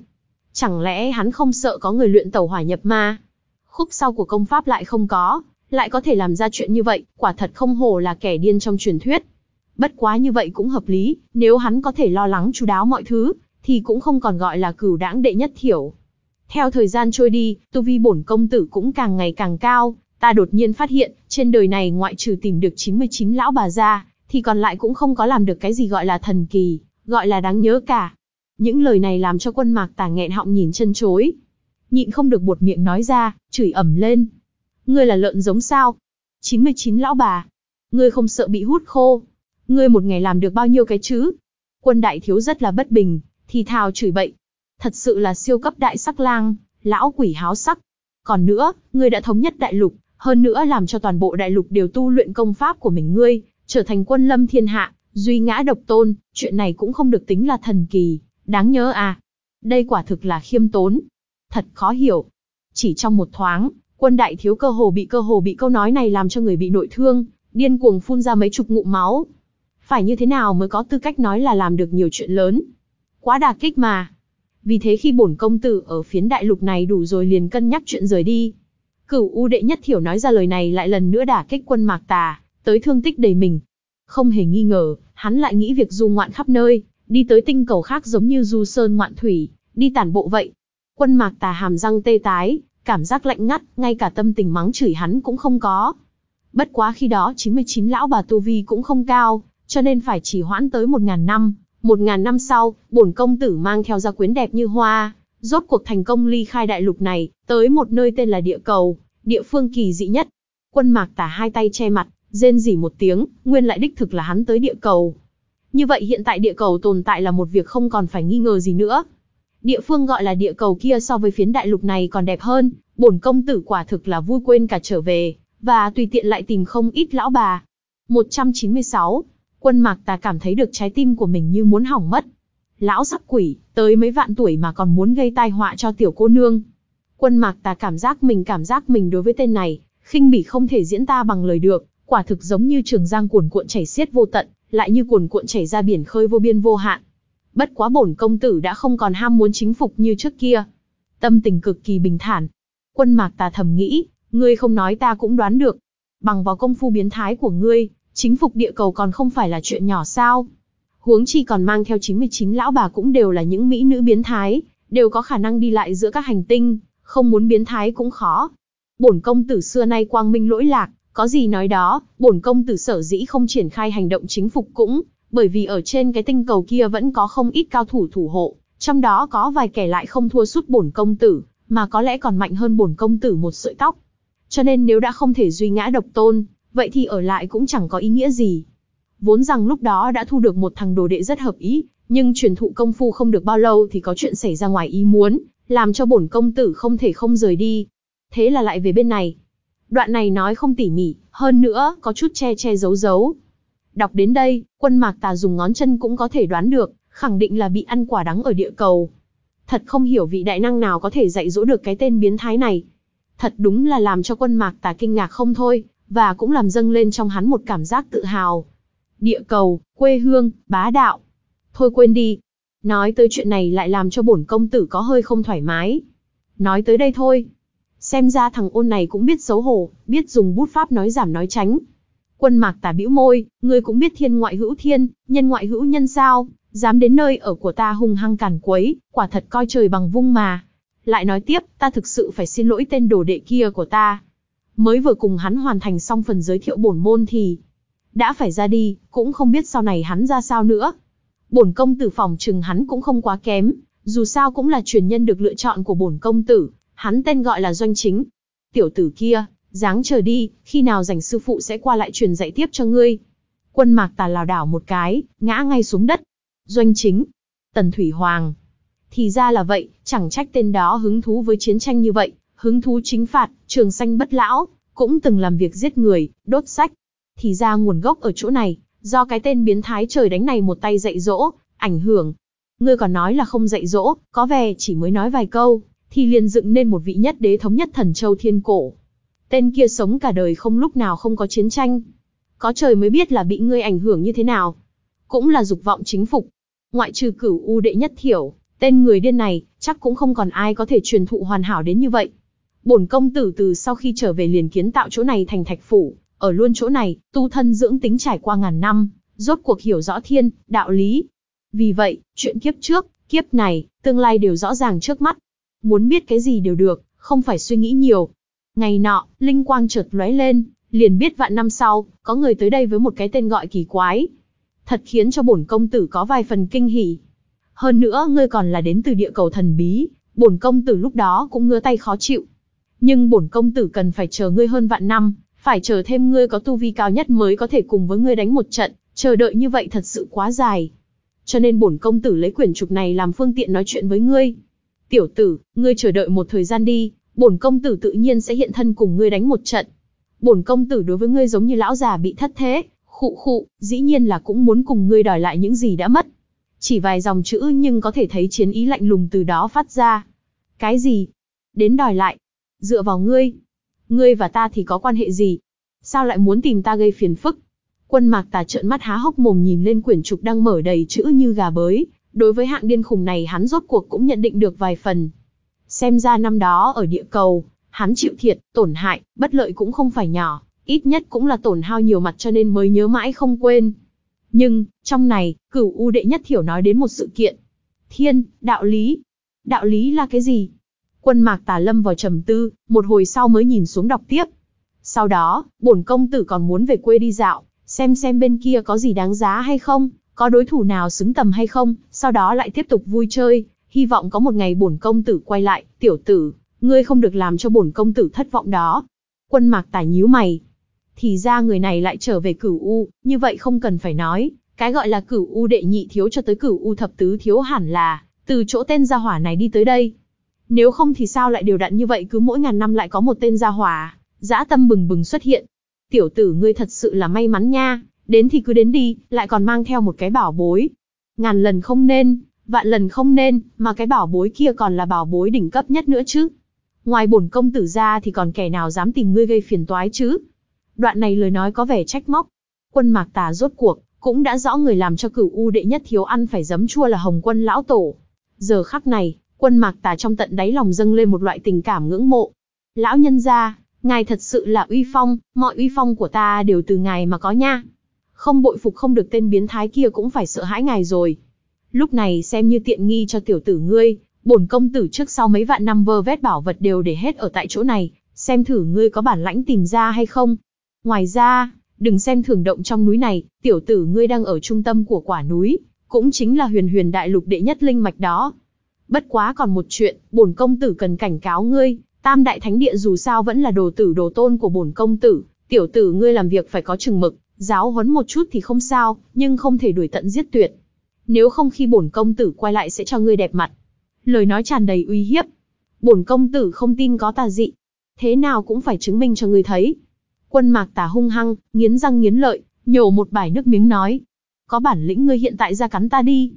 Chẳng lẽ hắn không sợ có người luyện tẩu hỏa nhập ma? Khúc sau của công pháp lại không có, lại có thể làm ra chuyện như vậy, quả thật không hổ là kẻ điên trong truyền thuyết. Bất quá như vậy cũng hợp lý, nếu hắn có thể lo lắng chú đáo mọi thứ, thì cũng không còn gọi là cửu đãng đệ nhất thiểu. Theo thời gian trôi đi, tu vi bổn công tử cũng càng ngày càng cao, ta đột nhiên phát hiện, trên đời này ngoại trừ tìm được 99 lão bà ra, thì còn lại cũng không có làm được cái gì gọi là thần kỳ, gọi là đáng nhớ cả. Những lời này làm cho quân mạc tà nghẹn họng nhìn chân chối. Nhịn không được buột miệng nói ra, chửi ẩm lên. Ngươi là lợn giống sao? 99 lão bà. Ngươi không sợ bị hút khô. Ngươi một ngày làm được bao nhiêu cái chứ? Quân đại thiếu rất là bất bình, thì thào chửi bậy. Thật sự là siêu cấp đại sắc lang, lão quỷ háo sắc. Còn nữa, ngươi đã thống nhất đại lục, hơn nữa làm cho toàn bộ đại lục đều tu luyện công pháp của mình ngươi, trở thành quân lâm thiên hạ, duy ngã độc tôn, chuyện này cũng không được tính là thần kỳ, đáng nhớ à. Đây quả thực là khiêm tốn. Thật khó hiểu. Chỉ trong một thoáng, quân đại thiếu cơ hồ bị cơ hồ bị câu nói này làm cho người bị nội thương, điên cuồng phun ra mấy chục ngụm máu. Phải như thế nào mới có tư cách nói là làm được nhiều chuyện lớn? Quá đà kích mà. Vì thế khi bổn công tử ở phiến đại lục này đủ rồi liền cân nhắc chuyện rời đi. Cửu U đệ nhất thiểu nói ra lời này lại lần nữa đả kích quân mạc tà, tới thương tích đầy mình. Không hề nghi ngờ, hắn lại nghĩ việc du ngoạn khắp nơi, đi tới tinh cầu khác giống như du sơn ngoạn thủy, đi tản bộ vậy. Quân mạc tà hàm răng tê tái, cảm giác lạnh ngắt, ngay cả tâm tình mắng chửi hắn cũng không có. Bất quá khi đó 99 lão bà tu vi cũng không cao, cho nên phải chỉ hoãn tới 1.000 năm. 1.000 năm sau, bổn công tử mang theo gia quyến đẹp như hoa, rốt cuộc thành công ly khai đại lục này, tới một nơi tên là địa cầu, địa phương kỳ dị nhất. Quân mạc tả hai tay che mặt, rên rỉ một tiếng, nguyên lại đích thực là hắn tới địa cầu. Như vậy hiện tại địa cầu tồn tại là một việc không còn phải nghi ngờ gì nữa. Địa phương gọi là địa cầu kia so với phiến đại lục này còn đẹp hơn, bổn công tử quả thực là vui quên cả trở về, và tùy tiện lại tìm không ít lão bà. 196. Quân mạc tà cảm thấy được trái tim của mình như muốn hỏng mất. Lão sắc quỷ, tới mấy vạn tuổi mà còn muốn gây tai họa cho tiểu cô nương. Quân mạc tà cảm giác mình cảm giác mình đối với tên này, khinh bỉ không thể diễn ta bằng lời được, quả thực giống như trường giang cuồn cuộn chảy xiết vô tận, lại như cuồn cuộn chảy ra biển khơi vô biên vô hạn. Bất quá bổn công tử đã không còn ham muốn chính phục như trước kia. Tâm tình cực kỳ bình thản. Quân mạc tà thầm nghĩ, ngươi không nói ta cũng đoán được. Bằng vào công phu biến thái của ngươi, chính phục địa cầu còn không phải là chuyện nhỏ sao. Huống chi còn mang theo 99 lão bà cũng đều là những mỹ nữ biến thái, đều có khả năng đi lại giữa các hành tinh, không muốn biến thái cũng khó. Bổn công tử xưa nay quang minh lỗi lạc, có gì nói đó, bổn công tử sở dĩ không triển khai hành động chính phục cũng, bởi vì ở trên cái tinh cầu kia vẫn có không ít cao thủ thủ hộ, trong đó có vài kẻ lại không thua sút bổn công tử, mà có lẽ còn mạnh hơn bổn công tử một sợi tóc. Cho nên nếu đã không thể duy ngã độc tôn, vậy thì ở lại cũng chẳng có ý nghĩa gì. Vốn rằng lúc đó đã thu được một thằng đồ đệ rất hợp ý, nhưng truyền thụ công phu không được bao lâu thì có chuyện xảy ra ngoài ý muốn, làm cho bổn công tử không thể không rời đi. Thế là lại về bên này. Đoạn này nói không tỉ mỉ, hơn nữa có chút che che giấu giấu. Đọc đến đây, quân mạc tà dùng ngón chân cũng có thể đoán được, khẳng định là bị ăn quả đắng ở địa cầu. Thật không hiểu vị đại năng nào có thể dạy dỗ được cái tên biến thái này. Thật đúng là làm cho quân mạc tà kinh ngạc không thôi, và cũng làm dâng lên trong hắn một cảm giác tự hào. Địa cầu, quê hương, bá đạo. Thôi quên đi. Nói tới chuyện này lại làm cho bổn công tử có hơi không thoải mái. Nói tới đây thôi. Xem ra thằng ôn này cũng biết xấu hổ, biết dùng bút pháp nói giảm nói tránh. Quân mạc tà bĩu môi, ngươi cũng biết thiên ngoại hữu thiên, nhân ngoại hữu nhân sao, dám đến nơi ở của ta hung hăng càn quấy, quả thật coi trời bằng vung mà. Lại nói tiếp, ta thực sự phải xin lỗi tên đồ đệ kia của ta. Mới vừa cùng hắn hoàn thành xong phần giới thiệu bổn môn thì đã phải ra đi, cũng không biết sau này hắn ra sao nữa. Bổn công tử phòng trừng hắn cũng không quá kém, dù sao cũng là truyền nhân được lựa chọn của bổn công tử, hắn tên gọi là Doanh Chính. Tiểu tử kia, dáng chờ đi, khi nào rảnh sư phụ sẽ qua lại truyền dạy tiếp cho ngươi. Quân mạc tà lào đảo một cái, ngã ngay xuống đất. Doanh Chính, Tần Thủy Hoàng. Thì ra là vậy, chẳng trách tên đó hứng thú với chiến tranh như vậy, hứng thú chính phạt, trường sanh bất lão, cũng từng làm việc giết người, đốt sách. Thì ra nguồn gốc ở chỗ này, do cái tên biến thái trời đánh này một tay dạy dỗ, ảnh hưởng. Ngươi còn nói là không dạy dỗ, có vẻ chỉ mới nói vài câu, thì liền dựng nên một vị nhất đế thống nhất thần châu thiên cổ. Tên kia sống cả đời không lúc nào không có chiến tranh. Có trời mới biết là bị ngươi ảnh hưởng như thế nào. Cũng là dục vọng chính phục. Ngoại trừ cửu u đệ nhất thiểu, tên người điên này, chắc cũng không còn ai có thể truyền thụ hoàn hảo đến như vậy. Bổn công tử từ sau khi trở về liền kiến tạo chỗ này thành thạch phủ, ở luôn chỗ này, tu thân dưỡng tính trải qua ngàn năm, rốt cuộc hiểu rõ thiên, đạo lý. Vì vậy, chuyện kiếp trước, kiếp này, tương lai đều rõ ràng trước mắt. Muốn biết cái gì đều được, không phải suy nghĩ nhiều. Ngày nọ, linh quang chợt lóe lên, liền biết vạn năm sau, có người tới đây với một cái tên gọi kỳ quái. Thật khiến cho bổn công tử có vài phần kinh hỉ. Hơn nữa ngươi còn là đến từ địa cầu thần bí, bổn công tử lúc đó cũng ngứa tay khó chịu. Nhưng bổn công tử cần phải chờ ngươi hơn vạn năm, phải chờ thêm ngươi có tu vi cao nhất mới có thể cùng với ngươi đánh một trận, chờ đợi như vậy thật sự quá dài. Cho nên bổn công tử lấy quyển trục này làm phương tiện nói chuyện với ngươi. Tiểu tử, ngươi chờ đợi một thời gian đi, bổn công tử tự nhiên sẽ hiện thân cùng ngươi đánh một trận. Bổn công tử đối với ngươi giống như lão già bị thất thế, khụ khụ, dĩ nhiên là cũng muốn cùng ngươi đòi lại những gì đã mất. Chỉ vài dòng chữ nhưng có thể thấy chiến ý lạnh lùng từ đó phát ra. Cái gì? Đến đòi lại. Dựa vào ngươi. Ngươi và ta thì có quan hệ gì? Sao lại muốn tìm ta gây phiền phức? Quân mạc tà trợn mắt há hốc mồm nhìn lên quyển trục đang mở đầy chữ như gà bới. Đối với hạng điên khùng này hắn rốt cuộc cũng nhận định được vài phần. Xem ra năm đó ở địa cầu, hắn chịu thiệt, tổn hại, bất lợi cũng không phải nhỏ, ít nhất cũng là tổn hao nhiều mặt cho nên mới nhớ mãi không quên. Nhưng, trong này, cửu U đệ nhất thiểu nói đến một sự kiện. Thiên, đạo lý. Đạo lý là cái gì? Quân mạc tà lâm vào trầm tư, một hồi sau mới nhìn xuống đọc tiếp. Sau đó, bổn công tử còn muốn về quê đi dạo, xem xem bên kia có gì đáng giá hay không, có đối thủ nào xứng tầm hay không, sau đó lại tiếp tục vui chơi, hy vọng có một ngày bổn công tử quay lại, tiểu tử, ngươi không được làm cho bổn công tử thất vọng đó. Quân mạc tà nhíu mày. Thì ra người này lại trở về cửu U, như vậy không cần phải nói, cái gọi là cửu U đệ nhị thiếu cho tới cửu U thập tứ thiếu hẳn là, từ chỗ tên gia hỏa này đi tới đây. Nếu không thì sao lại điều đặn như vậy cứ mỗi ngàn năm lại có một tên gia hỏa, dã tâm bừng bừng xuất hiện. Tiểu tử ngươi thật sự là may mắn nha, đến thì cứ đến đi, lại còn mang theo một cái bảo bối. Ngàn lần không nên, vạn lần không nên, mà cái bảo bối kia còn là bảo bối đỉnh cấp nhất nữa chứ. Ngoài bổn công tử ra thì còn kẻ nào dám tìm ngươi gây phiền toái chứ? Đoạn này lời nói có vẻ trách móc. Quân mạc tà rốt cuộc, cũng đã rõ người làm cho cửu u đệ nhất thiếu ăn phải giấm chua là hồng quân lão tổ. Giờ khắc này, quân mạc tà trong tận đáy lòng dâng lên một loại tình cảm ngưỡng mộ. Lão nhân gia, ngài thật sự là uy phong, mọi uy phong của ta đều từ ngài mà có nha. Không bội phục không được tên biến thái kia cũng phải sợ hãi ngài rồi. Lúc này xem như tiện nghi cho tiểu tử ngươi, bổn công tử trước sau mấy vạn năm vơ vét bảo vật đều để hết ở tại chỗ này, xem thử ngươi có bản lãnh tìm ra hay không. Ngoài ra, đừng xem thường động trong núi này, tiểu tử ngươi đang ở trung tâm của quả núi, cũng chính là huyền huyền đại lục đệ nhất linh mạch đó. Bất quá còn một chuyện, bổn công tử cần cảnh cáo ngươi, tam đại thánh địa dù sao vẫn là đồ tử đồ tôn của bổn công tử, tiểu tử ngươi làm việc phải có chừng mực, giáo huấn một chút thì không sao, nhưng không thể đuổi tận giết tuyệt. Nếu không khi bổn công tử quay lại sẽ cho ngươi đẹp mặt. Lời nói tràn đầy uy hiếp. Bổn công tử không tin có tà dị. Thế nào cũng phải chứng minh cho ngươi thấy. Quân mạc tà hung hăng, nghiến răng nghiến lợi, nhổ một bài nước miếng nói. Có bản lĩnh ngươi hiện tại ra cắn ta đi.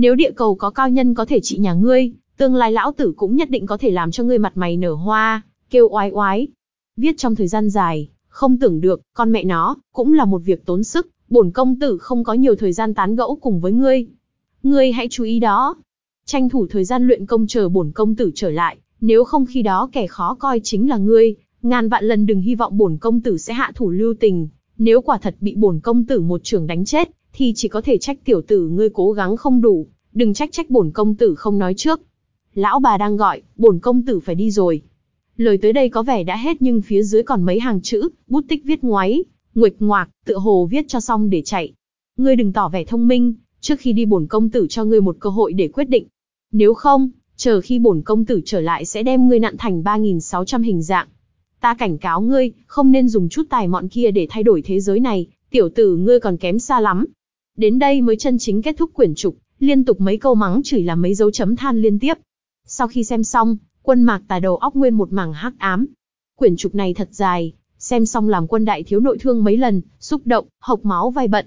Nếu địa cầu có cao nhân có thể trị nhà ngươi, tương lai lão tử cũng nhất định có thể làm cho ngươi mặt mày nở hoa, kêu oái oái. Viết trong thời gian dài, không tưởng được, con mẹ nó, cũng là một việc tốn sức, bổn công tử không có nhiều thời gian tán gẫu cùng với ngươi. Ngươi hãy chú ý đó. Tranh thủ thời gian luyện công chờ bổn công tử trở lại, nếu không khi đó kẻ khó coi chính là ngươi, ngàn vạn lần đừng hy vọng bổn công tử sẽ hạ thủ lưu tình, nếu quả thật bị bổn công tử một trường đánh chết, thì chỉ có thể trách tiểu tử ngươi cố gắng không đủ, đừng trách trách bổn công tử không nói trước. Lão bà đang gọi, bổn công tử phải đi rồi. Lời tới đây có vẻ đã hết nhưng phía dưới còn mấy hàng chữ, bút tích viết ngoáy, nguệch ngoạc, tựa hồ viết cho xong để chạy. Ngươi đừng tỏ vẻ thông minh, trước khi đi bổn công tử cho ngươi một cơ hội để quyết định. Nếu không, chờ khi bổn công tử trở lại sẽ đem ngươi nặn thành 3.600 hình dạng. Ta cảnh cáo ngươi, không nên dùng chút tài mọn kia để thay đổi thế giới này, tiểu tử ngươi còn kém xa lắm. Đến đây mới chân chính kết thúc quyển trục, liên tục mấy câu mắng chửi là mấy dấu chấm than liên tiếp. Sau khi xem xong, quân mạc tà đầu óc nguyên một mảng hắc ám. Quyển trục này thật dài, xem xong làm quân đại thiếu nội thương mấy lần, xúc động, hộc máu vai bận.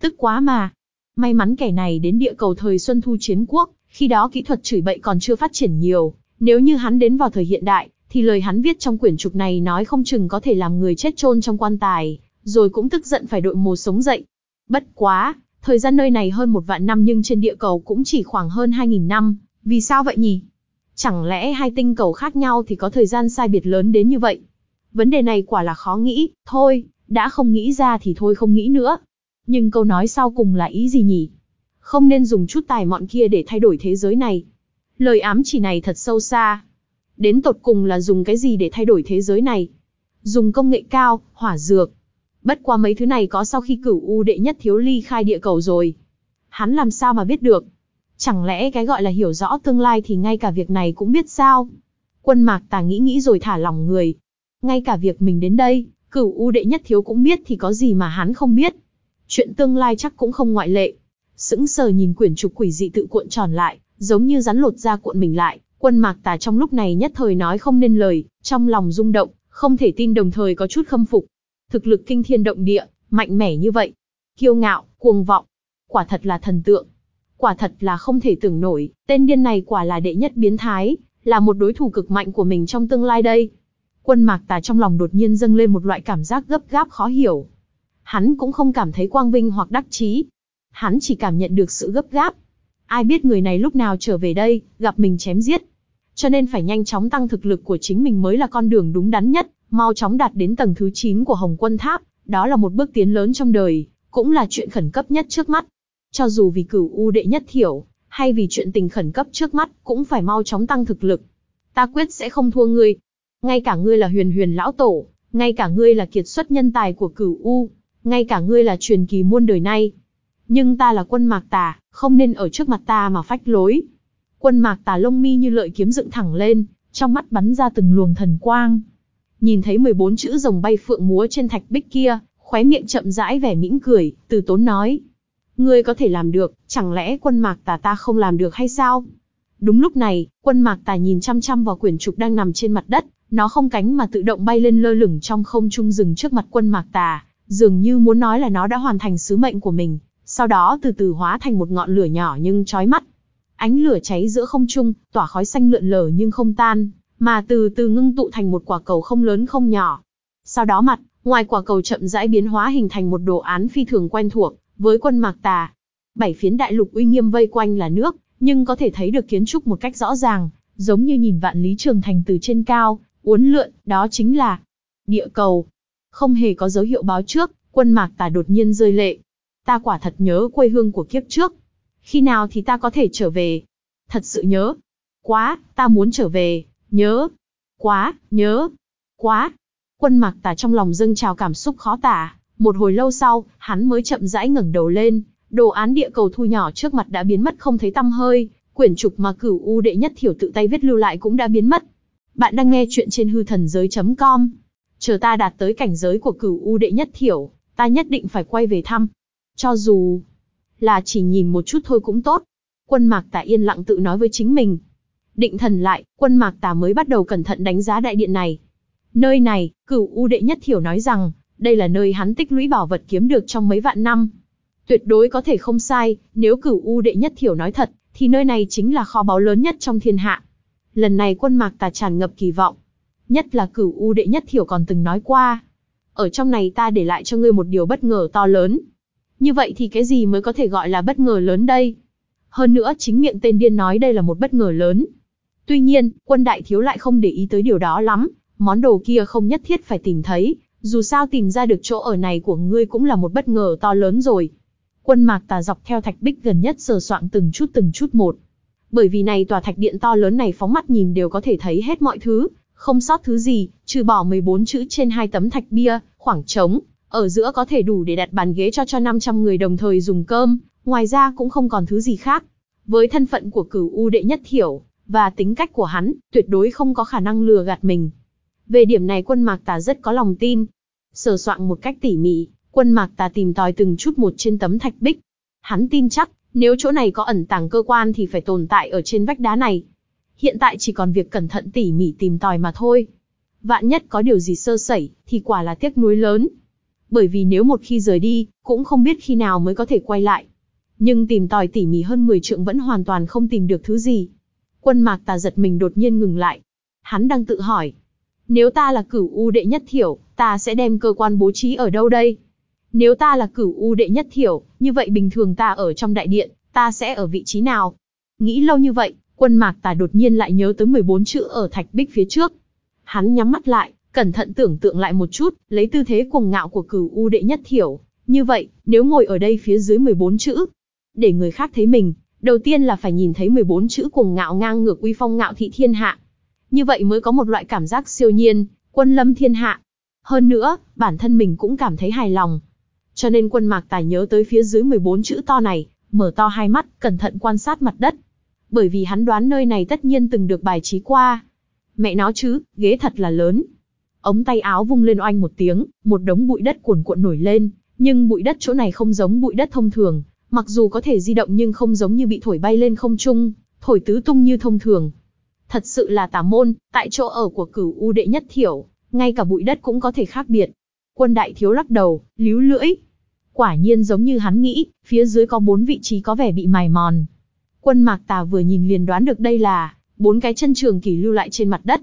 Tức quá mà. May mắn kẻ này đến địa cầu thời Xuân Thu Chiến Quốc, khi đó kỹ thuật chửi bậy còn chưa phát triển nhiều. Nếu như hắn đến vào thời hiện đại, thì lời hắn viết trong quyển trục này nói không chừng có thể làm người chết chôn trong quan tài, rồi cũng tức giận phải đội mồ sống dậy. Bất quá, thời gian nơi này hơn một vạn năm nhưng trên địa cầu cũng chỉ khoảng hơn 2.000 năm, vì sao vậy nhỉ? Chẳng lẽ hai tinh cầu khác nhau thì có thời gian sai biệt lớn đến như vậy? Vấn đề này quả là khó nghĩ, thôi, đã không nghĩ ra thì thôi không nghĩ nữa. Nhưng câu nói sau cùng là ý gì nhỉ? Không nên dùng chút tài mọn kia để thay đổi thế giới này. Lời ám chỉ này thật sâu xa. Đến tột cùng là dùng cái gì để thay đổi thế giới này? Dùng công nghệ cao, hỏa dược. Bất qua mấy thứ này có sau khi cửu u đệ nhất thiếu ly khai địa cầu rồi. Hắn làm sao mà biết được? Chẳng lẽ cái gọi là hiểu rõ tương lai thì ngay cả việc này cũng biết sao? Quân mạc tà nghĩ nghĩ rồi thả lòng người. Ngay cả việc mình đến đây, cửu u đệ nhất thiếu cũng biết thì có gì mà hắn không biết. Chuyện tương lai chắc cũng không ngoại lệ. Sững sờ nhìn quyển trục quỷ dị tự cuộn tròn lại, giống như rắn lột ra cuộn mình lại. Quân mạc tà trong lúc này nhất thời nói không nên lời, trong lòng rung động, không thể tin đồng thời có chút khâm phục. Thực lực kinh thiên động địa, mạnh mẽ như vậy. Kiêu ngạo, cuồng vọng. Quả thật là thần tượng. Quả thật là không thể tưởng nổi, tên điên này quả là đệ nhất biến thái, là một đối thủ cực mạnh của mình trong tương lai đây. Quân mạc tà trong lòng đột nhiên dâng lên một loại cảm giác gấp gáp khó hiểu. Hắn cũng không cảm thấy quang vinh hoặc đắc chí. Hắn chỉ cảm nhận được sự gấp gáp. Ai biết người này lúc nào trở về đây, gặp mình chém giết. Cho nên phải nhanh chóng tăng thực lực của chính mình mới là con đường đúng đắn nhất, mau chóng đạt đến tầng thứ 9 của Hồng Quân Tháp. Đó là một bước tiến lớn trong đời, cũng là chuyện khẩn cấp nhất trước mắt. Cho dù vì cửu u đệ nhất thiểu, hay vì chuyện tình khẩn cấp trước mắt, cũng phải mau chóng tăng thực lực. Ta quyết sẽ không thua ngươi. Ngay cả ngươi là huyền huyền lão tổ, ngay cả ngươi là kiệt xuất nhân tài của cửu u, ngay cả ngươi là truyền kỳ muôn đời nay. Nhưng ta là quân mạc tà, không nên ở trước mặt ta mà phách lối. Quân mạc tà lông mi như lợi kiếm dựng thẳng lên, trong mắt bắn ra từng luồng thần quang. Nhìn thấy 14 chữ rồng bay phượng múa trên thạch bích kia, khóe miệng chậm rãi vẻ mỉm cười, từ tốn nói. Ngươi có thể làm được, chẳng lẽ quân mạc tà ta không làm được hay sao? Đúng lúc này, quân mạc tà nhìn chăm chăm vào quyển trục đang nằm trên mặt đất, nó không cánh mà tự động bay lên lơ lửng trong không trung rừng trước mặt quân mạc tà, dường như muốn nói là nó đã hoàn thành sứ mệnh của mình, sau đó từ từ hóa thành một ngọn lửa nhỏ nhưng chói mắt. Ánh lửa cháy giữa không trung, tỏa khói xanh lượn lờ nhưng không tan, mà từ từ ngưng tụ thành một quả cầu không lớn không nhỏ. Sau đó mặt, ngoài quả cầu chậm rãi biến hóa hình thành một đồ án phi thường quen thuộc, với quân mạc tà. Bảy phiến đại lục uy nghiêm vây quanh là nước, nhưng có thể thấy được kiến trúc một cách rõ ràng, giống như nhìn vạn lý trường thành từ trên cao, uốn lượn, đó chính là địa cầu. Không hề có dấu hiệu báo trước, quân mạc tà đột nhiên rơi lệ. Ta quả thật nhớ quê hương của kiếp trước. Khi nào thì ta có thể trở về? Thật sự nhớ. Quá, ta muốn trở về, nhớ. Quá, nhớ. Quá. Quân Mặc tà trong lòng dâng trào cảm xúc khó tả. Một hồi lâu sau, hắn mới chậm rãi ngẩng đầu lên, đồ án địa cầu thu nhỏ trước mặt đã biến mất không thấy tăm hơi, quyển trục mà cửu u đệ nhất thiểu tự tay viết lưu lại cũng đã biến mất. Bạn đang nghe chuyện trên hư thần giới.com. Chờ ta đạt tới cảnh giới của cửu u đệ nhất thiểu, ta nhất định phải quay về thăm. Cho dù là chỉ nhìn một chút thôi cũng tốt. Quân mạc tà yên lặng tự nói với chính mình. Định thần lại, quân mạc tà mới bắt đầu cẩn thận đánh giá đại điện này. Nơi này, cửu u đệ nhất thiểu nói rằng, đây là nơi hắn tích lũy bảo vật kiếm được trong mấy vạn năm. Tuyệt đối có thể không sai, nếu cửu u đệ nhất thiểu nói thật, thì nơi này chính là kho báu lớn nhất trong thiên hạ. Lần này quân mạc tà tràn ngập kỳ vọng. Nhất là cửu u đệ nhất thiểu còn từng nói qua. Ở trong này ta để lại cho ngươi một điều bất ngờ to lớn. Như vậy thì cái gì mới có thể gọi là bất ngờ lớn đây? Hơn nữa chính miệng tên điên nói đây là một bất ngờ lớn. Tuy nhiên, quân đại thiếu lại không để ý tới điều đó lắm, món đồ kia không nhất thiết phải tìm thấy, dù sao tìm ra được chỗ ở này của ngươi cũng là một bất ngờ to lớn rồi. Quân mạc tà dọc theo thạch bích gần nhất sờ soạn từng chút từng chút một. Bởi vì này tòa thạch điện to lớn này phóng mắt nhìn đều có thể thấy hết mọi thứ, không sót thứ gì, trừ bỏ 14 chữ trên hai tấm thạch bia, khoảng trống, ở giữa có thể đủ để đặt bàn ghế cho cho 500 người đồng thời dùng cơm, ngoài ra cũng không còn thứ gì khác. Với thân phận của cửu U đệ nhất thiểu, và tính cách của hắn, tuyệt đối không có khả năng lừa gạt mình. Về điểm này quân mạc tà rất có lòng tin. Sờ soạn một cách tỉ mỉ, quân mạc tà tìm tòi từng chút một trên tấm thạch bích. Hắn tin chắc, nếu chỗ này có ẩn tàng cơ quan thì phải tồn tại ở trên vách đá này. Hiện tại chỉ còn việc cẩn thận tỉ mỉ tìm tòi mà thôi. Vạn nhất có điều gì sơ sẩy, thì quả là tiếc nuối lớn. Bởi vì nếu một khi rời đi, cũng không biết khi nào mới có thể quay lại. Nhưng tìm tòi tỉ mỉ hơn 10 trượng vẫn hoàn toàn không tìm được thứ gì. Quân mạc tà giật mình đột nhiên ngừng lại. Hắn đang tự hỏi, nếu ta là cửu u đệ nhất thiểu, ta sẽ đem cơ quan bố trí ở đâu đây? Nếu ta là cửu u đệ nhất thiểu, như vậy bình thường ta ở trong đại điện, ta sẽ ở vị trí nào? Nghĩ lâu như vậy, quân mạc tà đột nhiên lại nhớ tới 14 chữ ở thạch bích phía trước. Hắn nhắm mắt lại, cẩn thận tưởng tượng lại một chút, lấy tư thế cuồng ngạo của cửu u đệ nhất thiểu, Như vậy, nếu ngồi ở đây phía dưới 14 chữ, để người khác thấy mình, đầu tiên là phải nhìn thấy 14 chữ cuồng ngạo ngang ngược uy phong ngạo thị thiên hạ. Như vậy mới có một loại cảm giác siêu nhiên, quân lâm thiên hạ. Hơn nữa, bản thân mình cũng cảm thấy hài lòng. Cho nên quân mạc tài nhớ tới phía dưới 14 chữ to này, mở to hai mắt, cẩn thận quan sát mặt đất. Bởi vì hắn đoán nơi này tất nhiên từng được bài trí qua. Mẹ nó chứ, ghế thật là lớn. Ống tay áo vung lên oanh một tiếng, một đống bụi đất cuồn cuộn nổi lên, nhưng bụi đất chỗ này không giống bụi đất thông thường, mặc dù có thể di động nhưng không giống như bị thổi bay lên không trung, thổi tứ tung như thông thường. Thật sự là tà môn, tại chỗ ở của cửu u đệ nhất thiểu, ngay cả bụi đất cũng có thể khác biệt. Quân đại thiếu lắc đầu, líu lưỡi. Quả nhiên giống như hắn nghĩ, phía dưới có bốn vị trí có vẻ bị mài mòn. Quân mạc tà vừa nhìn liền đoán được đây là bốn cái chân trường kỳ lưu lại trên mặt đất.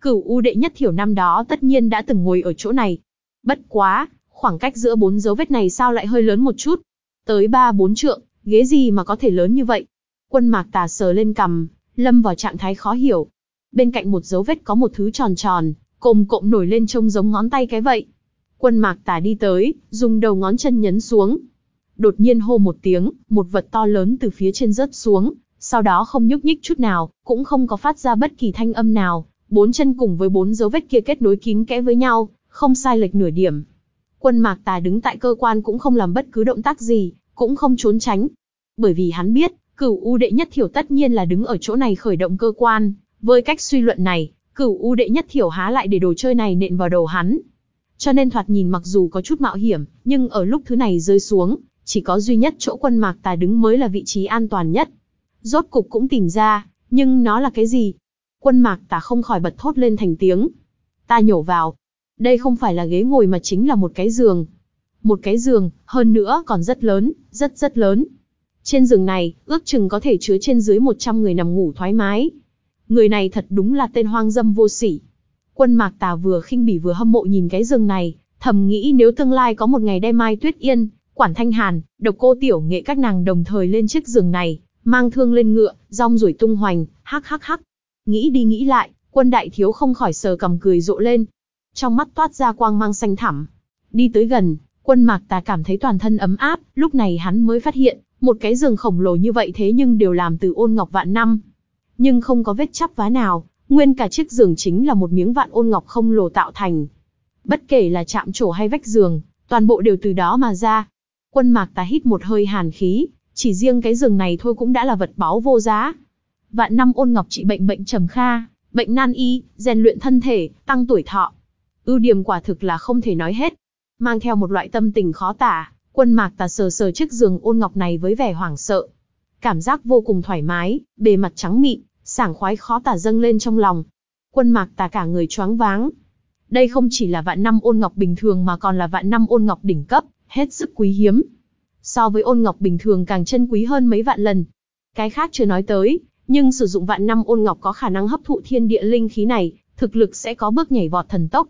Cửu u đệ nhất thiểu năm đó tất nhiên đã từng ngồi ở chỗ này. Bất quá, khoảng cách giữa bốn dấu vết này sao lại hơi lớn một chút. Tới ba bốn trượng, ghế gì mà có thể lớn như vậy? Quân mạc tà sờ lên cầm, lâm vào trạng thái khó hiểu. Bên cạnh một dấu vết có một thứ tròn tròn, cồm cộm nổi lên trông giống ngón tay cái vậy. Quân mạc tà đi tới, dùng đầu ngón chân nhấn xuống. Đột nhiên hô một tiếng, một vật to lớn từ phía trên rớt xuống, sau đó không nhúc nhích chút nào, cũng không có phát ra bất kỳ thanh âm nào. Bốn chân cùng với bốn dấu vết kia kết nối kín kẽ với nhau, không sai lệch nửa điểm. Quân mạc tà đứng tại cơ quan cũng không làm bất cứ động tác gì, cũng không trốn tránh. Bởi vì hắn biết, cửu u đệ nhất thiểu tất nhiên là đứng ở chỗ này khởi động cơ quan. Với cách suy luận này, cửu u đệ nhất thiểu há lại để đồ chơi này nện vào đầu hắn. Cho nên thoạt nhìn mặc dù có chút mạo hiểm, nhưng ở lúc thứ này rơi xuống, chỉ có duy nhất chỗ quân mạc tà đứng mới là vị trí an toàn nhất. Rốt cục cũng tìm ra, nhưng nó là cái gì? Quân mạc tà không khỏi bật thốt lên thành tiếng. Ta nhổ vào. Đây không phải là ghế ngồi mà chính là một cái giường. Một cái giường, hơn nữa còn rất lớn, rất rất lớn. Trên giường này, ước chừng có thể chứa trên dưới 100 người nằm ngủ thoải mái. Người này thật đúng là tên hoang dâm vô sỉ. Quân mạc tà vừa khinh bỉ vừa hâm mộ nhìn cái giường này, thầm nghĩ nếu tương lai có một ngày đem Mai Tuyết Yên, Quản Thanh Hàn, độc cô tiểu nghệ các nàng đồng thời lên chiếc giường này, mang thương lên ngựa, rong ruổi tung hoành, hắc hắc hắc. Nghĩ đi nghĩ lại, quân đại thiếu không khỏi sờ cầm cười rộ lên. Trong mắt toát ra quang mang xanh thẳm. Đi tới gần, quân mạc tà cảm thấy toàn thân ấm áp, lúc này hắn mới phát hiện, một cái giường khổng lồ như vậy thế nhưng đều làm từ ôn ngọc vạn năm. Nhưng không có vết chắp vá nào, nguyên cả chiếc giường chính là một miếng vạn ôn ngọc không lồ tạo thành. Bất kể là chạm trổ hay vách giường, toàn bộ đều từ đó mà ra. Quân mạc tà hít một hơi hàn khí, chỉ riêng cái giường này thôi cũng đã là vật báu vô giá. Vạn năm ôn ngọc trị bệnh bệnh trầm kha, bệnh nan y, rèn luyện thân thể, tăng tuổi thọ. Ưu điểm quả thực là không thể nói hết. Mang theo một loại tâm tình khó tả, quân mạc tà sờ sờ chiếc giường ôn ngọc này với vẻ hoảng sợ. Cảm giác vô cùng thoải mái, bề mặt trắng mịn, sảng khoái khó tả dâng lên trong lòng. Quân mạc tà cả người choáng váng. Đây không chỉ là vạn năm ôn ngọc bình thường mà còn là vạn năm ôn ngọc đỉnh cấp, hết sức quý hiếm. So với ôn ngọc bình thường càng chân quý hơn mấy vạn lần. Cái khác chưa nói tới, nhưng sử dụng vạn năm ôn ngọc có khả năng hấp thụ thiên địa linh khí này, thực lực sẽ có bước nhảy vọt thần tốc.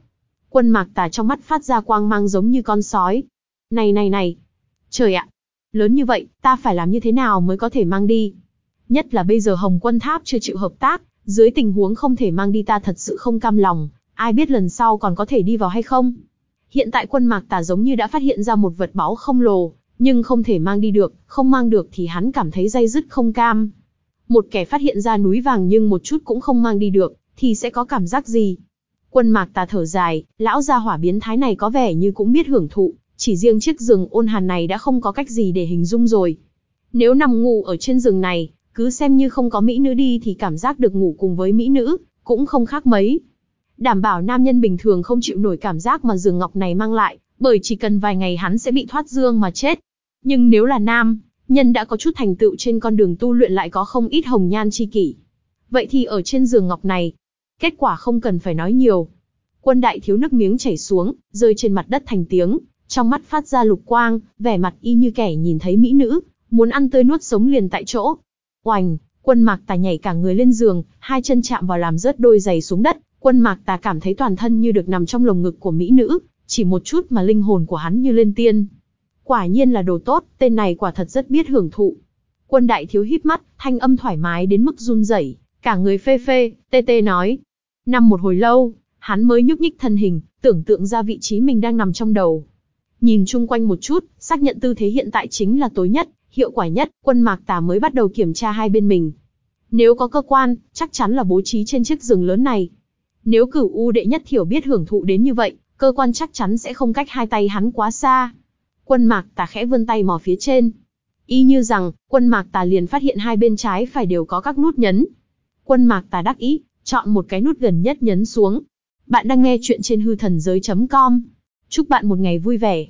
Quân mạc tà trong mắt phát ra quang mang giống như con sói. Này này này! Trời ạ! Lớn như vậy, ta phải làm như thế nào mới có thể mang đi? Nhất là bây giờ Hồng Quân Tháp chưa chịu hợp tác, dưới tình huống không thể mang đi ta thật sự không cam lòng, ai biết lần sau còn có thể đi vào hay không. Hiện tại quân mạc tà giống như đã phát hiện ra một vật báu không lồ, nhưng không thể mang đi được, không mang được thì hắn cảm thấy dây dứt không cam. Một kẻ phát hiện ra núi vàng nhưng một chút cũng không mang đi được, thì sẽ có cảm giác gì? Quân mạc tà thở dài, lão gia hỏa biến thái này có vẻ như cũng biết hưởng thụ, chỉ riêng chiếc giường ôn hàn này đã không có cách gì để hình dung rồi. Nếu nằm ngủ ở trên giường này, cứ xem như không có mỹ nữ đi thì cảm giác được ngủ cùng với mỹ nữ, cũng không khác mấy. Đảm bảo nam nhân bình thường không chịu nổi cảm giác mà giường ngọc này mang lại, bởi chỉ cần vài ngày hắn sẽ bị thoát dương mà chết. Nhưng nếu là nam, nhân đã có chút thành tựu trên con đường tu luyện lại có không ít hồng nhan chi kỷ. Vậy thì ở trên giường ngọc này, kết quả không cần phải nói nhiều. Quân đại thiếu nước miếng chảy xuống, rơi trên mặt đất thành tiếng, trong mắt phát ra lục quang, vẻ mặt y như kẻ nhìn thấy mỹ nữ, muốn ăn tươi nuốt sống liền tại chỗ. Oành, quân mạc tà nhảy cả người lên giường, hai chân chạm vào làm rớt đôi giày xuống đất, quân mạc tà cảm thấy toàn thân như được nằm trong lồng ngực của mỹ nữ, chỉ một chút mà linh hồn của hắn như lên tiên. Quả nhiên là đồ tốt, tên này quả thật rất biết hưởng thụ. Quân đại thiếu híp mắt, thanh âm thoải mái đến mức run rẩy, cả người phê phê, tê tê nói. Nằm một hồi lâu, hắn mới nhúc nhích thân hình, tưởng tượng ra vị trí mình đang nằm trong đầu. Nhìn chung quanh một chút, xác nhận tư thế hiện tại chính là tối nhất, hiệu quả nhất, quân mạc tà mới bắt đầu kiểm tra hai bên mình. Nếu có cơ quan, chắc chắn là bố trí trên chiếc giường lớn này. Nếu cửu u đệ nhất thiểu biết hưởng thụ đến như vậy, cơ quan chắc chắn sẽ không cách hai tay hắn quá xa. Quân mạc tà khẽ vươn tay mò phía trên. Y như rằng, quân mạc tà liền phát hiện hai bên trái phải đều có các nút nhấn. Quân mạc tà đắc ý, chọn một cái nút gần nhất nhấn xuống. Bạn đang nghe chuyện trên hư thần giới.com. Chúc bạn một ngày vui vẻ.